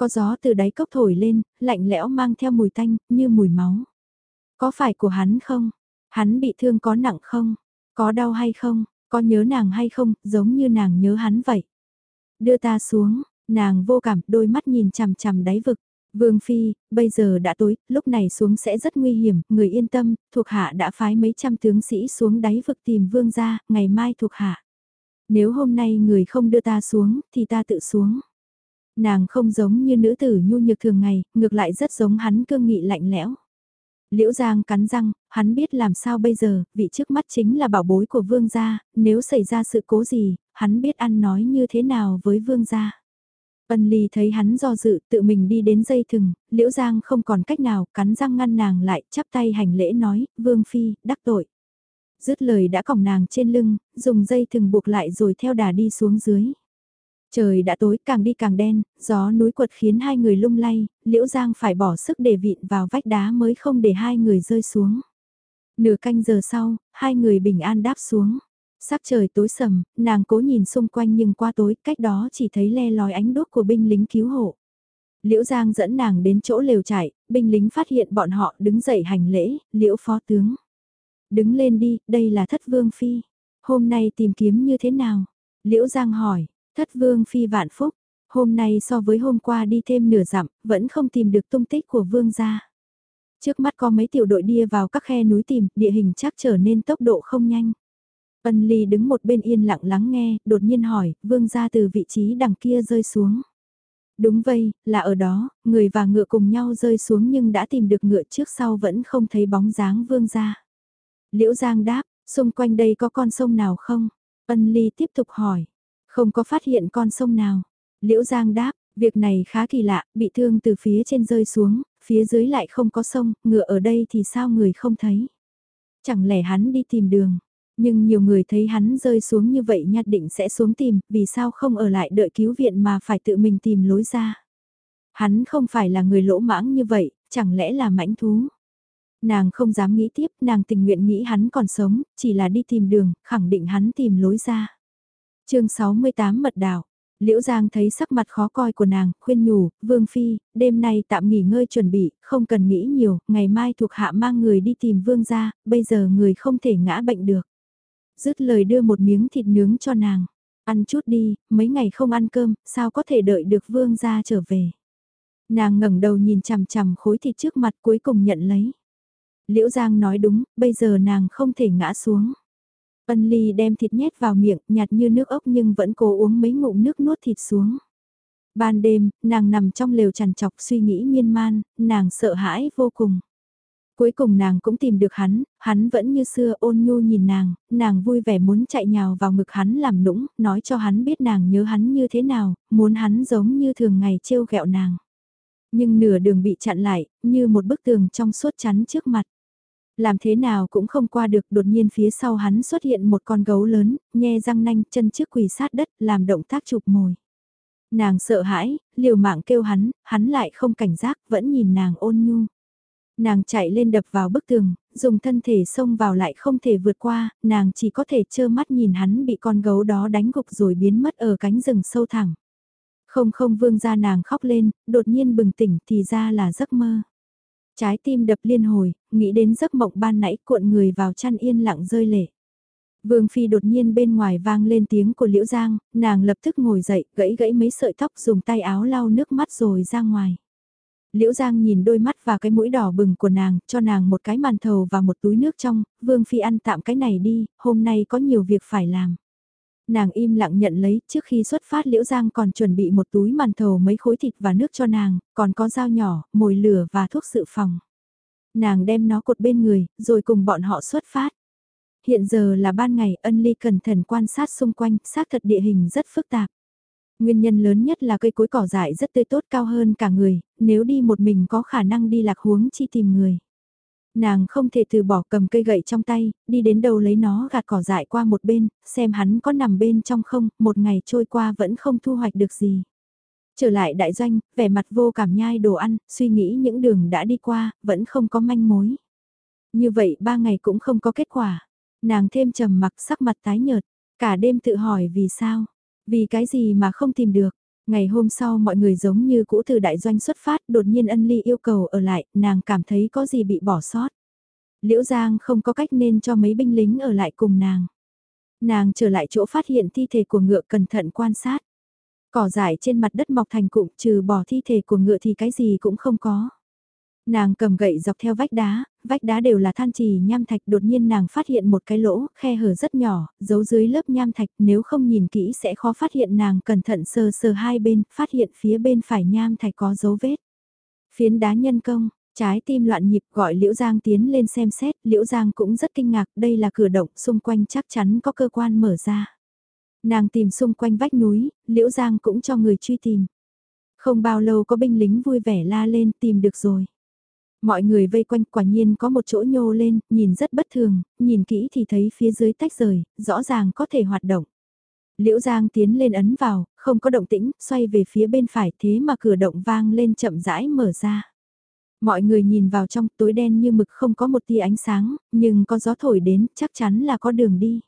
Có gió từ đáy cốc thổi lên, lạnh lẽo mang theo mùi tanh, như mùi máu. Có phải của hắn không? Hắn bị thương có nặng không? Có đau hay không? Có nhớ nàng hay không? Giống như nàng nhớ hắn vậy. Đưa ta xuống, nàng vô cảm, đôi mắt nhìn chằm chằm đáy vực. Vương Phi, bây giờ đã tối, lúc này xuống sẽ rất nguy hiểm, người yên tâm, thuộc hạ đã phái mấy trăm tướng sĩ xuống đáy vực tìm vương gia, ngày mai thuộc hạ. Nếu hôm nay người không đưa ta xuống, thì ta tự xuống. Nàng không giống như nữ tử nhu nhược thường ngày, ngược lại rất giống hắn cương nghị lạnh lẽo. Liễu Giang cắn răng, hắn biết làm sao bây giờ, vị trước mắt chính là bảo bối của vương gia, nếu xảy ra sự cố gì, hắn biết ăn nói như thế nào với vương gia. Ân Ly thấy hắn do dự, tự mình đi đến dây thừng, Liễu Giang không còn cách nào, cắn răng ngăn nàng lại, chắp tay hành lễ nói, vương phi, đắc tội. Dứt lời đã còng nàng trên lưng, dùng dây thừng buộc lại rồi theo đà đi xuống dưới. Trời đã tối càng đi càng đen, gió núi quật khiến hai người lung lay, Liễu Giang phải bỏ sức để vịn vào vách đá mới không để hai người rơi xuống. Nửa canh giờ sau, hai người bình an đáp xuống. Sắc trời tối sầm, nàng cố nhìn xung quanh nhưng qua tối, cách đó chỉ thấy le lói ánh đốt của binh lính cứu hộ. Liễu Giang dẫn nàng đến chỗ lều trại, binh lính phát hiện bọn họ đứng dậy hành lễ, Liễu Phó Tướng. Đứng lên đi, đây là thất vương phi. Hôm nay tìm kiếm như thế nào? Liễu Giang hỏi, Thất vương phi vạn phúc, Hôm nay so với hôm qua đi thêm nửa dặm, vẫn không tìm được tung tích của vương gia. Trước mắt có mấy tiểu đội đi vào các khe núi tìm, địa hình chắc trở nên tốc độ không nhanh. Ân Ly đứng một bên yên lặng lắng nghe, đột nhiên hỏi, vương gia từ vị trí đằng kia rơi xuống. Đúng vậy, là ở đó, người và ngựa cùng nhau rơi xuống nhưng đã tìm được ngựa trước sau vẫn không thấy bóng dáng vương gia. Liễu Giang đáp, xung quanh đây có con sông nào không? Ân Ly tiếp tục hỏi, không có phát hiện con sông nào. Liễu Giang đáp, việc này khá kỳ lạ, bị thương từ phía trên rơi xuống, phía dưới lại không có sông, ngựa ở đây thì sao người không thấy? Chẳng lẽ hắn đi tìm đường? Nhưng nhiều người thấy hắn rơi xuống như vậy nhất định sẽ xuống tìm, vì sao không ở lại đợi cứu viện mà phải tự mình tìm lối ra. Hắn không phải là người lỗ mãng như vậy, chẳng lẽ là mãnh thú. Nàng không dám nghĩ tiếp, nàng tình nguyện nghĩ hắn còn sống, chỉ là đi tìm đường, khẳng định hắn tìm lối ra chương 68 Mật Đảo Liễu Giang thấy sắc mặt khó coi của nàng, khuyên nhủ, Vương Phi, đêm nay tạm nghỉ ngơi chuẩn bị, không cần nghĩ nhiều, ngày mai thuộc hạ mang người đi tìm Vương ra, bây giờ người không thể ngã bệnh được dứt lời đưa một miếng thịt nướng cho nàng. Ăn chút đi, mấy ngày không ăn cơm, sao có thể đợi được vương gia trở về. Nàng ngẩng đầu nhìn chằm chằm khối thịt trước mặt cuối cùng nhận lấy. Liễu Giang nói đúng, bây giờ nàng không thể ngã xuống. Ân Ly đem thịt nhét vào miệng, nhạt như nước ốc nhưng vẫn cố uống mấy ngụm nước nuốt thịt xuống. Ban đêm, nàng nằm trong lều chằn chọc suy nghĩ miên man, nàng sợ hãi vô cùng. Cuối cùng nàng cũng tìm được hắn, hắn vẫn như xưa ôn nhu nhìn nàng, nàng vui vẻ muốn chạy nhào vào ngực hắn làm nũng, nói cho hắn biết nàng nhớ hắn như thế nào, muốn hắn giống như thường ngày trêu ghẹo nàng. Nhưng nửa đường bị chặn lại, như một bức tường trong suốt chắn trước mặt. Làm thế nào cũng không qua được đột nhiên phía sau hắn xuất hiện một con gấu lớn, nhe răng nanh chân trước quỳ sát đất làm động tác chụp mồi. Nàng sợ hãi, liều mạng kêu hắn, hắn lại không cảnh giác, vẫn nhìn nàng ôn nhu. Nàng chạy lên đập vào bức tường, dùng thân thể xông vào lại không thể vượt qua, nàng chỉ có thể trơ mắt nhìn hắn bị con gấu đó đánh gục rồi biến mất ở cánh rừng sâu thẳng. Không không vương ra nàng khóc lên, đột nhiên bừng tỉnh thì ra là giấc mơ. Trái tim đập liên hồi, nghĩ đến giấc mộng ban nãy cuộn người vào chăn yên lặng rơi lệ. Vương Phi đột nhiên bên ngoài vang lên tiếng của Liễu Giang, nàng lập tức ngồi dậy, gãy gãy mấy sợi tóc dùng tay áo lau nước mắt rồi ra ngoài. Liễu Giang nhìn đôi mắt và cái mũi đỏ bừng của nàng, cho nàng một cái màn thầu và một túi nước trong, Vương Phi ăn tạm cái này đi, hôm nay có nhiều việc phải làm. Nàng im lặng nhận lấy, trước khi xuất phát Liễu Giang còn chuẩn bị một túi màn thầu mấy khối thịt và nước cho nàng, còn có dao nhỏ, mồi lửa và thuốc sự phòng. Nàng đem nó cột bên người, rồi cùng bọn họ xuất phát. Hiện giờ là ban ngày, ân ly cẩn thận quan sát xung quanh, xác thật địa hình rất phức tạp. Nguyên nhân lớn nhất là cây cối cỏ dại rất tươi tốt cao hơn cả người, nếu đi một mình có khả năng đi lạc huống chi tìm người. Nàng không thể từ bỏ cầm cây gậy trong tay, đi đến đâu lấy nó gạt cỏ dại qua một bên, xem hắn có nằm bên trong không, một ngày trôi qua vẫn không thu hoạch được gì. Trở lại đại doanh, vẻ mặt vô cảm nhai đồ ăn, suy nghĩ những đường đã đi qua, vẫn không có manh mối. Như vậy ba ngày cũng không có kết quả. Nàng thêm trầm mặc sắc mặt tái nhợt, cả đêm tự hỏi vì sao, vì cái gì mà không tìm được? Ngày hôm sau mọi người giống như cũ từ đại doanh xuất phát, đột nhiên ân ly yêu cầu ở lại, nàng cảm thấy có gì bị bỏ sót. Liễu Giang không có cách nên cho mấy binh lính ở lại cùng nàng. Nàng trở lại chỗ phát hiện thi thể của ngựa cẩn thận quan sát. Cỏ dại trên mặt đất mọc thành cụm trừ bỏ thi thể của ngựa thì cái gì cũng không có. Nàng cầm gậy dọc theo vách đá, vách đá đều là than trì nham thạch đột nhiên nàng phát hiện một cái lỗ, khe hở rất nhỏ, giấu dưới lớp nham thạch nếu không nhìn kỹ sẽ khó phát hiện nàng cẩn thận sờ sờ hai bên, phát hiện phía bên phải nham thạch có dấu vết. Phiến đá nhân công, trái tim loạn nhịp gọi Liễu Giang tiến lên xem xét, Liễu Giang cũng rất kinh ngạc, đây là cửa động, xung quanh chắc chắn có cơ quan mở ra. Nàng tìm xung quanh vách núi, Liễu Giang cũng cho người truy tìm. Không bao lâu có binh lính vui vẻ la lên tìm được rồi. Mọi người vây quanh quả nhiên có một chỗ nhô lên, nhìn rất bất thường, nhìn kỹ thì thấy phía dưới tách rời, rõ ràng có thể hoạt động. Liễu Giang tiến lên ấn vào, không có động tĩnh, xoay về phía bên phải thế mà cửa động vang lên chậm rãi mở ra. Mọi người nhìn vào trong tối đen như mực không có một tia ánh sáng, nhưng có gió thổi đến, chắc chắn là có đường đi.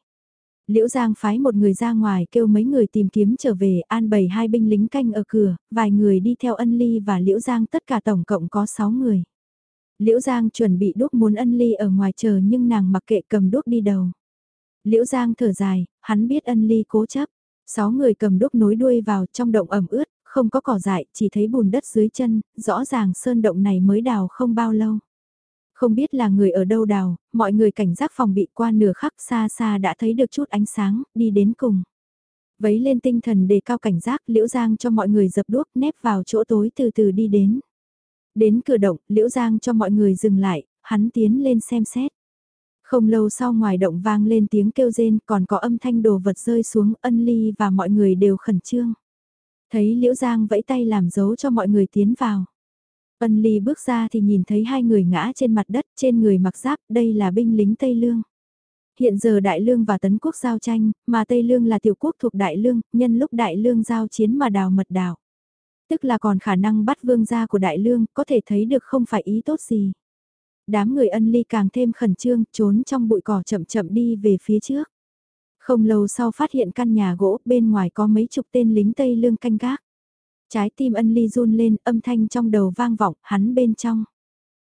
Liễu Giang phái một người ra ngoài kêu mấy người tìm kiếm trở về an bày hai binh lính canh ở cửa, vài người đi theo ân ly và Liễu Giang tất cả tổng cộng có 6 người. Liễu Giang chuẩn bị đúc muốn ân ly ở ngoài chờ nhưng nàng mặc kệ cầm đúc đi đầu. Liễu Giang thở dài, hắn biết ân ly cố chấp. Sáu người cầm đúc nối đuôi vào trong động ẩm ướt, không có cỏ dại, chỉ thấy bùn đất dưới chân, rõ ràng sơn động này mới đào không bao lâu. Không biết là người ở đâu đào, mọi người cảnh giác phòng bị qua nửa khắc xa xa đã thấy được chút ánh sáng, đi đến cùng. Vấy lên tinh thần đề cao cảnh giác, Liễu Giang cho mọi người dập đuốc nép vào chỗ tối từ từ đi đến. Đến cửa động, Liễu Giang cho mọi người dừng lại, hắn tiến lên xem xét. Không lâu sau ngoài động vang lên tiếng kêu rên còn có âm thanh đồ vật rơi xuống ân ly và mọi người đều khẩn trương. Thấy Liễu Giang vẫy tay làm dấu cho mọi người tiến vào. Ân ly bước ra thì nhìn thấy hai người ngã trên mặt đất trên người mặc giáp đây là binh lính Tây Lương. Hiện giờ Đại Lương và Tấn Quốc giao tranh, mà Tây Lương là tiểu quốc thuộc Đại Lương, nhân lúc Đại Lương giao chiến mà đào mật đảo. Tức là còn khả năng bắt vương gia của Đại Lương, có thể thấy được không phải ý tốt gì. Đám người ân ly càng thêm khẩn trương, trốn trong bụi cỏ chậm chậm đi về phía trước. Không lâu sau phát hiện căn nhà gỗ, bên ngoài có mấy chục tên lính Tây Lương canh gác. Trái tim ân ly run lên, âm thanh trong đầu vang vọng, hắn bên trong.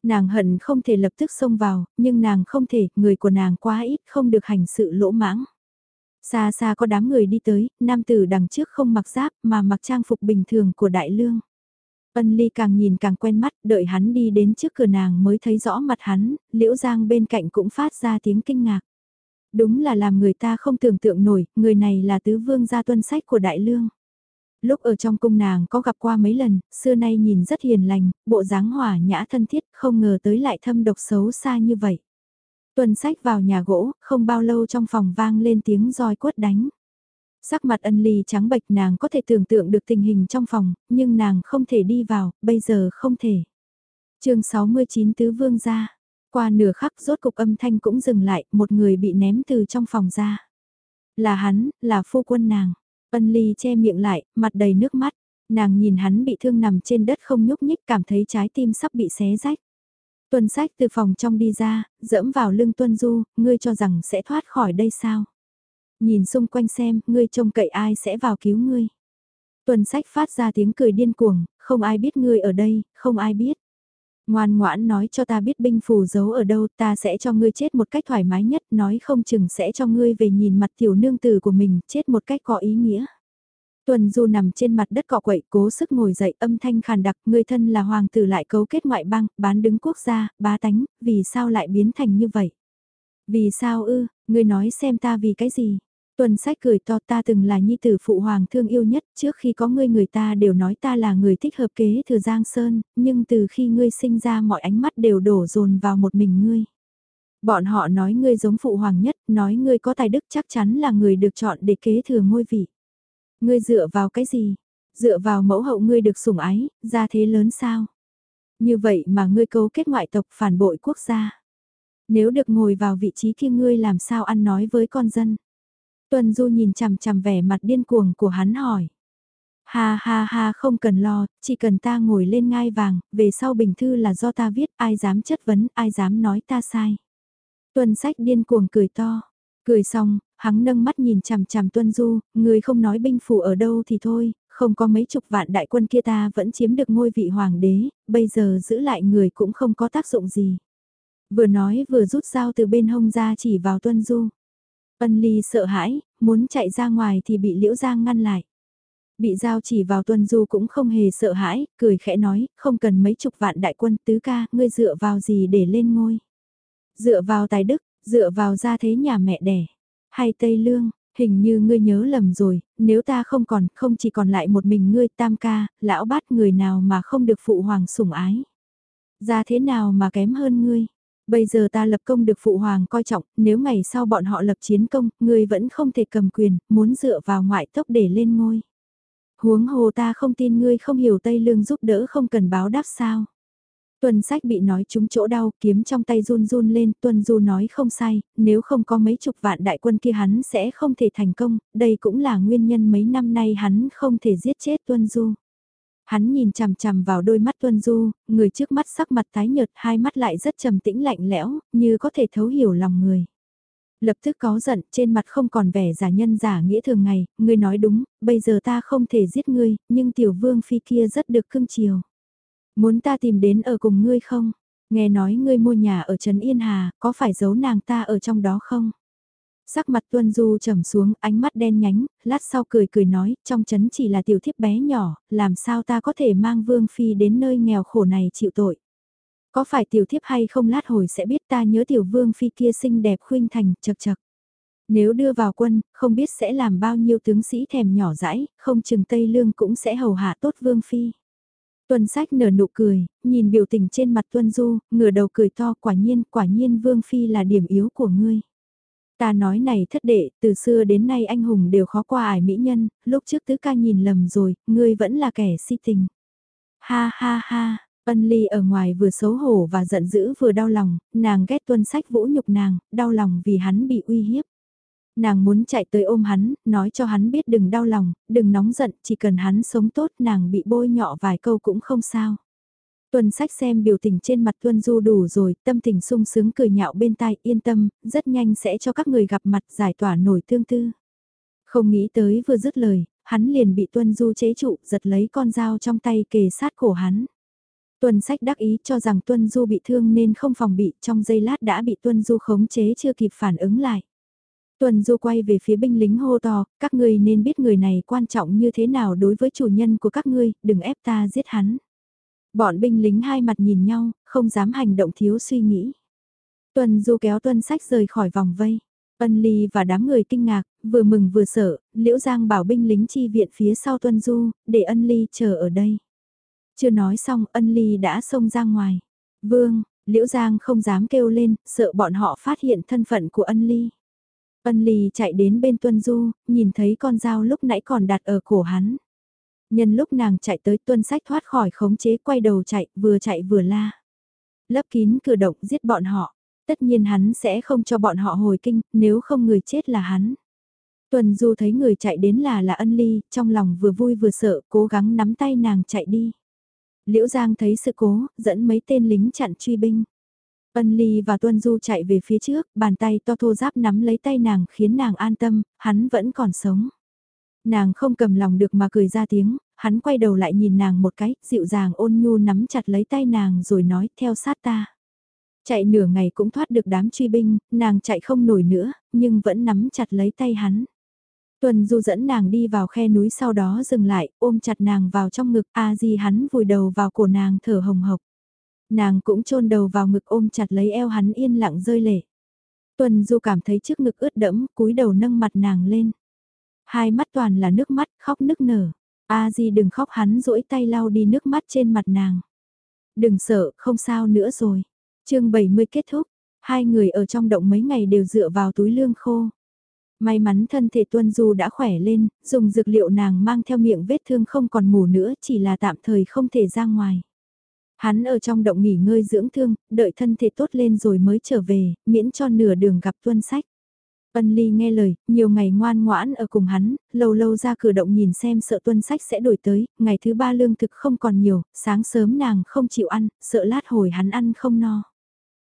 Nàng hận không thể lập tức xông vào, nhưng nàng không thể, người của nàng quá ít, không được hành sự lỗ mãng. Xa xa có đám người đi tới, nam tử đằng trước không mặc giáp mà mặc trang phục bình thường của đại lương. Ân ly càng nhìn càng quen mắt, đợi hắn đi đến trước cửa nàng mới thấy rõ mặt hắn, liễu giang bên cạnh cũng phát ra tiếng kinh ngạc. Đúng là làm người ta không tưởng tượng nổi, người này là tứ vương gia tuân sách của đại lương. Lúc ở trong cung nàng có gặp qua mấy lần, xưa nay nhìn rất hiền lành, bộ dáng hòa nhã thân thiết, không ngờ tới lại thâm độc xấu xa như vậy. Tuần sách vào nhà gỗ, không bao lâu trong phòng vang lên tiếng roi quất đánh. Sắc mặt ân ly trắng bệch nàng có thể tưởng tượng được tình hình trong phòng, nhưng nàng không thể đi vào, bây giờ không thể. chương 69 Tứ Vương ra. Qua nửa khắc rốt cục âm thanh cũng dừng lại, một người bị ném từ trong phòng ra. Là hắn, là phu quân nàng. Ân ly che miệng lại, mặt đầy nước mắt. Nàng nhìn hắn bị thương nằm trên đất không nhúc nhích cảm thấy trái tim sắp bị xé rách. Tuân sách từ phòng trong đi ra, dẫm vào lưng tuân du, ngươi cho rằng sẽ thoát khỏi đây sao? Nhìn xung quanh xem, ngươi trông cậy ai sẽ vào cứu ngươi. Tuần sách phát ra tiếng cười điên cuồng, không ai biết ngươi ở đây, không ai biết. Ngoan ngoãn nói cho ta biết binh phù giấu ở đâu, ta sẽ cho ngươi chết một cách thoải mái nhất, nói không chừng sẽ cho ngươi về nhìn mặt tiểu nương tử của mình, chết một cách có ý nghĩa. Tuần Du nằm trên mặt đất cọ quậy cố sức ngồi dậy âm thanh khàn đặc người thân là hoàng tử lại cấu kết ngoại bang, bán đứng quốc gia, bá tánh, vì sao lại biến thành như vậy? Vì sao ư, ngươi nói xem ta vì cái gì? Tuần sách cười to ta từng là nhi tử phụ hoàng thương yêu nhất, trước khi có ngươi người ta đều nói ta là người thích hợp kế thừa Giang Sơn, nhưng từ khi ngươi sinh ra mọi ánh mắt đều đổ dồn vào một mình ngươi. Bọn họ nói ngươi giống phụ hoàng nhất, nói ngươi có tài đức chắc chắn là người được chọn để kế thừa ngôi vị. Ngươi dựa vào cái gì? Dựa vào mẫu hậu ngươi được sủng ái, ra thế lớn sao? Như vậy mà ngươi cấu kết ngoại tộc phản bội quốc gia. Nếu được ngồi vào vị trí kia ngươi làm sao ăn nói với con dân? Tuần Du nhìn chằm chằm vẻ mặt điên cuồng của hắn hỏi. Ha ha ha không cần lo, chỉ cần ta ngồi lên ngai vàng, về sau bình thư là do ta viết, ai dám chất vấn, ai dám nói ta sai. Tuần sách điên cuồng cười to, cười xong, hắn nâng mắt nhìn chằm chằm Tuân Du, người không nói binh phủ ở đâu thì thôi, không có mấy chục vạn đại quân kia ta vẫn chiếm được ngôi vị hoàng đế, bây giờ giữ lại người cũng không có tác dụng gì. Vừa nói vừa rút dao từ bên hông ra chỉ vào Tuân Du. Ân ly sợ hãi, muốn chạy ra ngoài thì bị Liễu Giang ngăn lại. Bị giao chỉ vào tuân du cũng không hề sợ hãi, cười khẽ nói, không cần mấy chục vạn đại quân tứ ca, ngươi dựa vào gì để lên ngôi. Dựa vào tài đức, dựa vào gia thế nhà mẹ đẻ, hay Tây Lương, hình như ngươi nhớ lầm rồi, nếu ta không còn, không chỉ còn lại một mình ngươi tam ca, lão bát người nào mà không được phụ hoàng sủng ái. Gia thế nào mà kém hơn ngươi. Bây giờ ta lập công được phụ hoàng coi trọng, nếu ngày sau bọn họ lập chiến công, ngươi vẫn không thể cầm quyền, muốn dựa vào ngoại tốc để lên ngôi. Huống hồ ta không tin ngươi không hiểu Tây Lương giúp đỡ không cần báo đáp sao. Tuần sách bị nói trúng chỗ đau, kiếm trong tay run run lên, Tuần Du nói không sai, nếu không có mấy chục vạn đại quân kia hắn sẽ không thể thành công, đây cũng là nguyên nhân mấy năm nay hắn không thể giết chết Tuần Du. Hắn nhìn chằm chằm vào đôi mắt Tuân Du, người trước mắt sắc mặt tái nhợt, hai mắt lại rất trầm tĩnh lạnh lẽo, như có thể thấu hiểu lòng người. Lập tức có giận, trên mặt không còn vẻ giả nhân giả nghĩa thường ngày, ngươi nói đúng, bây giờ ta không thể giết ngươi, nhưng tiểu vương phi kia rất được cưng chiều. Muốn ta tìm đến ở cùng ngươi không? Nghe nói ngươi mua nhà ở Trấn Yên Hà, có phải giấu nàng ta ở trong đó không? Sắc mặt Tuân Du trầm xuống, ánh mắt đen nhánh, lát sau cười cười nói, trong chấn chỉ là tiểu thiếp bé nhỏ, làm sao ta có thể mang Vương Phi đến nơi nghèo khổ này chịu tội. Có phải tiểu thiếp hay không lát hồi sẽ biết ta nhớ tiểu Vương Phi kia xinh đẹp khuynh thành, chật chật. Nếu đưa vào quân, không biết sẽ làm bao nhiêu tướng sĩ thèm nhỏ dãi, không chừng Tây Lương cũng sẽ hầu hạ tốt Vương Phi. Tuân sách nở nụ cười, nhìn biểu tình trên mặt Tuân Du, ngửa đầu cười to quả nhiên, quả nhiên Vương Phi là điểm yếu của ngươi. Ta nói này thất đệ, từ xưa đến nay anh hùng đều khó qua ải mỹ nhân, lúc trước tứ ca nhìn lầm rồi, ngươi vẫn là kẻ si tình. Ha ha ha, ân ly ở ngoài vừa xấu hổ và giận dữ vừa đau lòng, nàng ghét tuân sách vũ nhục nàng, đau lòng vì hắn bị uy hiếp. Nàng muốn chạy tới ôm hắn, nói cho hắn biết đừng đau lòng, đừng nóng giận, chỉ cần hắn sống tốt nàng bị bôi nhọ vài câu cũng không sao. Tuân sách xem biểu tình trên mặt Tuân Du đủ rồi, tâm tình sung sướng cười nhạo bên tai, yên tâm, rất nhanh sẽ cho các người gặp mặt giải tỏa nổi tương tư. Không nghĩ tới vừa dứt lời, hắn liền bị Tuân Du chế trụ, giật lấy con dao trong tay kề sát cổ hắn. Tuân sách đắc ý cho rằng Tuân Du bị thương nên không phòng bị, trong giây lát đã bị Tuân Du khống chế chưa kịp phản ứng lại. Tuần Du quay về phía binh lính hô to, các ngươi nên biết người này quan trọng như thế nào đối với chủ nhân của các ngươi, đừng ép ta giết hắn. Bọn binh lính hai mặt nhìn nhau, không dám hành động thiếu suy nghĩ. Tuần Du kéo tuân sách rời khỏi vòng vây. Ân Ly và đám người kinh ngạc, vừa mừng vừa sợ, Liễu Giang bảo binh lính chi viện phía sau Tuân Du, để Ân Ly chờ ở đây. Chưa nói xong, Ân Ly đã xông ra ngoài. Vương, Liễu Giang không dám kêu lên, sợ bọn họ phát hiện thân phận của Ân Ly. Ân Ly chạy đến bên Tuân Du, nhìn thấy con dao lúc nãy còn đặt ở cổ hắn. Nhân lúc nàng chạy tới tuân sách thoát khỏi khống chế quay đầu chạy, vừa chạy vừa la. Lấp kín cửa động giết bọn họ. Tất nhiên hắn sẽ không cho bọn họ hồi kinh, nếu không người chết là hắn. Tuần Du thấy người chạy đến là là ân ly, trong lòng vừa vui vừa sợ, cố gắng nắm tay nàng chạy đi. Liễu Giang thấy sự cố, dẫn mấy tên lính chặn truy binh. Ân Ly và Tuân Du chạy về phía trước, bàn tay to thô giáp nắm lấy tay nàng khiến nàng an tâm, hắn vẫn còn sống. Nàng không cầm lòng được mà cười ra tiếng, hắn quay đầu lại nhìn nàng một cái, dịu dàng ôn nhu nắm chặt lấy tay nàng rồi nói theo sát ta. Chạy nửa ngày cũng thoát được đám truy binh, nàng chạy không nổi nữa, nhưng vẫn nắm chặt lấy tay hắn. Tuần Du dẫn nàng đi vào khe núi sau đó dừng lại, ôm chặt nàng vào trong ngực, a di hắn vùi đầu vào cổ nàng thở hồng hộc. Nàng cũng chôn đầu vào ngực ôm chặt lấy eo hắn yên lặng rơi lệ. Tuần Du cảm thấy trước ngực ướt đẫm, cúi đầu nâng mặt nàng lên. Hai mắt toàn là nước mắt, khóc nức nở. A Di đừng khóc hắn duỗi tay lau đi nước mắt trên mặt nàng. Đừng sợ, không sao nữa rồi. chương 70 kết thúc, hai người ở trong động mấy ngày đều dựa vào túi lương khô. May mắn thân thể tuân du đã khỏe lên, dùng dược liệu nàng mang theo miệng vết thương không còn mù nữa chỉ là tạm thời không thể ra ngoài. Hắn ở trong động nghỉ ngơi dưỡng thương, đợi thân thể tốt lên rồi mới trở về, miễn cho nửa đường gặp tuân sách. Ân Ly nghe lời, nhiều ngày ngoan ngoãn ở cùng hắn, lâu lâu ra cửa động nhìn xem sợ tuân sách sẽ đổi tới, ngày thứ ba lương thực không còn nhiều, sáng sớm nàng không chịu ăn, sợ lát hồi hắn ăn không no.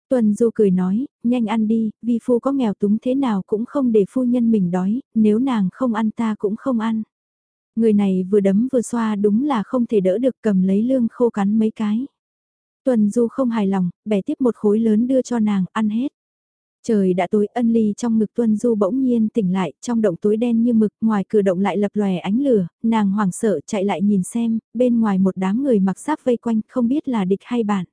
Tuân Du cười nói, nhanh ăn đi, vì phu có nghèo túng thế nào cũng không để phu nhân mình đói, nếu nàng không ăn ta cũng không ăn. Người này vừa đấm vừa xoa đúng là không thể đỡ được cầm lấy lương khô cắn mấy cái. Tuần Du không hài lòng, bẻ tiếp một khối lớn đưa cho nàng, ăn hết. Trời đã tối ân ly trong ngực tuân du bỗng nhiên tỉnh lại, trong động tối đen như mực, ngoài cửa động lại lập lòe ánh lửa, nàng hoảng sợ chạy lại nhìn xem, bên ngoài một đám người mặc giáp vây quanh, không biết là địch hay bạn.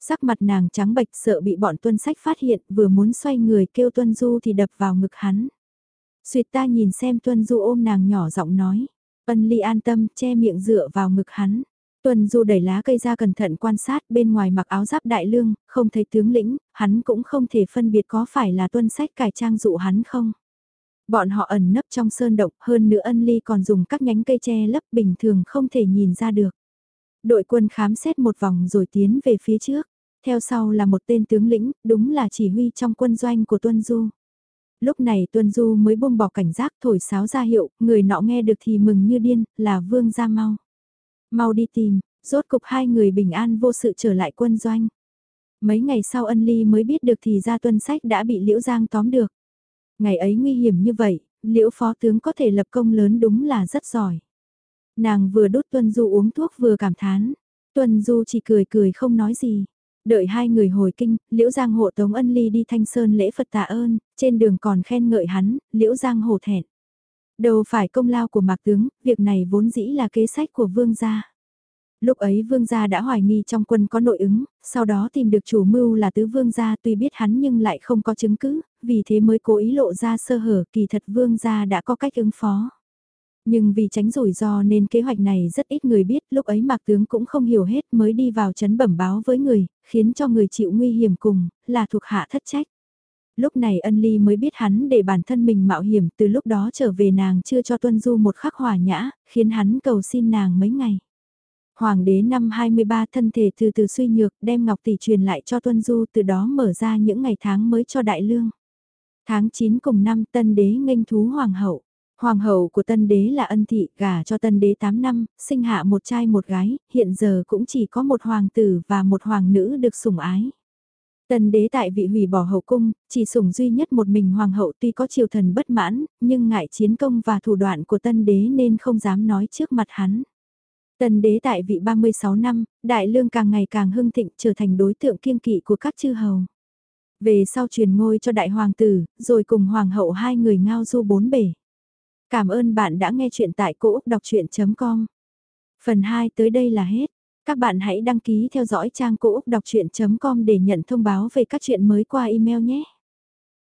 Sắc mặt nàng trắng bệch sợ bị bọn tuân sách phát hiện, vừa muốn xoay người kêu tuân du thì đập vào ngực hắn. Xuyệt ta nhìn xem tuân du ôm nàng nhỏ giọng nói, ân ly an tâm che miệng dựa vào ngực hắn. Tuần Du đẩy lá cây ra cẩn thận quan sát bên ngoài mặc áo giáp đại lương, không thấy tướng lĩnh, hắn cũng không thể phân biệt có phải là tuân sách cải trang dụ hắn không. Bọn họ ẩn nấp trong sơn động, hơn nữa ân ly còn dùng các nhánh cây tre lấp bình thường không thể nhìn ra được. Đội quân khám xét một vòng rồi tiến về phía trước. Theo sau là một tên tướng lĩnh, đúng là chỉ huy trong quân doanh của Tuân Du. Lúc này Tuân Du mới buông bỏ cảnh giác thổi sáo ra hiệu, người nọ nghe được thì mừng như điên, là Vương Gia Mau. Mau đi tìm, rốt cục hai người bình an vô sự trở lại quân doanh. Mấy ngày sau ân ly mới biết được thì ra tuân sách đã bị Liễu Giang tóm được. Ngày ấy nguy hiểm như vậy, Liễu phó tướng có thể lập công lớn đúng là rất giỏi. Nàng vừa đốt Tuân Du uống thuốc vừa cảm thán. Tuân Du chỉ cười cười không nói gì. Đợi hai người hồi kinh, Liễu Giang hộ Tống Ân Ly đi Thanh Sơn lễ Phật tạ ơn, trên đường còn khen ngợi hắn, Liễu Giang hổ thẹn. Đâu phải công lao của Mạc Tướng, việc này vốn dĩ là kế sách của vương gia. Lúc ấy vương gia đã hoài nghi trong quân có nội ứng, sau đó tìm được chủ mưu là tứ vương gia tuy biết hắn nhưng lại không có chứng cứ, vì thế mới cố ý lộ ra sơ hở kỳ thật vương gia đã có cách ứng phó. Nhưng vì tránh rủi ro nên kế hoạch này rất ít người biết, lúc ấy mạc tướng cũng không hiểu hết mới đi vào chấn bẩm báo với người, khiến cho người chịu nguy hiểm cùng, là thuộc hạ thất trách. Lúc này ân ly mới biết hắn để bản thân mình mạo hiểm từ lúc đó trở về nàng chưa cho tuân du một khắc hòa nhã, khiến hắn cầu xin nàng mấy ngày. Hoàng đế năm 23 thân thể từ từ suy nhược đem ngọc tỷ truyền lại cho tuân du từ đó mở ra những ngày tháng mới cho đại lương. Tháng 9 cùng năm tân đế nghênh thú hoàng hậu. Hoàng hậu của tân đế là ân thị, gả cho tân đế 8 năm, sinh hạ một trai một gái, hiện giờ cũng chỉ có một hoàng tử và một hoàng nữ được sủng ái. Tân đế tại vị hủy bỏ hậu cung, chỉ sủng duy nhất một mình hoàng hậu tuy có triều thần bất mãn, nhưng ngại chiến công và thủ đoạn của tân đế nên không dám nói trước mặt hắn. Tân đế tại vị 36 năm, đại lương càng ngày càng hưng thịnh trở thành đối tượng kiêng kỵ của các chư hầu. Về sau truyền ngôi cho đại hoàng tử, rồi cùng hoàng hậu hai người ngao du bốn bể. Cảm ơn bạn đã nghe chuyện tại cỗ đọc chuyện.com. Phần 2 tới đây là hết. Các bạn hãy đăng ký theo dõi trang cỗ đọc chuyện.com để nhận thông báo về các chuyện mới qua email nhé.